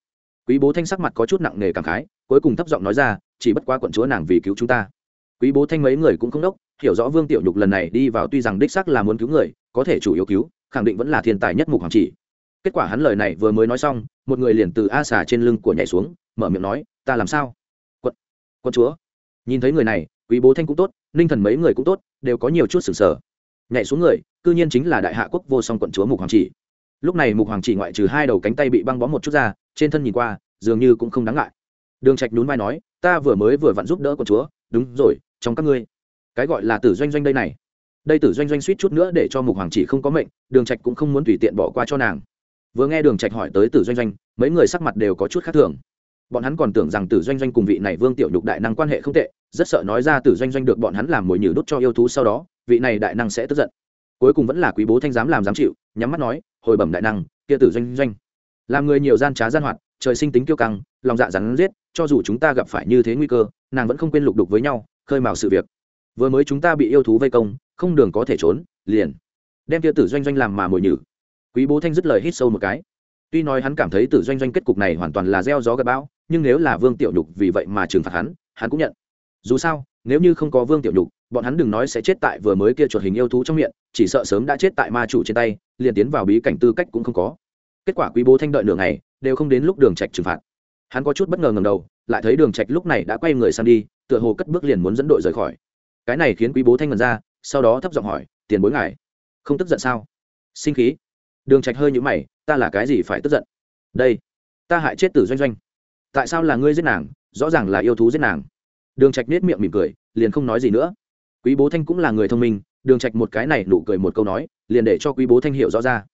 Quý bố thanh sắc mặt có chút nặng nề cảm khái, cuối cùng thấp giọng nói ra, chỉ bất quá quận chúa nàng vì cứu chúng ta quý bố thanh mấy người cũng không đốc, hiểu rõ vương tiểu nhục lần này đi vào tuy rằng đích sắc là muốn cứu người, có thể chủ yếu cứu, khẳng định vẫn là thiên tài nhất mục hoàng chỉ. Kết quả hắn lời này vừa mới nói xong, một người liền từ a xà trên lưng của nhảy xuống, mở miệng nói, ta làm sao? Quận quận chúa. Nhìn thấy người này, quý bố thanh cũng tốt, ninh thần mấy người cũng tốt, đều có nhiều chút sừng sờ. Nhảy xuống người, cư nhiên chính là đại hạ quốc vô song quận chúa mục hoàng chỉ. Lúc này mục hoàng chỉ ngoại trừ hai đầu cánh tay bị băng bó một chút ra, trên thân nhìn qua, dường như cũng không đáng ngại. Đường trạch nhún vai nói, ta vừa mới vừa vặn giúp đỡ quận chúa, đúng rồi trong các ngươi. Cái gọi là tử doanh doanh đây này. Đây tử doanh doanh suýt chút nữa để cho mục hoàng chỉ không có mệnh, đường trạch cũng không muốn tùy tiện bỏ qua cho nàng. Vừa nghe đường trạch hỏi tới tử doanh doanh, mấy người sắc mặt đều có chút khác thường. Bọn hắn còn tưởng rằng tử doanh doanh cùng vị này vương tiểu nhục đại năng quan hệ không tệ, rất sợ nói ra tử doanh doanh được bọn hắn làm mồi nhử đốt cho yêu thú sau đó, vị này đại năng sẽ tức giận. Cuối cùng vẫn là quý bố thanh giám làm dám chịu, nhắm mắt nói, hồi bẩm đại năng, kia tử doanh doanh, làm người nhiều gian trá gian hoạt, trời sinh tính kiêu căng, lòng dạ rắn giết, cho dù chúng ta gặp phải như thế nguy cơ, nàng vẫn không quên lục đục với nhau khơi mào sự việc. Vừa mới chúng ta bị yêu thú vây công, không đường có thể trốn, liền. Đem kia tử doanh doanh làm mà mồi nhử. Quý bố thanh dứt lời hít sâu một cái. Tuy nói hắn cảm thấy tử doanh doanh kết cục này hoàn toàn là gieo gió gặp bão, nhưng nếu là vương tiểu nhục vì vậy mà trừng phạt hắn hắn cũng nhận. Dù sao, nếu như không có vương tiểu nhục, bọn hắn đừng nói sẽ chết tại vừa mới kia chuột hình yêu thú trong miệng, chỉ sợ sớm đã chết tại ma chủ trên tay, liền tiến vào bí cảnh tư cách cũng không có. Kết quả quý bố thanh đợi nửa ngày, đều không đến lúc đường trạch trừng phạt. Hắn có chút bất ngờ ngầm đầu, lại thấy đường trạch lúc này đã quay người sang đi tựa hồ cất bước liền muốn dẫn đội rời khỏi. Cái này khiến quý bố thanh ngần ra, sau đó thấp giọng hỏi, tiền bối ngài, không tức giận sao? Sinh khí. Đường trạch hơi nhũ mày, ta là cái gì phải tức giận? Đây, ta hại chết tử doanh doanh. Tại sao là ngươi giết nàng? Rõ ràng là yêu thú giết nàng. Đường trạch nết miệng mỉm cười, liền không nói gì nữa. Quý bố thanh cũng là người thông minh, đường trạch một cái này nụ cười một câu nói, liền để cho quý bố thanh hiểu rõ ra.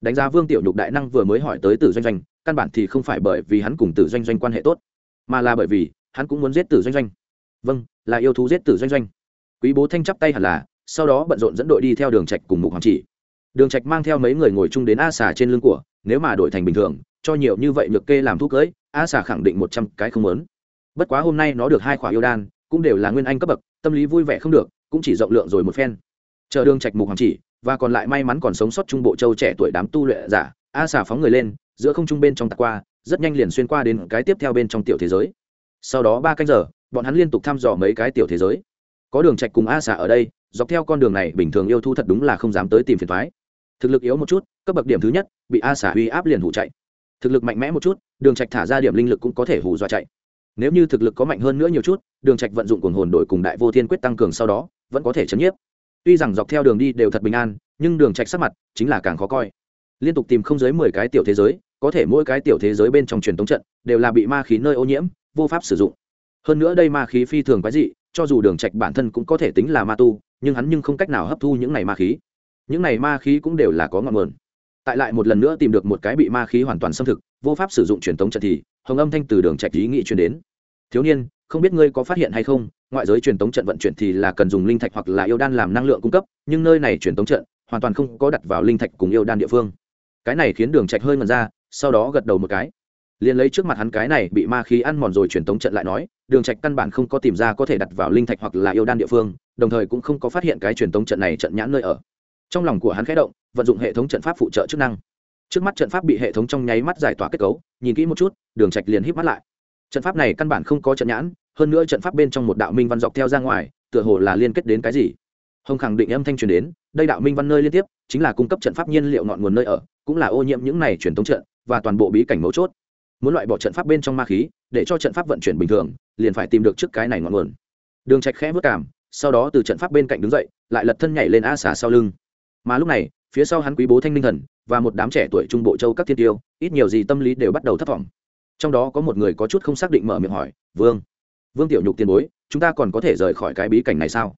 Đánh giá vương tiểu nhục đại năng vừa mới hỏi tới tử doanh doanh, căn bản thì không phải bởi vì hắn cùng tử doanh doanh quan hệ tốt, mà là bởi vì hắn cũng muốn giết tử doanh doanh vâng là yêu thú giết tử doanh doanh. Quý bố thanh chắp tay hẳn là, sau đó bận rộn dẫn đội đi theo đường trạch cùng mục hoàng chỉ. Đường trạch mang theo mấy người ngồi chung đến a xà trên lưng của, nếu mà đổi thành bình thường, cho nhiều như vậy nhược kê làm thuốc cưới, a xà khẳng định một trăm cái không muốn. Bất quá hôm nay nó được hai khỏa yêu đan, cũng đều là nguyên anh cấp bậc, tâm lý vui vẻ không được, cũng chỉ rộng lượng rồi một phen. Chờ đường trạch mục hoàng chỉ, và còn lại may mắn còn sống sót trung bộ châu trẻ tuổi đám tu luyện giả, a xà phóng người lên, giữa không trung bên trong tạc qua, rất nhanh liền xuyên qua đến cái tiếp theo bên trong tiểu thế giới. Sau đó ba canh giờ bọn hắn liên tục thăm dò mấy cái tiểu thế giới. Có đường trạch cùng a xà ở đây, dọc theo con đường này bình thường yêu thu thật đúng là không dám tới tìm phiền toái. Thực lực yếu một chút, cấp bậc điểm thứ nhất, bị a xà uy áp liền hủ chạy. Thực lực mạnh mẽ một chút, đường trạch thả ra điểm linh lực cũng có thể hù dọa chạy. Nếu như thực lực có mạnh hơn nữa nhiều chút, đường trạch vận dụng cuồng hồn đổi cùng đại vô thiên quyết tăng cường sau đó, vẫn có thể chấn nhiếp. Tuy rằng dọc theo đường đi đều thật bình an, nhưng đường trạch sắc mặt chính là càng khó coi. Liên tục tìm không dưới mười cái tiểu thế giới, có thể mỗi cái tiểu thế giới bên trong truyền thống trận đều là bị ma khí nơi ô nhiễm, vô pháp sử dụng hơn nữa đây ma khí phi thường quái dị, cho dù đường trạch bản thân cũng có thể tính là ma tu, nhưng hắn nhưng không cách nào hấp thu những này ma khí. Những này ma khí cũng đều là có ngọn nguồn. Tại lại một lần nữa tìm được một cái bị ma khí hoàn toàn xâm thực, vô pháp sử dụng truyền thống trận thì, hồng âm thanh từ đường trạch ý nghĩ truyền đến. Thiếu niên, không biết ngươi có phát hiện hay không, ngoại giới truyền thống trận vận chuyển thì là cần dùng linh thạch hoặc là yêu đan làm năng lượng cung cấp, nhưng nơi này truyền thống trận hoàn toàn không có đặt vào linh thạch cùng yêu đan địa phương. Cái này khiến đường trạch hơi ngẩn ra, sau đó gật đầu một cái. Liền lấy trước mặt hắn cái này bị ma khí ăn mòn rồi truyền thống trận lại nói đường trạch căn bản không có tìm ra có thể đặt vào linh thạch hoặc là yêu đan địa phương, đồng thời cũng không có phát hiện cái truyền tống trận này trận nhãn nơi ở. Trong lòng của hắn khẽ động, vận dụng hệ thống trận pháp phụ trợ chức năng. Trước mắt trận pháp bị hệ thống trong nháy mắt giải tỏa kết cấu, nhìn kỹ một chút, đường trạch liền híp mắt lại. Trận pháp này căn bản không có trận nhãn, hơn nữa trận pháp bên trong một đạo minh văn dọc theo ra ngoài, tựa hồ là liên kết đến cái gì. Hồng khẳng định âm thanh truyền đến, đây đạo minh văn nơi liên tiếp, chính là cung cấp trận pháp nhiên liệu ngọn nguồn nơi ở, cũng là ô nhiễm những này truyền tống trận, và toàn bộ bí cảnh mấu chốt. Muốn loại bỏ trận pháp bên trong ma khí, để cho trận pháp vận chuyển bình thường liền phải tìm được trước cái này ngọn nguồn. Đường trạch khẽ vất cảm, sau đó từ trận pháp bên cạnh đứng dậy, lại lật thân nhảy lên a xà sau lưng. Mà lúc này, phía sau hắn quý bố thanh minh thần và một đám trẻ tuổi trung bộ châu các thiên tiêu, ít nhiều gì tâm lý đều bắt đầu thất vọng trong đó có một người có chút không xác định mở miệng hỏi, vương vương tiểu nhục tiền bối, chúng ta còn có thể rời khỏi cái bí cảnh này sao?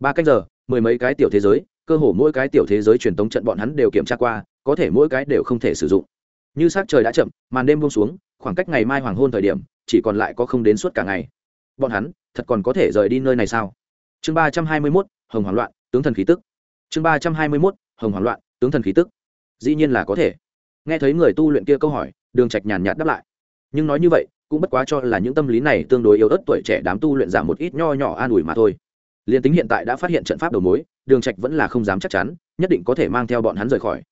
Ba canh giờ, mười mấy cái tiểu thế giới, cơ hồ mỗi cái tiểu thế giới truyền tống trận bọn hắn đều kiểm tra qua, có thể mỗi cái đều không thể sử dụng. Như s trời đã chậm, màn đêm buông xuống, khoảng cách ngày mai hoàng hôn thời điểm chỉ còn lại có không đến suốt cả ngày. Bọn hắn, thật còn có thể rời đi nơi này sao? Chương ba trăm hai mươi mốt, hồng hoảng loạn, tướng thần khí tức. Chương ba trăm hai mươi mốt, hồng hoảng loạn, tướng thần khí tức. Dĩ nhiên là có thể. Nghe thấy người tu luyện kia câu hỏi, đường trạch nhàn nhạt đáp lại. Nhưng nói như vậy, cũng bất quá cho là những tâm lý này tương đối yếu ớt tuổi trẻ đám tu luyện giảm một ít nho nhỏ an ủi mà thôi. Liên tính hiện tại đã phát hiện trận pháp đầu mối, đường trạch vẫn là không dám chắc chắn, nhất định có thể mang theo bọn hắn rời khỏi.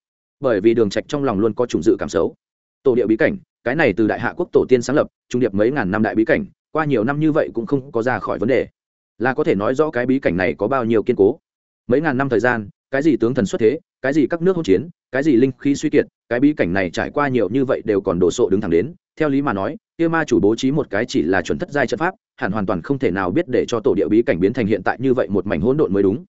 Bởi vì đường trạch trong lòng luôn có trùng dự cảm xấu. Tổ địa bí cảnh cái này từ đại hạ quốc tổ tiên sáng lập, trung điệp mấy ngàn năm đại bí cảnh, qua nhiều năm như vậy cũng không có ra khỏi vấn đề. Là có thể nói rõ cái bí cảnh này có bao nhiêu kiên cố. Mấy ngàn năm thời gian, cái gì tướng thần xuất thế, cái gì các nước hỗn chiến, cái gì linh khí suy kiệt, cái bí cảnh này trải qua nhiều như vậy đều còn đổ sộ đứng thẳng đến, theo lý mà nói, kia ma chủ bố trí một cái chỉ là chuẩn thất giai trận pháp, hẳn hoàn toàn không thể nào biết để cho tổ địa bí cảnh biến thành hiện tại như vậy một mảnh hỗn độn mới đúng.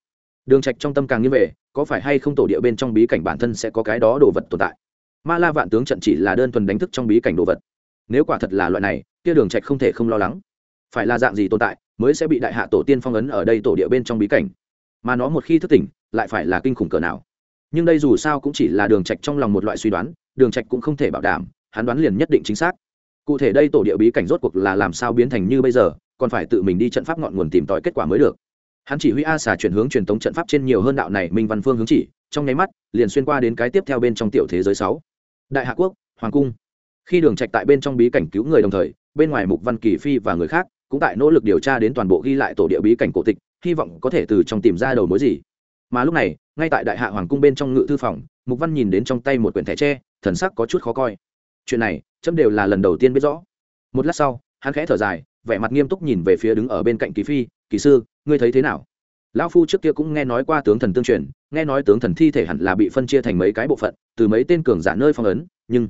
Đường trạch trong tâm càng như vậy có phải hay không tổ địa bên trong bí cảnh bản thân sẽ có cái đó đồ vật tồn tại? Ma la vạn tướng trận chỉ là đơn thuần đánh thức trong bí cảnh đồ vật. Nếu quả thật là loại này, kia đường trạch không thể không lo lắng. Phải là dạng gì tồn tại, mới sẽ bị đại hạ tổ tiên phong ấn ở đây tổ địa bên trong bí cảnh? Mà nó một khi thức tỉnh, lại phải là kinh khủng cỡ nào? Nhưng đây dù sao cũng chỉ là đường trạch trong lòng một loại suy đoán, đường trạch cũng không thể bảo đảm, hắn đoán liền nhất định chính xác. Cụ thể đây tổ địa bí cảnh rốt cuộc là làm sao biến thành như bây giờ, còn phải tự mình đi trận pháp ngọn nguồn tìm tòi kết quả mới được. Hắn chỉ huy a xà chuyển hướng truyền thống trận pháp trên nhiều hơn đạo này minh văn phương hướng chỉ, trong nháy mắt, liền xuyên qua đến cái tiếp theo bên trong tiểu thế giới sáu đại hạ quốc, hoàng cung. Khi đường trạch tại bên trong bí cảnh cứu người đồng thời, bên ngoài mục văn kỳ phi và người khác cũng tại nỗ lực điều tra đến toàn bộ ghi lại tổ địa bí cảnh cổ tịch, hy vọng có thể từ trong tìm ra đầu mối gì. Mà lúc này, ngay tại đại hạ hoàng cung bên trong ngự thư phòng, mục văn nhìn đến trong tay một quyển thẻ tre, thần sắc có chút khó coi. Chuyện này, chấm đều là lần đầu tiên biết rõ. Một lát sau, hắn khẽ thở dài, vẻ mặt nghiêm túc nhìn về phía đứng ở bên cạnh kỳ phi, kỳ sư, ngươi thấy thế nào? Lão phu trước kia cũng nghe nói qua tướng thần tương truyền, nghe nói tướng thần thi thể hẳn là bị phân chia thành mấy cái bộ phận, từ mấy tên cường giả nơi phong ấn, nhưng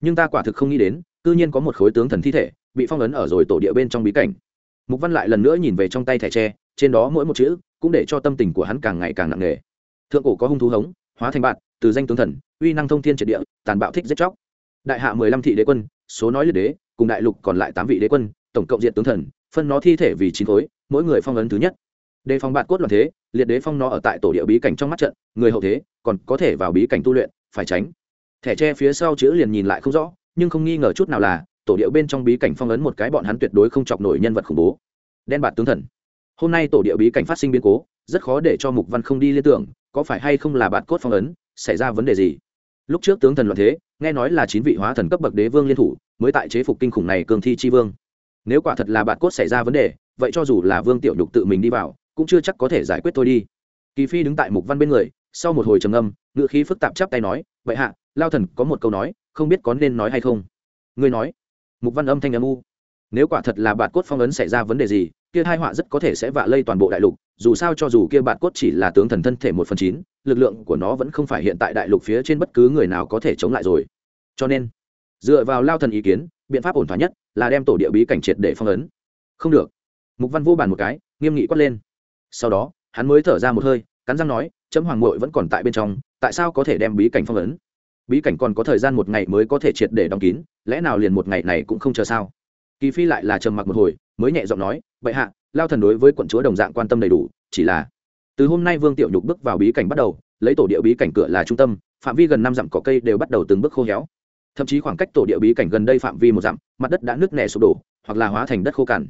nhưng ta quả thực không nghĩ đến, cư nhiên có một khối tướng thần thi thể, bị phong ấn ở rồi tổ địa bên trong bí cảnh. Mục văn lại lần nữa nhìn về trong tay thẻ tre, trên đó mỗi một chữ cũng để cho tâm tình của hắn càng ngày càng nặng nề. Thượng cổ có hung thú hống, hóa thành bạn từ danh tướng thần, uy năng thông thiên triệt địa, tàn bạo thích giết chóc. Đại hạ mười lăm thị đế quân, số nói liệt đế, cùng đại lục còn lại tám vị đế quân, tổng cộng diện tướng thần, phân nó thi thể vì chín khối, mỗi người phong ấn thứ nhất đề phòng bạn cốt loạn thế, liệt đế phong nó ở tại tổ địa bí cảnh trong mắt trận, người hậu thế, còn có thể vào bí cảnh tu luyện, phải tránh. Thẻ tre phía sau chữ liền nhìn lại không rõ, nhưng không nghi ngờ chút nào là, tổ địa bên trong bí cảnh phong ấn một cái bọn hắn tuyệt đối không chọc nổi nhân vật khủng bố. Đen bạt tướng thần. Hôm nay tổ địa bí cảnh phát sinh biến cố, rất khó để cho mục văn không đi liên tưởng, có phải hay không là Bạt cốt phong ấn, xảy ra vấn đề gì? Lúc trước tướng thần loạn thế, nghe nói là chín vị hóa thần cấp bậc đế vương liên thủ, mới tại chế phục kinh khủng này cường thi chi vương. Nếu quả thật là Bạt cốt xảy ra vấn đề, vậy cho dù là vương tiểu nhục tự mình đi vào cũng chưa chắc có thể giải quyết tôi đi. Kỳ phi đứng tại mục văn bên người, sau một hồi trầm âm ngự khí phức tạp chắp tay nói, vậy hạ, lao thần có một câu nói, không biết có nên nói hay không? Ngươi nói. Mục văn âm thanh âm u. Nếu quả thật là bạn cốt phong ấn xảy ra vấn đề gì, kia hai họa rất có thể sẽ vạ lây toàn bộ đại lục, dù sao cho dù kia bạn cốt chỉ là tướng thần thân thể một phần chín, lực lượng của nó vẫn không phải hiện tại đại lục phía trên bất cứ người nào có thể chống lại rồi. Cho nên, dựa vào lao thần ý kiến, biện pháp ổn thỏa nhất là đem tổ địa bí cảnh triệt để phong ấn. Không được. Mục văn vô bàn một cái, nghiêm nghị quát lên sau đó, hắn mới thở ra một hơi, cắn răng nói, chấm hoàng mội vẫn còn tại bên trong, tại sao có thể đem bí cảnh phong ấn? Bí cảnh còn có thời gian một ngày mới có thể triệt để đóng kín, lẽ nào liền một ngày này cũng không chờ sao? Kỳ phi lại là trầm mặc một hồi, mới nhẹ giọng nói vậy hạ, lao thần đối với quận chúa đồng dạng quan tâm đầy đủ, chỉ là từ hôm nay vương tiểu nhục bước vào bí cảnh bắt đầu, lấy tổ địa bí cảnh cửa là trung tâm, phạm vi gần năm dặm cỏ cây đều bắt đầu từng bước khô héo. Thậm chí khoảng cách tổ địa bí cảnh gần đây phạm vi một dặm, mặt đất đã nứt nẻ sụp đổ, hoặc là hóa thành đất khô cằn.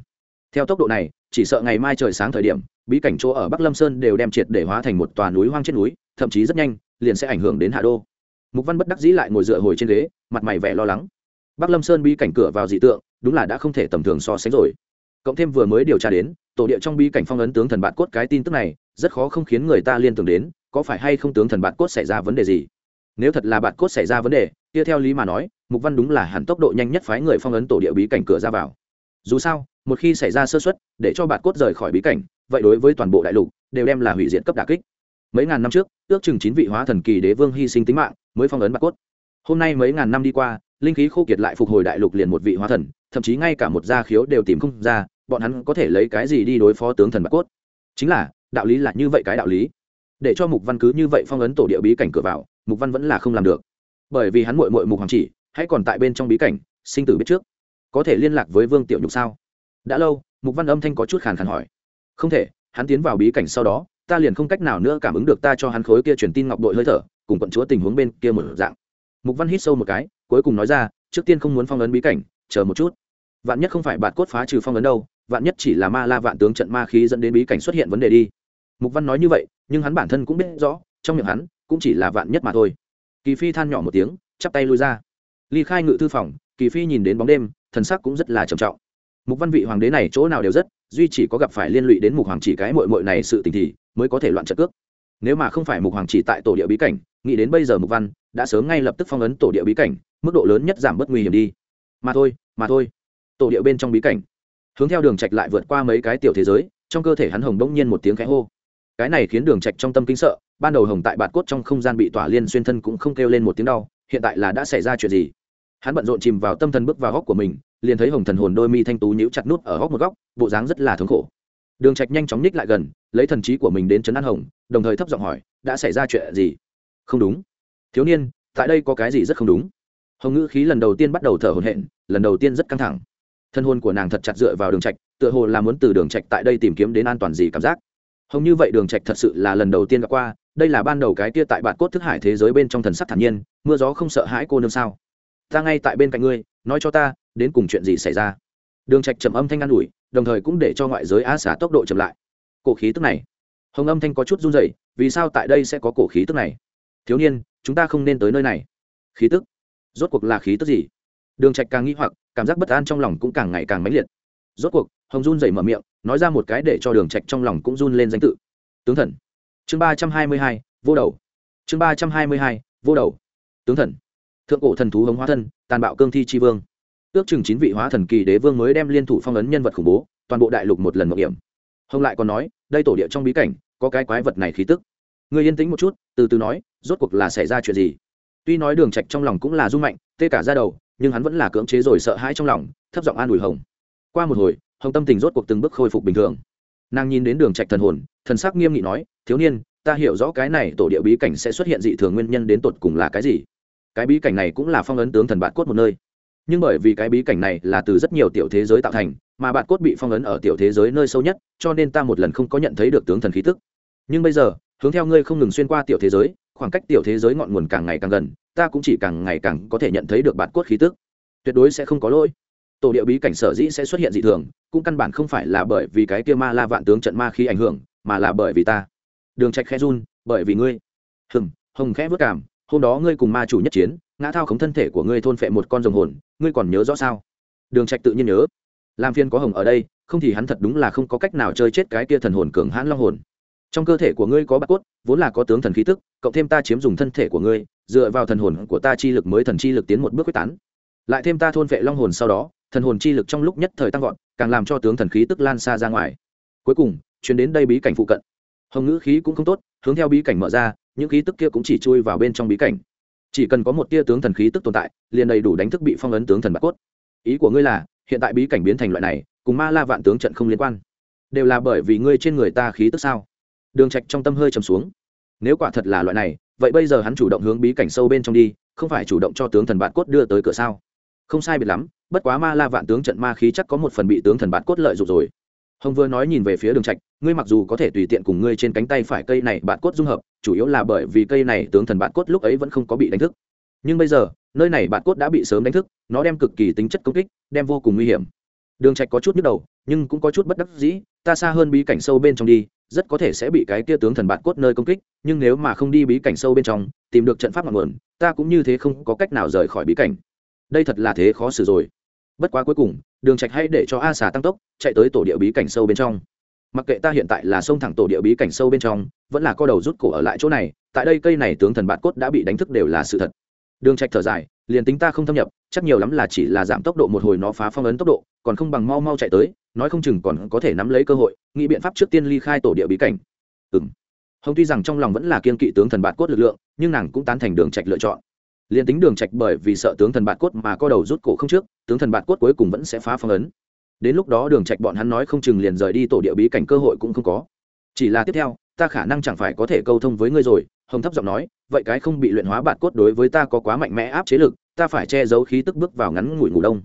Theo tốc độ này, chỉ sợ ngày mai trời sáng thời điểm bí cảnh chỗ ở bắc lâm sơn đều đem triệt để hóa thành một tòa núi hoang trên núi, thậm chí rất nhanh, liền sẽ ảnh hưởng đến hạ đô. Mục văn bất đắc dĩ lại ngồi dựa hồi trên ghế, mặt mày vẻ lo lắng. Bắc lâm sơn bí cảnh cửa vào dị tượng, đúng là đã không thể tầm thường so sánh rồi. Cộng thêm vừa mới điều tra đến, tổ địa trong bí cảnh phong ấn tướng thần bạn cốt cái tin tức này, rất khó không khiến người ta liên tưởng đến, có phải hay không tướng thần bạn cốt xảy ra vấn đề gì? Nếu thật là bạn cốt xảy ra vấn đề, kia theo lý mà nói, mục văn đúng là hẳn tốc độ nhanh nhất phái người phong ấn tổ địa bí cảnh cửa ra vào. Dù sao một khi xảy ra sơ xuất để cho Bạt cốt rời khỏi bí cảnh, vậy đối với toàn bộ đại lục, đều đem là hủy diệt cấp đà kích. Mấy ngàn năm trước, ước chừng chín vị hóa thần kỳ đế vương hy sinh tính mạng, mới phong ấn Bạt cốt. Hôm nay mấy ngàn năm đi qua, linh khí khô kiệt lại phục hồi đại lục liền một vị hóa thần, thậm chí ngay cả một gia khiếu đều tìm không ra, bọn hắn có thể lấy cái gì đi đối phó tướng thần bạc cốt? Chính là, đạo lý là như vậy cái đạo lý. Để cho mục văn cứ như vậy phong ấn tổ địa bí cảnh cửa vào, mục văn vẫn là không làm được. Bởi vì hắn mội mội mục hoàng chỉ, hãy còn tại bên trong bí cảnh, sinh tử biết trước. Có thể liên lạc với vương tiểu nhục sao? Đã lâu, mục văn âm thanh có chút khàn khàn hỏi. Không thể, hắn tiến vào bí cảnh sau đó, ta liền không cách nào nữa cảm ứng được ta cho hắn khối kia truyền tin ngọc đội hơi thở, cùng quận chúa tình huống bên kia một dạng. Mục văn hít sâu một cái, cuối cùng nói ra, trước tiên không muốn phong ấn bí cảnh, chờ một chút. Vạn nhất không phải bạn cốt phá trừ phong ấn đâu, vạn nhất chỉ là ma la vạn tướng trận ma khí dẫn đến bí cảnh xuất hiện vấn đề đi. Mục văn nói như vậy, nhưng hắn bản thân cũng biết rõ, trong miệng hắn, cũng chỉ là vạn nhất mà thôi. Kỳ phi than nhỏ một tiếng, chắp tay lui ra. Ly khai ngự thư phòng, kỳ phi nhìn đến bóng đêm, thần sắc cũng rất là trầm trọng mục văn vị hoàng đế này chỗ nào đều rất, duy chỉ có gặp phải liên lụy đến mục hoàng chỉ cái mội mội này sự tình thì mới có thể loạn trợ cước. Nếu mà không phải mục hoàng chỉ tại tổ địa bí cảnh, nghĩ đến bây giờ mục văn đã sớm ngay lập tức phong ấn tổ địa bí cảnh, mức độ lớn nhất giảm bớt nguy hiểm đi. Mà thôi mà thôi. Tổ địa bên trong bí cảnh. Hướng theo đường trạch lại vượt qua mấy cái tiểu thế giới, trong cơ thể hắn hồng đông nhiên một tiếng khẽ hô. Cái này khiến đường trạch trong tâm kinh sợ, ban đầu hồng tại bạt cốt trong không gian bị tỏa liên xuyên thân cũng không kêu lên một tiếng đau, hiện tại là đã xảy ra chuyện gì? Hắn bận rộn chìm vào tâm thần bước vào góc của mình liền thấy hồng thần hồn đôi mi thanh tú nhíu chặt nút ở góc một góc, bộ dáng rất là thống khổ. Đường trạch nhanh chóng ních lại gần, lấy thần trí của mình đến chấn an hồng, đồng thời thấp giọng hỏi, đã xảy ra chuyện gì? Không đúng. Thiếu niên, tại đây có cái gì rất không đúng? Hồng ngữ khí lần đầu tiên bắt đầu thở hổn hển, lần đầu tiên rất căng thẳng. Thân hồn của nàng thật chặt dựa vào đường trạch, tựa hồ là muốn từ đường trạch tại đây tìm kiếm đến an toàn gì cảm giác. Hồng như vậy đường trạch thật sự là lần đầu tiên gặp qua, đây là ban đầu cái kia tại bạn cốt thức hải thế giới bên trong thần sắc thản nhiên, mưa gió không sợ hãi cô nương sao. Ta ngay tại bên cạnh ngươi, nói cho ta đến cùng chuyện gì xảy ra? Đường trạch trầm âm thanh an ủi, đồng thời cũng để cho ngoại giới á xả tốc độ chậm lại. Cổ khí tức này. Hồng âm thanh có chút run rẩy, vì sao tại đây sẽ có cổ khí tức này? Thiếu niên, chúng ta không nên tới nơi này. Khí tức? Rốt cuộc là khí tức gì? Đường trạch càng nghi hoặc, cảm giác bất an trong lòng cũng càng ngày càng mãnh liệt. Rốt cuộc, hồng run rẩy mở miệng, nói ra một cái để cho đường trạch trong lòng cũng run lên danh tự. Tướng thần. Chương ba trăm hai mươi hai, vô đầu. Chương ba trăm hai mươi hai, vô đầu. Tướng thần. Thượng cổ thần thú hống hóa thân, tàn bạo cương thi chi vương ước chừng chín vị hóa thần kỳ đế vương mới đem liên thủ phong ấn nhân vật khủng bố, toàn bộ đại lục một lần mạo hiểm. Hồng lại còn nói, đây tổ địa trong bí cảnh, có cái quái vật này khí tức. Người yên tĩnh một chút, từ từ nói, rốt cuộc là xảy ra chuyện gì? Tuy nói đường trạch trong lòng cũng là rung mạnh, tê cả ra đầu, nhưng hắn vẫn là cưỡng chế rồi sợ hãi trong lòng, thấp giọng an ủi hồng. Qua một hồi, hồng tâm tình rốt cuộc từng bước khôi phục bình thường. Nàng nhìn đến đường trạch thần hồn, thần sắc nghiêm nghị nói, thiếu niên, ta hiểu rõ cái này tổ địa bí cảnh sẽ xuất hiện dị thường nguyên nhân đến tột cùng là cái gì. Cái bí cảnh này cũng là phong ấn tướng thần bạt cốt một nơi nhưng bởi vì cái bí cảnh này là từ rất nhiều tiểu thế giới tạo thành, mà bạt cốt bị phong ấn ở tiểu thế giới nơi sâu nhất, cho nên ta một lần không có nhận thấy được tướng thần khí tức. Nhưng bây giờ, hướng theo ngươi không ngừng xuyên qua tiểu thế giới, khoảng cách tiểu thế giới ngọn nguồn càng ngày càng gần, ta cũng chỉ càng ngày càng có thể nhận thấy được bạt cốt khí tức. Tuyệt đối sẽ không có lỗi. Tổ địa bí cảnh sở dĩ sẽ xuất hiện dị thường, cũng căn bản không phải là bởi vì cái kia ma la vạn tướng trận ma khi ảnh hưởng, mà là bởi vì ta. Đường trạch khẽ run, bởi vì ngươi. Hừm, hồng khẽ vất cảm hôm đó ngươi cùng ma chủ nhất chiến ngã thao khống thân thể của ngươi thôn phệ một con rồng hồn, ngươi còn nhớ rõ sao? Đường trạch tự nhiên nhớ. Làm phiên có hồng ở đây, không thì hắn thật đúng là không có cách nào chơi chết cái kia thần hồn cường hãn long hồn. Trong cơ thể của ngươi có bạc cốt, vốn là có tướng thần khí tức, cộng thêm ta chiếm dùng thân thể của ngươi, dựa vào thần hồn của ta chi lực mới thần chi lực tiến một bước quyết tán. Lại thêm ta thôn vệ long hồn sau đó, thần hồn chi lực trong lúc nhất thời tăng vọt, càng làm cho tướng thần khí tức lan xa ra ngoài. Cuối cùng chuyến đến đây bí cảnh phụ cận. Hồng ngữ khí cũng không tốt, hướng theo bí cảnh mở ra, những khí tức kia cũng chỉ chui vào bên trong bí cảnh chỉ cần có một tia tướng thần khí tức tồn tại, liền đầy đủ đánh thức bị phong ấn tướng thần bạc cốt. Ý của ngươi là, hiện tại bí cảnh biến thành loại này, cùng ma la vạn tướng trận không liên quan. Đều là bởi vì ngươi trên người ta khí tức sao? Đường trạch trong tâm hơi trầm xuống. Nếu quả thật là loại này, vậy bây giờ hắn chủ động hướng bí cảnh sâu bên trong đi, không phải chủ động cho tướng thần bạt cốt đưa tới cửa sao? Không sai biệt lắm, bất quá ma la vạn tướng trận ma khí chắc có một phần bị tướng thần bạt cốt lợi dụng rồi. Hồng vừa nói nhìn về phía đường trạch, ngươi mặc dù có thể tùy tiện cùng ngươi trên cánh tay phải cây này bạt cốt dung hợp chủ yếu là bởi vì cây này tướng thần bạn cốt lúc ấy vẫn không có bị đánh thức. Nhưng bây giờ, nơi này bạn cốt đã bị sớm đánh thức, nó đem cực kỳ tính chất công kích, đem vô cùng nguy hiểm. Đường trạch có chút nhức đầu, nhưng cũng có chút bất đắc dĩ, ta xa hơn bí cảnh sâu bên trong đi, rất có thể sẽ bị cái kia tướng thần bạn cốt nơi công kích, nhưng nếu mà không đi bí cảnh sâu bên trong, tìm được trận pháp ngọn nguồn, ta cũng như thế không có cách nào rời khỏi bí cảnh. Đây thật là thế khó xử rồi. Bất quá cuối cùng, đường trạch hay để cho a xà tăng tốc, chạy tới tổ địa bí cảnh sâu bên trong mặc kệ ta hiện tại là sông thẳng tổ địa bí cảnh sâu bên trong, vẫn là co đầu rút cổ ở lại chỗ này, tại đây cây này tướng thần bạt cốt đã bị đánh thức đều là sự thật. Đường trạch thở dài, liền tính ta không thâm nhập, chắc nhiều lắm là chỉ là giảm tốc độ một hồi nó phá phong ấn tốc độ, còn không bằng mau mau chạy tới, nói không chừng còn có thể nắm lấy cơ hội, nghĩ biện pháp trước tiên ly khai tổ địa bí cảnh. Ừm. Hồng tuy rằng trong lòng vẫn là kiên kỵ tướng thần bạt cốt lực lượng, nhưng nàng cũng tán thành đường trạch lựa chọn. Liền tính đường trạch bởi vì sợ tướng thần bạt cốt mà co đầu rút cổ không trước, tướng thần bạt cốt cuối cùng vẫn sẽ phá phong ấn đến lúc đó đường trạch bọn hắn nói không chừng liền rời đi tổ địa bí cảnh cơ hội cũng không có. Chỉ là tiếp theo, ta khả năng chẳng phải có thể câu thông với ngươi rồi, hồng thấp giọng nói, vậy cái không bị luyện hóa bạt cốt đối với ta có quá mạnh mẽ áp chế lực, ta phải che giấu khí tức bước vào ngắn ngủi ngủ đông.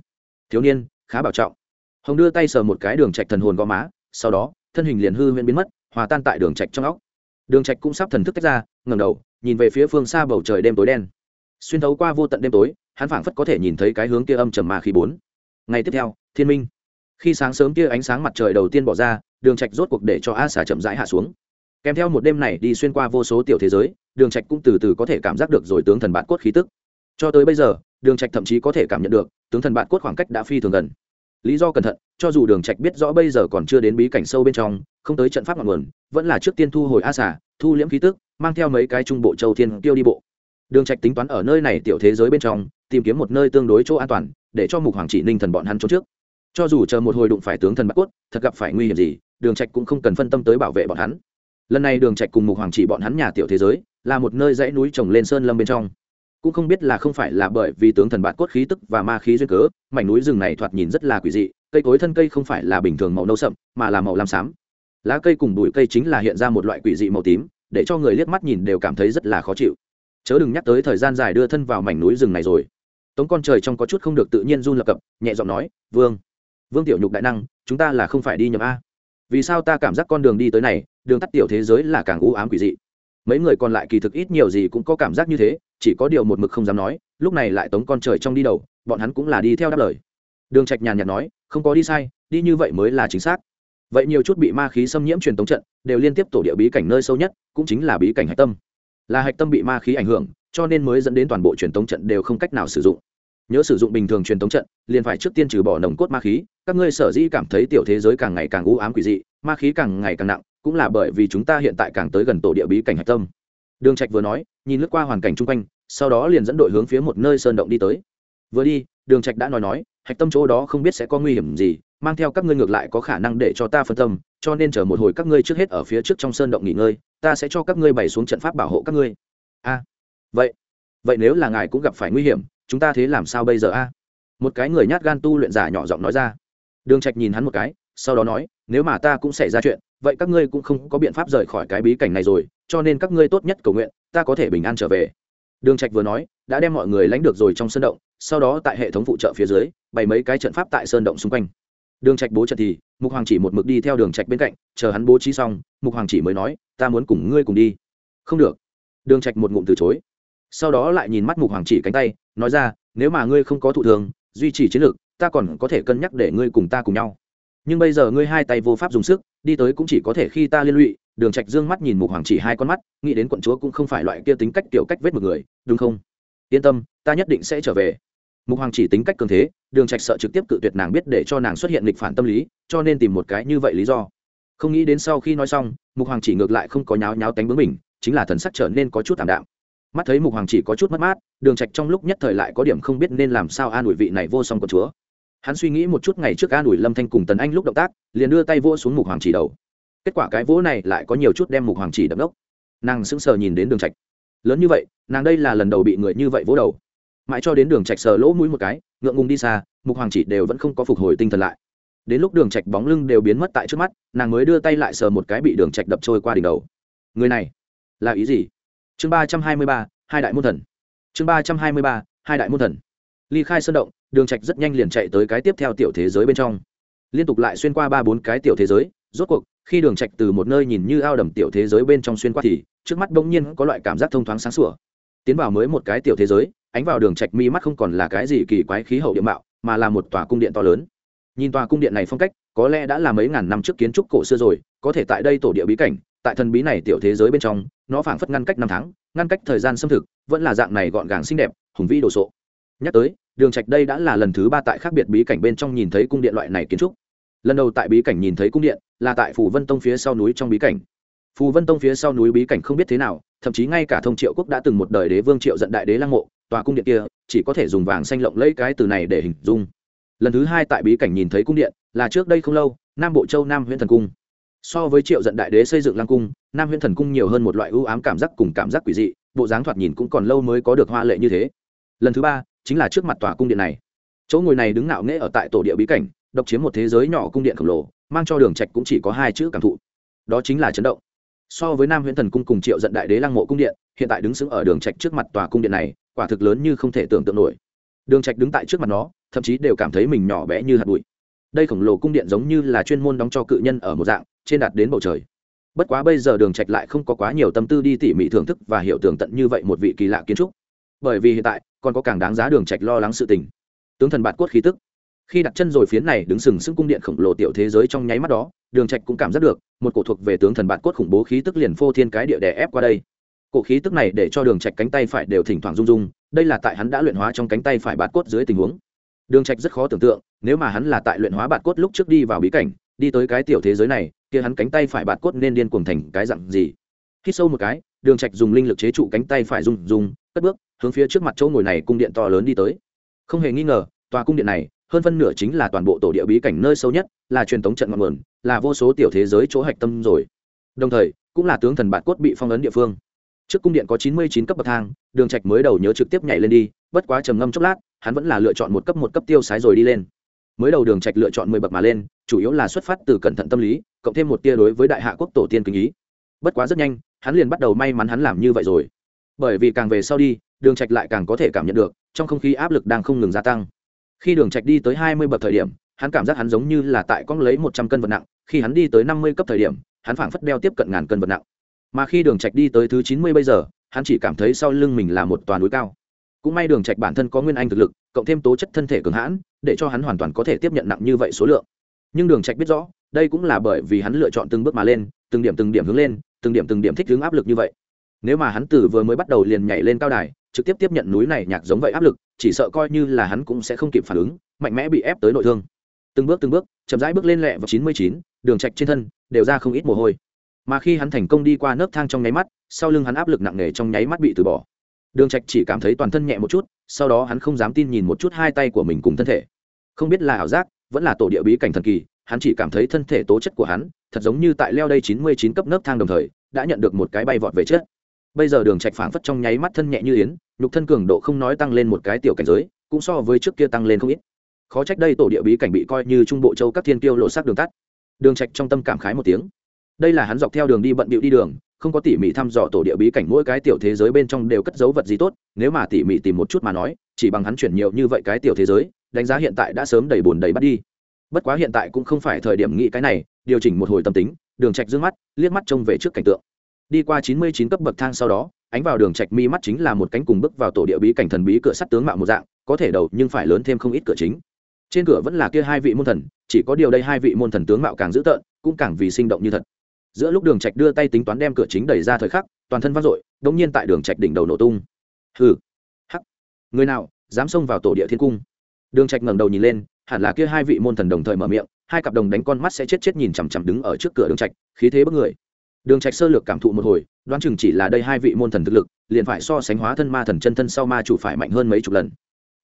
Thiếu niên, khá bảo trọng. Hồng đưa tay sờ một cái đường trạch thần hồn gò má, sau đó, thân hình liền hư huyễn biến mất, hòa tan tại đường trạch trong óc. Đường trạch cũng sắp thần thức tách ra, ngẩng đầu, nhìn về phía phương xa bầu trời đêm tối đen. Xuyên thấu qua vô tận đêm tối, hắn phảng phất có thể nhìn thấy cái hướng kia âm trầm ma khí bốn. Ngày tiếp theo, thiên minh khi sáng sớm kia ánh sáng mặt trời đầu tiên bỏ ra, đường trạch rốt cuộc để cho a xà chậm rãi hạ xuống. Kèm theo một đêm này đi xuyên qua vô số tiểu thế giới, đường trạch cũng từ từ có thể cảm giác được rồi tướng thần bạn cốt khí tức. Cho tới bây giờ, đường trạch thậm chí có thể cảm nhận được, tướng thần bạn cốt khoảng cách đã phi thường gần. Lý do cẩn thận, cho dù đường trạch biết rõ bây giờ còn chưa đến bí cảnh sâu bên trong, không tới trận pháp ngọn nguồn, vẫn là trước tiên thu hồi a xà, thu liễm khí tức, mang theo mấy cái trung bộ châu thiên tiêu đi bộ. Đường trạch tính toán ở nơi này tiểu thế giới bên trong, tìm kiếm một nơi tương đối chỗ an toàn, để cho mục hoàng chỉ ninh thần bọn hắn trốn trước cho dù chờ một hồi đụng phải tướng thần bắc cốt, thật gặp phải nguy hiểm gì, đường trạch cũng không cần phân tâm tới bảo vệ bọn hắn. Lần này đường trạch cùng mục hoàng chỉ bọn hắn nhà tiểu thế giới, là một nơi dãy núi trồng lên sơn lâm bên trong. Cũng không biết là không phải là bởi vì tướng thần bạt cốt khí tức và ma khí duyên cớ, mảnh núi rừng này thoạt nhìn rất là quỷ dị, cây cối thân cây không phải là bình thường màu nâu sậm, mà là màu lam xám. Lá cây cùng bụi cây chính là hiện ra một loại quỷ dị màu tím, để cho người liếc mắt nhìn đều cảm thấy rất là khó chịu. Chớ đừng nhắc tới thời gian dài đưa thân vào mảnh núi rừng này rồi. Tống con trời trong có chút không được tự nhiên run lập cập, nhẹ giọng nói, vương vương tiểu nhục đại năng, chúng ta là không phải đi nhầm a. Vì sao ta cảm giác con đường đi tới này, đường tắt tiểu thế giới là càng u ám quỷ dị. Mấy người còn lại kỳ thực ít nhiều gì cũng có cảm giác như thế, chỉ có điều một mực không dám nói, lúc này lại tống con trời trong đi đầu, bọn hắn cũng là đi theo đáp lời. Đường trạch nhàn nhạt nói, không có đi sai, đi như vậy mới là chính xác. Vậy nhiều chút bị ma khí xâm nhiễm truyền tống trận, đều liên tiếp tổ địa bí cảnh nơi sâu nhất, cũng chính là bí cảnh hạch tâm. Là hạch tâm bị ma khí ảnh hưởng, cho nên mới dẫn đến toàn bộ truyền tống trận đều không cách nào sử dụng nhớ sử dụng bình thường truyền thống trận, liền phải trước tiên trừ bỏ nồng cốt ma khí. Các ngươi sở dĩ cảm thấy tiểu thế giới càng ngày càng u ám quỷ dị, ma khí càng ngày càng nặng, cũng là bởi vì chúng ta hiện tại càng tới gần tổ địa bí cảnh hạch tâm. Đường trạch vừa nói, nhìn lướt qua hoàn cảnh chung quanh, sau đó liền dẫn đội hướng phía một nơi sơn động đi tới. Vừa đi, đường trạch đã nói nói, hạch tâm chỗ đó không biết sẽ có nguy hiểm gì, mang theo các ngươi ngược lại có khả năng để cho ta phân tâm, cho nên chờ một hồi các ngươi trước hết ở phía trước trong sơn động nghỉ ngơi, ta sẽ cho các ngươi bày xuống trận pháp bảo hộ các ngươi. A, vậy vậy nếu là ngài cũng gặp phải nguy hiểm chúng ta thế làm sao bây giờ a? Một cái người nhát gan tu luyện giả nhỏ giọng nói ra. Đường trạch nhìn hắn một cái, sau đó nói, nếu mà ta cũng xảy ra chuyện, vậy các ngươi cũng không có biện pháp rời khỏi cái bí cảnh này rồi, cho nên các ngươi tốt nhất cầu nguyện, ta có thể bình an trở về. Đường trạch vừa nói, đã đem mọi người lãnh được rồi trong sơn động, sau đó tại hệ thống phụ trợ phía dưới, bày mấy cái trận pháp tại sơn động xung quanh. Đường trạch bố trận thì, mục hoàng chỉ một mực đi theo đường trạch bên cạnh, chờ hắn bố trí xong, mục hoàng chỉ mới nói, ta muốn cùng ngươi cùng đi. Không được. Đường trạch một ngụm từ chối sau đó lại nhìn mắt mục hoàng chỉ cánh tay, nói ra, nếu mà ngươi không có thụ thường, duy trì chiến lược, ta còn có thể cân nhắc để ngươi cùng ta cùng nhau. Nhưng bây giờ ngươi hai tay vô pháp dùng sức, đi tới cũng chỉ có thể khi ta liên lụy, đường trạch dương mắt nhìn mục hoàng chỉ hai con mắt, nghĩ đến quận chúa cũng không phải loại kia tính cách tiểu cách vết một người, đúng không? Yên tâm, ta nhất định sẽ trở về. Mục hoàng chỉ tính cách cường thế, đường trạch sợ trực tiếp cự tuyệt nàng biết để cho nàng xuất hiện lịch phản tâm lý, cho nên tìm một cái như vậy lý do. Không nghĩ đến sau khi nói xong, mục hoàng chỉ ngược lại không có nháo nháo tánh bướng mình, chính là thần sắc trở nên có chút tạm đạm mắt thấy mục hoàng chỉ có chút mất mát, đường trạch trong lúc nhất thời lại có điểm không biết nên làm sao an ủi vị này vô song của chúa. Hắn suy nghĩ một chút ngày trước an ủi lâm thanh cùng tần anh lúc động tác, liền đưa tay vỗ xuống mục hoàng chỉ đầu. Kết quả cái vỗ này lại có nhiều chút đem mục hoàng chỉ đập đốc nàng sững sờ nhìn đến đường trạch. Lớn như vậy, nàng đây là lần đầu bị người như vậy vỗ đầu. Mãi cho đến đường trạch sờ lỗ mũi một cái, ngượng ngùng đi xa, mục hoàng chỉ đều vẫn không có phục hồi tinh thần lại. Đến lúc đường trạch bóng lưng đều biến mất tại trước mắt, nàng mới đưa tay lại sờ một cái bị đường trạch đập trôi qua đỉnh đầu. Người này, là ý gì? Chương ba trăm hai mươi ba, hai đại môn thần. Chương ba trăm hai mươi ba, hai đại môn thần. Ly khai sơn động, đường trạch rất nhanh liền chạy tới cái tiếp theo tiểu thế giới bên trong. Liên tục lại xuyên qua ba bốn cái tiểu thế giới, rốt cuộc, khi đường trạch từ một nơi nhìn như ao đầm tiểu thế giới bên trong xuyên qua thì, trước mắt bỗng nhiên có loại cảm giác thông thoáng sáng sủa. Tiến vào mới một cái tiểu thế giới, ánh vào đường trạch mi mắt không còn là cái gì kỳ quái khí hậu địa mạo, mà là một tòa cung điện to lớn. Nhìn tòa cung điện này phong cách, có lẽ đã là mấy ngàn năm trước kiến trúc cổ xưa rồi, có thể tại đây tổ địa bí cảnh tại thần bí này tiểu thế giới bên trong, nó phảng phất ngăn cách năm tháng, ngăn cách thời gian xâm thực, vẫn là dạng này gọn gàng xinh đẹp, hùng vĩ đồ sộ. Nhắc tới, đường trạch đây đã là lần thứ ba tại khác biệt bí cảnh bên trong nhìn thấy cung điện loại này kiến trúc. Lần đầu tại bí cảnh nhìn thấy cung điện, là tại phủ vân tông phía sau núi trong bí cảnh. Phù vân tông phía sau núi bí cảnh không biết thế nào, thậm chí ngay cả thông triệu quốc đã từng một đời đế vương triệu giận đại đế lăng mộ, tòa cung điện kia, chỉ có thể dùng vàng xanh lộng lấy cái từ này để hình dung. Lần thứ hai tại bí cảnh nhìn thấy cung điện, là trước đây không lâu, nam bộ châu nam huyện thần cung so với triệu giận đại đế xây dựng lăng cung, nam huyễn thần cung nhiều hơn một loại ưu ám cảm giác cùng cảm giác quỷ dị, bộ dáng thoạt nhìn cũng còn lâu mới có được hoa lệ như thế. Lần thứ ba chính là trước mặt tòa cung điện này. Chỗ ngồi này đứng ngạo nghễ ở tại tổ địa bí cảnh, độc chiếm một thế giới nhỏ cung điện khổng lồ, mang cho đường trạch cũng chỉ có hai chữ cảm thụ. Đó chính là chấn động. So với nam huyễn thần cung cùng triệu giận đại đế lăng mộ cung điện, hiện tại đứng sững ở đường trạch trước mặt tòa cung điện này, quả thực lớn như không thể tưởng tượng nổi. Đường trạch đứng tại trước mặt nó, thậm chí đều cảm thấy mình nhỏ bé như hạt bụi. Đây khổng lồ cung điện giống như là chuyên môn đóng cho cự nhân ở một dạng trên đạt đến bầu trời. Bất quá bây giờ đường trạch lại không có quá nhiều tâm tư đi tỉ mỉ thưởng thức và hiểu tường tận như vậy một vị kỳ lạ kiến trúc. Bởi vì hiện tại, còn có càng đáng giá đường trạch lo lắng sự tình. Tướng thần bạt cốt khí tức. Khi đặt chân rồi phiến này đứng sừng sững cung điện khổng lồ tiểu thế giới trong nháy mắt đó, đường trạch cũng cảm giác được, một cổ thuộc về tướng thần bạt cốt khủng bố khí tức liền phô thiên cái địa đè ép qua đây. Cổ khí tức này để cho đường trạch cánh tay phải đều thỉnh thoảng rung rung, đây là tại hắn đã luyện hóa trong cánh tay phải bạt cốt dưới tình huống. Đường trạch rất khó tưởng tượng, nếu mà hắn là tại luyện hóa bạt cốt lúc trước đi vào bí cảnh đi tới cái tiểu thế giới này, kia hắn cánh tay phải bạt cốt nên điên cuồng thành cái dạng gì? Hít sâu một cái, đường trạch dùng linh lực chế trụ cánh tay phải rung rung, cất bước, hướng phía trước mặt chỗ ngồi này cung điện to lớn đi tới. Không hề nghi ngờ, tòa cung điện này, hơn phân nửa chính là toàn bộ tổ địa bí cảnh nơi sâu nhất, là truyền thống trận ngọn nguồn, là vô số tiểu thế giới chỗ hạch tâm rồi. Đồng thời, cũng là tướng thần bạt cốt bị phong ấn địa phương. Trước cung điện có chín mươi chín cấp bậc thang, đường trạch mới đầu nhớ trực tiếp nhảy lên đi, bất quá trầm ngâm chốc lát, hắn vẫn là lựa chọn một cấp một cấp tiêu sái rồi đi lên. Mới đầu đường trạch lựa chọn mười bậc mà lên chủ yếu là xuất phát từ cẩn thận tâm lý, cộng thêm một tia đối với đại hạ quốc tổ tiên kinh ý. Bất quá rất nhanh, hắn liền bắt đầu may mắn hắn làm như vậy rồi. Bởi vì càng về sau đi, đường trạch lại càng có thể cảm nhận được, trong không khí áp lực đang không ngừng gia tăng. Khi đường trạch đi tới hai mươi bậc thời điểm, hắn cảm giác hắn giống như là tại con lấy một trăm cân vật nặng, khi hắn đi tới năm mươi cấp thời điểm, hắn phảng phất đeo tiếp cận ngàn cân vật nặng. Mà khi đường trạch đi tới thứ chín mươi bây giờ, hắn chỉ cảm thấy sau lưng mình là một toàn núi cao. Cũng may đường trạch bản thân có nguyên anh thực lực, cộng thêm tố chất thân thể cường hãn, để cho hắn hoàn toàn có thể tiếp nhận nặng như vậy số lượng nhưng đường trạch biết rõ, đây cũng là bởi vì hắn lựa chọn từng bước mà lên, từng điểm từng điểm hướng lên, từng điểm từng điểm thích hướng áp lực như vậy. Nếu mà hắn từ vừa mới bắt đầu liền nhảy lên cao đài, trực tiếp tiếp nhận núi này nhạc giống vậy áp lực, chỉ sợ coi như là hắn cũng sẽ không kịp phản ứng, mạnh mẽ bị ép tới nội thương. Từng bước từng bước, chậm rãi bước lên lẹ vào chín mươi chín, đường trạch trên thân đều ra không ít mồ hôi. Mà khi hắn thành công đi qua nấc thang trong nháy mắt, sau lưng hắn áp lực nặng nề trong nháy mắt bị từ bỏ. Đường trạch chỉ cảm thấy toàn thân nhẹ một chút, sau đó hắn không dám tin nhìn một chút hai tay của mình cùng thân thể. Không biết là ảo giác vẫn là tổ địa bí cảnh thần kỳ, hắn chỉ cảm thấy thân thể tố chất của hắn, thật giống như tại leo đây chín mươi chín cấp nấc thang đồng thời, đã nhận được một cái bay vọt về chết bây giờ đường trạch phảng phất trong nháy mắt thân nhẹ như yến, nhục thân cường độ không nói tăng lên một cái tiểu cảnh giới, cũng so với trước kia tăng lên không ít. Khó trách đây tổ địa bí cảnh bị coi như trung bộ châu các thiên tiêu lộ sắc đường tắt. Đường trạch trong tâm cảm khái một tiếng. Đây là hắn dọc theo đường đi bận bịu đi đường, không có tỉ mỉ thăm dò tổ địa bí cảnh mỗi cái tiểu thế giới bên trong đều cất giấu vật gì tốt, nếu mà tỉ mỉ tìm một chút mà nói, chỉ bằng hắn chuyển nhiều như vậy cái tiểu thế giới đánh giá hiện tại đã sớm đầy buồn đầy bắt đi. Bất quá hiện tại cũng không phải thời điểm nghĩ cái này, điều chỉnh một hồi tâm tính, đường trạch dương mắt, liếc mắt trông về trước cảnh tượng. Đi qua chín mươi chín cấp bậc thang sau đó, ánh vào đường trạch mi mắt chính là một cánh cùng bước vào tổ địa bí cảnh thần bí cửa sắt tướng mạo một dạng, có thể đầu nhưng phải lớn thêm không ít cửa chính. Trên cửa vẫn là kia hai vị môn thần, chỉ có điều đây hai vị môn thần tướng mạo càng dữ tợn, cũng càng vì sinh động như thật. Giữa lúc đường trạch đưa tay tính toán đem cửa chính đẩy ra thời khắc, toàn thân vang dội, đống nhiên tại đường trạch đỉnh đầu nổ tung. Hừ. Hắc. Người nào, dám xông vào tổ địa thiên cung? Đường trạch ngẩng đầu nhìn lên, hẳn là kia hai vị môn thần đồng thời mở miệng, hai cặp đồng đánh con mắt sẽ chết chết nhìn chằm chằm đứng ở trước cửa đường trạch, khí thế bức người. Đường trạch sơ lược cảm thụ một hồi, đoán chừng chỉ là đây hai vị môn thần thực lực, liền phải so sánh hóa thân ma thần chân thân sau ma chủ phải mạnh hơn mấy chục lần.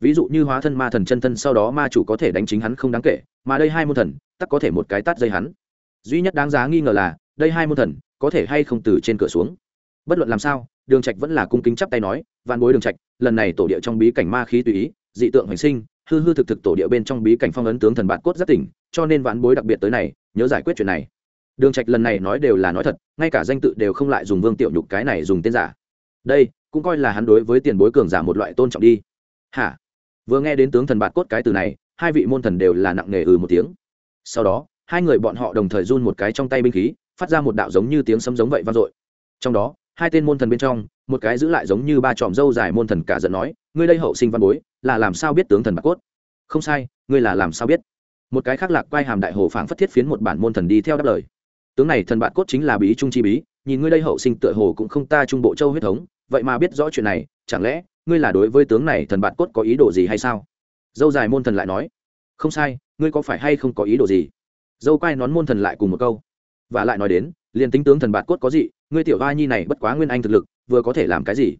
Ví dụ như hóa thân ma thần chân thân sau đó ma chủ có thể đánh chính hắn không đáng kể, mà đây hai môn thần tắc có thể một cái tát dây hắn. Duy nhất đáng giá nghi ngờ là, đây hai môn thần, có thể hay không từ trên cửa xuống. Bất luận làm sao, đường trạch vẫn là cung kính chắp tay nói, vạn bối đường trạch, lần này tổ địa trong bí cảnh ma khí tùy ý, dị tượng hành sinh hư hư thực thực tổ địa bên trong bí cảnh phong ấn tướng thần bạt cốt rất tỉnh, cho nên vạn bối đặc biệt tới này, nhớ giải quyết chuyện này. Đường trạch lần này nói đều là nói thật, ngay cả danh tự đều không lại dùng vương tiểu nhục cái này dùng tên giả. Đây, cũng coi là hắn đối với tiền bối cường giả một loại tôn trọng đi. Hả? Vừa nghe đến tướng thần bạt cốt cái từ này, hai vị môn thần đều là nặng nề ừ một tiếng. Sau đó, hai người bọn họ đồng thời run một cái trong tay binh khí, phát ra một đạo giống như tiếng sấm giống vậy vang dội. Trong đó, hai tên môn thần bên trong, một cái giữ lại giống như ba tròm dâu dài môn thần cả giận nói ngươi đây hậu sinh văn bối, là làm sao biết tướng thần bạc cốt? Không sai, ngươi là làm sao biết? Một cái khác lạc quay hàm đại hồ phảng phất thiết phiến một bản môn thần đi theo đáp lời. Tướng này thần bạc cốt chính là bí trung chi bí, nhìn ngươi đây hậu sinh tựa hồ cũng không ta trung bộ châu huyết thống, vậy mà biết rõ chuyện này, chẳng lẽ ngươi là đối với tướng này thần bạc cốt có ý đồ gì hay sao? Dâu dài môn thần lại nói, không sai, ngươi có phải hay không có ý đồ gì? Dâu quai nón môn thần lại cùng một câu, và lại nói đến, liền tính tướng thần bạt cốt có gì ngươi tiểu hoa nhi này bất quá nguyên anh thực lực, vừa có thể làm cái gì?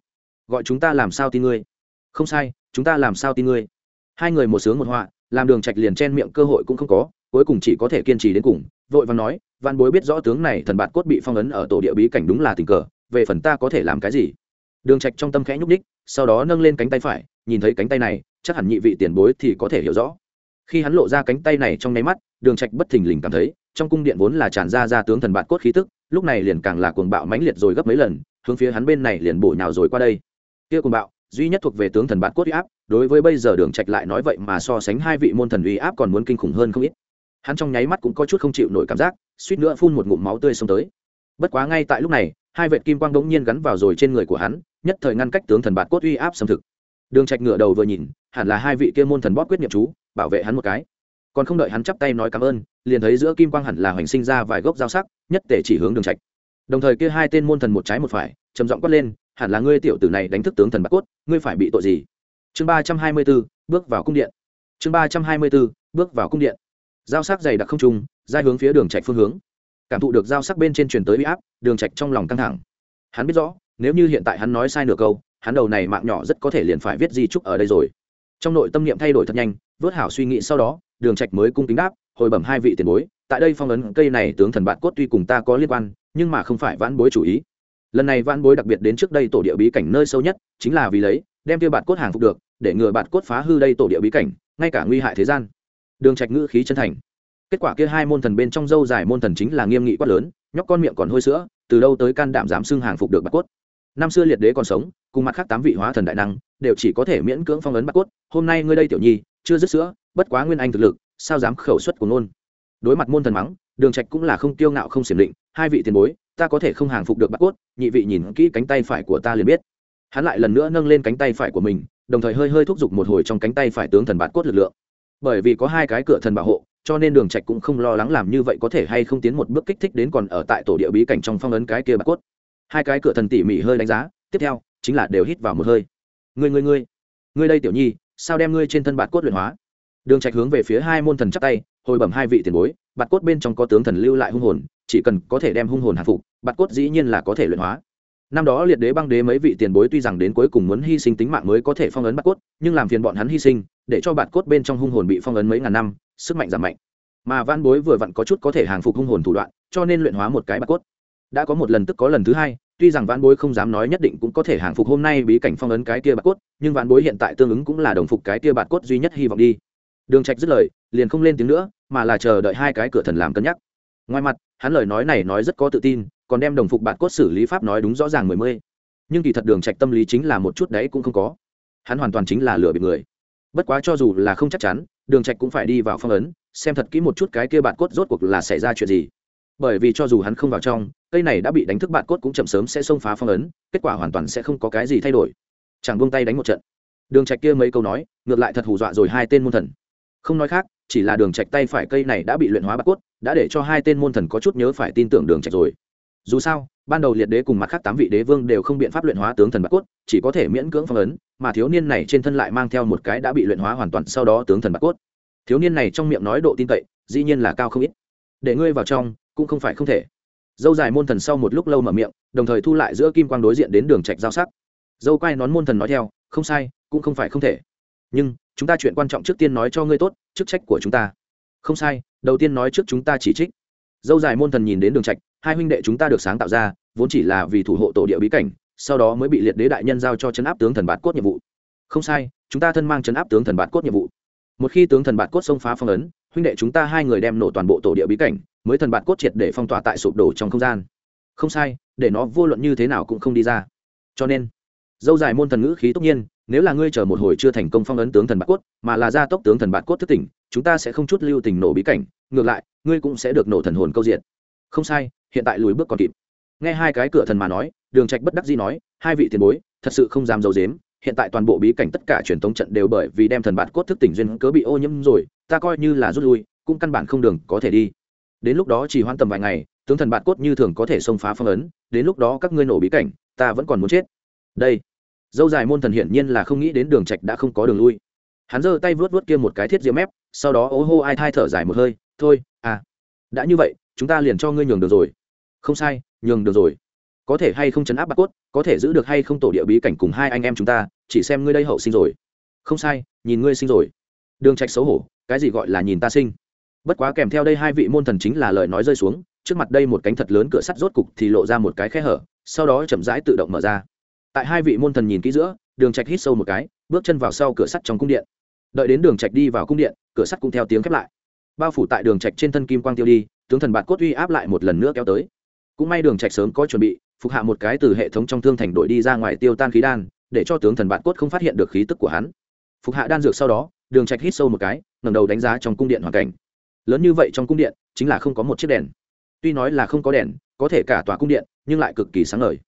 Gọi chúng ta làm sao tin ngươi? Không sai, chúng ta làm sao tin ngươi? Hai người một sướng một họa, làm đường trạch liền chen miệng cơ hội cũng không có, cuối cùng chỉ có thể kiên trì đến cùng, vội vàng nói văn bối biết rõ tướng này thần bạt cốt bị phong ấn ở tổ địa bí cảnh đúng là tình cờ, về phần ta có thể làm cái gì? Đường trạch trong tâm khẽ nhúc đích sau đó nâng lên cánh tay phải, nhìn thấy cánh tay này, chắc hẳn nhị vị tiền bối thì có thể hiểu rõ. Khi hắn lộ ra cánh tay này trong nháy mắt, đường trạch bất thình lình cảm thấy, trong cung điện vốn là tràn ra ra tướng thần bạt cốt khí tức, lúc này liền càng là cuồng bạo mãnh liệt rồi gấp mấy lần, hướng phía hắn bên này liền bổ nhào rồi qua đây. Kia cuồng bạo duy nhất thuộc về tướng thần bạt cốt uy áp, đối với bây giờ đường trạch lại nói vậy mà so sánh hai vị môn thần uy áp còn muốn kinh khủng hơn không ít. Hắn trong nháy mắt cũng có chút không chịu nổi cảm giác, suýt nữa phun một ngụm máu tươi xông tới. Bất quá ngay tại lúc này, hai vệt kim quang đống nhiên gắn vào rồi trên người của hắn, nhất thời ngăn cách tướng thần bạt cốt uy áp xâm thực. Đường trạch ngửa đầu vừa nhìn, hẳn là hai vị kia môn thần bóp quyết niệm chú, bảo vệ hắn một cái. Còn không đợi hắn chắp tay nói cảm ơn, liền thấy giữa kim quang hẳn là hoành sinh ra vài gốc dao sắc, nhất để chỉ hướng đường trạch. Đồng thời kia hai tên môn thần một trái một phải, trầm giọng quát lên hẳn là ngươi tiểu tử này đánh thức tướng thần bạc cốt ngươi phải bị tội gì? Chương ba trăm hai mươi 324, bước vào cung điện. Chương ba trăm hai mươi 324, bước vào cung điện. Giao sắc dày đặc không trung ra hướng phía đường trạch phương hướng. Cảm thụ được giao sắc bên trên truyền tới uy áp đường trạch trong lòng căng thẳng. Hắn biết rõ nếu như hiện tại hắn nói sai nửa câu hắn đầu này mạng nhỏ rất có thể liền phải viết di trúc ở đây rồi. Trong nội tâm niệm thay đổi thật nhanh vớt hảo suy nghĩ sau đó đường trạch mới cung kính đáp hồi bẩm hai vị tiền bối tại đây phong ấn cây này tướng thần bạn cốt tuy cùng ta có liên quan nhưng mà không phải vãn bối chủ ý lần này van bối đặc biệt đến trước đây tổ địa bí cảnh nơi sâu nhất, chính là vì lấy, đem tiêu bạt cốt hàng phục được, để ngừa bạt cốt phá hư đây tổ địa bí cảnh, ngay cả nguy hại thế gian. Đường trạch ngữ khí chân thành. Kết quả kia hai môn thần bên trong dâu dài môn thần chính là nghiêm nghị quát lớn, nhóc con miệng còn hôi sữa, từ đâu tới can đảm dám xưng hàng phục được bạt cốt. Năm xưa liệt đế còn sống, cùng mặt khác tám vị hóa thần đại năng, đều chỉ có thể miễn cưỡng phong ấn bạt cốt, hôm nay ngươi đây tiểu nhi, chưa dứt sữa, bất quá nguyên anh thực lực, sao dám khẩu xuất của nôn đối mặt môn thần mắng, đường trạch cũng là không tiêu ngạo không xiểm định, hai vị tiền bối ta có thể không hàng phục được bạc cốt, nhị vị nhìn kỹ cánh tay phải của ta liền biết. Hắn lại lần nữa nâng lên cánh tay phải của mình, đồng thời hơi hơi thúc giục một hồi trong cánh tay phải tướng thần bạt cốt lực lượng. Bởi vì có hai cái cửa thần bảo hộ, cho nên đường trạch cũng không lo lắng làm như vậy có thể hay không tiến một bước kích thích đến còn ở tại tổ địa bí cảnh trong phong ấn cái kia bạc cốt. Hai cái cửa thần tỉ mỉ hơi đánh giá, tiếp theo, chính là đều hít vào một hơi. Ngươi ngươi ngươi ngươi đây tiểu nhi, sao đem ngươi trên thân bạt cốt luyện hóa? Đường trạch hướng về phía hai môn thần chắp tay, hồi bẩm hai vị tiền bối, bạt cốt bên trong có tướng thần lưu lại hung hồn, chỉ cần có thể đem hung hồn hạ phục Bạt cốt dĩ nhiên là có thể luyện hóa. Năm đó liệt đế băng đế mấy vị tiền bối tuy rằng đến cuối cùng muốn hy sinh tính mạng mới có thể phong ấn bạt cốt, nhưng làm phiền bọn hắn hy sinh, để cho bạt cốt bên trong hung hồn bị phong ấn mấy ngàn năm, sức mạnh giảm mạnh. Mà van bối vừa vặn có chút có thể hàng phục hung hồn thủ đoạn, cho nên luyện hóa một cái bạt cốt. Đã có một lần tức có lần thứ hai, tuy rằng van bối không dám nói nhất định cũng có thể hàng phục hôm nay bí cảnh phong ấn cái kia bạt cốt, nhưng van bối hiện tại tương ứng cũng là đồng phục cái kia bạt cốt duy nhất hy vọng đi. Đường trạch dứt lời, liền không lên tiếng nữa, mà là chờ đợi hai cái cửa thần làm cân nhắc. Ngoài mặt, hắn lời nói này nói rất có tự tin còn đem đồng phục bạn cốt xử lý pháp nói đúng rõ ràng mười mươi. Nhưng kỳ thật đường trạch tâm lý chính là một chút đấy cũng không có. Hắn hoàn toàn chính là lừa bịp người. Bất quá cho dù là không chắc chắn, đường trạch cũng phải đi vào phong ấn, xem thật kỹ một chút cái kia bạn cốt rốt cuộc là xảy ra chuyện gì. Bởi vì cho dù hắn không vào trong, cây này đã bị đánh thức bạn cốt cũng chậm sớm sẽ xông phá phong ấn, kết quả hoàn toàn sẽ không có cái gì thay đổi. Chẳng buông tay đánh một trận. Đường trạch kia mấy câu nói, ngược lại thật hù dọa rồi hai tên môn thần. Không nói khác, chỉ là đường trạch tay phải cây này đã bị luyện hóa bạc cốt, đã để cho hai tên môn thần có chút nhớ phải tin tưởng đường trạch rồi dù sao, ban đầu liệt đế cùng mặt khác tám vị đế vương đều không biện pháp luyện hóa tướng thần bạc cốt, chỉ có thể miễn cưỡng phong ấn, mà thiếu niên này trên thân lại mang theo một cái đã bị luyện hóa hoàn toàn sau đó tướng thần bạc cốt. Thiếu niên này trong miệng nói độ tin cậy, dĩ nhiên là cao không ít. Để ngươi vào trong, cũng không phải không thể. Dâu dài môn thần sau một lúc lâu mở miệng, đồng thời thu lại giữa kim quang đối diện đến đường trạch giao sắc. Dâu quay nón môn thần nói theo, không sai, cũng không phải không thể. Nhưng, chúng ta chuyện quan trọng trước tiên nói cho ngươi tốt, chức trách của chúng ta. Không sai, đầu tiên nói trước chúng ta chỉ trích. Dâu dài môn thần nhìn đến đường trạch hai huynh đệ chúng ta được sáng tạo ra, vốn chỉ là vì thủ hộ tổ địa bí cảnh, sau đó mới bị liệt đế đại nhân giao cho chấn áp tướng thần bạt cốt nhiệm vụ. Không sai, chúng ta thân mang chấn áp tướng thần bạt cốt nhiệm vụ. Một khi tướng thần bạt cốt xông phá phong ấn, huynh đệ chúng ta hai người đem nổ toàn bộ tổ địa bí cảnh, mới thần bạt cốt triệt để phong tỏa tại sụp đổ trong không gian. Không sai, để nó vô luận như thế nào cũng không đi ra. Cho nên, dâu dài môn thần ngữ khí tất nhiên, nếu là ngươi chờ một hồi chưa thành công phong ấn tướng thần bạt cốt, mà là gia tốc tướng thần bạt cốt thức tỉnh, chúng ta sẽ không chút lưu tình nổ bí cảnh, ngược lại, ngươi cũng sẽ được nổ thần hồn câu diện không sai hiện tại lùi bước còn kịp. Nghe hai cái cửa thần mà nói, đường trạch bất đắc dĩ nói, hai vị tiền bối, thật sự không dám dầu dếm hiện tại toàn bộ bí cảnh tất cả truyền thống trận đều bởi vì đem thần bạt cốt thức tỉnh duyên cớ bị ô nhiễm rồi, ta coi như là rút lui, cũng căn bản không đường có thể đi. Đến lúc đó chỉ hoãn tầm vài ngày, tướng thần bạt cốt như thường có thể xông phá phong ấn, đến lúc đó các ngươi nổ bí cảnh, ta vẫn còn muốn chết. Đây, dâu dài môn thần hiển nhiên là không nghĩ đến đường trạch đã không có đường lui. Hắn giơ tay vuốt vuốt kia một cái thiết diễm mép, sau đó ố hô ai thai thở dài một hơi, thôi à đã như vậy, chúng ta liền cho ngươi nhường được rồi không sai, nhường được rồi. Có thể hay không chấn áp bạc cốt, có thể giữ được hay không tổ địa bí cảnh cùng hai anh em chúng ta, chỉ xem ngươi đây hậu sinh rồi. Không sai, nhìn ngươi sinh rồi. Đường trạch xấu hổ, cái gì gọi là nhìn ta sinh? Bất quá kèm theo đây hai vị môn thần chính là lời nói rơi xuống, trước mặt đây một cánh thật lớn cửa sắt rốt cục thì lộ ra một cái khe hở, sau đó chậm rãi tự động mở ra. Tại hai vị môn thần nhìn kỹ giữa, đường trạch hít sâu một cái, bước chân vào sau cửa sắt trong cung điện. Đợi đến đường trạch đi vào cung điện, cửa sắt cũng theo tiếng khép lại. Bao phủ tại đường trạch trên thân kim quang tiêu đi, tướng thần bạt cốt uy áp lại một lần nữa kéo tới cũng may đường trạch sớm có chuẩn bị, phục hạ một cái từ hệ thống trong thương thành đội đi ra ngoài tiêu tan khí đan, để cho tướng thần bạn cốt không phát hiện được khí tức của hắn. Phục hạ đan dược sau đó, đường trạch hít sâu một cái, ngẩng đầu đánh giá trong cung điện hoàn cảnh. Lớn như vậy trong cung điện, chính là không có một chiếc đèn. Tuy nói là không có đèn, có thể cả tòa cung điện, nhưng lại cực kỳ sáng ngời.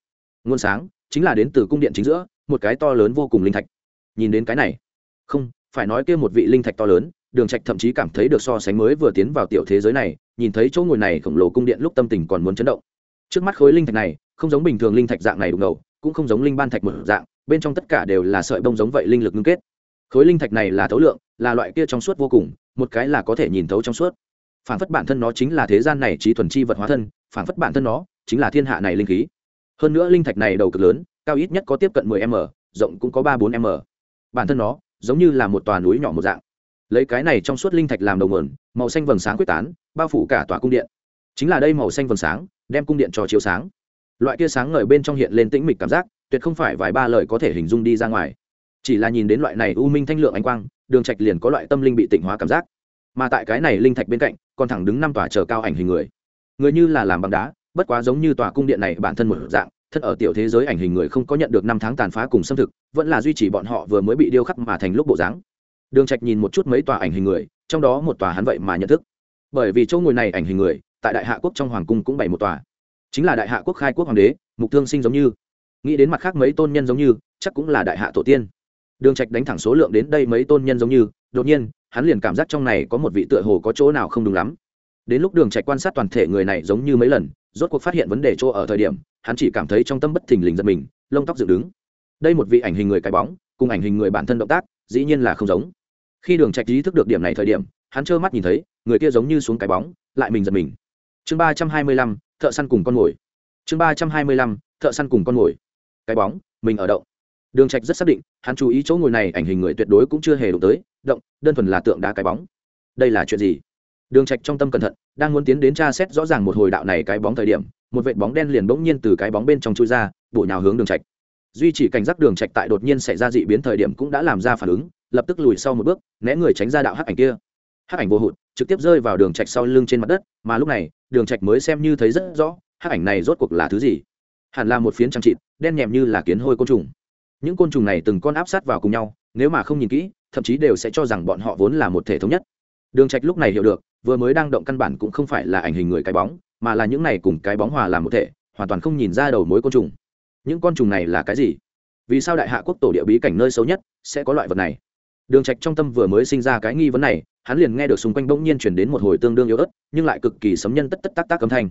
Nguồn sáng chính là đến từ cung điện chính giữa, một cái to lớn vô cùng linh thạch. Nhìn đến cái này, không, phải nói kia một vị linh thạch to lớn, đường trạch thậm chí cảm thấy được so sánh mới vừa tiến vào tiểu thế giới này, nhìn thấy chỗ ngồi này khổng lồ cung điện lúc tâm tình còn muốn chấn động trước mắt khối linh thạch này, không giống bình thường linh thạch dạng này đụng đầu cũng không giống linh ban thạch một dạng, bên trong tất cả đều là sợi bông giống vậy linh lực ngưng kết. Khối linh thạch này là thấu lượng, là loại kia trong suốt vô cùng, một cái là có thể nhìn thấu trong suốt. Phản phất bản thân nó chính là thế gian này trí thuần chi vật hóa thân, phản phất bản thân nó chính là thiên hạ này linh khí. Hơn nữa linh thạch này đầu cực lớn, cao ít nhất có tiếp cận 10 m, rộng cũng có ba bốn m. Bản thân nó giống như là một tòa núi nhỏ một dạng. Lấy cái này trong suốt linh thạch làm đầu nguồn, màu xanh vầng sáng quyết tán, bao phủ cả tòa cung điện chính là đây màu xanh vầng sáng, đem cung điện cho chiếu sáng. Loại kia sáng ngời bên trong hiện lên tĩnh mịch cảm giác, tuyệt không phải vài ba lời có thể hình dung đi ra ngoài. Chỉ là nhìn đến loại này u minh thanh lượng ánh quang, đường trạch liền có loại tâm linh bị tịnh hóa cảm giác. Mà tại cái này linh thạch bên cạnh, còn thẳng đứng năm tòa chờ cao ảnh hình người. Người như là làm bằng đá, bất quá giống như tòa cung điện này bản thân một dạng thân ở tiểu thế giới ảnh hình người không có nhận được năm tháng tàn phá cùng xâm thực, vẫn là duy trì bọn họ vừa mới bị điêu khắc mà thành lúc bộ dáng. Đường trạch nhìn một chút mấy tòa ảnh hình người, trong đó một tòa hắn vậy mà nhận thức. Bởi vì chỗ ngồi này ảnh hình người tại đại hạ quốc trong hoàng cung cũng bày một tòa. Chính là đại hạ quốc khai quốc hoàng đế, mục thương sinh giống như. Nghĩ đến mặt khác mấy tôn nhân giống như, chắc cũng là đại hạ tổ tiên. Đường trạch đánh thẳng số lượng đến đây mấy tôn nhân giống như, đột nhiên, hắn liền cảm giác trong này có một vị tựa hồ có chỗ nào không đúng lắm. Đến lúc đường trạch quan sát toàn thể người này giống như mấy lần, rốt cuộc phát hiện vấn đề chỗ ở thời điểm, hắn chỉ cảm thấy trong tâm bất thình lình giật mình, lông tóc dựng đứng. Đây một vị ảnh hình người cái bóng, cùng ảnh hình người bản thân động tác, dĩ nhiên là không giống. Khi đường trạch ý thức được điểm này thời điểm, hắn trơ mắt nhìn thấy, người kia giống như xuống cái bóng, lại mình giật mình chương ba trăm hai mươi lăm, thợ săn cùng con mồi. Chương ba trăm hai mươi lăm, thợ săn cùng con mồi. Cái bóng, mình ở động. Đường trạch rất xác định, hắn chú ý chỗ ngồi này, ảnh hình người tuyệt đối cũng chưa hề đụng tới, động, đơn thuần là tượng đá cái bóng. Đây là chuyện gì? Đường trạch trong tâm cẩn thận, đang muốn tiến đến tra xét rõ ràng một hồi đạo này cái bóng thời điểm, một vệt bóng đen liền bỗng nhiên từ cái bóng bên trong chui ra, bổ nhào hướng đường trạch. Duy chỉ cảnh giác đường trạch tại đột nhiên xảy ra dị biến thời điểm cũng đã làm ra phản ứng, lập tức lùi sau một bước, né người tránh ra đạo hắc ảnh kia. Hắc ảnh vô hụt trực tiếp rơi vào đường trạch sau lưng trên mặt đất, mà lúc này, đường trạch mới xem như thấy rất rõ, hắc ảnh này rốt cuộc là thứ gì. Hẳn là một phiến trang trịt, đen nhèm như là kiến hôi côn trùng. Những côn trùng này từng con áp sát vào cùng nhau, nếu mà không nhìn kỹ, thậm chí đều sẽ cho rằng bọn họ vốn là một thể thống nhất. Đường trạch lúc này hiểu được, vừa mới đang động căn bản cũng không phải là ảnh hình người cái bóng, mà là những này cùng cái bóng hòa làm một thể, hoàn toàn không nhìn ra đầu mối côn trùng. Những con trùng này là cái gì? Vì sao đại hạ quốc tổ địa bí cảnh nơi xấu nhất sẽ có loại vật này? Đường trạch trong tâm vừa mới sinh ra cái nghi vấn này hắn liền nghe được xung quanh bỗng nhiên chuyển đến một hồi tương đương yếu ớt, nhưng lại cực kỳ sấm nhân tất tất tác tác âm thanh.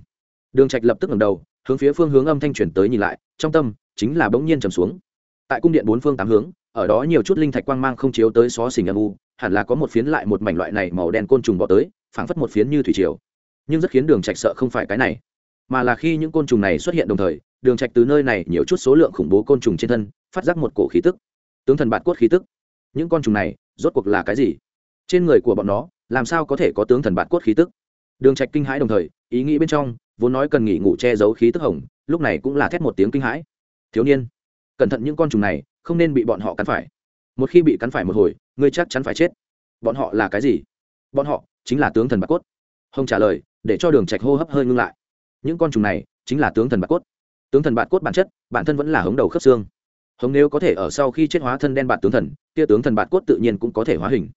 Đường trạch lập tức ngẩng đầu, hướng phía phương hướng âm thanh chuyển tới nhìn lại, trong tâm chính là bỗng nhiên trầm xuống. Tại cung điện bốn phương tám hướng, ở đó nhiều chút linh thạch quang mang không chiếu tới xó xỉnh âm u, hẳn là có một phiến lại một mảnh loại này màu đen côn trùng bọ tới, phảng phất một phiến như thủy triều. Nhưng rất khiến đường trạch sợ không phải cái này, mà là khi những côn trùng này xuất hiện đồng thời, đường trạch từ nơi này nhiều chút số lượng khủng bố côn trùng trên thân, phát giác một cổ khí tức. Tướng thần bạt cốt khí tức. Những con trùng này rốt cuộc là cái gì? Trên người của bọn nó, làm sao có thể có tướng thần bạt cốt khí tức? Đường trạch kinh hãi đồng thời, ý nghĩ bên trong, vốn nói cần nghỉ ngủ che giấu khí tức hồng, lúc này cũng là thét một tiếng kinh hãi. Thiếu niên, cẩn thận những con trùng này, không nên bị bọn họ cắn phải. Một khi bị cắn phải một hồi, ngươi chắc chắn phải chết. Bọn họ là cái gì? Bọn họ chính là tướng thần bạc cốt. Hồng trả lời, để cho đường trạch hô hấp hơi ngưng lại. Những con trùng này chính là tướng thần bạc cốt. Tướng thần bạc cốt bản chất, bản thân vẫn là hống đầu khớp xương. Hồng nếu có thể ở sau khi chết hóa thân đen bạc tướng thần, kia tướng thần bạc cốt tự nhiên cũng có thể hóa hình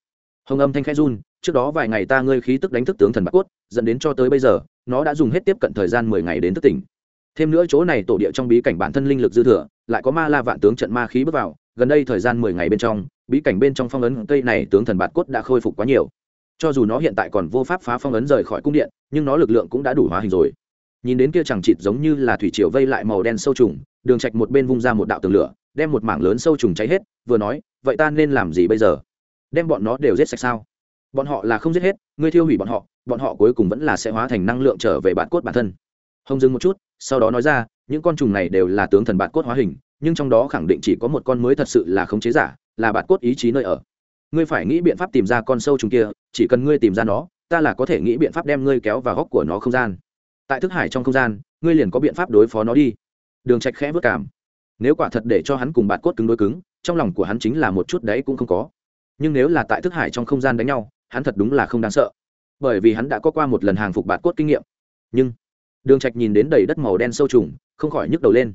hồng âm thanh khẽ run, trước đó vài ngày ta ngươi khí tức đánh thức tướng thần bạc cốt, dẫn đến cho tới bây giờ, nó đã dùng hết tiếp cận thời gian mười ngày đến thức tỉnh. Thêm nữa chỗ này tổ địa trong bí cảnh bản thân linh lực dư thừa, lại có ma la vạn tướng trận ma khí bước vào, gần đây thời gian mười ngày bên trong, bí cảnh bên trong phong ấn cây này tướng thần bạt cốt đã khôi phục quá nhiều. Cho dù nó hiện tại còn vô pháp phá phong ấn rời khỏi cung điện, nhưng nó lực lượng cũng đã đủ hóa hình rồi. Nhìn đến kia chẳng chịt giống như là thủy triều vây lại màu đen sâu trùng, đường trạch một bên vung ra một đạo tường lửa, đem một mảng lớn sâu trùng cháy hết, vừa nói, vậy ta nên làm gì bây giờ? Đem bọn nó đều giết sạch sao? Bọn họ là không giết hết, ngươi thiêu hủy bọn họ bọn họ cuối cùng vẫn là sẽ hóa thành năng lượng trở về bản cốt bản thân. Hồng dừng một chút, sau đó nói ra, những con trùng này đều là tướng thần bản cốt hóa hình, nhưng trong đó khẳng định chỉ có một con mới thật sự là khống chế giả, là bản cốt ý chí nơi ở. Ngươi phải nghĩ biện pháp tìm ra con sâu trùng kia, chỉ cần ngươi tìm ra nó, ta là có thể nghĩ biện pháp đem ngươi kéo vào góc của nó không gian. Tại thức hải trong không gian, ngươi liền có biện pháp đối phó nó đi. Đường trạch khẽ vất cảm. Nếu quả thật để cho hắn cùng bạn cốt cứng đối cứng, trong lòng của hắn chính là một chút đấy cũng không có nhưng nếu là tại thức hải trong không gian đánh nhau, hắn thật đúng là không đáng sợ. Bởi vì hắn đã có qua một lần hàng phục bạt cốt kinh nghiệm. Nhưng, đường trạch nhìn đến đầy đất màu đen sâu trùng, không khỏi nhức đầu lên.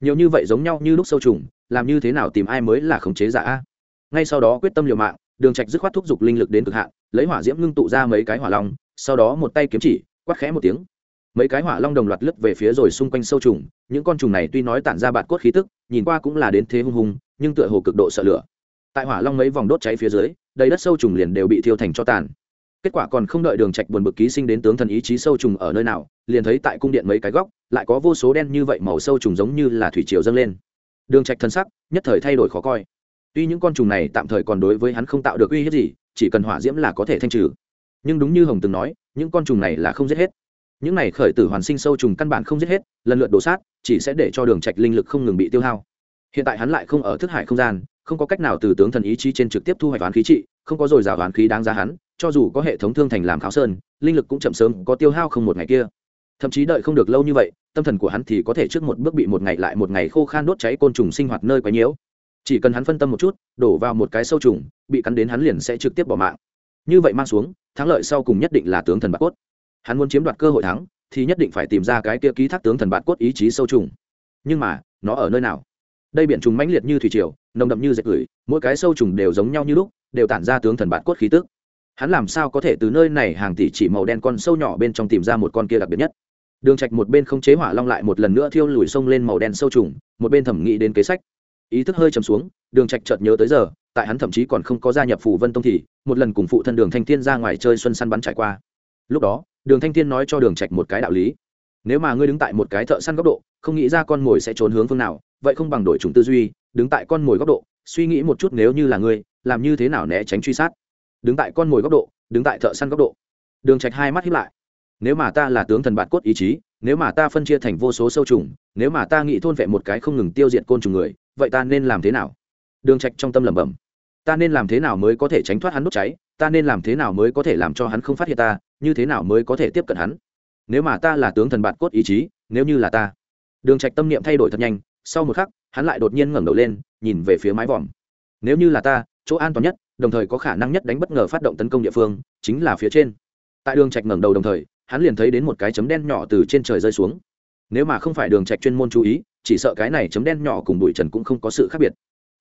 Nhiều như vậy giống nhau như lúc sâu trùng, làm như thế nào tìm ai mới là khống chế giả a? Ngay sau đó quyết tâm liều mạng, đường trạch dứt khoát thúc giục linh lực đến cực hạn, lấy hỏa diễm ngưng tụ ra mấy cái hỏa long, sau đó một tay kiếm chỉ, quát khẽ một tiếng. Mấy cái hỏa long đồng loạt lướt về phía rồi xung quanh sâu trùng, những con trùng này tuy nói tản ra bạt cốt khí tức, nhìn qua cũng là đến thế hung hùng, nhưng tựa hồ cực độ sợ lửa tại hỏa long mấy vòng đốt cháy phía dưới, đầy đất sâu trùng liền đều bị thiêu thành cho tàn. Kết quả còn không đợi đường trạch buồn bực ký sinh đến tướng thần ý chí sâu trùng ở nơi nào, liền thấy tại cung điện mấy cái góc, lại có vô số đen như vậy màu sâu trùng giống như là thủy triều dâng lên. Đường trạch thân sắc nhất thời thay đổi khó coi. Tuy những con trùng này tạm thời còn đối với hắn không tạo được uy hiếp gì, chỉ cần hỏa diễm là có thể thanh trừ. Nhưng đúng như hồng từng nói, những con trùng này là không giết hết. Những này khởi tử hoàn sinh sâu trùng căn bản không giết hết, lần lượt đổ sát, chỉ sẽ để cho đường trạch linh lực không ngừng bị tiêu hao. Hiện tại hắn lại không ở thức hải không gian không có cách nào từ tướng thần ý chí trên trực tiếp thu hoạch toán khí trị, không có dồi dào toán khí đáng giá hắn, cho dù có hệ thống thương thành làm kháo sơn, linh lực cũng chậm sớm, có tiêu hao không một ngày kia. Thậm chí đợi không được lâu như vậy, tâm thần của hắn thì có thể trước một bước bị một ngày lại một ngày khô khan đốt cháy côn trùng sinh hoạt nơi quấy nhiễu. Chỉ cần hắn phân tâm một chút, đổ vào một cái sâu trùng, bị cắn đến hắn liền sẽ trực tiếp bỏ mạng. Như vậy mang xuống, thắng lợi sau cùng nhất định là tướng thần bạc cốt. Hắn muốn chiếm đoạt cơ hội thắng, thì nhất định phải tìm ra cái kia ký thác tướng thần bạc cốt ý chí sâu trùng. Nhưng mà, nó ở nơi nào? Đây biển trùng mãnh liệt như thủy triều, nồng đậm như dệt gửi mỗi cái sâu trùng đều giống nhau như lúc, đều tản ra tướng thần bạt cốt khí tức. Hắn làm sao có thể từ nơi này hàng tỷ chỉ màu đen con sâu nhỏ bên trong tìm ra một con kia đặc biệt nhất? Đường trạch một bên không chế hỏa long lại một lần nữa thiêu lùi sông lên màu đen sâu trùng, một bên thẩm nghĩ đến kế sách. Ý thức hơi trầm xuống, đường trạch chợt nhớ tới giờ, tại hắn thậm chí còn không có gia nhập phủ vân tông thì, một lần cùng phụ thân đường thanh thiên ra ngoài chơi xuân săn bắn trải qua. Lúc đó, đường thanh thiên nói cho đường trạch một cái đạo lý. Nếu mà ngươi đứng tại một cái thợ săn góc độ, không nghĩ ra con mồi sẽ trốn hướng phương nào vậy không bằng đổi chủng tư duy, đứng tại con mồi góc độ, suy nghĩ một chút nếu như là ngươi, làm như thế nào né tránh truy sát? Đứng tại con mồi góc độ, đứng tại thợ săn góc độ. Đường trạch hai mắt hiếp lại. Nếu mà ta là tướng thần bạt cốt ý chí, nếu mà ta phân chia thành vô số sâu trùng, nếu mà ta nghĩ thôn vệ một cái không ngừng tiêu diệt côn trùng người, vậy ta nên làm thế nào? Đường trạch trong tâm lẩm bẩm. Ta nên làm thế nào mới có thể tránh thoát hắn đốt cháy? Ta nên làm thế nào mới có thể làm cho hắn không phát hiện ta? Như thế nào mới có thể tiếp cận hắn? Nếu mà ta là tướng thần bạt cốt ý chí, nếu như là ta. Đường trạch tâm niệm thay đổi thật nhanh sau một khắc, hắn lại đột nhiên ngẩng đầu lên, nhìn về phía mái vòm. Nếu như là ta, chỗ an toàn nhất, đồng thời có khả năng nhất đánh bất ngờ phát động tấn công địa phương, chính là phía trên. Tại đường trạch ngẩng đầu đồng thời, hắn liền thấy đến một cái chấm đen nhỏ từ trên trời rơi xuống. Nếu mà không phải đường trạch chuyên môn chú ý, chỉ sợ cái này chấm đen nhỏ cùng bụi trần cũng không có sự khác biệt.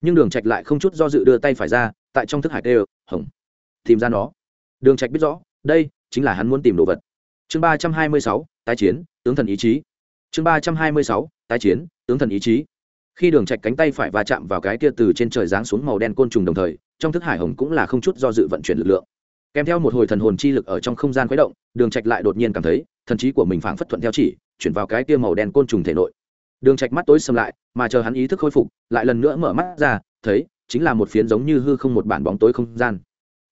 Nhưng đường trạch lại không chút do dự đưa tay phải ra, tại trong thức hải tê hồng tìm ra nó. Đường trạch biết rõ, đây chính là hắn muốn tìm đồ vật. Chương ba trăm hai mươi sáu, tái chiến, tướng thần ý chí. Chương ba trăm hai mươi sáu, tái chiến tướng thần ý chí. Khi đường trạch cánh tay phải va chạm vào cái kia từ trên trời giáng xuống màu đen côn trùng đồng thời, trong thức hải hồng cũng là không chút do dự vận chuyển lực lượng. Kèm theo một hồi thần hồn chi lực ở trong không gian khuấy động, đường trạch lại đột nhiên cảm thấy, thần trí của mình phảng phất thuận theo chỉ, chuyển vào cái kia màu đen côn trùng thể nội. Đường trạch mắt tối sầm lại, mà chờ hắn ý thức khôi phục, lại lần nữa mở mắt ra, thấy, chính là một phiến giống như hư không một bản bóng tối không gian.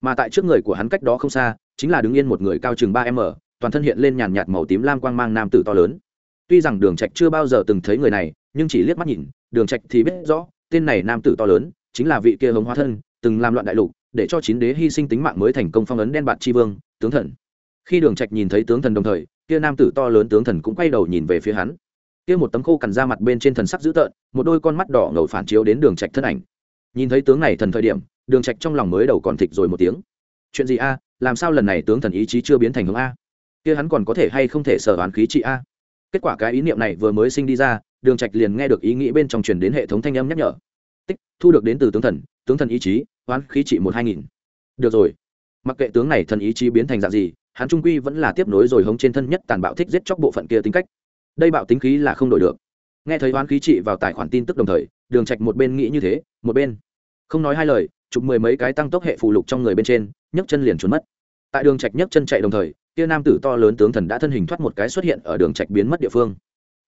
Mà tại trước người của hắn cách đó không xa, chính là đứng yên một người cao chừng ba m, toàn thân hiện lên nhàn nhạt màu tím lam quang mang nam tử to lớn tuy rằng đường trạch chưa bao giờ từng thấy người này, nhưng chỉ liếc mắt nhìn, đường trạch thì biết rõ, tên này nam tử to lớn, chính là vị kia hồng hóa thân, từng làm loạn đại lục, để cho chín đế hy sinh tính mạng mới thành công phong ấn đen bạc chi vương, tướng thần. Khi đường trạch nhìn thấy tướng thần đồng thời, kia nam tử to lớn tướng thần cũng quay đầu nhìn về phía hắn. Kia một tấm khô cằn ra mặt bên trên thần sắc dữ tợn, một đôi con mắt đỏ ngầu phản chiếu đến đường trạch thân ảnh. Nhìn thấy tướng này thần thời điểm, đường trạch trong lòng mới đầu còn thịch rồi một tiếng. Chuyện gì a? Làm sao lần này tướng thần ý chí chưa biến thành hướng a? Kia hắn còn có thể hay không thể sở đoán khí trị a? Kết quả cái ý niệm này vừa mới sinh đi ra, đường trạch liền nghe được ý nghĩ bên trong truyền đến hệ thống thanh âm nhắc nhở. Tích, thu được đến từ tướng thần tướng thần ý chí, hoán khí trị một hai nghìn. Được rồi. Mặc kệ tướng này thần ý chí biến thành dạng gì, hắn trung quy vẫn là tiếp nối rồi hống trên thân nhất tàn bạo thích giết chóc bộ phận kia tính cách. Đây bạo tính khí là không đổi được. Nghe thấy hoán khí trị vào tài khoản tin tức đồng thời, đường trạch một bên nghĩ như thế, một bên không nói hai lời, chụp mười mấy cái tăng tốc hệ phù lục trong người bên trên, nhấc chân liền trốn mất. Tại đường trạch nhấc chân chạy đồng thời kia nam tử to lớn tướng thần đã thân hình thoát một cái xuất hiện ở đường trạch biến mất địa phương.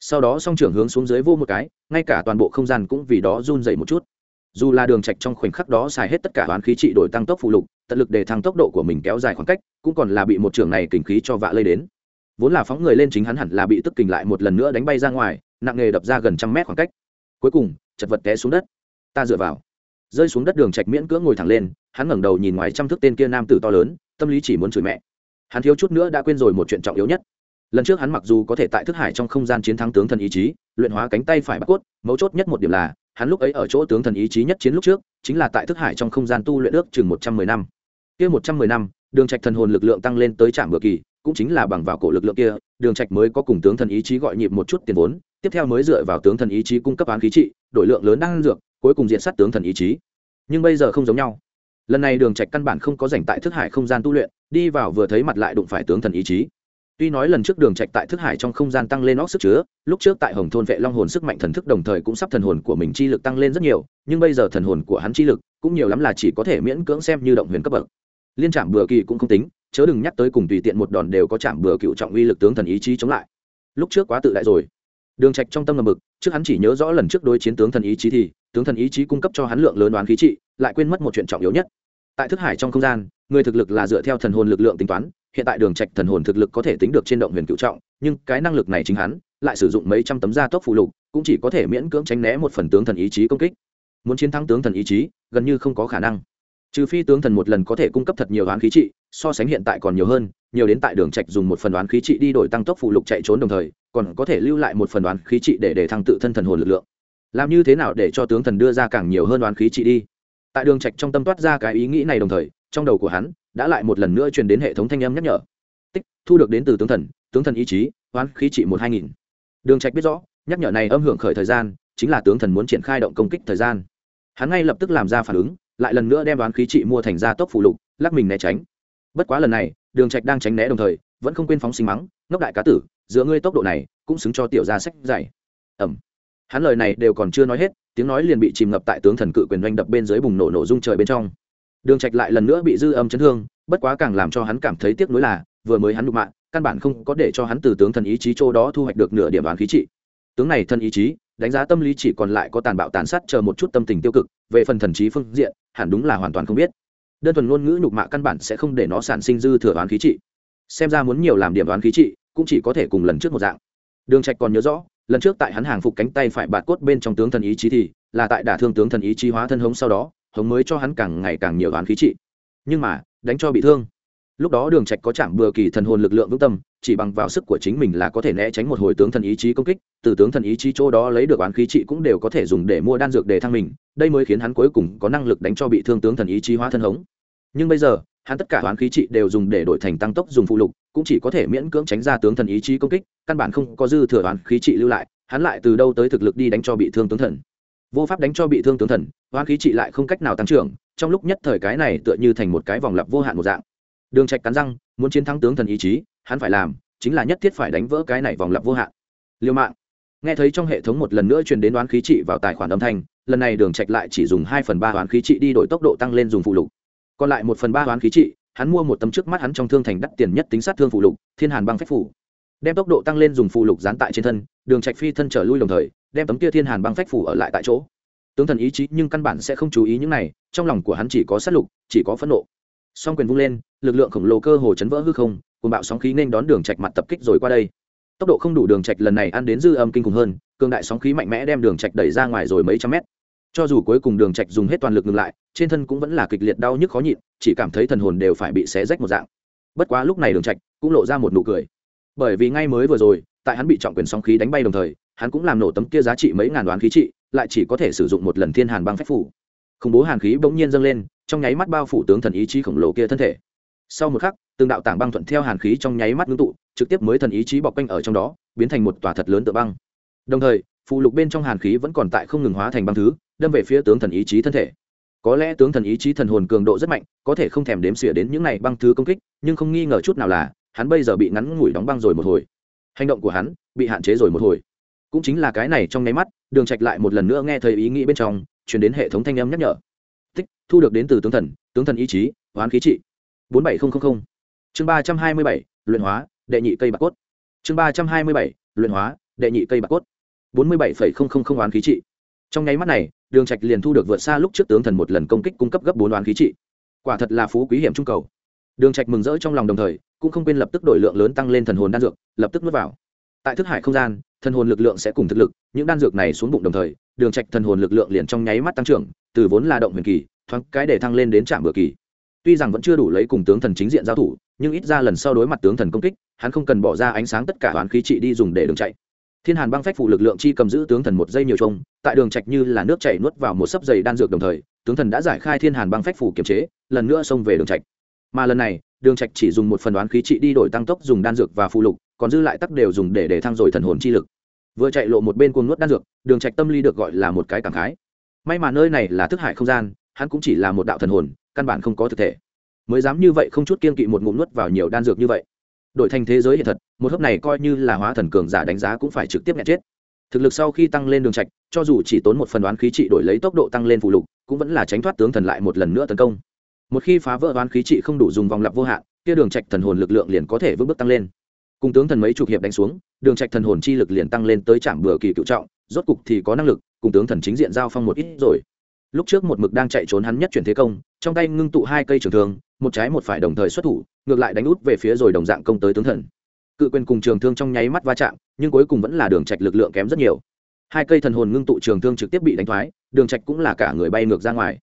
Sau đó song trưởng hướng xuống dưới vô một cái, ngay cả toàn bộ không gian cũng vì đó run rẩy một chút. Dù là đường trạch trong khoảnh khắc đó xài hết tất cả toán khí trị đổi tăng tốc phụ lục, tận lực để thăng tốc độ của mình kéo dài khoảng cách, cũng còn là bị một trưởng này kình khí cho vạ lây đến. Vốn là phóng người lên chính hắn hẳn là bị tức kình lại một lần nữa đánh bay ra ngoài, nặng nghề đập ra gần trăm mét khoảng cách. Cuối cùng, chật vật té xuống đất. Ta dựa vào. Rơi xuống đất đường trạch miễn cưỡng ngồi thẳng lên, hắn ngẩng đầu nhìn ngoài trăm thước tên kia nam tử to lớn, tâm lý chỉ muốn chửi mẹ hắn thiếu chút nữa đã quên rồi một chuyện trọng yếu nhất. Lần trước hắn mặc dù có thể tại thức hải trong không gian chiến thắng tướng thần ý chí, luyện hóa cánh tay phải bắt cốt, mấu chốt nhất một điểm là, hắn lúc ấy ở chỗ tướng thần ý chí nhất chiến lúc trước, chính là tại thức hải trong không gian tu luyện ước chừng một trăm mười năm. Kia một trăm mười năm, đường trạch thần hồn lực lượng tăng lên tới trạm bừa kỳ, cũng chính là bằng vào cổ lực lượng kia, đường trạch mới có cùng tướng thần ý chí gọi nhịp một chút tiền vốn, tiếp theo mới dựa vào tướng thần ý chí cung cấp án khí trị, đổi lượng lớn đang dược, cuối cùng diện sát tướng thần ý chí. Nhưng bây giờ không giống nhau. Lần này đường trạch căn bản không có dành tại thức hải không gian tu luyện đi vào vừa thấy mặt lại đụng phải tướng thần ý chí. Tuy nói lần trước đường trạch tại thức hải trong không gian tăng lên óc sức chứa, lúc trước tại hồng thôn vệ long hồn sức mạnh thần thức đồng thời cũng sắp thần hồn của mình chi lực tăng lên rất nhiều, nhưng bây giờ thần hồn của hắn chi lực cũng nhiều lắm là chỉ có thể miễn cưỡng xem như động huyền cấp bậc. Liên trạm bừa kỳ cũng không tính, chớ đừng nhắc tới cùng tùy tiện một đòn đều có chạm bừa cựu trọng uy lực tướng thần ý chí chống lại. Lúc trước quá tự đại rồi. Đường trạch trong tâm ngầm mực, trước hắn chỉ nhớ rõ lần trước đối chiến tướng thần ý chí thì, tướng thần ý chí cung cấp cho hắn lượng lớn đoán khí trị, lại quên mất một chuyện trọng yếu nhất tại thức hải trong không gian, người thực lực là dựa theo thần hồn lực lượng tính toán, hiện tại đường trạch thần hồn thực lực có thể tính được trên động huyền cựu trọng, nhưng cái năng lực này chính hắn lại sử dụng mấy trăm tấm gia tốc phụ lục, cũng chỉ có thể miễn cưỡng tránh né một phần tướng thần ý chí công kích. Muốn chiến thắng tướng thần ý chí, gần như không có khả năng. Trừ phi tướng thần một lần có thể cung cấp thật nhiều đoán khí trị, so sánh hiện tại còn nhiều hơn, nhiều đến tại đường trạch dùng một phần đoán khí trị đi đổi tăng tốc phụ lục chạy trốn đồng thời, còn có thể lưu lại một phần đoán khí trị để để thăng tự thân thần hồn lực lượng. Làm như thế nào để cho tướng thần đưa ra càng nhiều hơn đoán khí trị đi? Tại đường trạch trong tâm toát ra cái ý nghĩ này đồng thời, trong đầu của hắn đã lại một lần nữa truyền đến hệ thống thanh âm nhắc nhở. Tích, thu được đến từ tướng thần tướng thần ý chí, hoán khí trị một hai nghìn. Đường trạch biết rõ, nhắc nhở này âm hưởng khởi thời gian, chính là tướng thần muốn triển khai động công kích thời gian. Hắn ngay lập tức làm ra phản ứng, lại lần nữa đem đoán khí trị mua thành gia tốc phụ lục, lắc mình né tránh. Bất quá lần này, đường trạch đang tránh né đồng thời, vẫn không quên phóng sinh mắng, ngốc đại cá tử, giữa ngươi tốc độ này cũng xứng cho tiểu gia sách dạy. Ẩm hắn lời này đều còn chưa nói hết tiếng nói liền bị chìm ngập tại tướng thần cự quyền doanh đập bên dưới bùng nổ nổ rung trời bên trong. Đường trạch lại lần nữa bị dư âm chấn thương, bất quá càng làm cho hắn cảm thấy tiếc nuối là, vừa mới hắn đụng mạng, căn bản không có để cho hắn từ tướng thần ý chí chỗ đó thu hoạch được nửa điểm đoán khí trị. Tướng này thân ý chí, đánh giá tâm lý chỉ còn lại có tàn bạo tàn sát chờ một chút tâm tình tiêu cực, về phần thần trí phương diện, hẳn đúng là hoàn toàn không biết. Đơn thuần ngôn ngữ nhục mạ căn bản sẽ không để nó sản sinh dư thừa đoán khí trị. Xem ra muốn nhiều làm điểm đoán khí trị, cũng chỉ có thể cùng lần trước một dạng. Đường trạch còn nhớ rõ lần trước tại hắn hàng phục cánh tay phải bạt cốt bên trong tướng thần ý chí thì là tại đả thương tướng thần ý chí hóa thân hống sau đó, hống mới cho hắn càng ngày càng nhiều đoán khí trị. Nhưng mà, đánh cho bị thương. Lúc đó đường trạch có chạm bừa kỳ thần hồn lực lượng vững tâm, chỉ bằng vào sức của chính mình là có thể né tránh một hồi tướng thần ý chí công kích, từ tướng thần ý chí chỗ đó lấy được oán khí trị cũng đều có thể dùng để mua đan dược để thăng mình, đây mới khiến hắn cuối cùng có năng lực đánh cho bị thương tướng thần ý chí hóa thân hống. Nhưng bây giờ, hắn tất cả oán khí trị đều dùng để đổi thành tăng tốc dùng phụ lục cũng chỉ có thể miễn cưỡng tránh ra tướng thần ý chí công kích, căn bản không có dư thừa oán khí trị lưu lại, hắn lại từ đâu tới thực lực đi đánh cho bị thương tướng thần. Vô pháp đánh cho bị thương tướng thần, oán khí trị lại không cách nào tăng trưởng, trong lúc nhất thời cái này tựa như thành một cái vòng lặp vô hạn một dạng. Đường trạch cắn răng, muốn chiến thắng tướng thần ý chí, hắn phải làm, chính là nhất thiết phải đánh vỡ cái này vòng lặp vô hạn. Liều mạng. Nghe thấy trong hệ thống một lần nữa truyền đến đoán khí trị vào tài khoản âm thanh, lần này đường trạch lại chỉ dùng hai phần ba đoán khí trị đi đổi tốc độ tăng lên dùng phụ lục. Còn lại một phần ba đoán khí trị hắn mua một tấm trước mắt hắn trong thương thành đắt tiền nhất tính sát thương phụ lục, thiên hàn băng phách phủ. Đem tốc độ tăng lên dùng phụ lục dán tại trên thân, đường trạch phi thân trở lui đồng thời, đem tấm kia thiên hàn băng phách phủ ở lại tại chỗ. Tướng thần ý chí nhưng căn bản sẽ không chú ý những này, trong lòng của hắn chỉ có sát lục, chỉ có phẫn nộ. Song quyền vung lên, lực lượng khổng lồ cơ hồ chấn vỡ hư không cùng bạo sóng khí nên đón đường trạch mặt tập kích rồi qua đây. Tốc độ không đủ đường trạch lần này ăn đến dư âm kinh khủng hơn, cường đại sóng khí mạnh mẽ đem đường trạch đẩy ra ngoài rồi mấy trăm mét. Cho dù cuối cùng đường trạch dùng hết toàn lực ngừng lại trên thân cũng vẫn là kịch liệt đau nhức khó nhịn, chỉ cảm thấy thần hồn đều phải bị xé rách một dạng. Bất quá lúc này đường trạch cũng lộ ra một nụ cười. Bởi vì ngay mới vừa rồi, tại hắn bị trọng quyền sóng khí đánh bay đồng thời, hắn cũng làm nổ tấm kia giá trị mấy ngàn đoán khí trị, lại chỉ có thể sử dụng một lần thiên hàn băng phách phủ. Khủng bố hàn khí bỗng nhiên dâng lên, trong nháy mắt bao phủ tướng thần ý chí khổng lồ kia thân thể. Sau một khắc, từng đạo tảng băng thuận theo hàn khí trong nháy mắt ngưng tụ, trực tiếp mới thần ý chí bọc quanh ở trong đó, biến thành một tòa thật lớn tựa băng. Đồng thời phụ lục bên trong hàn khí vẫn còn tại không ngừng hóa thành băng thứ, đâm về phía tướng thần ý chí thân thể có lẽ tướng thần ý chí thần hồn cường độ rất mạnh, có thể không thèm đếm xỉa đến những này băng thứ công kích, nhưng không nghi ngờ chút nào là, hắn bây giờ bị ngắn ngủi đóng băng rồi một hồi. Hành động của hắn bị hạn chế rồi một hồi. Cũng chính là cái này trong nháy mắt, đường trạch lại một lần nữa nghe thấy ý nghĩ bên trong, truyền đến hệ thống thanh âm nhắc nhở. Tích, thu được đến từ tướng thần tướng thần ý chí, hoán khí trị. bốn bảy nghìn chương ba trăm hai mươi bảy, luyện hóa, đệ nhị cây bạc cốt. Chương ba trăm hai mươi bảy, luyện hóa, đệ nhị cây bạc cốt. bốn mươi bảy oán khí trị. Trong nháy mắt này đường trạch liền thu được vượt xa lúc trước tướng thần một lần công kích cung cấp gấp bốn đoàn khí trị. Quả thật là phú quý hiểm trung cầu. Đường trạch mừng rỡ trong lòng đồng thời, cũng không quên lập tức đổi lượng lớn tăng lên thần hồn đan dược, lập tức nuốt vào. Tại thức hải không gian, thần hồn lực lượng sẽ cùng thực lực, những đan dược này xuống bụng đồng thời, đường trạch thần hồn lực lượng liền trong nháy mắt tăng trưởng, từ vốn là động huyền kỳ, thoáng cái để thăng lên đến trạm bừa kỳ. Tuy rằng vẫn chưa đủ lấy cùng tướng thần chính diện giao thủ, nhưng ít ra lần sau đối mặt tướng thần công kích, hắn không cần bỏ ra ánh sáng tất cả toán khí trị đi dùng để đường chạy thiên hàn băng phách phụ lực lượng chi cầm giữ tướng thần một giây nhiều trông tại đường trạch như là nước chảy nuốt vào một sấp dày đan dược đồng thời, tướng thần đã giải khai thiên hàn băng phách phủ kiềm chế, lần nữa xông về đường trạch. Mà lần này, đường trạch chỉ dùng một phần đoán khí trị đi đổi tăng tốc dùng đan dược và phụ lục, còn dư lại tắc đều dùng để để thăng rồi thần hồn chi lực. Vừa chạy lộ một bên cuồng nuốt đan dược, đường trạch tâm lý được gọi là một cái cảm khái. May mà nơi này là thức hải không gian, hắn cũng chỉ là một đạo thần hồn, căn bản không có thực thể. Mới dám như vậy không chút kiên kỵ một ngụm nuốt vào nhiều đan dược như vậy đổi thành thế giới hiện thật, một hớp này coi như là hóa thần cường giả đánh giá cũng phải trực tiếp nhẹ chết. Thực lực sau khi tăng lên đường trạch, cho dù chỉ tốn một phần đoán khí trị đổi lấy tốc độ tăng lên phụ lục, cũng vẫn là tránh thoát tướng thần lại một lần nữa tấn công. Một khi phá vỡ đoán khí trị không đủ dùng vòng lặp vô hạn, kia đường trạch thần hồn lực lượng liền có thể vững bước tăng lên. Cùng tướng thần mấy chục hiệp đánh xuống, đường trạch thần hồn chi lực liền tăng lên tới trạm bừa kỳ cựu trọng, rốt cục thì có năng lực, cùng tướng thần chính diện giao phong một ít rồi. Lúc trước một mực đang chạy trốn hắn nhất chuyển thế công, trong tay ngưng tụ hai cây trường thương một trái một phải đồng thời xuất thủ, ngược lại đánh út về phía rồi đồng dạng công tới tướng thần. Cự quyền cùng trường thương trong nháy mắt va chạm, nhưng cuối cùng vẫn là đường trạch lực lượng kém rất nhiều. Hai cây thần hồn ngưng tụ trường thương trực tiếp bị đánh thoái, đường trạch cũng là cả người bay ngược ra ngoài.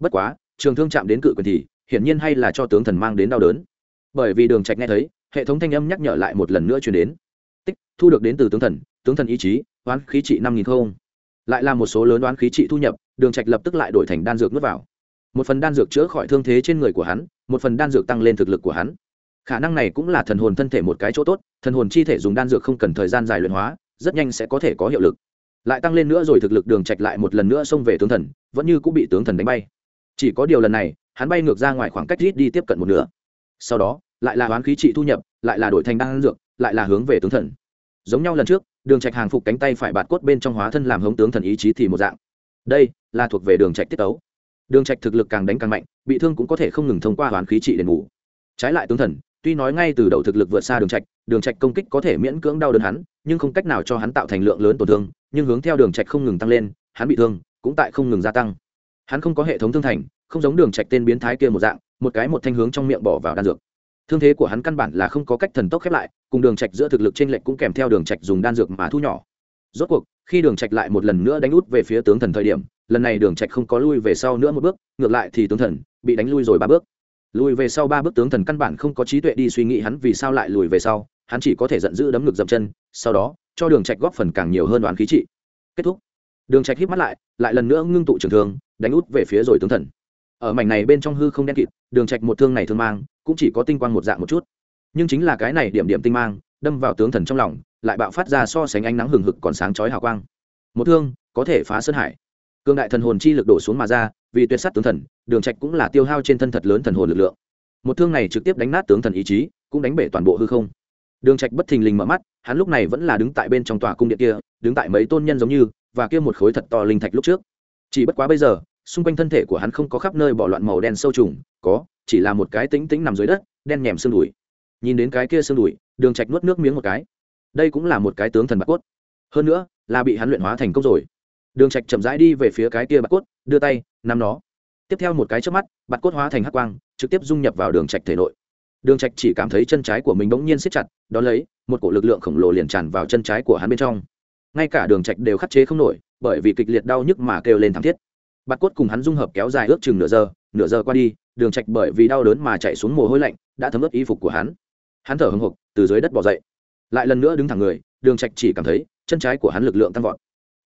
Bất quá, trường thương chạm đến cự quyền thì, hiển nhiên hay là cho tướng thần mang đến đau đớn. Bởi vì đường trạch nghe thấy, hệ thống thanh âm nhắc nhở lại một lần nữa truyền đến. Tích, thu được đến từ tướng thần tướng thần ý chí, oán khí trị năm nghìn không. Lại là một số lớn oán khí trị thu nhập, đường trạch lập tức lại đổi thành đan dược nuốt vào một phần đan dược chữa khỏi thương thế trên người của hắn, một phần đan dược tăng lên thực lực của hắn. Khả năng này cũng là thần hồn thân thể một cái chỗ tốt, thần hồn chi thể dùng đan dược không cần thời gian dài luyện hóa, rất nhanh sẽ có thể có hiệu lực. Lại tăng lên nữa rồi thực lực đường trạch lại một lần nữa xông về tướng thần, vẫn như cũng bị tướng thần đánh bay. Chỉ có điều lần này, hắn bay ngược ra ngoài khoảng cách rít đi tiếp cận một nửa. Sau đó, lại là hoán khí trị thu nhập, lại là đổi thành đan dược, lại là hướng về tướng thần. Giống nhau lần trước, đường trạch hàng phục cánh tay phải bạt cốt bên trong hóa thân làm hống tướng thần ý chí thì một dạng. Đây là thuộc về đường trạch tiết tấu đường trạch thực lực càng đánh càng mạnh, bị thương cũng có thể không ngừng thông qua hoán khí trị đền bù. Trái lại tướng thần, tuy nói ngay từ đầu thực lực vượt xa đường trạch đường trạch công kích có thể miễn cưỡng đau đớn hắn, nhưng không cách nào cho hắn tạo thành lượng lớn tổn thương, nhưng hướng theo đường trạch không ngừng tăng lên, hắn bị thương cũng tại không ngừng gia tăng. Hắn không có hệ thống thương thành, không giống đường trạch tên biến thái kia một dạng, một cái một thanh hướng trong miệng bỏ vào đan dược. Thương thế của hắn căn bản là không có cách thần tốc khép lại, cùng đường trạch giữa thực lực trên lệnh cũng kèm theo đường trạch dùng đan dược mà thu nhỏ. Rốt cuộc, khi đường trạch lại một lần nữa đánh út về phía tướng thần thời điểm lần này đường trạch không có lui về sau nữa một bước, ngược lại thì tướng thần bị đánh lui rồi ba bước. Lùi về sau ba bước tướng thần căn bản không có trí tuệ đi suy nghĩ hắn vì sao lại lùi về sau, hắn chỉ có thể giận dữ đấm ngực dậm chân, sau đó, cho đường trạch góp phần càng nhiều hơn đoán khí trị. Kết thúc. Đường trạch híp mắt lại lại lần nữa ngưng tụ trường thương, đánh út về phía rồi tướng thần. Ở mảnh này bên trong hư không đen kịt, đường trạch một thương này thương mang, cũng chỉ có tinh quang một dạng một chút. Nhưng chính là cái này điểm điểm tinh mang, đâm vào tướng thần trong lòng, lại bạo phát ra so sánh ánh nắng hừng hực còn sáng chói hào quang. Một thương, có thể phá sơn hải cương đại thần hồn chi lực đổ xuống mà ra, vì tuyệt sát tướng thần, đường trạch cũng là tiêu hao trên thân thật lớn thần hồn lực lượng. Một thương này trực tiếp đánh nát tướng thần ý chí, cũng đánh bể toàn bộ hư không. Đường trạch bất thình lình mở mắt, hắn lúc này vẫn là đứng tại bên trong tòa cung điện kia, đứng tại mấy tôn nhân giống như, và kia một khối thật to linh thạch lúc trước. Chỉ bất quá bây giờ, xung quanh thân thể của hắn không có khắp nơi bỏ loạn màu đen sâu trùng, có, chỉ là một cái tĩnh tĩnh nằm dưới đất, đen nhèm xương đùi. Nhìn đến cái kia xương đùi, đường trạch nuốt nước miếng một cái. Đây cũng là một cái tướng thần bạc cốt. Hơn nữa, là bị hắn luyện hóa thành công rồi đường trạch chậm rãi đi về phía cái kia bạc cốt, đưa tay, nắm nó. Tiếp theo một cái chớp mắt bạc cốt hóa thành hắc quang, trực tiếp dung nhập vào đường trạch thể nội. Đường trạch chỉ cảm thấy chân trái của mình bỗng nhiên siết chặt, đó lấy, một cổ lực lượng khổng lồ liền tràn vào chân trái của hắn bên trong. Ngay cả đường trạch đều khắc chế không nổi, bởi vì kịch liệt đau nhức mà kêu lên thảm thiết. Bạc cốt cùng hắn dung hợp kéo dài ước chừng nửa giờ nửa giờ qua đi, đường trạch bởi vì đau đớn mà chạy xuống mồ hôi lạnh, đã thấm ướt y phục của hắn. Hắn thở hổn hộc, từ dưới đất bò dậy. Lại lần nữa đứng thẳng người, đường trạch chỉ cảm thấy, chân trái của hắn lực lượng tăng vọt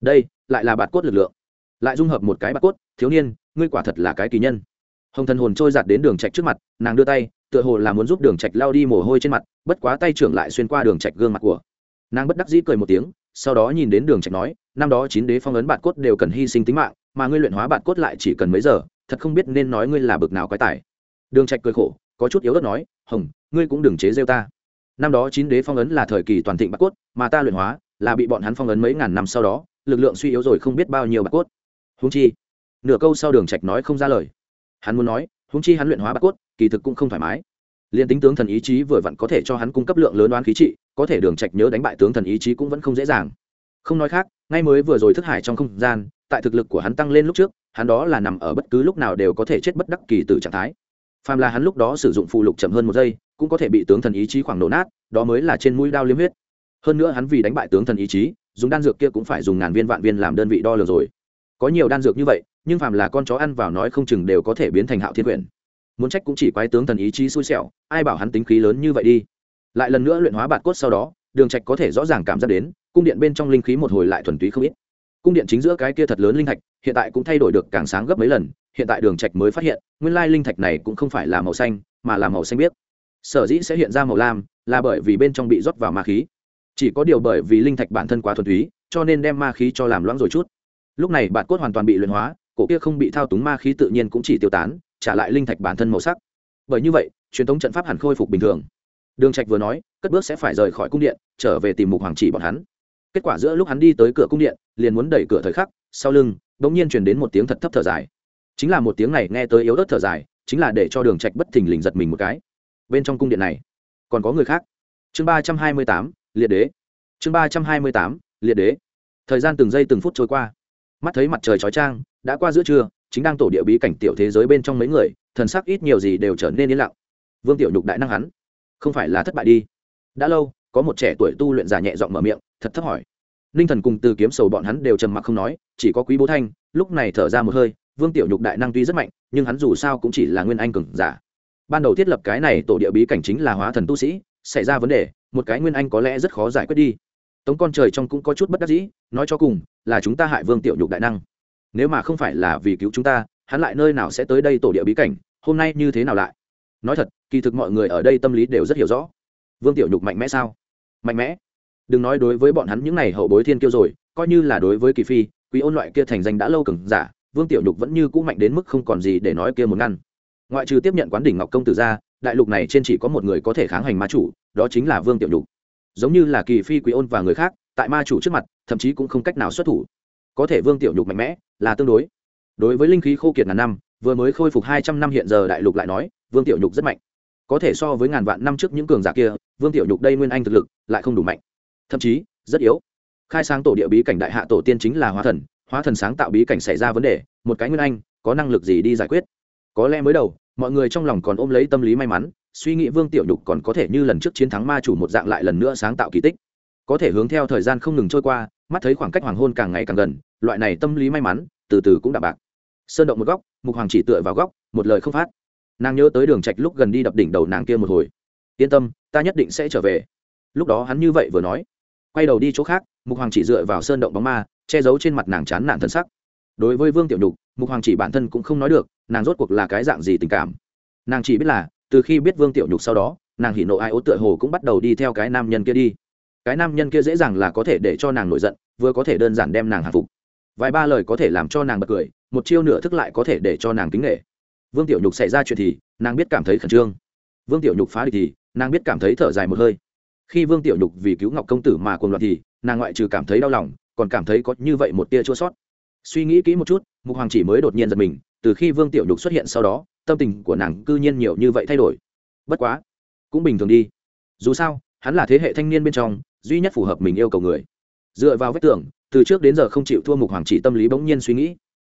đây, lại là bạt cốt lực lượng. Lại dung hợp một cái bạt cốt, thiếu niên, ngươi quả thật là cái kỳ nhân. Hồng thần hồn trôi giạt đến đường trạch trước mặt, nàng đưa tay, tựa hồ là muốn giúp đường trạch lao đi mồ hôi trên mặt, bất quá tay trưởng lại xuyên qua đường trạch gương mặt của. Nàng bất đắc dĩ cười một tiếng, sau đó nhìn đến đường trạch nói, năm đó chín đế phong ấn bạt cốt đều cần hy sinh tính mạng, mà ngươi luyện hóa bạt cốt lại chỉ cần mấy giờ, thật không biết nên nói ngươi là bực nào quái tài. Đường trạch cười khổ, có chút yếu ớt nói, hồng, ngươi cũng đừng chế rêu ta. Năm đó chín đế phong ấn là thời kỳ toàn thịnh bạt cốt, mà ta luyện hóa là bị bọn hắn phong ấn mấy ngàn năm sau đó lực lượng suy yếu rồi không biết bao nhiêu bạc cốt. Húng chi, nửa câu sau đường trạch nói không ra lời. Hắn muốn nói húng chi hắn luyện hóa bạc cốt, kỳ thực cũng không thoải mái. Liên tính tướng thần ý chí vừa vặn có thể cho hắn cung cấp lượng lớn đoán khí trị, có thể đường trạch nhớ đánh bại tướng thần ý chí cũng vẫn không dễ dàng. Không nói khác, ngay mới vừa rồi thức hải trong không gian, tại thực lực của hắn tăng lên lúc trước, hắn đó là nằm ở bất cứ lúc nào đều có thể chết bất đắc kỳ từ trạng thái. Phàm là hắn lúc đó sử dụng phụ lục chậm hơn một giây, cũng có thể bị tướng thần ý chí khoảng nổ nát, đó mới là trên mũi đao liếm huyết. Hơn nữa hắn vì đánh bại tướng thần ý chí dùng đan dược kia cũng phải dùng ngàn viên vạn viên làm đơn vị đo lường rồi. Có nhiều đan dược như vậy, nhưng phàm là con chó ăn vào nói không chừng đều có thể biến thành hạo thiên quyển. Muốn trách cũng chỉ quái tướng thần ý chí xui xẻo, ai bảo hắn tính khí lớn như vậy đi. Lại lần nữa luyện hóa bạt cốt sau đó, đường trạch có thể rõ ràng cảm giác đến, cung điện bên trong linh khí một hồi lại thuần túy không ít. Cung điện chính giữa cái kia thật lớn linh thạch, hiện tại cũng thay đổi được càng sáng gấp mấy lần, hiện tại đường trạch mới phát hiện, nguyên lai linh thạch này cũng không phải là màu xanh, mà là màu xanh biếc. Sở dĩ sẽ hiện ra màu lam, là bởi vì bên trong bị rót vào ma khí chỉ có điều bởi vì linh thạch bản thân quá thuần túy, cho nên đem ma khí cho làm loãng rồi chút. Lúc này bạn cốt hoàn toàn bị luyện hóa, cổ kia không bị thao túng ma khí tự nhiên cũng chỉ tiêu tán, trả lại linh thạch bản thân màu sắc. Bởi như vậy, truyền thống trận pháp hẳn khôi phục bình thường. Đường trạch vừa nói, cất bước sẽ phải rời khỏi cung điện, trở về tìm mục hoàng chỉ bọn hắn. Kết quả giữa lúc hắn đi tới cửa cung điện, liền muốn đẩy cửa thời khắc, sau lưng đống nhiên truyền đến một tiếng thật thấp thở dài. Chính là một tiếng này nghe tới yếu ớt thở dài, chính là để cho đường trạch bất thình lình giật mình một cái. Bên trong cung điện này, còn có người khác. Chương ba trăm hai mươi tám liệt đế. Chương ba trăm hai mươi tám liệt đế. Thời gian từng giây từng phút trôi qua. Mắt thấy mặt trời chói trang, đã qua giữa trưa chính đang tổ địa bí cảnh tiểu thế giới bên trong mấy người thần sắc ít nhiều gì đều trở nên yên lặng. Vương tiểu nhục đại năng hắn không phải là thất bại đi. Đã lâu có một trẻ tuổi tu luyện giả nhẹ giọng mở miệng thật thấp hỏi. Ninh thần cùng từ kiếm sầu bọn hắn đều trầm mặc không nói chỉ có quý bố thanh lúc này thở ra một hơi vương tiểu nhục đại năng tuy rất mạnh nhưng hắn dù sao cũng chỉ là nguyên anh cường giả. Ban đầu thiết lập cái này tổ địa bí cảnh chính là hóa thần tu sĩ xảy ra vấn đề một cái nguyên anh có lẽ rất khó giải quyết đi. Tống con trời trong cũng có chút bất đắc dĩ, nói cho cùng, là chúng ta hại vương tiểu nhục đại năng. Nếu mà không phải là vì cứu chúng ta, hắn lại nơi nào sẽ tới đây tổ địa bí cảnh, hôm nay như thế nào lại? Nói thật, kỳ thực mọi người ở đây tâm lý đều rất hiểu rõ. Vương tiểu nhục mạnh mẽ sao? Mạnh mẽ. Đừng nói đối với bọn hắn những n à y hậu bối thiên kiêu rồi, coi như là đối với kỳ phi, quý ôn loại kia thành danh đã lâu cừng giả, vương tiểu nhục vẫn như cũ mạnh đến mức không còn gì để nói kia một ngăn. Ngoại trừ tiếp nhận quán đỉnh ngọc công tử ra đại lục này trên chỉ có một người có thể kháng hành ma chủ, đó chính là vương tiểu nhục. Giống như là kỳ phi quý ôn và người khác, tại ma chủ trước mặt, thậm chí cũng không cách nào xuất thủ. Có thể vương tiểu nhục mạnh mẽ, là tương đối. Đối với linh khí khô kiệt ngàn năm, vừa mới khôi phục hai trăm năm hiện giờ đại lục lại nói, vương tiểu nhục rất mạnh. Có thể so với ngàn vạn năm trước những cường giả kia, vương tiểu nhục đây nguyên anh thực lực, lại không đủ mạnh. Thậm chí, rất yếu. Khai sáng tổ địa bí cảnh đại hạ tổ tiên chính là hóa thần. Hóa thần sáng tạo bí cảnh xảy ra vấn đề, một cái nguyên anh, có năng lực gì đi giải quyết? Có lẽ mới đầu mọi người trong lòng còn ôm lấy tâm lý may mắn, suy nghĩ vương tiểu nhục còn có thể như lần trước chiến thắng ma chủ một dạng lại lần nữa sáng tạo kỳ tích. Có thể hướng theo thời gian không ngừng trôi qua, mắt thấy khoảng cách hoàng hôn càng ngày càng gần, loại này tâm lý may mắn, từ từ cũng đạm bạc. Sơn động một góc, mục hoàng chỉ tựa vào góc, một lời không phát. Nàng nhớ tới đường trạch lúc gần đi đập đỉnh đầu nàng kia một hồi. Yên tâm, ta nhất định sẽ trở về. Lúc đó hắn như vậy vừa nói. Quay đầu đi chỗ khác, mục hoàng chỉ dựa vào sơn động bóng ma, che giấu trên mặt nàng chán nản thân sắc. Đối với vương tiểu nhục mục hoàng chỉ bản thân cũng không nói được, nàng rốt cuộc là cái dạng gì tình cảm. Nàng chỉ biết là, từ khi biết vương tiểu nhục sau đó, nàng hỉ nộ ai ố tựa hồ cũng bắt đầu đi theo cái nam nhân kia đi. Cái nam nhân kia dễ dàng là có thể để cho nàng nổi giận, vừa có thể đơn giản đem nàng hạ phục. Vài ba lời có thể làm cho nàng bật cười, một chiêu nửa thức lại có thể để cho nàng kính nghệ. Vương tiểu nhục xảy ra chuyện thì, nàng biết cảm thấy khẩn trương. Vương tiểu nhục phá địch thì, nàng biết cảm thấy thở dài một hơi. Khi vương tiểu nhục vì cứu ngọc công tử mà cuồng loạn thì, nàng ngoại trừ cảm thấy đau lòng, còn cảm thấy có như vậy một tia chua sót suy nghĩ kỹ một chút, mục hoàng chỉ mới đột nhiên giật mình, từ khi vương tiểu nhục xuất hiện sau đó, tâm tình của nàng cư nhiên nhiều như vậy thay đổi. Bất quá, cũng bình thường đi. Dù sao, hắn là thế hệ thanh niên bên trong, duy nhất phù hợp mình yêu cầu người. Dựa vào vết tưởng từ trước đến giờ không chịu thua mục hoàng chỉ tâm lý bỗng nhiên suy nghĩ.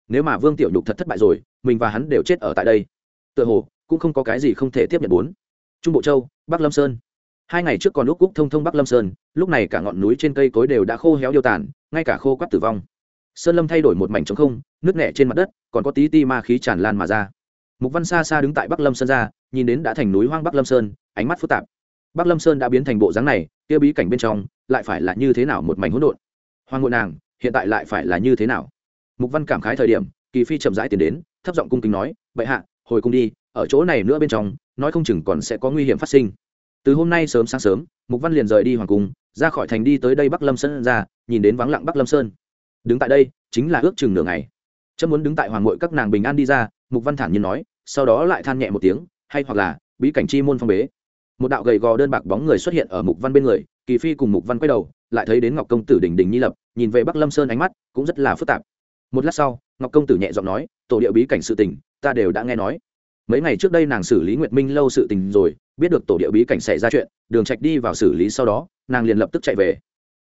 Nếu mà vương tiểu nhục thật thất bại rồi, mình và hắn đều chết ở tại đây. Tựa hồ, cũng không có cái gì không thể tiếp nhận bốn. Trung bộ châu, bắc lâm sơn. Hai ngày trước còn lúc cúc thông thông bắc lâm sơn, lúc này cả ngọn núi trên cây cối đều đã khô héo điêu tàn, ngay cả khô quắt tử vong sơn lâm thay đổi một mảnh trống không nước nhẹ trên mặt đất, còn có tí ti ma khí tràn lan mà ra. Mục văn xa xa đứng tại bắc lâm sơn ra, nhìn đến đã thành núi hoang bắc lâm sơn, ánh mắt phức tạp. Bắc lâm sơn đã biến thành bộ dáng này, kia bí cảnh bên trong, lại phải là như thế nào một mảnh hỗn độn? Hoang ngội nàng, hiện tại lại phải là như thế nào? Mục văn cảm khái thời điểm, kỳ phi chậm rãi tiến đến, thấp giọng cung kính nói, bệ hạ, hồi cung đi, ở chỗ này nữa bên trong, nói không chừng còn sẽ có nguy hiểm phát sinh. Từ hôm nay sớm sáng sớm, mục văn liền rời đi hoàng cung, ra khỏi thành đi tới đây bắc lâm sơn ra, nhìn đến vắng lặng bắc lâm sơn đứng tại đây, chính là ước chừng nửa ngày. Chấm muốn đứng tại hoàng ngội các nàng bình an đi ra, mục văn thản nhiên nói, sau đó lại than nhẹ một tiếng, hay hoặc là, bí cảnh chi môn phong bế. Một đạo gầy gò đơn bạc bóng người xuất hiện ở mục văn bên người, kỳ phi cùng mục văn quay đầu, lại thấy đến ngọc công tử đình đình nhi lập, nhìn về bắc lâm sơn ánh mắt, cũng rất là phức tạp. Một lát sau, ngọc công tử nhẹ giọng nói, tổ địa bí cảnh sự tình, ta đều đã nghe nói. Mấy ngày trước đây nàng xử lý nguyệt minh lâu sự tình rồi, biết được tổ địa bí cảnh xảy ra chuyện, đường trạch đi vào xử lý sau đó, nàng liền lập tức chạy về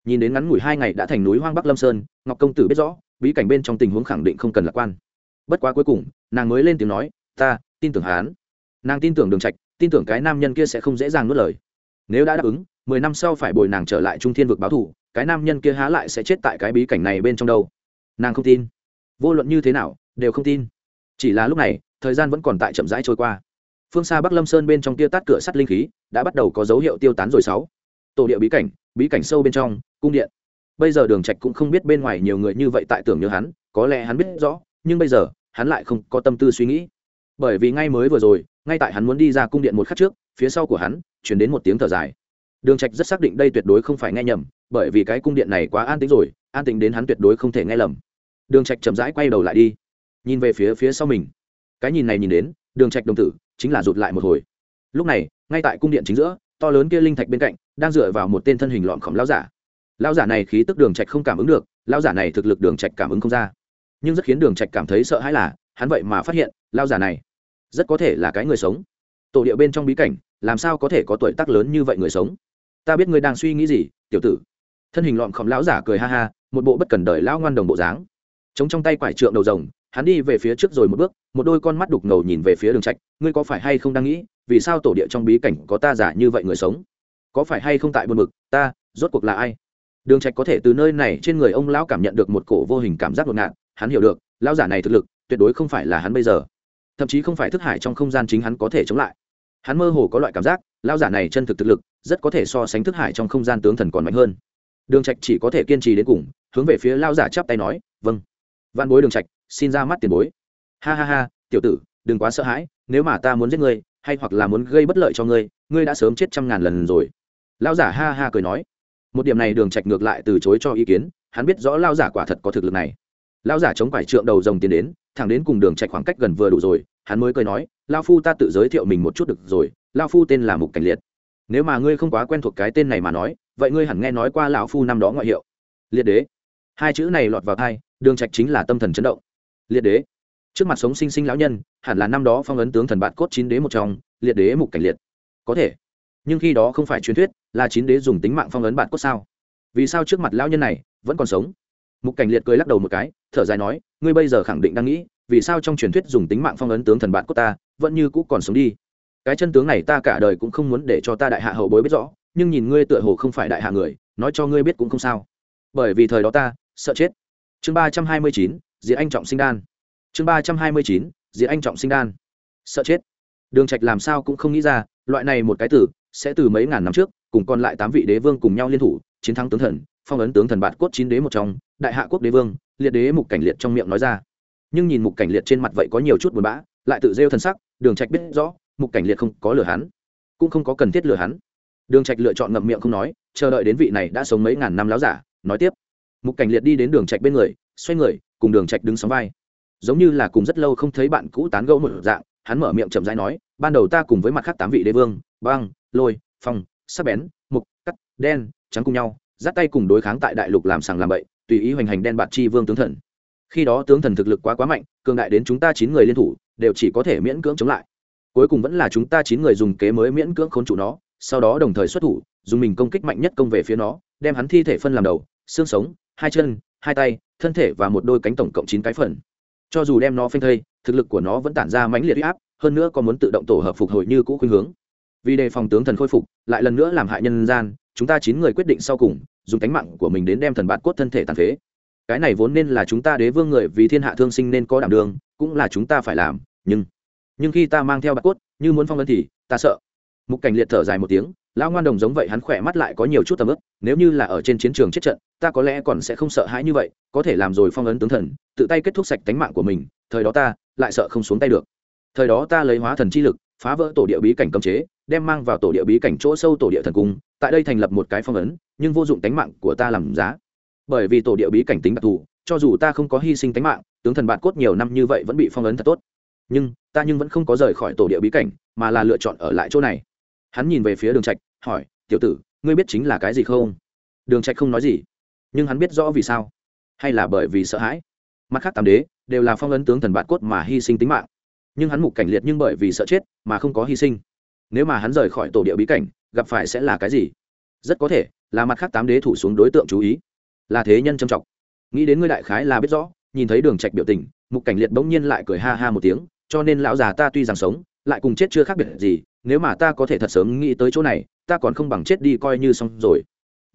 nhìn đến ngắn ngủi hai ngày đã thành núi hoang bắc lâm sơn, ngọc công tử biết rõ, bí cảnh bên trong tình huống khẳng định không cần lạc quan. Bất quá cuối cùng, nàng mới lên tiếng nói, ta tin tưởng hán nàng tin tưởng đường trạch, tin tưởng cái nam nhân kia sẽ không dễ dàng nuốt lời. Nếu đã đáp ứng, mười năm sau phải bồi nàng trở lại trung thiên vực báo thù cái nam nhân kia há lại sẽ chết tại cái bí cảnh này bên trong đâu? Nàng không tin. Vô luận như thế nào, đều không tin. Chỉ là lúc này, thời gian vẫn còn tại chậm rãi trôi qua. Phương xa bắc lâm sơn bên trong kia tắt cửa sắt linh khí, đã bắt đầu có dấu hiệu tiêu tán rồi sáu tổ địa bí cảnh bí cảnh sâu bên trong, cung điện. Bây giờ đường trạch cũng không biết bên ngoài nhiều người như vậy tại tưởng như hắn, có lẽ hắn biết rõ, nhưng bây giờ, hắn lại không có tâm tư suy nghĩ. Bởi vì ngay mới vừa rồi, ngay tại hắn muốn đi ra cung điện một khắc trước, phía sau của hắn chuyển đến một tiếng thở dài. Đường trạch rất xác định đây tuyệt đối không phải nghe nhầm, bởi vì cái cung điện này quá an tĩnh rồi, an tĩnh đến hắn tuyệt đối không thể nghe lầm. Đường trạch chậm rãi quay đầu lại đi, nhìn về phía phía sau mình. Cái nhìn này nhìn đến, đường trạch đồng tử, chính là rụt lại một hồi. Lúc này, ngay tại cung điện chính giữa, to lớn kia linh thạch bên cạnh đang dựa vào một tên thân hình lọn khổng lão giả. Lão giả này khí tức đường trạch không cảm ứng được, lão giả này thực lực đường trạch cảm ứng không ra. Nhưng rất khiến đường trạch cảm thấy sợ hãi là, hắn vậy mà phát hiện, lão giả này rất có thể là cái người sống. Tổ địa bên trong bí cảnh, làm sao có thể có tuổi tác lớn như vậy người sống? Ta biết ngươi đang suy nghĩ gì, tiểu tử. Thân hình lọn khổng lão giả cười ha ha, một bộ bất cần đời lão ngoan đồng bộ dáng. Chống trong tay quải trượng đầu rồng, hắn đi về phía trước rồi một bước, một đôi con mắt đục ngầu nhìn về phía đường trạch, ngươi có phải hay không đang nghĩ, vì sao tổ địa trong bí cảnh có ta giả như vậy người sống? Có phải hay không tại buồn bực, ta, rốt cuộc là ai? Đường trạch có thể từ nơi này trên người ông lão cảm nhận được một cổ vô hình cảm giác đột ngạt, hắn hiểu được, lão giả này thực lực, tuyệt đối không phải là hắn bây giờ. Thậm chí không phải thức hải trong không gian chính hắn có thể chống lại. Hắn mơ hồ có loại cảm giác, lão giả này chân thực thực lực, rất có thể so sánh thức hải trong không gian tướng thần còn mạnh hơn. Đường trạch chỉ có thể kiên trì đến cùng, hướng về phía lão giả chắp tay nói vâng. Văn bối đường trạch, xin ra mắt tiền bối. Ha ha ha, tiểu tử, đừng quá sợ hãi, nếu mà ta muốn giết ngươi, hay hoặc là muốn gây bất lợi cho ngươi ngươi đã sớm chết trăm ngàn lần rồi lão giả ha ha cười nói, một điểm này đường trạch ngược lại từ chối cho ý kiến, hắn biết rõ lão giả quả thật có thực lực này. Lão giả chống quải trượng đầu rồng tiến đến, thẳng đến cùng đường trạch khoảng cách gần vừa đủ rồi, hắn mới cười nói, lão phu ta tự giới thiệu mình một chút được rồi, lão phu tên là mục cảnh liệt. Nếu mà ngươi không quá quen thuộc cái tên này mà nói, vậy ngươi hẳn nghe nói qua lão phu năm đó ngoại hiệu. Liệt đế. Hai chữ này lọt vào tai, đường trạch chính là tâm thần chấn động. Liệt đế. Trước mặt sống sinh sinh lão nhân, hẳn là năm đó phong ấn tướng thần bạt cốt chín đế một trong, liệt đế mục cảnh liệt. Có thể. Nhưng khi đó không phải truyền thuyết là chín đế dùng tính mạng phong ấn bạt cốt sao? Vì sao trước mặt lão nhân này vẫn còn sống? Mục cảnh liệt cười lắc đầu một cái, thở dài nói, ngươi bây giờ khẳng định đang nghĩ, vì sao trong truyền thuyết dùng tính mạng phong ấn tướng thần bạt cốt ta vẫn như cũ còn sống đi? Cái chân tướng này ta cả đời cũng không muốn để cho ta đại hạ hậu bối biết rõ, nhưng nhìn ngươi tựa hồ không phải đại hạ người, nói cho ngươi biết cũng không sao. Bởi vì thời đó ta sợ chết. Chương ba trăm hai mươi chín, diệt anh trọng sinh đan. Chương ba trăm hai mươi chín, diệt anh trọng sinh đan. Sợ chết. Đường trạch làm sao cũng không nghĩ ra, loại này một cái tử sẽ từ mấy ngàn năm trước cùng còn lại tám vị đế vương cùng nhau liên thủ, chiến thắng tướng thần, phong ấn tướng thần bạt cốt chín đế một trong, đại hạ quốc đế vương, liệt đế mục cảnh liệt trong miệng nói ra. Nhưng nhìn mục cảnh liệt trên mặt vậy có nhiều chút buồn bã, lại tự rêu thần sắc, đường trạch biết rõ, mục cảnh liệt không có lừa hắn, cũng không có cần thiết lừa hắn. Đường trạch lựa chọn ngậm miệng không nói, chờ đợi đến vị này đã sống mấy ngàn năm láo giả, nói tiếp. Mục cảnh liệt đi đến đường trạch bên người, xoay người, cùng đường trạch đứng sóng vai. Giống như là cùng rất lâu không thấy bạn cũ tán gẫu một dạng, hắn mở miệng chậm rãi nói, ban đầu ta cùng với mặt khác tám vị đế vương băng lôi, phong sắc bén, mục, cắt, đen, trắng cùng nhau dắt tay cùng đối kháng tại đại lục làm sàng làm bậy, tùy ý hoành hành đen bạt chi vương tướng thần. Khi đó tướng thần thực lực quá quá mạnh, cường đại đến chúng ta chín người liên thủ, đều chỉ có thể miễn cưỡng chống lại. Cuối cùng vẫn là chúng ta chín người dùng kế mới miễn cưỡng khốn trụ nó, sau đó đồng thời xuất thủ, dùng mình công kích mạnh nhất công về phía nó, đem hắn thi thể phân làm đầu, xương sống, hai chân, hai tay, thân thể và một đôi cánh tổng cộng chín cái phần. Cho dù đem nó phanh thây, thực lực của nó vẫn tản ra mãnh liệt huy áp, hơn nữa còn muốn tự động tổ hợp phục hồi như cũ khuynh hướng vì đề phòng tướng thần khôi phục, lại lần nữa làm hại nhân gian, chúng ta chín người quyết định sau cùng, dùng tánh mạng của mình đến đem thần bạt cốt thân thể tàn phế. Cái này vốn nên là chúng ta đế vương người vì thiên hạ thương sinh nên có đảm đường cũng là chúng ta phải làm, nhưng nhưng khi ta mang theo bạt cốt, như muốn phong ấn thì, ta sợ. Mục cảnh liệt thở dài một tiếng, lão ngoan đồng giống vậy hắn khỏe mắt lại có nhiều chút tầm ức nếu như là ở trên chiến trường chết trận, ta có lẽ còn sẽ không sợ hãi như vậy, có thể làm rồi phong ấn tướng thần, tự tay kết thúc sạch tánh mạng của mình, thời đó ta lại sợ không xuống tay được. Thời đó ta lấy hóa thần chi lực phá vỡ tổ địa bí cảnh cấm chế, đem mang vào tổ địa bí cảnh chỗ sâu tổ địa thần cung, tại đây thành lập một cái phong ấn, nhưng vô dụng tánh mạng của ta làm giá. Bởi vì tổ địa bí cảnh tính đặc thù, cho dù ta không có hy sinh tánh mạng, tướng thần bạn cốt nhiều năm như vậy vẫn bị phong ấn thật tốt. Nhưng, ta nhưng vẫn không có rời khỏi tổ địa bí cảnh, mà là lựa chọn ở lại chỗ này. Hắn nhìn về phía đường trạch, hỏi, tiểu tử, ngươi biết chính là cái gì không? Đường trạch không nói gì, nhưng hắn biết rõ vì sao. Hay là bởi vì sợ hãi. Mặt khác tam đế đều là phong ấn tướng thần bạn cốt mà hy sinh tính mạng nhưng hắn mục cảnh liệt nhưng bởi vì sợ chết mà không có hy sinh. Nếu mà hắn rời khỏi tổ địa bí cảnh, gặp phải sẽ là cái gì? Rất có thể là mặt khác tám đế thủ xuống đối tượng chú ý. Là thế nhân trầm trọng nghĩ đến ngươi đại khái là biết rõ, nhìn thấy đường trạch biểu tình, mục cảnh liệt bỗng nhiên lại cười ha ha một tiếng, cho nên lão già ta tuy rằng sống, lại cùng chết chưa khác biệt gì, nếu mà ta có thể thật sớm nghĩ tới chỗ này, ta còn không bằng chết đi coi như xong rồi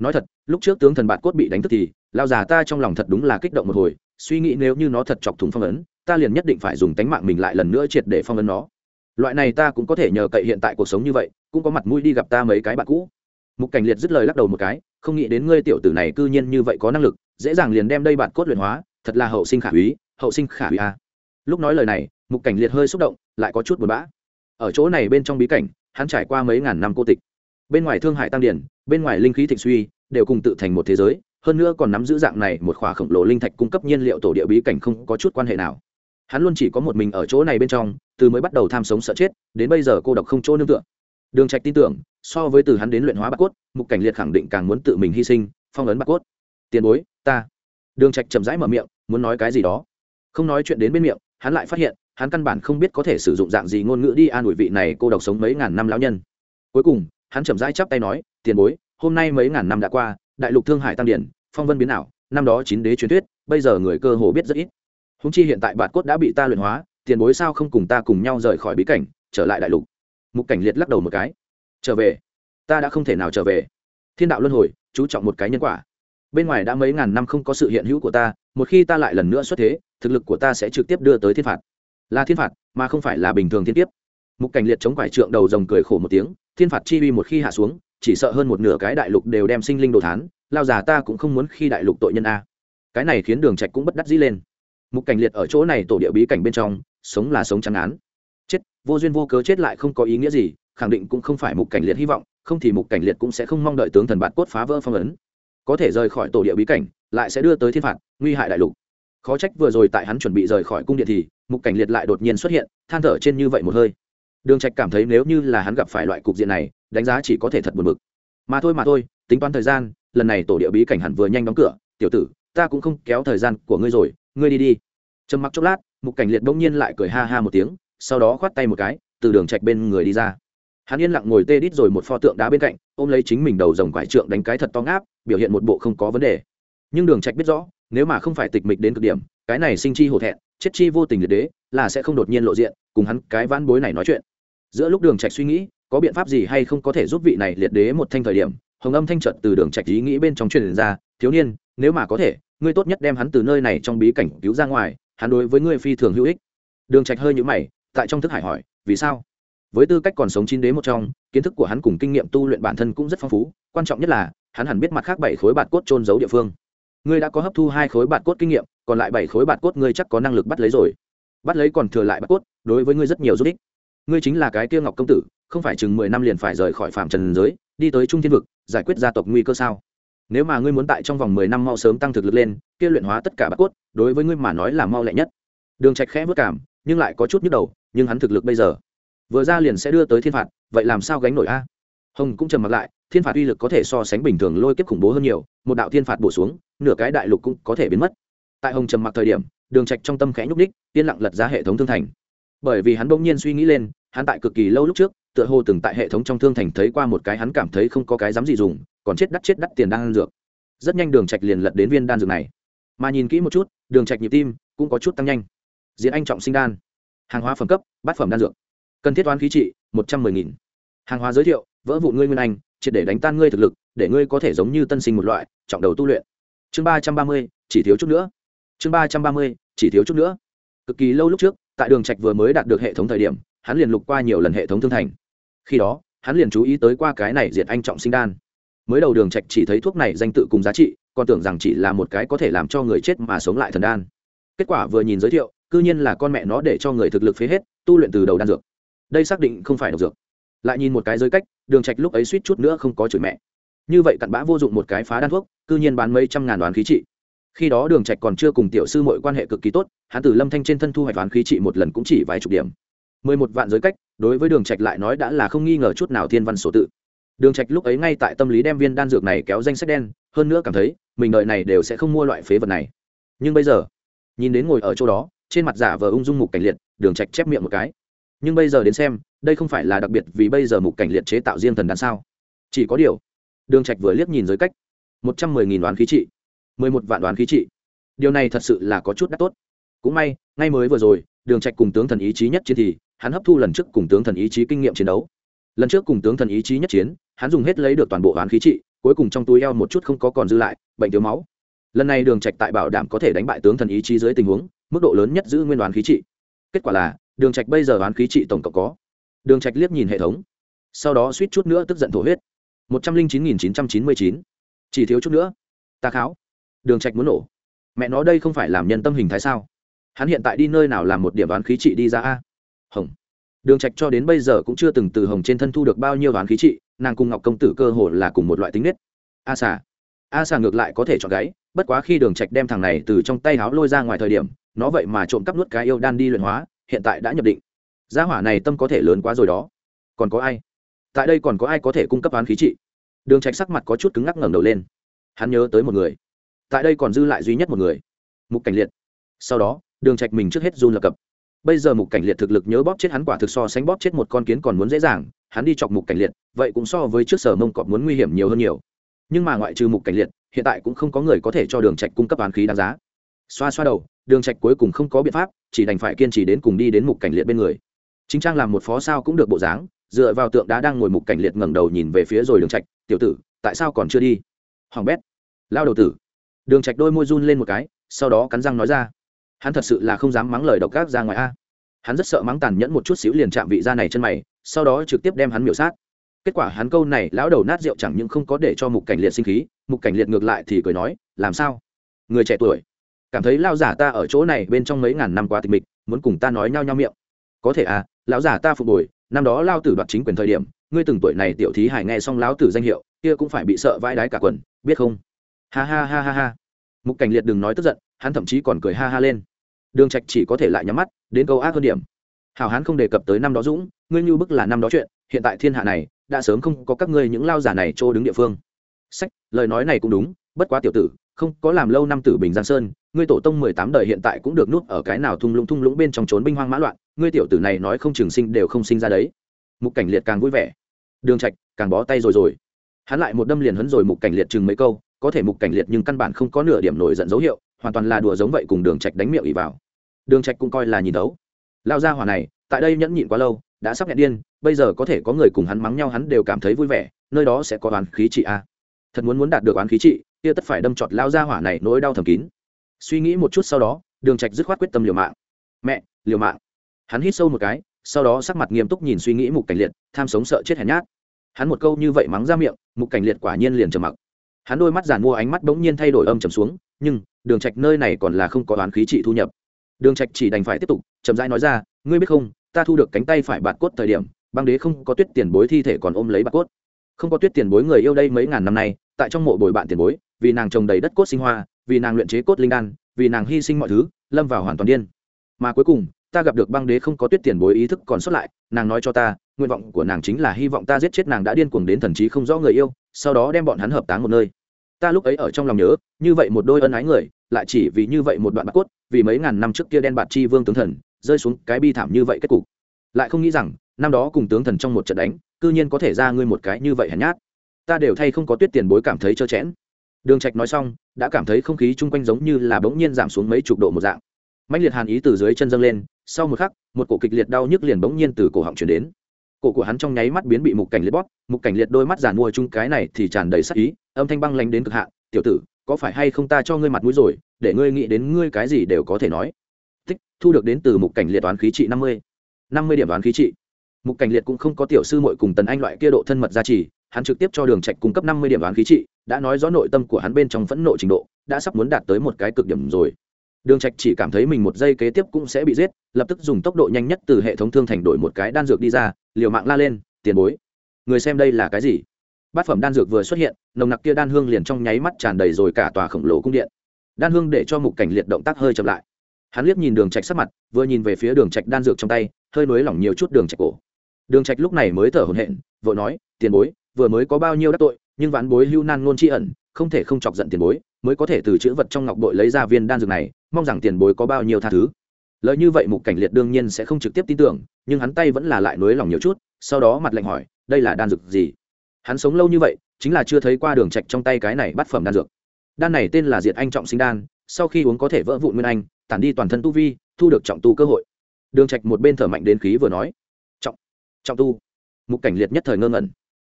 nói thật, lúc trước tướng thần bạn cốt bị đánh thức thì lao già ta trong lòng thật đúng là kích động một hồi, suy nghĩ nếu như nó thật chọc thủng phong ấn, ta liền nhất định phải dùng tánh mạng mình lại lần nữa triệt để phong ấn nó. Loại này ta cũng có thể nhờ cậy hiện tại cuộc sống như vậy, cũng có mặt mũi đi gặp ta mấy cái bạn cũ. Mục cảnh liệt dứt lời lắc đầu một cái, không nghĩ đến ngươi tiểu tử này cư nhiên như vậy có năng lực, dễ dàng liền đem đây bạn cốt luyện hóa, thật là hậu sinh khả úy, hậu sinh khả úy a. Lúc nói lời này, mục cảnh liệt hơi xúc động, lại có chút buồn bã. Ở chỗ này bên trong bí cảnh, hắn trải qua mấy ngàn năm cô tịch bên ngoài thương Hải tăng điển, bên ngoài linh khí thịnh suy, đều cùng tự thành một thế giới, hơn nữa còn nắm giữ dạng này một khỏa khổng lồ linh thạch cung cấp nhiên liệu tổ địa bí cảnh không có chút quan hệ nào. Hắn luôn chỉ có một mình ở chỗ này bên trong, từ mới bắt đầu tham sống sợ chết, đến bây giờ cô độc không chỗ nương tựa. Đường trạch tin tưởng, so với từ hắn đến luyện hóa bạc cốt, mục cảnh liệt khẳng định càng muốn tự mình hy sinh, phong ấn bạc cốt. Tiền bối, ta. Đường trạch chậm rãi mở miệng, muốn nói cái gì đó. Không nói chuyện đến bên miệng, hắn lại phát hiện, hắn căn bản không biết có thể sử dụng dạng gì ngôn ngữ đi an ủi vị này cô độc sống mấy ngàn năm lão nhân. Cuối cùng hắn chậm rãi chắp tay nói, tiền bối, hôm nay mấy ngàn năm đã qua, đại lục thương hải tăng điển, phong vân biến ảo, năm đó chín đế truyền thuyết, bây giờ người cơ hồ biết rất ít. Húng chi hiện tại bạt cốt đã bị ta luyện hóa, tiền bối sao không cùng ta cùng nhau rời khỏi bí cảnh, trở lại đại lục? Mục cảnh liệt lắc đầu một cái. Trở về? Ta đã không thể nào trở về. Thiên đạo luân hồi, chú trọng một cái nhân quả. Bên ngoài đã mấy ngàn năm không có sự hiện hữu của ta, một khi ta lại lần nữa xuất thế, thực lực của ta sẽ trực tiếp đưa tới thiên phạt. Là thiên phạt, mà không phải là bình thường thiên tiếp mục cảnh liệt chống quải trượng đầu rồng cười khổ một tiếng thiên phạt chi uy một khi hạ xuống, chỉ sợ hơn một nửa cái đại lục đều đem sinh linh đồ thán, lao già ta cũng không muốn khi đại lục tội nhân a. Cái này khiến đường trạch cũng bất đắc dĩ lên. Mục cảnh liệt ở chỗ này tổ địa bí cảnh bên trong, sống là sống trắng án. Chết, vô duyên vô cớ chết lại không có ý nghĩa gì, khẳng định cũng không phải mục cảnh liệt hy vọng, không thì mục cảnh liệt cũng sẽ không mong đợi tướng thần bạt cốt phá vỡ phong ấn. Có thể rời khỏi tổ địa bí cảnh, lại sẽ đưa tới thiên phạt, nguy hại đại lục. Khó trách vừa rồi tại hắn chuẩn bị rời khỏi cung điện thì, mục cảnh liệt lại đột nhiên xuất hiện, than thở trên như vậy một hơi đường trạch cảm thấy nếu như là hắn gặp phải loại cục diện này, đánh giá chỉ có thể thật buồn bực. Mà thôi mà thôi, tính toán thời gian, lần này tổ địa bí cảnh hẳn vừa nhanh đóng cửa. Tiểu tử, ta cũng không kéo thời gian của ngươi rồi, ngươi đi đi. Trầm mặc chốc lát, mục cảnh liệt bỗng nhiên lại cười ha ha một tiếng, sau đó khoát tay một cái, từ đường trạch bên người đi ra. Hắn yên lặng ngồi tê đít rồi một pho tượng đá bên cạnh, ôm lấy chính mình đầu rồng quải trượng đánh cái thật to ngáp, biểu hiện một bộ không có vấn đề. Nhưng đường trạch biết rõ, nếu mà không phải tịch mịch đến cực điểm, cái này sinh chi hổ thẹn, chết chi vô tình liệt đế, là sẽ không đột nhiên lộ diện, cùng hắn cái vãn bối này nói chuyện giữa lúc đường trạch suy nghĩ, có biện pháp gì hay không có thể giúp vị này liệt đế một thanh thời điểm, hồng âm thanh trận từ đường trạch ý nghĩ bên trong truyền ra, thiếu niên, nếu mà có thể, ngươi tốt nhất đem hắn từ nơi này trong bí cảnh cứu ra ngoài, hắn đối với ngươi phi thường hữu ích. Đường trạch hơi nhũ mày, tại trong thức hải hỏi, vì sao? Với tư cách còn sống chín đế một trong, kiến thức của hắn cùng kinh nghiệm tu luyện bản thân cũng rất phong phú, quan trọng nhất là, hắn hẳn biết mặt khác bảy khối bạt cốt trôn giấu địa phương. Ngươi đã có hấp thu hai khối bạt cốt kinh nghiệm, còn lại bảy khối bạt cốt ngươi chắc có năng lực bắt lấy rồi. Bắt lấy còn thừa lại bạt cốt, đối với ngươi rất nhiều giúp ích ngươi chính là cái kia ngọc công tử, không phải chừng mười năm liền phải rời khỏi phạm trần giới, đi tới trung thiên vực, giải quyết gia tộc nguy cơ sao? Nếu mà ngươi muốn tại trong vòng mười năm mau sớm tăng thực lực lên, kia luyện hóa tất cả bát cốt, đối với ngươi mà nói là mau lẹ nhất. Đường trạch khẽ vất cảm, nhưng lại có chút nhức đầu, nhưng hắn thực lực bây giờ, vừa ra liền sẽ đưa tới thiên phạt, vậy làm sao gánh nổi a? Hồng cũng trầm mặt lại, thiên phạt uy lực có thể so sánh bình thường lôi kiếp khủng bố hơn nhiều, một đạo thiên phạt bổ xuống, nửa cái đại lục cũng có thể biến mất. Tại hồng trầm mặc thời điểm, đường trạch trong tâm khẽ nhúc đích yên lặng lật ra hệ thống thương thành bởi vì hắn bỗng nhiên suy nghĩ lên, hắn tại cực kỳ lâu lúc trước, tựa hồ từng tại hệ thống trong thương thành thấy qua một cái hắn cảm thấy không có cái dám gì dùng, còn chết đắt chết đắt tiền đan dược. Rất nhanh đường trạch liền lật đến viên đan dược này. Mà nhìn kỹ một chút, đường trạch nhịp tim cũng có chút tăng nhanh. Diện anh trọng sinh đan. Hàng hóa phẩm cấp, bát phẩm đan dược. Cần thiết toán khí trị, một trăm mười nghìn. Hàng hóa giới thiệu, vỡ vụ ngươi nguyên anh, triệt để đánh tan ngươi thực lực, để ngươi có thể giống như tân sinh một loại, trọng đầu tu luyện. Chương ba trăm ba mươi, chỉ thiếu chút nữa. Chương ba trăm ba mươi, chỉ thiếu chút nữa. Cực kỳ lâu lúc trước tại đường trạch vừa mới đạt được hệ thống thời điểm, hắn liền lục qua nhiều lần hệ thống thương thành. Khi đó, hắn liền chú ý tới qua cái này diệt anh trọng sinh đan. Mới đầu đường trạch chỉ thấy thuốc này danh tự cùng giá trị, còn tưởng rằng chỉ là một cái có thể làm cho người chết mà sống lại thần đan. Kết quả vừa nhìn giới thiệu, cư nhiên là con mẹ nó để cho người thực lực phế hết, tu luyện từ đầu đan dược. Đây xác định không phải độc dược. Lại nhìn một cái giới cách, đường trạch lúc ấy suýt chút nữa không có chửi mẹ. Như vậy cặn bã vô dụng một cái phá đan thuốc, cư nhiên bán mấy trăm ngàn đoán khí trị khi đó đường trạch còn chưa cùng tiểu sư mọi quan hệ cực kỳ tốt, hắn từ lâm thanh trên thân thu hoạch đoán khí trị một lần cũng chỉ vài chục điểm. Mười một vạn giới cách, đối với đường trạch lại nói đã là không nghi ngờ chút nào thiên văn số tự. Đường trạch lúc ấy ngay tại tâm lý đem viên đan dược này kéo danh sách đen, hơn nữa cảm thấy mình đợi này đều sẽ không mua loại phế vật này. Nhưng bây giờ, nhìn đến ngồi ở chỗ đó, trên mặt giả vờ ung dung mục cảnh liệt, đường trạch chép miệng một cái. Nhưng bây giờ đến xem, đây không phải là đặc biệt vì bây giờ mục cảnh liệt chế tạo riêng thần đan sao? Chỉ có điều, đường trạch vừa liếc nhìn giới cách, một trăm mười nghìn đoán khí trị mười một vạn đoán khí trị. Điều này thật sự là có chút đắt tốt. Cũng may, ngay mới vừa rồi, đường trạch cùng tướng thần ý chí nhất chiến thì, hắn hấp thu lần trước cùng tướng thần ý chí kinh nghiệm chiến đấu. Lần trước cùng tướng thần ý chí nhất chiến, hắn dùng hết lấy được toàn bộ đoán khí trị, cuối cùng trong túi eo một chút không có còn dư lại, bệnh thiếu máu. Lần này đường trạch tại bảo đảm có thể đánh bại tướng thần ý chí dưới tình huống, mức độ lớn nhất giữ nguyên đoán khí trị. Kết quả là, đường trạch bây giờ đoán khí trị tổng cộng có. Đường trạch liếc nhìn hệ thống. Sau đó suýt chút nữa tức giận thổ huyết. một trăm linh chín nghìn chín trăm chín mươi chín. Chỉ thiếu chút nữa. Ta kháo đường trạch muốn nổ. Mẹ nó đây không phải làm nhân tâm hình thái sao? Hắn hiện tại đi nơi nào làm một điểm đoán khí trị đi ra a? Hồng. Đường trạch cho đến bây giờ cũng chưa từng từ hồng trên thân thu được bao nhiêu đoán khí trị, nàng cùng ngọc công tử cơ hồ là cùng một loại tính nết. A xà. A xà ngược lại có thể chọn gáy, bất quá khi đường trạch đem thằng này từ trong tay háo lôi ra ngoài thời điểm, nó vậy mà trộm cắp nuốt cái yêu đan đi luyện hóa, hiện tại đã nhập định. Gia hỏa này tâm có thể lớn quá rồi đó. Còn có ai? Tại đây còn có ai có thể cung cấp đoán khí trị? Đường trạch sắc mặt có chút cứng ngắc ngẩng đầu lên. Hắn nhớ tới một người tại đây còn dư lại duy nhất một người, mục cảnh liệt. Sau đó, đường trạch mình trước hết run lập cập. Bây giờ mục cảnh liệt thực lực nhớ bóp chết hắn quả thực so sánh bóp chết một con kiến còn muốn dễ dàng, hắn đi chọc mục cảnh liệt, vậy cũng so với trước sở mông cọp muốn nguy hiểm nhiều hơn nhiều. Nhưng mà ngoại trừ mục cảnh liệt, hiện tại cũng không có người có thể cho đường trạch cung cấp án khí đáng giá. Xoa xoa đầu, đường trạch cuối cùng không có biện pháp, chỉ đành phải kiên trì đến cùng đi đến mục cảnh liệt bên người. Chính trang làm một phó sao cũng được bộ dáng, dựa vào tượng đá đang ngồi mục cảnh liệt ngẩng đầu nhìn về phía rồi đường trạch, tiểu tử, tại sao còn chưa đi? Hoàng bét. Lao đầu tử đường trạch đôi môi run lên một cái sau đó cắn răng nói ra. Hắn thật sự là không dám mắng lời độc ác ra ngoài a. Hắn rất sợ mắng tàn nhẫn một chút xíu liền chạm vị ra này chân mày sau đó trực tiếp đem hắn miểu sát. Kết quả hắn câu này lão đầu nát rượu chẳng những không có để cho mục cảnh liệt sinh khí mục cảnh liệt ngược lại thì cười nói làm sao? Người trẻ tuổi cảm thấy lao giả ta ở chỗ này bên trong mấy ngàn năm qua tịch mịch muốn cùng ta nói nhau nhau miệng. Có thể à lão giả ta phục bồi, năm đó lao tử đoạt chính quyền thời điểm ngươi từng tuổi này tiểu thí hải nghe xong lão tử danh hiệu kia cũng phải bị sợ vãi đái cả quần biết không? Ha ha ha ha ha. Mục cảnh liệt đừng nói tức giận, hắn thậm chí còn cười ha ha lên. Đường trạch chỉ có thể lại nhắm mắt, đến câu ác hơn điểm. Hảo hán không đề cập tới năm đó dũng, ngươi như bức là năm đó chuyện, hiện tại thiên hạ này, đã sớm không có các ngươi những lao giả này trô đứng địa phương. Sách, lời nói này cũng đúng, bất quá tiểu tử, không có làm lâu năm tử bình giang sơn, ngươi tổ tông mười tám đời hiện tại cũng được nuốt ở cái nào thung lũng thung lũng bên trong trốn binh hoang mã loạn, ngươi tiểu tử này nói không trường sinh đều không sinh ra đấy. Mục cảnh liệt càng vui vẻ. Đường trạch càng bó tay rồi rồi. Hắn lại một đâm liền hấn rồi mục cảnh liệt chừng mấy câu có thể mục cảnh liệt nhưng căn bản không có nửa điểm nổi giận dấu hiệu, hoàn toàn là đùa giống vậy cùng đường trạch đánh miệng ỉ vào. Đường trạch cũng coi là nhìn đấu. Lao ra hỏa này, tại đây nhẫn nhịn quá lâu, đã sắp nhẹ điên, bây giờ có thể có người cùng hắn mắng nhau hắn đều cảm thấy vui vẻ, nơi đó sẽ có oán khí trị a. Thật muốn muốn đạt được oán khí trị, kia tất phải đâm trọt lao ra hỏa này nỗi đau thầm kín. Suy nghĩ một chút sau đó, đường trạch dứt khoát quyết tâm liều mạng. Mẹ, liều mạng. Hắn hít sâu một cái, sau đó sắc mặt nghiêm túc nhìn suy nghĩ mục cảnh liệt, tham sống sợ chết hèn nhát. Hắn một câu như vậy mắng ra miệng, mục cảnh liệt quả nhiên liền trầm mặc hắn đôi mắt giản mua ánh mắt bỗng nhiên thay đổi âm trầm xuống, nhưng, đường trạch nơi này còn là không có oán khí trị thu nhập. Đường trạch chỉ đành phải tiếp tục, chậm rãi nói ra, ngươi biết không, ta thu được cánh tay phải bạt cốt thời điểm, băng đế không có tuyết tiền bối thi thể còn ôm lấy bạt cốt. Không có tuyết tiền bối người yêu đây mấy ngàn năm nay, tại trong mộ bồi bạn tiền bối, vì nàng trồng đầy đất cốt sinh hoa, vì nàng luyện chế cốt linh đan, vì nàng hy sinh mọi thứ, lâm vào hoàn toàn điên. Mà cuối cùng ta gặp được băng đế không có tuyết tiền bối ý thức còn xuất lại, nàng nói cho ta, nguyện vọng của nàng chính là hy vọng ta giết chết nàng đã điên cuồng đến thần trí không rõ người yêu, sau đó đem bọn hắn hợp táng một nơi. Ta lúc ấy ở trong lòng nhớ, như vậy một đôi ân ái người, lại chỉ vì như vậy một đoạn bạc cốt, vì mấy ngàn năm trước kia đen bạt chi vương tướng thần, rơi xuống cái bi thảm như vậy kết cục. Lại không nghĩ rằng, năm đó cùng tướng thần trong một trận đánh, cư nhiên có thể ra ngươi một cái như vậy hèn nhát. Ta đều thay không có tuyết tiền bối cảm thấy trơ chẽn. Đường trạch nói xong, đã cảm thấy không khí chung quanh giống như là bỗng nhiên giảm xuống mấy chục độ một dạng mạnh liệt hàn ý từ dưới chân dâng lên, sau một khắc, một cổ kịch liệt đau nhức liền bỗng nhiên từ cổ họng truyền đến. Cổ của hắn trong nháy mắt biến bị mục cảnh liệt bóp, mục cảnh liệt đôi mắt giàn mua chung cái này thì tràn đầy sắc ý, âm thanh băng lanh đến cực hạn, tiểu tử, có phải hay không ta cho ngươi mặt mũi rồi, để ngươi nghĩ đến ngươi cái gì đều có thể nói. Tích, thu được đến từ mục cảnh liệt toán khí trị năm mươi năm mươi điểm toán khí trị. Mục cảnh liệt cũng không có tiểu sư muội cùng tần anh loại kia độ thân mật gia trì, hắn trực tiếp cho đường trạch cung cấp năm mươi điểm toán khí trị, đã nói rõ nội tâm của hắn bên trong phẫn nộ trình độ, đã sắp muốn đạt tới một cái cực điểm rồi đường trạch chỉ cảm thấy mình một giây kế tiếp cũng sẽ bị giết, lập tức dùng tốc độ nhanh nhất từ hệ thống thương thành đổi một cái đan dược đi ra, liều mạng la lên, tiền bối, người xem đây là cái gì? Bát phẩm đan dược vừa xuất hiện, nồng nặc kia đan hương liền trong nháy mắt tràn đầy rồi cả tòa khổng lồ cung điện. Đan hương để cho mục cảnh liệt động tác hơi chậm lại. Hắn liếc nhìn đường trạch sắc mặt, vừa nhìn về phía đường trạch đan dược trong tay, hơi nuối lỏng nhiều chút đường trạch cổ. Đường trạch lúc này mới thở hổn hển, vội nói, tiền bối, vừa mới có bao nhiêu đắc tội, nhưng vãn bối hưu nan ngôn tri ẩn không thể không chọc giận tiền bối, mới có thể từ chữ vật trong ngọc bội lấy ra viên đan dược này, mong rằng tiền bối có bao nhiêu tha thứ. Lời như vậy mục cảnh liệt đương nhiên sẽ không trực tiếp tin tưởng, nhưng hắn tay vẫn là lại nối lòng nhiều chút, sau đó mặt lạnh hỏi, đây là đan dược gì? Hắn sống lâu như vậy, chính là chưa thấy qua đường trạch trong tay cái này bắt phẩm đan dược. Đan này tên là diệt anh trọng sinh đan, sau khi uống có thể vỡ vụn nguyên anh, tản đi toàn thân tu vi, thu được trọng tu cơ hội. Đường trạch một bên thở mạnh đến khí vừa nói. Trọng trọng tu. Mục cảnh liệt nhất thời ngơ ngẩn.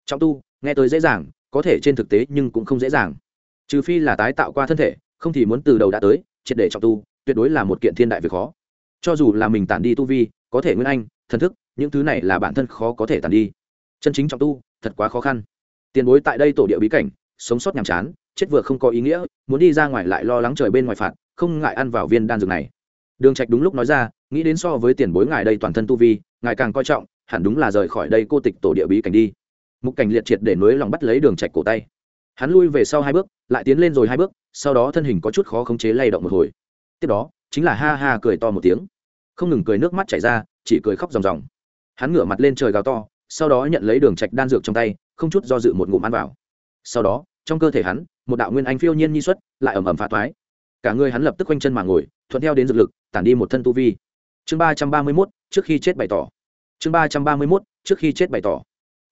Trọng tu, nghe tôi dễ dàng có thể trên thực tế nhưng cũng không dễ dàng. Trừ phi là tái tạo qua thân thể, không thì muốn từ đầu đã tới, triệt để trọng tu, tuyệt đối là một kiện thiên đại việc khó. Cho dù là mình tản đi tu vi, có thể nguyên anh, thần thức, những thứ này là bản thân khó có thể tản đi. Chân chính trọng tu, thật quá khó khăn. Tiền bối tại đây tổ địa bí cảnh, sống sót nhàm chán, chết vừa không có ý nghĩa, muốn đi ra ngoài lại lo lắng trời bên ngoài phạt, không ngại ăn vào viên đan dược này. Đường trạch đúng lúc nói ra, nghĩ đến so với tiền bối ngài đây toàn thân tu vi, ngài càng coi trọng, hẳn đúng là rời khỏi đây cô tịch tổ địa bí cảnh đi mục cảnh liệt triệt để nối lòng bắt lấy đường trạch cổ tay. Hắn lui về sau hai bước, lại tiến lên rồi hai bước, sau đó thân hình có chút khó khống chế lay động một hồi. Tiếp đó, chính là ha ha cười to một tiếng. Không ngừng cười nước mắt chảy ra, chỉ cười khóc ròng ròng. Hắn ngửa mặt lên trời gào to, sau đó nhận lấy đường trạch đan dược trong tay, không chút do dự một ngụm ăn vào. Sau đó, trong cơ thể hắn, một đạo nguyên anh phiêu nhiên nhi xuất, lại ầm ầm phá toái cả người hắn lập tức quanh chân mà ngồi, thuận theo đến dược lực, tản đi một thân tu vi. Chương ba trăm ba mươi mốt, trước khi chết bày tỏ. Chương ba trăm ba mươi mốt, trước khi chết bày tỏ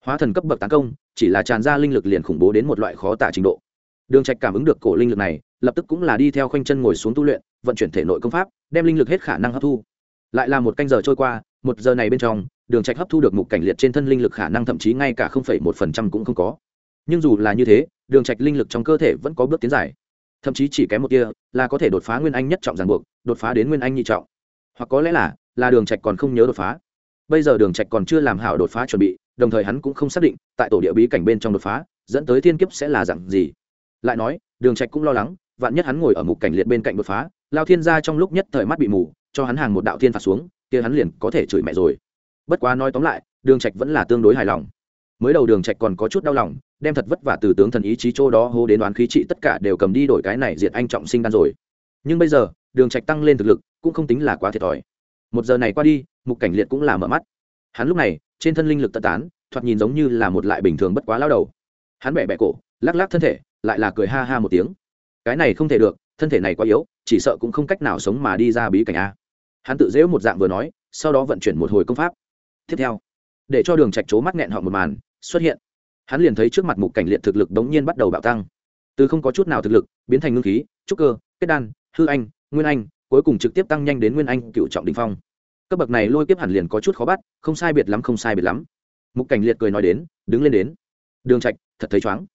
hóa thần cấp bậc tấn công, chỉ là tràn ra linh lực liền khủng bố đến một loại khó tả trình độ. Đường trạch cảm ứng được cổ linh lực này, lập tức cũng là đi theo khoanh chân ngồi xuống tu luyện, vận chuyển thể nội công pháp, đem linh lực hết khả năng hấp thu. Lại là một canh giờ trôi qua, một giờ này bên trong, đường trạch hấp thu được mục cảnh liệt trên thân linh lực khả năng thậm chí ngay cả không phẩy một phần trăm cũng không có. Nhưng dù là như thế, đường trạch linh lực trong cơ thể vẫn có bước tiến dài. Thậm chí chỉ kém một tia, là có thể đột phá nguyên anh nhất trọng ràng buộc, đột phá đến nguyên anh nhị trọng. Hoặc có lẽ là là đường trạch còn không nhớ đột phá. Bây giờ đường trạch còn chưa làm hảo đột phá chuẩn bị đồng thời hắn cũng không xác định tại tổ địa bí cảnh bên trong đột phá, dẫn tới thiên kiếp sẽ là dạng gì. Lại nói, đường trạch cũng lo lắng, vạn nhất hắn ngồi ở mục cảnh liệt bên cạnh đột phá, lao thiên gia trong lúc nhất thời mắt bị mù, cho hắn hàng một đạo thiên phạt xuống, kia hắn liền có thể chửi mẹ rồi. Bất quá nói tóm lại, đường trạch vẫn là tương đối hài lòng. Mới đầu đường trạch còn có chút đau lòng, đem thật vất vả từ tướng thần ý chí chỗ đó hô đến đoán khí trị tất cả đều cầm đi đổi cái này diệt anh trọng sinh đan rồi. Nhưng bây giờ, đường trạch tăng lên thực lực, cũng không tính là quá thiệt thòi. Một giờ này qua đi, mục cảnh liệt cũng là mở mắt. Hắn lúc này trên thân linh lực tận tán, thoạt nhìn giống như là một lại bình thường bất quá lao đầu. Hắn bẻ bẻ cổ, lắc lắc thân thể, lại là cười ha ha một tiếng. Cái này không thể được, thân thể này quá yếu, chỉ sợ cũng không cách nào sống mà đi ra bí cảnh a. Hắn tự dễu một dạng vừa nói, sau đó vận chuyển một hồi công pháp. Tiếp theo, để cho đường trạch chố mắt nghẹn họ một màn, xuất hiện. Hắn liền thấy trước mặt mục cảnh liệt thực lực đống nhiên bắt đầu bạo tăng. Từ không có chút nào thực lực, biến thành ngưng khí, trúc cơ, kết đan, hư anh, nguyên anh, cuối cùng trực tiếp tăng nhanh đến nguyên anh cựu trọng đình phong cấp bậc này lôi kiếp hẳn liền có chút khó bắt, không sai biệt lắm, không sai biệt lắm. Mục cảnh liệt cười nói đến, đứng lên đến. Đường trạch, thật thấy chóng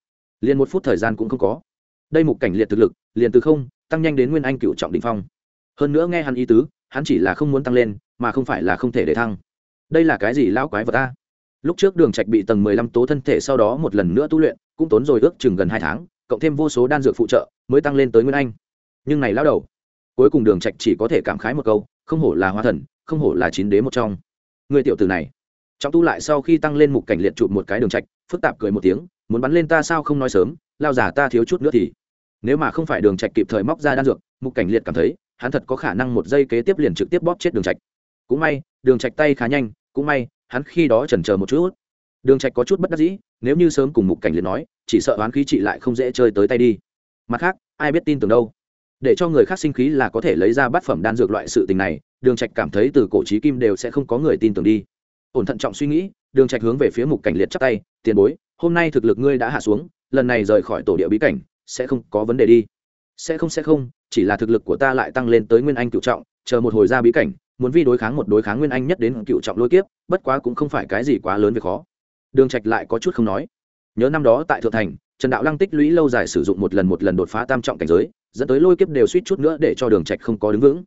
liền một phút thời gian cũng không có. Đây mục cảnh liệt thực lực, liền từ không, tăng nhanh đến nguyên anh cựu trọng đỉnh phong. Hơn nữa nghe hắn ý tứ, hắn chỉ là không muốn tăng lên, mà không phải là không thể để thăng. Đây là cái gì lão quái vật ta? Lúc trước đường trạch bị tầng mười lăm tố thân thể sau đó một lần nữa tu luyện, cũng tốn rồi ước chừng gần hai tháng, cộng thêm vô số đan dược phụ trợ, mới tăng lên tới nguyên anh. Nhưng này lão đầu, cuối cùng đường trạch chỉ có thể cảm khái một câu, không hổ là hóa thần không hổ là chín đế một trong. Người tiểu tử này. Trọng tu lại sau khi tăng lên mục cảnh liệt chụp một cái đường trạch, phức tạp cười một tiếng, muốn bắn lên ta sao không nói sớm, lao giả ta thiếu chút nữa thì. Nếu mà không phải đường trạch kịp thời móc ra đan dược, mục cảnh liệt cảm thấy, hắn thật có khả năng một giây kế tiếp liền trực tiếp bóp chết đường trạch. Cũng may, đường trạch tay khá nhanh, cũng may, hắn khi đó chần chờ một chút. Đường trạch có chút bất đắc dĩ, nếu như sớm cùng mục cảnh liệt nói, chỉ sợ oán khí trị lại không dễ chơi tới tay đi. Mặt khác, ai biết tin tưởng đâu. Để cho người khác sinh khí là có thể lấy ra bát phẩm đan dược loại sự tình này đường trạch cảm thấy từ cổ chí kim đều sẽ không có người tin tưởng đi. Ổn thận trọng suy nghĩ, đường trạch hướng về phía mục cảnh liệt chắp tay, tiền bối, hôm nay thực lực ngươi đã hạ xuống, lần này rời khỏi tổ địa bí cảnh, sẽ không có vấn đề đi. Sẽ không sẽ không, chỉ là thực lực của ta lại tăng lên tới nguyên anh cựu trọng, chờ một hồi ra bí cảnh, muốn vi đối kháng một đối kháng nguyên anh nhất đến cựu trọng lôi kiếp, bất quá cũng không phải cái gì quá lớn việc khó. Đường trạch lại có chút không nói. Nhớ năm đó tại thượng thành, trần đạo lăng tích lũy lâu dài sử dụng một lần một lần đột phá tam trọng cảnh giới, dẫn tới lôi kiếp đều suýt chút nữa để cho đường trạch không có đứng vững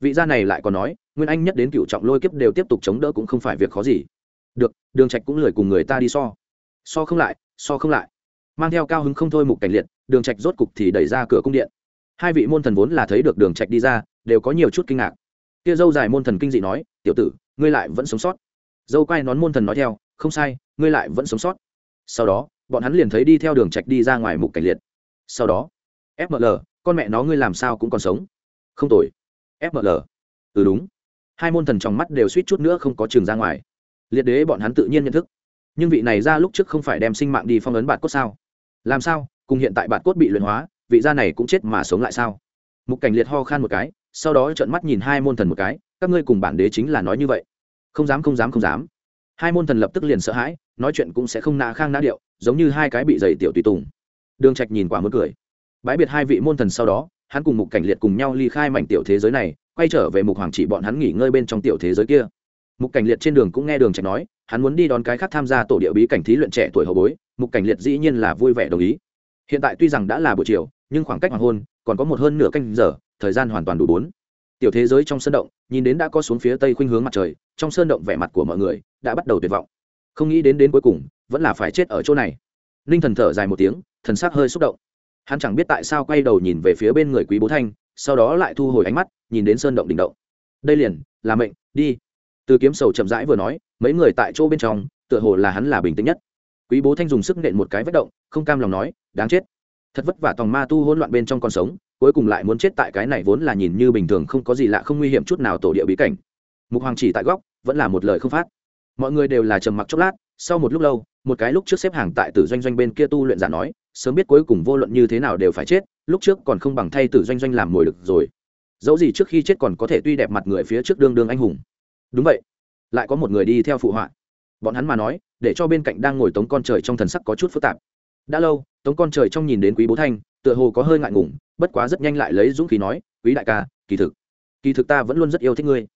vị gia này lại còn nói, nguyên anh nhất đến cựu trọng lôi kiếp đều tiếp tục chống đỡ cũng không phải việc khó gì. Được, đường trạch cũng lười cùng người ta đi so. So không lại, so không lại. Mang theo cao hứng không thôi mục cảnh liệt, đường trạch rốt cục thì đẩy ra cửa cung điện. Hai vị môn thần vốn là thấy được đường trạch đi ra, đều có nhiều chút kinh ngạc. Kia dâu dài môn thần kinh dị nói, tiểu tử, ngươi lại vẫn sống sót. Dâu quay nón môn thần nói theo, không sai, ngươi lại vẫn sống sót. Sau đó, bọn hắn liền thấy đi theo đường trạch đi ra ngoài mục cảnh liệt. Sau đó fml con mẹ nó ngươi làm sao cũng còn sống? Không tuổi fml ừ đúng. Hai môn thần trong mắt đều suýt chút nữa không có trường ra ngoài. Liệt đế bọn hắn tự nhiên nhận thức. Nhưng vị này ra lúc trước không phải đem sinh mạng đi phong ấn bạt cốt sao? Làm sao? Cùng hiện tại bạt cốt bị luyện hóa, vị gia này cũng chết mà sống lại sao? Mục cảnh liệt ho khan một cái, sau đó trợn mắt nhìn hai môn thần một cái, các ngươi cùng bản đế chính là nói như vậy. Không dám không dám không dám. Hai môn thần lập tức liền sợ hãi, nói chuyện cũng sẽ không nạ khang nã điệu, giống như hai cái bị dày tiểu tùy tùng. Đường trạch nhìn quả muốn cười. Bãi biệt hai vị môn thần sau đó hắn cùng mục cảnh liệt cùng nhau ly khai mảnh tiểu thế giới này, quay trở về mục hoàng chỉ bọn hắn nghỉ ngơi bên trong tiểu thế giới kia. Mục cảnh liệt trên đường cũng nghe đường trạch nói, hắn muốn đi đón cái khác tham gia tổ địa bí cảnh thí luyện trẻ tuổi hậu bối, mục cảnh liệt dĩ nhiên là vui vẻ đồng ý. Hiện tại tuy rằng đã là buổi chiều, nhưng khoảng cách hoàng hôn, còn có một hơn nửa canh giờ, thời gian hoàn toàn đủ bốn. Tiểu thế giới trong sơn động, nhìn đến đã có xuống phía tây khuynh hướng mặt trời, trong sơn động vẻ mặt của mọi người đã bắt đầu tuyệt vọng. Không nghĩ đến đến cuối cùng, vẫn là phải chết ở chỗ này. Ninh thần thở dài một tiếng, thần sắc hơi xúc động hắn chẳng biết tại sao quay đầu nhìn về phía bên người quý bố thanh, sau đó lại thu hồi ánh mắt, nhìn đến sơn động đỉnh động. Đây liền, là mệnh, đi. Từ kiếm sầu chậm rãi vừa nói, mấy người tại chỗ bên trong, tựa hồ là hắn là bình tĩnh nhất. Quý bố thanh dùng sức nện một cái vết động, không cam lòng nói, đáng chết. Thật vất vả tòng ma tu hỗn loạn bên trong còn sống, cuối cùng lại muốn chết tại cái này vốn là nhìn như bình thường không có gì lạ không nguy hiểm chút nào tổ địa bí cảnh. Mục hoàng chỉ tại góc, vẫn là một lời không phát. Mọi người đều là trầm mặc chốc lát, sau một lúc lâu, một cái lúc trước xếp hàng tại tử doanh doanh bên kia tu luyện giả nói sớm biết cuối cùng vô luận như thế nào đều phải chết, lúc trước còn không bằng thay tử doanh doanh làm mồi được rồi. Dẫu gì trước khi chết còn có thể tuy đẹp mặt người phía trước đương đương anh hùng. Đúng vậy. Lại có một người đi theo phụ họa. Bọn hắn mà nói, để cho bên cạnh đang ngồi tống con trời trong thần sắc có chút phức tạp. Đã lâu, tống con trời trong nhìn đến quý bố thanh, tựa hồ có hơi ngại ngùng, bất quá rất nhanh lại lấy dũng khí nói, quý đại ca, kỳ thực kỳ thực ta vẫn luôn rất yêu thích ngươi.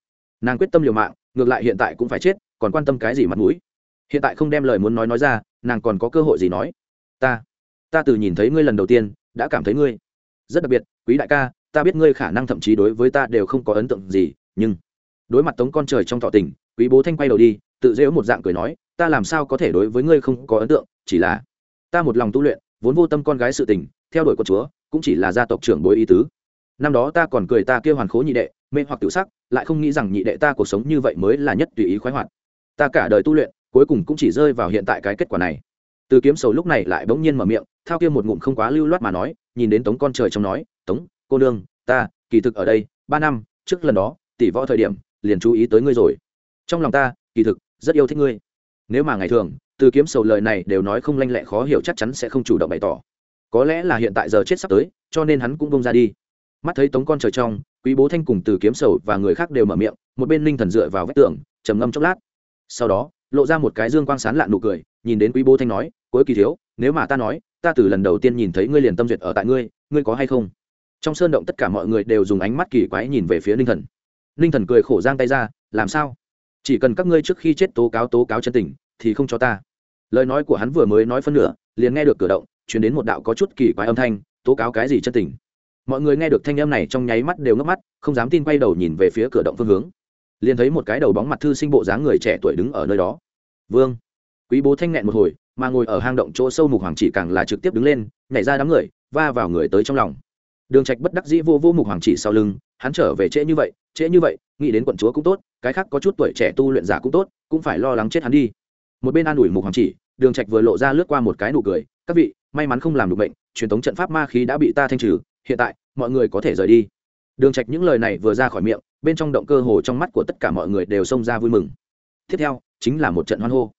Nàng quyết tâm liều mạng, ngược lại hiện tại cũng phải chết, còn quan tâm cái gì mặt mũi? Hiện tại không đem lời muốn nói nói ra, nàng còn có cơ hội gì nói? Ta ta từ nhìn thấy ngươi lần đầu tiên, đã cảm thấy ngươi rất đặc biệt. Quý đại ca, ta biết ngươi khả năng thậm chí đối với ta đều không có ấn tượng gì, nhưng đối mặt tống con trời trong tỏ tình, quý bố thanh quay đầu đi, tự dễu một dạng cười nói, ta làm sao có thể đối với ngươi không có ấn tượng, chỉ là ta một lòng tu luyện, vốn vô tâm con gái sự tình, theo đuổi con chúa, cũng chỉ là gia tộc trưởng bối ý tứ. Năm đó ta còn cười ta kêu hoàn khố nhị đệ, mê hoặc tự sắc, lại không nghĩ rằng nhị đệ ta cuộc sống như vậy mới là nhất tùy ý khoái hoạt. Ta cả đời tu luyện, cuối cùng cũng chỉ rơi vào hiện tại cái kết quả này từ kiếm sầu lúc này lại bỗng nhiên mở miệng, thao kia một ngụm không quá lưu loát mà nói, nhìn đến tống con trời trong nói, tống, cô nương, ta, kỳ thực ở đây, ba năm, trước lần đó, tỷ võ thời điểm, liền chú ý tới ngươi rồi. Trong lòng ta, kỳ thực, rất yêu thích ngươi. Nếu mà ngày thường, từ kiếm sầu lời này đều nói không lanh lẹ khó hiểu chắc chắn sẽ không chủ động bày tỏ. Có lẽ là hiện tại giờ chết sắp tới, cho nên hắn cũng bông ra đi. Mắt thấy tống con trời trong, quý bố thanh cùng từ kiếm sầu và người khác đều mở miệng, một bên ninh thần dựa vào vách tường, trầm ngâm chốc lát. Sau đó, lộ ra một cái dương quang sán lạn nụ cười nhìn đến quý bố thanh nói, cuối kỳ thiếu, nếu mà ta nói, ta từ lần đầu tiên nhìn thấy ngươi liền tâm duyệt ở tại ngươi ngươi có hay không? Trong sơn động tất cả mọi người đều dùng ánh mắt kỳ quái nhìn về phía ninh thần. Ninh thần cười khổ giang tay ra, làm sao? Chỉ cần các ngươi trước khi chết tố cáo tố cáo chân tình, thì không cho ta. Lời nói của hắn vừa mới nói phân nửa, liền nghe được cửa động chuyển đến một đạo có chút kỳ quái âm thanh, tố cáo cái gì chân tình? Mọi người nghe được thanh âm này trong nháy mắt đều ngấp mắt, không dám tin quay đầu nhìn về phía cửa động phương hướng. Liền thấy một cái đầu bóng mặt thư sinh bộ dáng người trẻ tuổi đứng ở nơi đó. Vương! Quý bố thanh nghẹn một hồi, mà ngồi ở hang động chỗ sâu mục hoàng chỉ càng là trực tiếp đứng lên, nhảy ra đám người, va vào người tới trong lòng. Đường trạch bất đắc dĩ vô vô mục hoàng chỉ sau lưng, hắn trở về trễ như vậy, trễ như vậy, nghĩ đến quận chúa cũng tốt, cái khác có chút tuổi trẻ tu luyện giả cũng tốt, cũng phải lo lắng chết hắn đi. Một bên an ủi mục hoàng chỉ, đường trạch vừa lộ ra lướt qua một cái nụ cười, các vị, may mắn không làm được bệnh, truyền thống trận pháp ma khí đã bị ta thanh trừ, hiện tại, mọi người có thể rời đi. Đường trạch những lời này vừa ra khỏi miệng, bên trong động cơ hồ trong mắt của tất cả mọi người đều xông ra vui mừng. Tiếp theo, chính là một trận hoan hô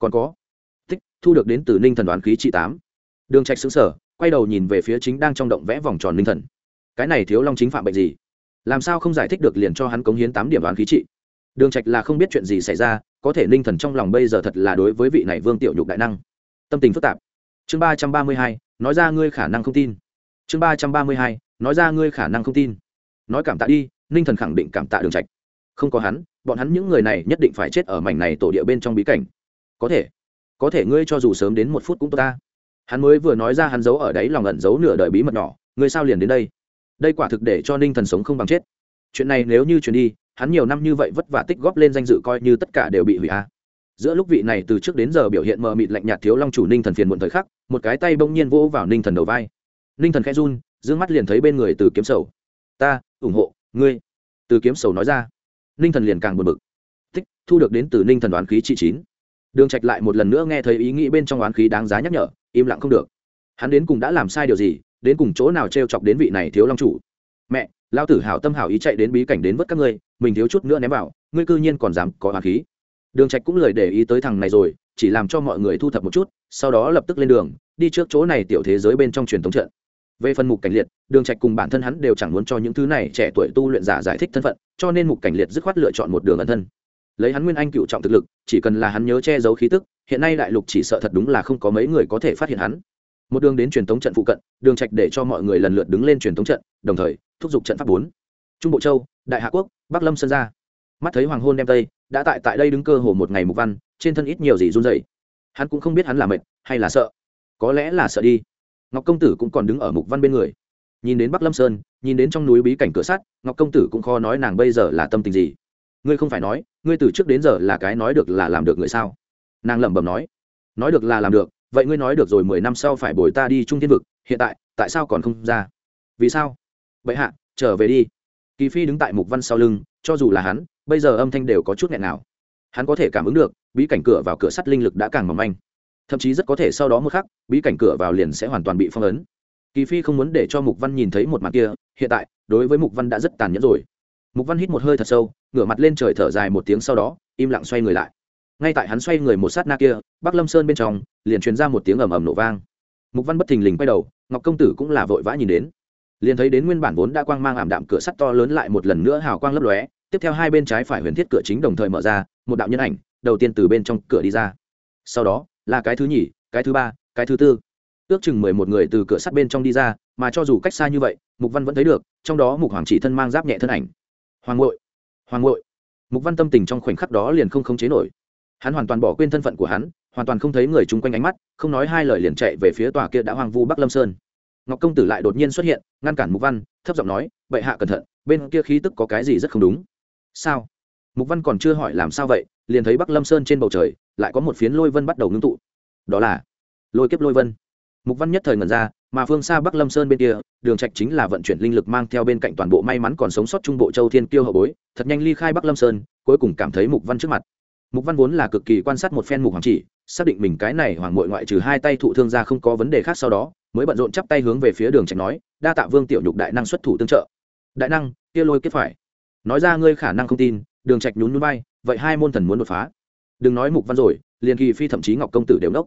còn có. Tích, thu được đến từ ninh thần đoán khí trị tám. Đường trạch xứng sở quay đầu nhìn về phía chính đang trong động vẽ vòng tròn ninh thần. Cái này thiếu long chính phạm bệnh gì? Làm sao không giải thích được liền cho hắn cống hiến tám điểm đoán khí trị? Đường trạch là không biết chuyện gì xảy ra, có thể ninh thần trong lòng bây giờ thật là đối với vị này vương tiểu nhục đại năng. Tâm tình phức tạp. Chương ba trăm ba mươi hai, nói ra ngươi khả năng không tin. Chương ba trăm ba mươi hai, nói ra ngươi khả năng không tin. Nói cảm tạ đi, ninh thần khẳng định cảm tạ đường trạch. Không có hắn, bọn hắn những người này nhất định phải chết ở mảnh này tổ địa bên trong bí cảnh có thể. Có thể ngươi cho dù sớm đến một phút cũng tốt ta. Hắn mới vừa nói ra hắn giấu ở đấy lòng ẩn giấu nửa đời bí mật nhỏ, ngươi sao liền đến đây? Đây quả thực để cho ninh thần sống không bằng chết. Chuyện này nếu như truyền đi, hắn nhiều năm như vậy vất vả tích góp lên danh dự coi như tất cả đều bị hủy a. Giữa lúc vị này từ trước đến giờ biểu hiện mờ mịt lạnh nhạt thiếu long chủ ninh thần phiền muộn thời khắc, một cái tay bỗng nhiên vỗ vào ninh thần đầu vai. Ninh thần khẽ run d mắt liền thấy bên người từ kiếm sầu. Ta, ủng hộ, ngươi. Từ kiếm sầu nói ra. Ninh thần liền càng buồn bực. Tích, thu được đến từ ninh thần đoán khí trị chín đường trạch lại một lần nữa nghe thấy ý nghĩ bên trong oán khí đáng giá nhắc nhở, im lặng không được. Hắn đến cùng đã làm sai điều gì, đến cùng chỗ nào trêu chọc đến vị này thiếu long chủ? Mẹ lao tử hảo tâm hảo ý chạy đến bí cảnh đến vớt các ngươi, mình thiếu chút nữa ném vào, ngươi cư nhiên còn dám có oán khí. Đường trạch cũng lời để ý tới thằng này rồi, chỉ làm cho mọi người thu thập một chút, sau đó lập tức lên đường, đi trước chỗ này tiểu thế giới bên trong truyền thống trận. Về phần mục cảnh liệt, đường trạch cùng bản thân hắn đều chẳng muốn cho những thứ này trẻ tuổi tu luyện giả giải thích thân phận, cho nên mục cảnh liệt dứt khoát lựa chọn một đường ẩn thân lấy hắn nguyên anh cựu trọng thực lực, chỉ cần là hắn nhớ che giấu khí tức, hiện nay đại lục chỉ sợ thật đúng là không có mấy người có thể phát hiện hắn. Một đường đến truyền thống trận phụ cận, đường trạch để cho mọi người lần lượt đứng lên truyền thống trận, đồng thời, thúc giục trận pháp bốn. Trung bộ châu, đại hạ quốc, bắc lâm sơn gia. Mắt thấy hoàng hôn đem tây, đã tại tại đây đứng cơ hồ một ngày mục văn, trên thân ít nhiều gì run rẩy. Hắn cũng không biết hắn là mệt hay là sợ. Có lẽ là sợ đi. Ngọc công tử cũng còn đứng ở mục văn bên người. Nhìn đến bắc lâm sơn, nhìn đến trong núi bí cảnh cửa sắt, ngọc công tử cũng khó nói nàng bây giờ là tâm tình gì ngươi không phải nói, ngươi từ trước đến giờ là cái nói được là làm được người sao? Nàng lẩm bẩm nói. Nói được là làm được, vậy ngươi nói được rồi mười năm sau phải bồi ta đi trung thiên vực, hiện tại tại sao còn không ra? Vì sao? Vậy hạ, trở về đi. Kỳ phi đứng tại mục văn sau lưng, cho dù là hắn, bây giờ âm thanh đều có chút nghẹn nào. Hắn có thể cảm ứng được, bí cảnh cửa vào cửa sắt linh lực đã càng mỏng manh. Thậm chí rất có thể sau đó một khắc, bí cảnh cửa vào liền sẽ hoàn toàn bị phong ấn. Kỳ phi không muốn để cho mục văn nhìn thấy một mặt kia, hiện tại, đối với mục văn đã rất tàn nhẫn rồi mục văn hít một hơi thật sâu, ngửa mặt lên trời thở dài một tiếng sau đó, im lặng xoay người lại. Ngay tại hắn xoay người một sát na kia, bắc lâm sơn bên trong, liền truyền ra một tiếng ầm ầm nổ vang. Mục văn bất thình lình quay đầu, ngọc công tử cũng là vội vã nhìn đến. Liền thấy đến nguyên bản vốn đã quang mang ảm đạm cửa sắt to lớn lại một lần nữa hào quang lấp lóe, tiếp theo hai bên trái phải huyền thiết cửa chính đồng thời mở ra, một đạo nhân ảnh, đầu tiên từ bên trong cửa đi ra. Sau đó, là cái thứ nhì, cái thứ ba, cái thứ tư. Ước chừng mười một người từ cửa sắt bên trong đi ra, mà cho dù cách xa như vậy, mục văn vẫn thấy được, trong đó mục hoàng chỉ thân mang giáp nhẹ thân ảnh hoàng ngội hoàng ngội mục văn tâm tình trong khoảnh khắc đó liền không khống chế nổi. Hắn hoàn toàn bỏ quên thân phận của hắn, hoàn toàn không thấy người chung quanh ánh mắt, không nói hai lời liền chạy về phía tòa kia đã hoang vu bắc lâm sơn. Ngọc công tử lại đột nhiên xuất hiện, ngăn cản mục văn, thấp giọng nói, bệ hạ cẩn thận, bên kia khí tức có cái gì rất không đúng? Sao? Mục văn còn chưa hỏi làm sao vậy, liền thấy bắc lâm sơn trên bầu trời, lại có một phiến lôi vân bắt đầu ngưng tụ. Đó là lôi kiếp lôi vân mục văn nhất thời ngẩn ra, mà phương xa bắc lâm sơn bên kia, đường trạch chính là vận chuyển linh lực mang theo bên cạnh toàn bộ may mắn còn sống sót trung bộ châu thiên kiêu hậu bối, thật nhanh ly khai bắc lâm sơn, cuối cùng cảm thấy mục văn trước mặt. Mục văn vốn là cực kỳ quan sát một phen mục hoàng chỉ, xác định mình cái này hoàng muội ngoại trừ hai tay thụ thương ra không có vấn đề khác sau đó, mới bận rộn chắp tay hướng về phía đường trạch nói, đa tạ vương tiểu nhục đại năng xuất thủ tương trợ. Đại năng, kia lôi kết phải. Nói ra ngươi khả năng không tin. Đường trạch nhún nhún vai, vậy hai môn thần muốn đột phá. Đừng nói mục văn rồi, liền kỳ phi thậm chí ngọc công tử đều nốc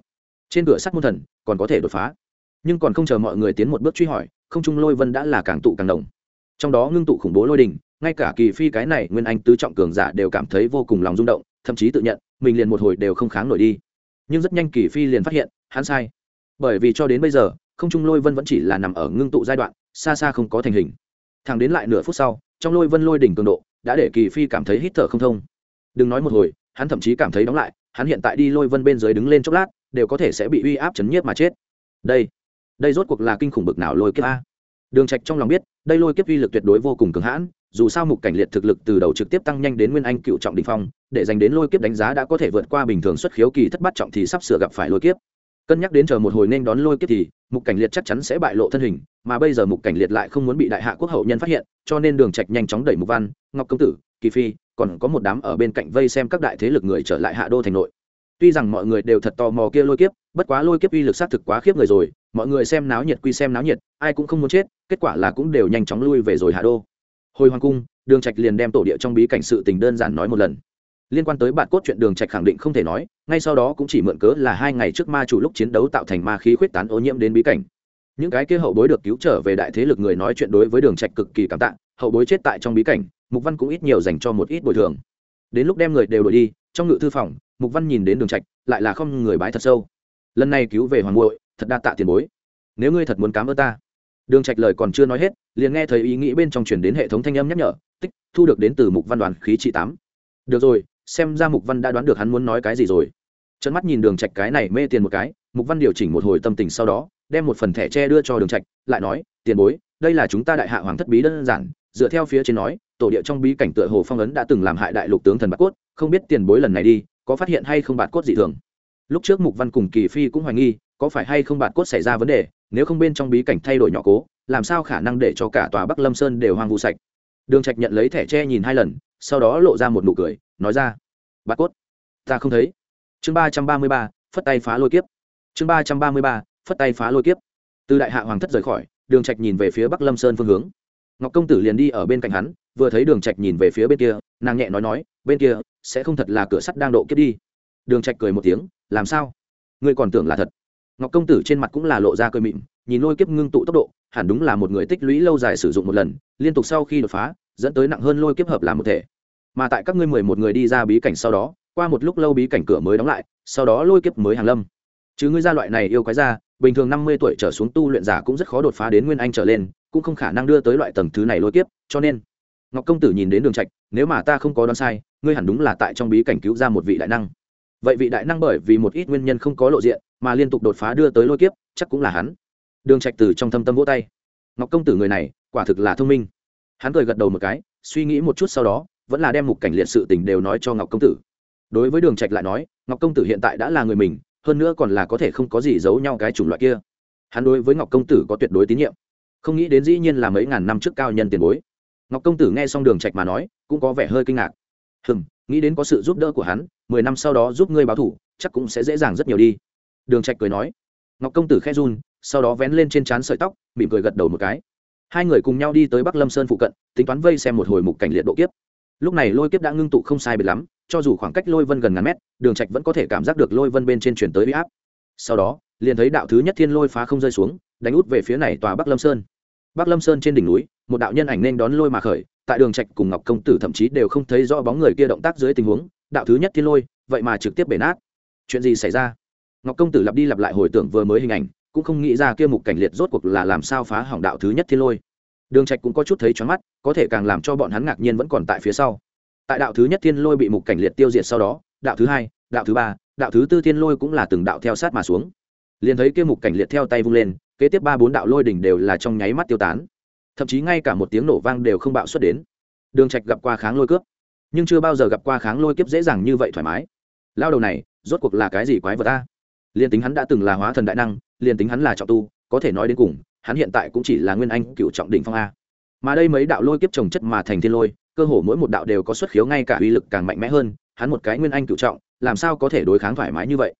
trên cửa sắt môn thần, còn có thể đột phá. Nhưng còn không chờ mọi người tiến một bước truy hỏi, không trung lôi vân đã là càng tụ càng đồng trong đó ngưng tụ khủng bố lôi đình ngay cả kỳ phi cái này nguyên anh tứ trọng cường giả đều cảm thấy vô cùng lòng rung động, thậm chí tự nhận, mình liền một hồi đều không kháng nổi đi. Nhưng rất nhanh kỳ phi liền phát hiện, hắn sai. Bởi vì cho đến bây giờ, không trung lôi vân vẫn chỉ là nằm ở ngưng tụ giai đoạn, xa xa không có thành hình. Thẳng đến lại nửa phút sau, trong lôi vân lôi đỉnh cường độ đã để kỳ phi cảm thấy hít thở không thông. Đừng nói một hồi, hắn thậm chí cảm thấy đóng lại, hắn hiện tại đi lôi vân bên dưới đứng lên chốc lát đều có thể sẽ bị uy áp chấn nhiếp mà chết. Đây đây rốt cuộc là kinh khủng bực nào lôi kiếp a? Đường trạch trong lòng biết, đây lôi kiếp uy lực tuyệt đối vô cùng cường hãn, dù sao mục cảnh liệt thực lực từ đầu trực tiếp tăng nhanh đến nguyên anh cựu trọng đỉnh phong, để dành đến lôi kiếp đánh giá đã có thể vượt qua bình thường xuất khiếu kỳ thất bát trọng thì sắp sửa gặp phải lôi kiếp. Cân nhắc đến chờ một hồi nên đón lôi kiếp thì, mục cảnh liệt chắc chắn sẽ bại lộ thân hình, mà bây giờ mục cảnh liệt lại không muốn bị đại hạ quốc hậu nhân phát hiện, cho nên đường trạch nhanh chóng đẩy mục văn, ngọc công tử, kỳ phi, còn có một đám ở bên cạnh vây xem các đại thế lực người trở lại hạ đô thành nội tuy rằng mọi người đều thật tò mò kia lôi kiếp, bất quá lôi kiếp uy lực sát thực quá khiếp người rồi, mọi người xem náo nhiệt quy xem náo nhiệt, ai cũng không muốn chết, kết quả là cũng đều nhanh chóng lui về rồi hạ đô. Hồi hoàng cung, đường trạch liền đem tổ địa trong bí cảnh sự tình đơn giản nói một lần. Liên quan tới bản cốt chuyện đường trạch khẳng định không thể nói, ngay sau đó cũng chỉ mượn cớ là hai ngày trước ma chủ lúc chiến đấu tạo thành ma khí khuyết tán ô nhiễm đến bí cảnh. Những cái kia hậu bối được cứu trở về đại thế lực người nói chuyện đối với đường trạch cực kỳ cảm tạ, hậu bối chết tại trong bí cảnh, mục văn cũng ít nhiều dành cho một ít bồi thường. Đến lúc đem người đều đuổi đi, trong ngự thư phòng mục văn nhìn đến đường trạch, lại là không người bái thật sâu. Lần này cứu về hoàng muội, thật đa tạ tiền bối. Nếu ngươi thật muốn cảm ơn ta. Đường trạch lời còn chưa nói hết, liền nghe thấy ý nghĩ bên trong truyền đến hệ thống thanh âm nhắc nhở, tích, thu được đến từ mục văn đoàn khí trị tám. Được rồi, xem ra mục văn đã đoán được hắn muốn nói cái gì rồi. Trận mắt nhìn đường trạch cái này mê tiền một cái, mục văn điều chỉnh một hồi tâm tình sau đó, đem một phần thẻ tre đưa cho đường trạch, lại nói, tiền bối, đây là chúng ta đại hạ hoàng thất bí đơn giản, dựa theo phía trên nói, tổ địa trong bí cảnh tựa hồ phong ấn đã từng làm hại đại lục tướng thần bát cốt, không biết tiền bối lần này đi có phát hiện hay không bạt cốt dị thường? Lúc trước mục văn cùng kỳ phi cũng hoài nghi, có phải hay không bạt cốt xảy ra vấn đề, nếu không bên trong bí cảnh thay đổi nhỏ cố, làm sao khả năng để cho cả tòa bắc lâm sơn đều hoang vu sạch? Đường trạch nhận lấy thẻ tre nhìn hai lần, sau đó lộ ra một nụ cười, nói ra, bạt cốt, ta không thấy. Chương ba trăm ba mươi ba, phất tay phá lôi kiếp. Chương ba trăm ba mươi ba, phất tay phá lôi kiếp. Từ đại hạ hoàng thất rời khỏi, đường trạch nhìn về phía bắc lâm sơn phương hướng. Ngọc công tử liền đi ở bên cạnh hắn, vừa thấy đường trạch nhìn về phía bên kia, nàng nhẹ nói nói, bên kia sẽ không thật là cửa sắt đang độ kiếp đi. Đường trạch cười một tiếng, làm sao? Ngươi còn tưởng là thật? Ngọc công tử trên mặt cũng là lộ ra cười mịn, nhìn lôi kiếp ngưng tụ tốc độ, hẳn đúng là một người tích lũy lâu dài sử dụng một lần, liên tục sau khi đột phá, dẫn tới nặng hơn lôi kiếp hợp làm một thể. Mà tại các ngươi mười một người đi ra bí cảnh sau đó, qua một lúc lâu bí cảnh cửa mới đóng lại, sau đó lôi kiếp mới hàng lâm. Chứ ngươi gia loại này yêu quái ra, bình thường năm mươi tuổi trở xuống tu luyện giả cũng rất khó đột phá đến nguyên anh trở lên, cũng không khả năng đưa tới loại tầng thứ này lôi kiếp, cho nên ngọc công tử nhìn đến đường trạch, nếu mà ta không có đoán sai ngươi hẳn đúng là tại trong bí cảnh cứu ra một vị đại năng. Vậy vị đại năng bởi vì một ít nguyên nhân không có lộ diện, mà liên tục đột phá đưa tới lôi kiếp, chắc cũng là hắn. Đường trạch từ trong thâm tâm vỗ tay. Ngọc công tử người này, quả thực là thông minh. Hắn cười gật đầu một cái, suy nghĩ một chút sau đó, vẫn là đem mục cảnh liệt sự tình đều nói cho ngọc công tử. Đối với đường trạch lại nói, ngọc công tử hiện tại đã là người mình, hơn nữa còn là có thể không có gì giấu nhau cái chủng loại kia. Hắn đối với ngọc công tử có tuyệt đối tín nhiệm. Không nghĩ đến dĩ nhiên là mấy ngàn năm trước cao nhân tiền bối. Ngọc công tử nghe xong đường trạch mà nói, cũng có vẻ hơi kinh ngạc hừm, nghĩ đến có sự giúp đỡ của hắn, mười năm sau đó giúp ngươi báo thủ, chắc cũng sẽ dễ dàng rất nhiều đi. Đường trạch cười nói. Ngọc công tử khe run, sau đó vén lên trên trán sợi tóc, mỉm cười gật đầu một cái. Hai người cùng nhau đi tới bắc lâm sơn phụ cận, tính toán vây xem một hồi mục cảnh liệt độ kiếp. Lúc này lôi kiếp đã ngưng tụ không sai biệt lắm, cho dù khoảng cách lôi vân gần ngàn mét, đường trạch vẫn có thể cảm giác được lôi vân bên trên chuyển tới uy áp. Sau đó, liền thấy đạo thứ nhất thiên lôi phá không rơi xuống, đánh út về phía này tòa bắc lâm sơn. Bắc lâm sơn trên đỉnh núi, một đạo nhân ảnh nên đón lôi mà khởi tại đường trạch cùng ngọc công tử thậm chí đều không thấy rõ bóng người kia động tác dưới tình huống, đạo thứ nhất thiên lôi, vậy mà trực tiếp bể nát. Chuyện gì xảy ra? Ngọc công tử lặp đi lặp lại hồi tưởng vừa mới hình ảnh, cũng không nghĩ ra kia mục cảnh liệt rốt cuộc là làm sao phá hỏng đạo thứ nhất thiên lôi. Đường trạch cũng có chút thấy choáng mắt, có thể càng làm cho bọn hắn ngạc nhiên vẫn còn tại phía sau. Tại đạo thứ nhất thiên lôi bị mục cảnh liệt tiêu diệt sau đó, đạo thứ hai, đạo thứ ba, đạo thứ tư thiên lôi cũng là từng đạo theo sát mà xuống. Liền thấy kia mục cảnh liệt theo tay vung lên, kế tiếp ba bốn đạo lôi đỉnh đều là trong nháy mắt tiêu tán thậm chí ngay cả một tiếng nổ vang đều không bạo xuất đến. Đường trạch gặp qua kháng lôi cướp, nhưng chưa bao giờ gặp qua kháng lôi kiếp dễ dàng như vậy thoải mái. Lao đầu này, rốt cuộc là cái gì quái vật ta liền tính hắn đã từng là hóa thần đại năng liền tính hắn là trọng tu, có thể nói đến cùng, hắn hiện tại cũng chỉ là nguyên anh cựu trọng đỉnh phong a. Mà đây mấy đạo lôi kiếp trồng chất mà thành thiên lôi, cơ hồ mỗi một đạo đều có xuất khiếu ngay cả uy lực càng mạnh mẽ hơn, hắn một cái nguyên anh cựu trọng, làm sao có thể đối kháng thoải mái như vậy?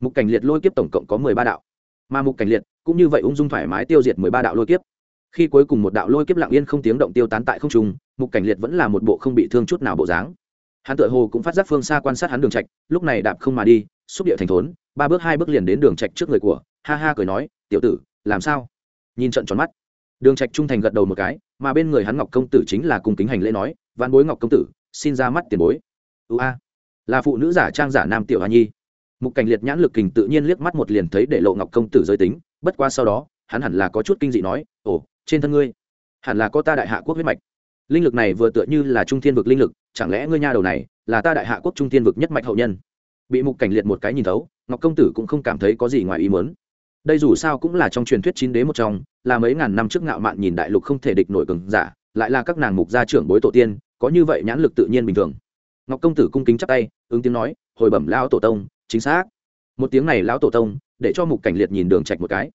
Mục cảnh liệt lôi kiếp tổng cộng có mười ba đạo, mà mục cảnh liệt cũng như vậy ung dung thoải mái tiêu diệt mười ba đạo lôi kiếp khi cuối cùng một đạo lôi kiếp lặng yên không tiếng động tiêu tán tại không trung, mục cảnh liệt vẫn là một bộ không bị thương chút nào bộ dáng. Hắn tự hồ cũng phát giác phương xa quan sát hắn đường trạch, lúc này đạp không mà đi, xúc địa thành thốn, ba bước hai bước liền đến đường trạch trước người của, ha ha cười nói, tiểu tử, làm sao? Nhìn trận tròn mắt, đường trạch trung thành gật đầu một cái, mà bên người hắn ngọc công tử chính là cung kính hành lễ nói văn bối ngọc công tử, xin ra mắt tiền bối. Ưu a, là phụ nữ giả trang giả nam tiểu hoa nhi. Mục cảnh liệt nhãn lực kình tự nhiên liếc mắt một liền thấy để lộ ngọc công tử giới tính, bất qua sau đó hắn hẳn là có chút kinh dị nói, ồ, trên thân ngươi, hẳn là có ta đại hạ quốc huyết mạch. Linh lực này vừa tựa như là trung thiên vực linh lực, chẳng lẽ ngươi nha đầu này là ta đại hạ quốc trung thiên vực nhất mạch hậu nhân? Bị mục cảnh liệt một cái nhìn thấu, ngọc công tử cũng không cảm thấy có gì ngoài ý muốn. Đây dù sao cũng là trong truyền thuyết chín đế một trong, là mấy ngàn năm trước ngạo mạn nhìn đại lục không thể địch nổi cường giả, lại là các nàng mục gia trưởng bối tổ tiên, có như vậy nhãn lực tự nhiên bình thường. Ngọc công tử cung kính chắp tay, ứng tiếng nói, hồi bẩm lão tổ tông, chính xác. Một tiếng này lão tổ tông, để cho mục cảnh liệt nhìn đường trạch một cái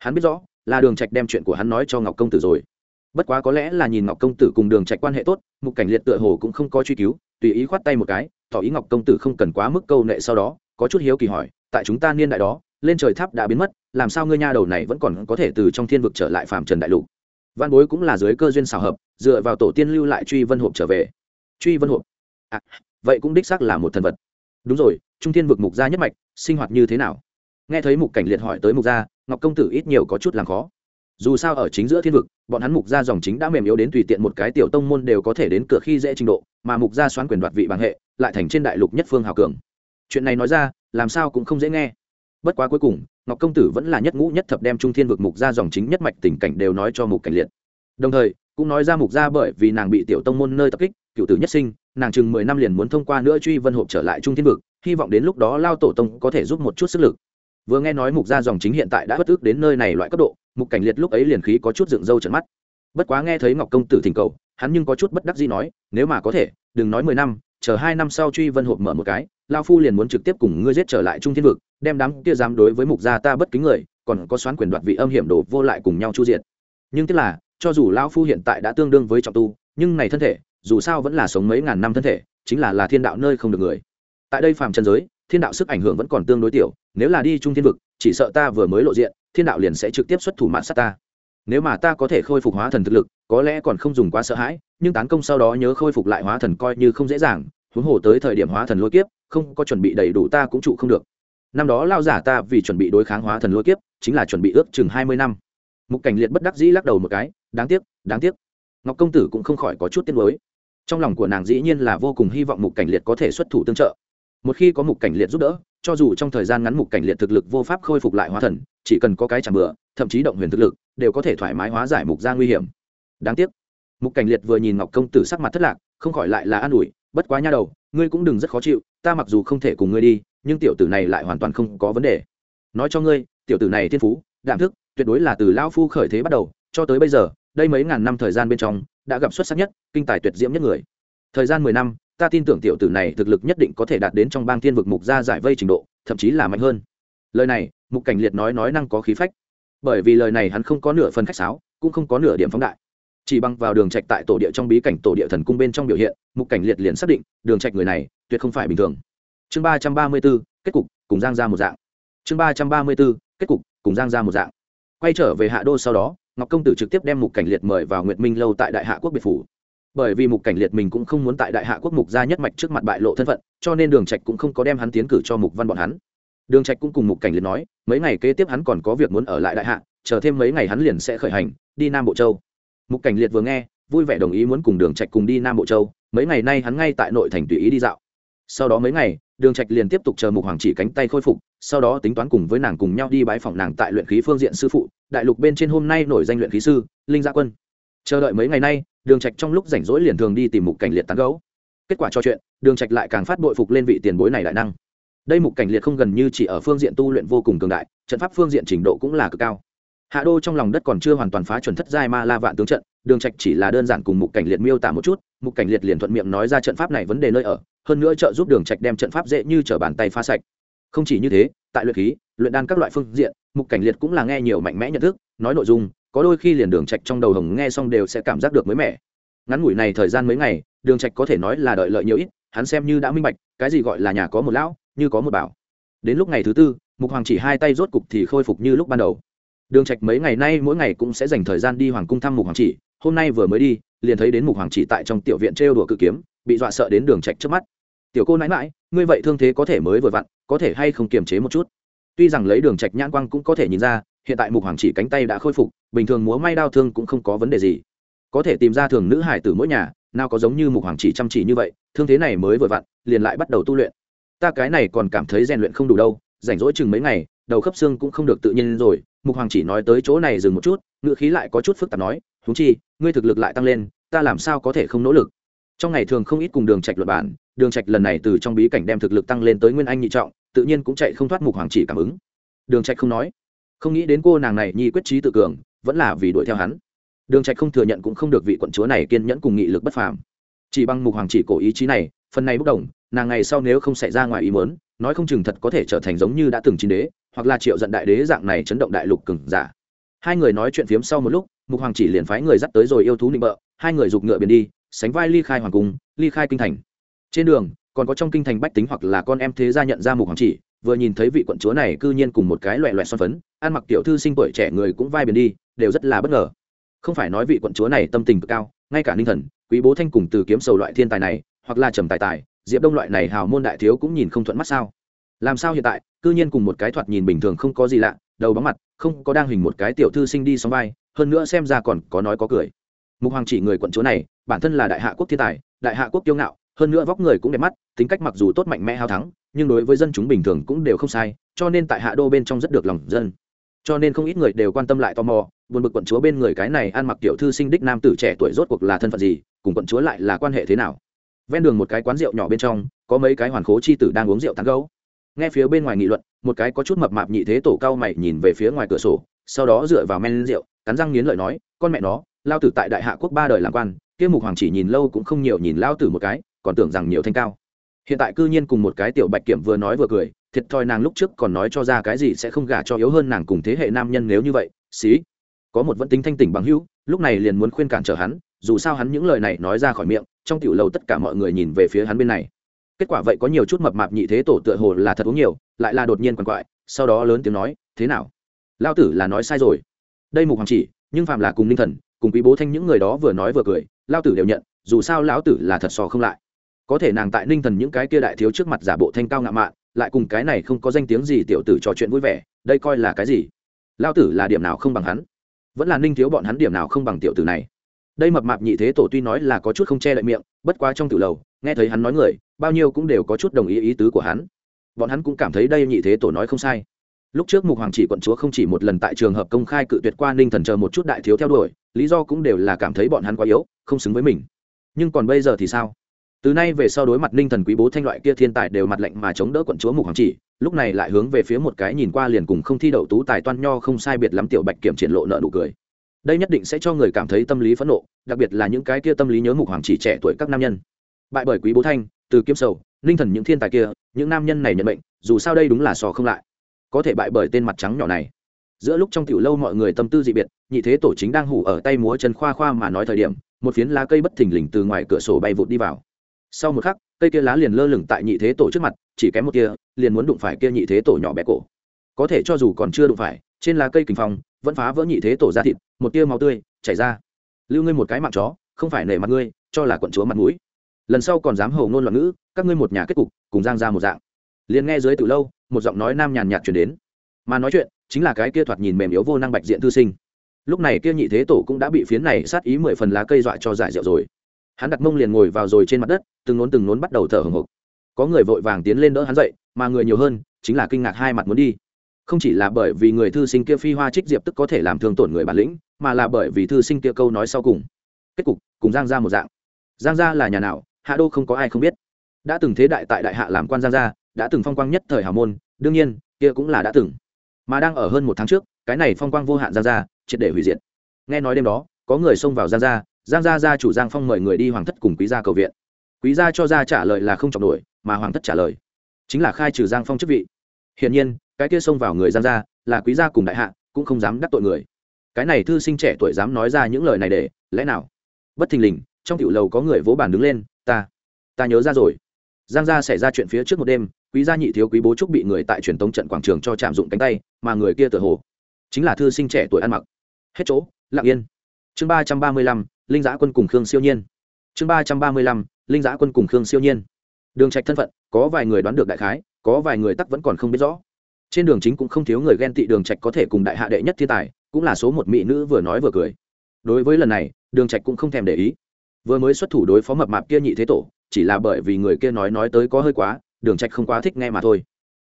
hắn biết rõ là đường trạch đem chuyện của hắn nói cho ngọc công tử rồi. Bất quá có lẽ là nhìn ngọc công tử cùng đường trạch quan hệ tốt mục cảnh liệt tựa hồ cũng không có truy cứu tùy ý khoát tay một cái tỏ ý ngọc công tử không cần quá mức câu nệ sau đó có chút hiếu kỳ hỏi tại chúng ta niên đại đó lên trời tháp đã biến mất làm sao ngươi nha đầu này vẫn còn có thể từ trong thiên vực trở lại phàm trần đại lục? Văn bối cũng là dưới cơ duyên xào hợp dựa vào tổ tiên lưu lại truy vân hộp trở về. Truy vân hộp? À, vậy cũng đích xác là một thần vật. Đúng rồi trung thiên vực mục gia nhất mạch sinh hoạt như thế nào? Nghe thấy mục cảnh liệt hỏi tới mục gia ngọc công tử ít nhiều có chút làm khó. Dù sao ở chính giữa thiên vực, bọn hắn mục gia dòng chính đã mềm yếu đến tùy tiện một cái tiểu tông môn đều có thể đến cửa khi dễ trình độ, mà mục gia xoán quyền đoạt vị bằng hệ, lại thành trên đại lục nhất phương hào cường. Chuyện này nói ra, làm sao cũng không dễ nghe. Bất quá cuối cùng, ngọc công tử vẫn là nhất ngũ nhất thập đem trung thiên vực mục gia dòng chính nhất mạch tình cảnh đều nói cho mục cảnh liệt. Đồng thời, cũng nói ra mục gia bởi vì nàng bị tiểu tông môn nơi tập kích, cựu tử nhất sinh, nàng chừng mười năm liền muốn thông qua nữa truy vân hộp trở lại trung thiên vực, hy vọng đến lúc đó lao tổ tông có thể giúp một chút sức lực vừa nghe nói mục gia dòng chính hiện tại đã bất ước đến nơi này loại cấp độ, mục cảnh liệt lúc ấy liền khí có chút dựng râu trận mắt. Bất quá nghe thấy ngọc công tử thỉnh cầu, hắn nhưng có chút bất đắc gì nói, nếu mà có thể, đừng nói mười năm, chờ hai năm sau truy vân hộp mở một cái lao phu liền muốn trực tiếp cùng ngươi giết trở lại trung thiên vực, đem đám kia dám đối với mục gia ta bất kính người, còn có xoán quyền đoạt vị âm hiểm đồ vô lại cùng nhau chu diệt. Nhưng tức là, cho dù lao phu hiện tại đã tương đương với trọng tu, nhưng này thân thể, dù sao vẫn là sống mấy ngàn năm thân thể, chính là là thiên đạo nơi không được người. Tại đây phàm trần giới thiên đạo sức ảnh hưởng vẫn còn tương đối tiểu, nếu là đi trung thiên vực, chỉ sợ ta vừa mới lộ diện, thiên đạo liền sẽ trực tiếp xuất thủ mạng sát ta. Nếu mà ta có thể khôi phục hóa thần thực lực, có lẽ còn không dùng quá sợ hãi, nhưng tán công sau đó nhớ khôi phục lại hóa thần coi như không dễ dàng, huống hồ tới thời điểm hóa thần lôi kiếp, không có chuẩn bị đầy đủ ta cũng trụ không được. Năm đó lao giả ta vì chuẩn bị đối kháng hóa thần lôi kiếp, chính là chuẩn bị ước chừng hai mươi năm. Mục cảnh liệt bất đắc dĩ lắc đầu một cái, đáng tiếc đáng tiếc. Ngọc công tử cũng không khỏi có chút tiếc nuối. Trong lòng của nàng dĩ nhiên là vô cùng hy vọng mục cảnh liệt có thể xuất thủ tương trợ một khi có mục cảnh liệt giúp đỡ, cho dù trong thời gian ngắn mục cảnh liệt thực lực vô pháp khôi phục lại hóa thần, chỉ cần có cái chẳng bựa thậm chí động huyền thực lực, đều có thể thoải mái hóa giải mục ra nguy hiểm. Đáng tiếc, mục cảnh liệt vừa nhìn ngọc công tử sắc mặt thất lạc, không khỏi lại là an ủi, bất quá nha đầu, ngươi cũng đừng rất khó chịu, ta mặc dù không thể cùng ngươi đi, nhưng tiểu tử này lại hoàn toàn không có vấn đề. Nói cho ngươi, tiểu tử này thiên phú, đạm thức, tuyệt đối là từ lao phu khởi thế bắt đầu, cho tới bây giờ, đây mấy ngàn năm thời gian bên trong, đã gặp xuất sắc nhất, kinh tài tuyệt diễm nhất người. Thời gian mười năm ta tin tưởng tiểu tử này thực lực nhất định có thể đạt đến trong bang thiên vực mục gia giải vây trình độ thậm chí là mạnh hơn. Lời này mục cảnh liệt nói nói năng có khí phách. Bởi vì lời này hắn không có nửa phần khách sáo cũng không có nửa điểm phóng đại. Chỉ bằng vào đường trạch tại tổ địa trong bí cảnh tổ địa thần cung bên trong biểu hiện mục cảnh liệt liền xác định đường trạch người này tuyệt không phải bình thường. Chương ba trăm ba mươi 334, kết cục cùng giang ra một dạng. Chương ba trăm ba mươi 334, kết cục cùng giang ra một dạng. Quay trở về hạ đô sau đó ngọc công tử trực tiếp đem mục cảnh liệt mời vào nguyệt minh lâu tại đại hạ quốc biệt phủ bởi vì mục cảnh liệt mình cũng không muốn tại đại hạ quốc mục gia nhất mạch trước mặt bại lộ thân phận, cho nên đường trạch cũng không có đem hắn tiến cử cho mục văn bọn hắn. Đường trạch cũng cùng mục cảnh liệt nói, mấy ngày kế tiếp hắn còn có việc muốn ở lại đại hạ, chờ thêm mấy ngày hắn liền sẽ khởi hành, đi nam bộ châu. Mục cảnh liệt vừa nghe, vui vẻ đồng ý muốn cùng đường trạch cùng đi nam bộ châu, mấy ngày nay hắn ngay tại nội thành tùy ý đi dạo. Sau đó mấy ngày, đường trạch liền tiếp tục chờ mục hoàng chỉ cánh tay khôi phục, sau đó tính toán cùng với nàng cùng nhau đi bái phỏng nàng tại luyện khí phương diện sư phụ, đại lục bên trên hôm nay nổi danh luyện khí sư, linh gia quân chờ đợi mấy ngày nay, đường trạch trong lúc rảnh rỗi liền thường đi tìm mục cảnh liệt tán gấu kết quả cho chuyện, đường trạch lại càng phát bội phục lên vị tiền bối này đại năng. Đây mục cảnh liệt không gần như chỉ ở phương diện tu luyện vô cùng cường đại, trận pháp phương diện trình độ cũng là cực cao. Hạ đô trong lòng đất còn chưa hoàn toàn phá chuẩn thất giai ma la vạn tướng trận, đường trạch chỉ là đơn giản cùng mục cảnh liệt miêu tả một chút, mục cảnh liệt liền thuận miệng nói ra trận pháp này vấn đề nơi ở, hơn nữa trợ giúp đường trạch đem trận pháp dễ như trở bàn tay phá sạch. Không chỉ như thế, tại luyện khí, luyện đan các loại phương diện, mục cảnh liệt cũng là nghe nhiều mạnh mẽ nhận thức, nói nội dung có đôi khi liền đường trạch trong đầu hồng nghe xong đều sẽ cảm giác được mới mẻ. Ngắn ngủi này thời gian mấy ngày, đường trạch có thể nói là đợi lợi nhiều ít, hắn xem như đã minh bạch, cái gì gọi là nhà có một lão, như có một bảo. Đến lúc ngày thứ tư, mục hoàng chỉ hai tay rốt cục thì khôi phục như lúc ban đầu. Đường trạch mấy ngày nay mỗi ngày cũng sẽ dành thời gian đi hoàng cung thăm mục hoàng chỉ, hôm nay vừa mới đi, liền thấy đến mục hoàng chỉ tại trong tiểu viện trêu đùa cự kiếm, bị dọa sợ đến đường trạch trước mắt. Tiểu cô nãi nãi, ngươi vậy thương thế có thể mới vừa vặn, có thể hay không kiềm chế một chút? Tuy rằng lấy đường trạch nhãn quang cũng có thể nhìn ra hiện tại mục hoàng chỉ cánh tay đã khôi phục, bình thường múa may đau thương cũng không có vấn đề gì. Có thể tìm ra thường nữ hải tử mỗi nhà, nào có giống như mục hoàng chỉ chăm chỉ như vậy, thương thế này mới vừa vặn, liền lại bắt đầu tu luyện. Ta cái này còn cảm thấy rèn luyện không đủ đâu, rảnh rỗi chừng mấy ngày, đầu khớp xương cũng không được tự nhiên rồi, mục hoàng chỉ nói tới chỗ này dừng một chút ngựa khí lại có chút phức tạp nói húng chi, ngươi thực lực lại tăng lên, ta làm sao có thể không nỗ lực? Trong ngày thường không ít cùng đường trạch luật bản đường trạch lần này từ trong bí cảnh đem thực lực tăng lên tới nguyên anh nhị trọng, tự nhiên cũng chạy không thoát mục hoàng chỉ cảm ứng. Đường trạch không nói không nghĩ đến cô nàng này nhi quyết trí tự cường, vẫn là vì đuổi theo hắn. Đường trạch không thừa nhận cũng không được vị quận chúa này kiên nhẫn cùng nghị lực bất phàm. Chỉ bằng mục hoàng chỉ cổ ý chí này, phần này bốc đồng, nàng ngày sau nếu không xảy ra ngoài ý muốn, nói không chừng thật có thể trở thành giống như đã từng chín đế, hoặc là triệu giận đại đế dạng này chấn động đại lục cường giả. Hai người nói chuyện phiếm sau một lúc, mục hoàng chỉ liền phái người dắt tới rồi yêu thú nịnh bợ, hai người giục ngựa biển đi, sánh vai ly khai hoàng cung, ly khai kinh thành. Trên đường, còn có trong kinh thành bách tính hoặc là con em thế gia nhận ra mục hoàng chỉ vừa nhìn thấy vị quận chúa này cư nhiên cùng một cái loẹ loẹt son phấn, ăn mặc tiểu thư sinh tuổi trẻ người cũng vai biển đi, đều rất là bất ngờ. Không phải nói vị quận chúa này tâm tình cực cao, ngay cả ninh thần, quý bố thanh cùng từ kiếm sầu loại thiên tài này, hoặc là trầm tài tài, diệp đông loại này hào môn đại thiếu cũng nhìn không thuận mắt sao? Làm sao hiện tại, cư nhiên cùng một cái thoạt nhìn bình thường không có gì lạ, đầu bóng mặt, không có đang hình một cái tiểu thư sinh đi xóm vai, hơn nữa xem ra còn có nói có cười. Mục hoàng chỉ người quận chúa này, bản thân là đại hạ quốc thiên tài, đại hạ quốc kiêu ngạo, hơn nữa vóc người cũng đẹp mắt, tính cách mặc dù tốt mạnh mẽ hao thắng nhưng đối với dân chúng bình thường cũng đều không sai, cho nên tại hạ đô bên trong rất được lòng dân. Cho nên không ít người đều quan tâm lại tò mò, buồn bực quận chúa bên người cái này ăn mặc tiểu thư sinh đích nam tử trẻ tuổi rốt cuộc là thân phận gì, cùng quận chúa lại là quan hệ thế nào? Ven đường một cái quán rượu nhỏ bên trong, có mấy cái hoàn khố chi tử đang uống rượu tán gấu nghe phía bên ngoài nghị luận, một cái có chút mập mạp nhị thế tổ cao mày nhìn về phía ngoài cửa sổ, sau đó dựa vào men rượu, cắn răng nghiến lợi nói, con mẹ nó, lao tử tại đại hạ quốc ba đời làm quan, kia mục hoàng chỉ nhìn lâu cũng không nhiều nhìn lao tử một cái, còn tưởng rằng nhiều thanh cao hiện tại cư nhiên cùng một cái tiểu bạch kiểm vừa nói vừa cười, thiệt thòi nàng lúc trước còn nói cho ra cái gì sẽ không gả cho yếu hơn nàng cùng thế hệ nam nhân nếu như vậy, xí. Có một vẫn tính thanh tỉnh bằng hữu, lúc này liền muốn khuyên cản trở hắn, dù sao hắn những lời này nói ra khỏi miệng, trong tiểu lầu tất cả mọi người nhìn về phía hắn bên này. Kết quả vậy có nhiều chút mập mạp nhị thế tổ tựa hồ là thật uống nhiều, lại là đột nhiên quằn quại, sau đó lớn tiếng nói, thế nào? Lao tử là nói sai rồi. Đây mục hoàng chỉ, nhưng phạm là cùng ninh thần, cùng quý bố thanh những người đó vừa nói vừa cười lao tử đều nhận, dù sao lão tử là thật sò không lại có thể nàng tại ninh thần những cái kia đại thiếu trước mặt giả bộ thanh cao ngạo mạn, lại cùng cái này không có danh tiếng gì tiểu tử trò chuyện vui vẻ, đây coi là cái gì? Lao tử là điểm nào không bằng hắn? Vẫn là ninh thiếu bọn hắn điểm nào không bằng tiểu tử này? Đây mập mạp nhị thế tổ tuy nói là có chút không che lại miệng, bất quá trong tiểu lầu, nghe thấy hắn nói người, bao nhiêu cũng đều có chút đồng ý ý tứ của hắn. Bọn hắn cũng cảm thấy đây nhị thế tổ nói không sai. Lúc trước mục hoàng chỉ quận chúa không chỉ một lần tại trường hợp công khai cự tuyệt qua ninh thần chờ một chút đại thiếu theo đuổi, lý do cũng đều là cảm thấy bọn hắn quá yếu, không xứng với mình. Nhưng còn bây giờ thì sao? Từ nay về sau đối mặt ninh thần quý bố thanh loại kia thiên tài đều mặt lệnh mà chống đỡ quận chúa mục hoàng chỉ, lúc này lại hướng về phía một cái nhìn qua liền cùng không thi đậu tú tài toan nho không sai biệt lắm tiểu bạch kiểm triển lộ nợ nụ cười. Đây nhất định sẽ cho người cảm thấy tâm lý phẫn nộ, đặc biệt là những cái kia tâm lý nhớ mục hoàng chỉ trẻ tuổi các nam nhân. Bại bởi quý bố thanh, từ kiếm sầu, ninh thần những thiên tài kia, những nam nhân này nhận bệnh dù sao đây đúng là sò không lại. Có thể bại bởi tên mặt trắng nhỏ này. Giữa lúc trong tiểu lâu mọi người tâm tư dị biệt, nhị thế tổ chính đang hủ ở tay múa chân khoa khoa mà nói thời điểm, một phiến lá cây bất thình lình từ ngoài cửa sổ bay vụt đi vào sau một khắc, cây kia lá liền lơ lửng tại nhị thế tổ trước mặt, chỉ kém một kia, liền muốn đụng phải kia nhị thế tổ nhỏ bé cổ. Có thể cho dù còn chưa đụng phải, trên lá cây kinh phong vẫn phá vỡ nhị thế tổ ra thịt, một tia máu tươi chảy ra. Lưu ngươi một cái mạng chó, không phải nể mặt ngươi, cho là quận chúa mặt mũi. Lần sau còn dám hầu ngôn loạn ngữ, các ngươi một nhà kết cục, cùng giang ra một dạng. Liền nghe dưới từ lâu, một giọng nói nam nhàn nhạt chuyển đến. Mà nói chuyện, chính là cái kia thoạt nhìn mềm yếu vô năng bạch diện thư sinh. Lúc này kia nhị thế tổ cũng đã bị phiến này sát ý mười phần lá cây dọa cho giải rượu rồi hắn đặt mông liền ngồi vào rồi trên mặt đất, từng nốn từng nốn bắt đầu thở hồng hộc. Có người vội vàng tiến lên đỡ hắn dậy, mà người nhiều hơn, chính là kinh ngạc hai mặt muốn đi. Không chỉ là bởi vì người thư sinh kia phi hoa trích diệp tức có thể làm thương tổn người bản lĩnh, mà là bởi vì thư sinh kia câu nói sau cùng. Kết cục, cùng giang ra một dạng. Giang gia là nhà nào, hạ đô không có ai không biết. Đã từng thế đại tại đại hạ làm quan giang gia, đã từng phong quang nhất thời hào môn, đương nhiên, kia cũng là đã từng. Mà đang ở hơn một tháng trước, cái này phong quang vô hạn giang gia, triệt để hủy diệt. Nghe nói đêm đó, có người xông vào giang gia giang gia gia chủ giang phong mời người đi hoàng thất cùng quý gia cầu viện. Quý gia cho ra trả lời là không chọc nổi, mà hoàng thất trả lời chính là khai trừ giang phong chức vị. Hiển nhiên, cái kia xông vào người giang gia là quý gia cùng đại hạ, cũng không dám đắc tội người. Cái này thư sinh trẻ tuổi dám nói ra những lời này để lẽ nào? Bất thình lình, trong tiểu lầu có người vỗ bàn đứng lên, ta ta nhớ ra rồi. Giang gia xảy ra chuyện phía trước một đêm, quý gia nhị thiếu quý bố trúc bị người tại truyền tống trận quảng trường cho chạm dụng cánh tay, mà người kia tự hồ chính là thư sinh trẻ tuổi ăn mặc. Hết chỗ, lặng yên chương ba trăm ba mươi lăm, linh giã quân cùng khương siêu nhiên. Chương ba trăm ba mươi lăm, linh giã quân cùng khương siêu nhiên. Đường trạch thân phận, có vài người đoán được đại khái, có vài người tắc vẫn còn không biết rõ. Trên đường chính cũng không thiếu người ghen tị đường trạch có thể cùng đại hạ đệ nhất thiên tài, cũng là số một mỹ nữ vừa nói vừa cười. Đối với lần này, đường trạch cũng không thèm để ý. Vừa mới xuất thủ đối phó mập mạp kia nhị thế tổ, chỉ là bởi vì người kia nói nói tới có hơi quá, đường trạch không quá thích nghe mà thôi.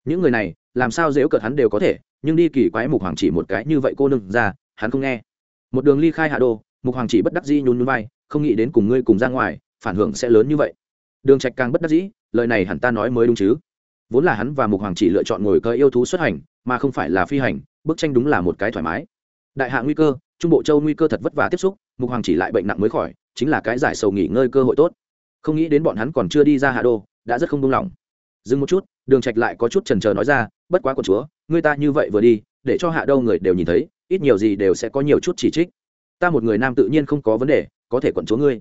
Những người này, làm sao dễ cợt hắn đều có thể, nhưng đi kỳ quái mục hoàng chỉ một cái như vậy cô nương ra, hắn không nghe một đường ly khai hạ đô, mục hoàng chỉ bất đắc dĩ nhún nhún vai, không nghĩ đến cùng ngươi cùng ra ngoài, phản hưởng sẽ lớn như vậy. Đường trạch càng bất đắc dĩ, lời này hẳn ta nói mới đúng chứ. Vốn là hắn và mục hoàng chỉ lựa chọn ngồi cơ yêu thú xuất hành, mà không phải là phi hành, bức tranh đúng là một cái thoải mái. Đại hạ nguy cơ, trung bộ châu nguy cơ thật vất vả tiếp xúc, mục hoàng chỉ lại bệnh nặng mới khỏi, chính là cái giải sầu nghỉ ngơi cơ hội tốt. Không nghĩ đến bọn hắn còn chưa đi ra hạ đô, đã rất không đông lòng dừng một chút, đường trạch lại có chút chần chờ nói ra, bất quá của chúa, ngươi ta như vậy vừa đi, để cho hạ đô người đều nhìn thấy ít nhiều gì đều sẽ có nhiều chút chỉ trích. Ta một người nam tự nhiên không có vấn đề, có thể quận chúa ngươi.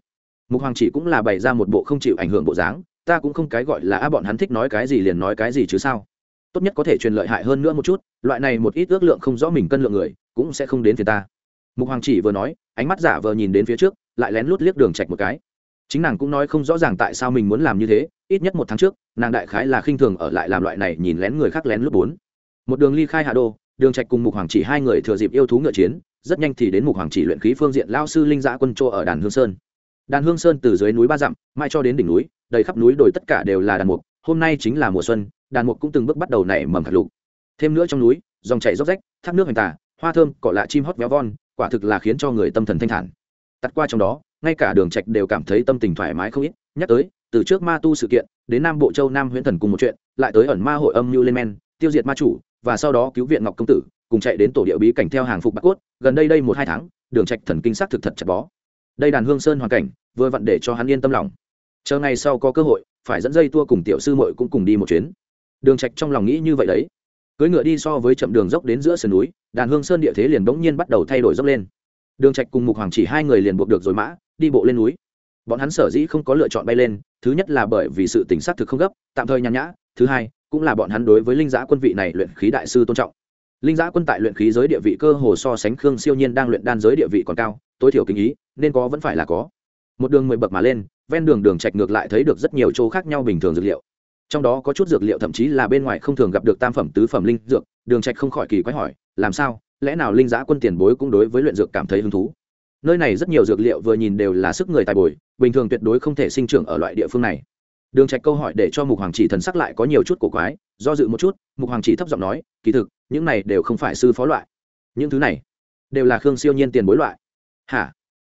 Mục hoàng chỉ cũng là bày ra một bộ không chịu ảnh hưởng bộ dáng, ta cũng không cái gọi là, a, bọn hắn thích nói cái gì liền nói cái gì chứ sao? Tốt nhất có thể truyền lợi hại hơn nữa một chút, loại này một ít ước lượng không rõ mình cân lượng người, cũng sẽ không đến phía ta. Mục hoàng chỉ vừa nói, ánh mắt giả vờ nhìn đến phía trước, lại lén lút liếc đường trạch một cái. Chính nàng cũng nói không rõ ràng tại sao mình muốn làm như thế, ít nhất một tháng trước, nàng đại khái là khinh thường ở lại làm loại này, nhìn lén người khác lén lút bốn. Một đường ly khai hạ đô đường trạch cùng mục hoàng chỉ hai người thừa dịp yêu thú ngựa chiến, rất nhanh thì đến mục hoàng chỉ luyện khí phương diện lao sư linh giã quân chỗ ở đàn hương sơn. Đàn hương sơn từ dưới núi ba dặm mai cho đến đỉnh núi, đầy khắp núi đồi tất cả đều là đàn mục, hôm nay chính là mùa xuân, đàn mục cũng từng bước bắt đầu nảy mầm hạt lục. Thêm nữa trong núi, dòng chảy róc rách, thác nước hành tà, hoa thơm, cỏ lạ chim hót véo von, quả thực là khiến cho người tâm thần thanh thản. Tắt qua trong đó, ngay cả đường trạch đều cảm thấy tâm tình thoải mái không ít, nhắc tới, từ trước ma tu sự kiện, đến nam bộ châu nam huyễn thần cùng một chuyện, lại tới ẩn ma hội âm như lên men, tiêu diệt ma chủ và sau đó cứu viện ngọc công tử, cùng chạy đến tổ địa bí cảnh theo hàng phục bạc cốt, gần đây đây một hai tháng, đường trạch thần kinh sắc thực thật chặt bó. Đây đàn hương sơn hoàn cảnh, vừa vặn để cho hắn yên tâm lòng. Chờ ngày sau có cơ hội, phải dẫn dây tua cùng tiểu sư muội cũng cùng đi một chuyến. Đường trạch trong lòng nghĩ như vậy đấy. Cưỡi ngựa đi so với chậm đường dốc đến giữa sườn núi, đàn hương sơn địa thế liền bỗng nhiên bắt đầu thay đổi dốc lên. Đường trạch cùng mục hoàng chỉ hai người liền buộc được rồi mã, đi bộ lên núi. Bọn hắn sở dĩ không có lựa chọn bay lên, thứ nhất là bởi vì sự tỉnh sát thực không gấp, tạm thời nhàn nhã, thứ hai cũng là bọn hắn đối với linh giã quân vị này luyện khí đại sư tôn trọng. Linh giã quân tại luyện khí giới địa vị cơ hồ so sánh khương siêu nhiên đang luyện đan giới địa vị còn cao, tối thiểu kinh ý, nên có vẫn phải là có. Một đường mười bậc mà lên, ven đường đường trạch ngược lại thấy được rất nhiều chỗ khác nhau bình thường dược liệu. Trong đó có chút dược liệu thậm chí là bên ngoài không thường gặp được tam phẩm, tứ phẩm linh dược, đường trạch không khỏi kỳ quái hỏi, làm sao, lẽ nào linh giã quân tiền bối cũng đối với luyện dược cảm thấy hứng thú? Nơi này rất nhiều dược liệu vừa nhìn đều là sức người tài bồi, bình thường tuyệt đối không thể sinh trưởng ở loại địa phương này đường trạch câu hỏi để cho mục hoàng chỉ thần sắc lại có nhiều chút cổ quái, do dự một chút, mục hoàng chỉ thấp giọng nói, kỳ thực, những này đều không phải sư phó loại. Những thứ này đều là khương siêu nhiên tiền bối loại. Hả?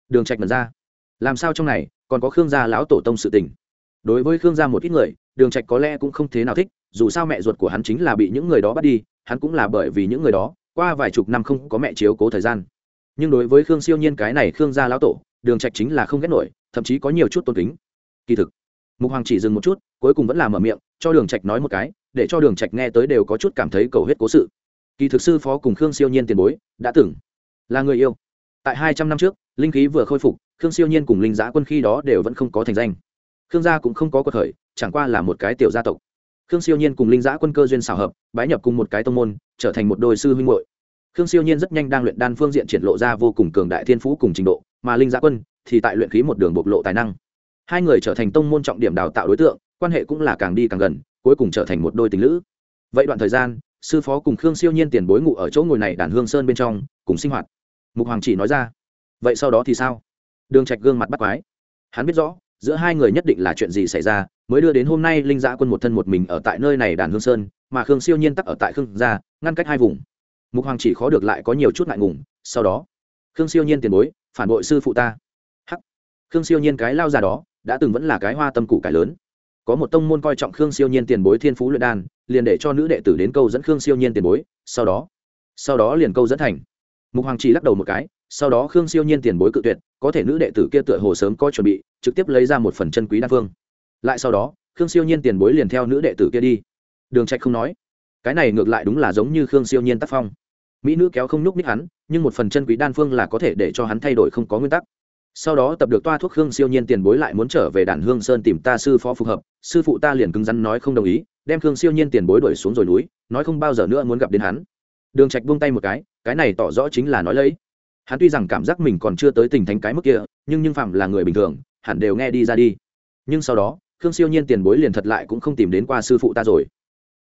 Đường trạch mật ra. Làm sao trong này còn có khương gia lão tổ tông sự tình? Đối với khương gia một ít người, đường trạch có lẽ cũng không thế nào thích, dù sao mẹ ruột của hắn chính là bị những người đó bắt đi, hắn cũng là bởi vì những người đó, qua vài chục năm không có mẹ chiếu cố thời gian. Nhưng đối với khương siêu nhiên cái này khương gia lão tổ, đường trạch chính là không ghét nổi, thậm chí có nhiều chút tôn kính. Kỳ thực mục hoàng chỉ dừng một chút, cuối cùng vẫn là mở miệng, cho đường trạch nói một cái, để cho đường trạch nghe tới đều có chút cảm thấy cầu huyết cố sự. Kỳ thực sư phó cùng khương siêu nhiên tiền bối đã từng là người yêu. Tại hai trăm năm trước, linh khí vừa khôi phục, khương siêu nhiên cùng linh giã quân khi đó đều vẫn không có thành danh. Khương gia cũng không có cuộc khởi, chẳng qua là một cái tiểu gia tộc. Khương siêu nhiên cùng linh giã quân cơ duyên xảo hợp, bái nhập cùng một cái tông môn, trở thành một đôi sư huynh hội khương siêu nhiên rất nhanh đang luyện đan phương diện triển lộ ra vô cùng cường đại thiên phú cùng trình độ, mà linh giã quân thì tại luyện khí một đường bộc lộ tài năng hai người trở thành tông môn trọng điểm đào tạo đối tượng, quan hệ cũng là càng đi càng gần, cuối cùng trở thành một đôi tình lữ. Vậy đoạn thời gian, sư phó cùng khương siêu nhiên tiền bối ngụ ở chỗ ngồi này đàn hương sơn bên trong, cùng sinh hoạt. Mục hoàng chỉ nói ra, vậy sau đó thì sao? Đường trạch gương mặt bắt quái. Hắn biết rõ, giữa hai người nhất định là chuyện gì xảy ra, mới đưa đến hôm nay linh giã quân một thân một mình ở tại nơi này đàn hương sơn, mà khương siêu nhiên tắc ở tại khương gia, ngăn cách hai vùng. Mục hoàng chỉ khó được lại có nhiều chút ngại ngùng, sau đó, khương siêu nhiên tiền bối, phản bội sư phụ ta. Hắc. Khương siêu nhiên cái lao già đó đã từng vẫn là cái hoa tâm cụ cải lớn. Có một tông môn coi trọng khương siêu nhiên tiền bối thiên phú luyện đan, liền để cho nữ đệ tử đến câu dẫn khương siêu nhiên tiền bối, sau đó sau đó liền câu dẫn thành. Mục hoàng chỉ lắc đầu một cái, sau đó khương siêu nhiên tiền bối cự tuyệt, có thể nữ đệ tử kia tựa hồ sớm có chuẩn bị, trực tiếp lấy ra một phần chân quý đan phương. Lại sau đó, khương siêu nhiên tiền bối liền theo nữ đệ tử kia đi. Đường trạch không nói. Cái này ngược lại đúng là giống như khương siêu nhiên tác phong. Mỹ nữ kéo không nhúc nhích hắn, nhưng một phần chân quý đan phương là có thể để cho hắn thay đổi không có nguyên tắc sau đó tập được toa thuốc hương siêu nhiên tiền bối lại muốn trở về đàn hương sơn tìm ta sư phó phù hợp, sư phụ ta liền cứng rắn nói không đồng ý, đem hương siêu nhiên tiền bối đuổi xuống rồi núi, nói không bao giờ nữa muốn gặp đến hắn. Đường trạch buông tay một cái cái này tỏ rõ chính là nói lấy. Hắn tuy rằng cảm giác mình còn chưa tới tình thánh cái mức kia, nhưng nhưng phạm là người bình thường, hẳn đều nghe đi ra đi. Nhưng sau đó, khương siêu nhiên tiền bối liền thật lại cũng không tìm đến qua sư phụ ta rồi.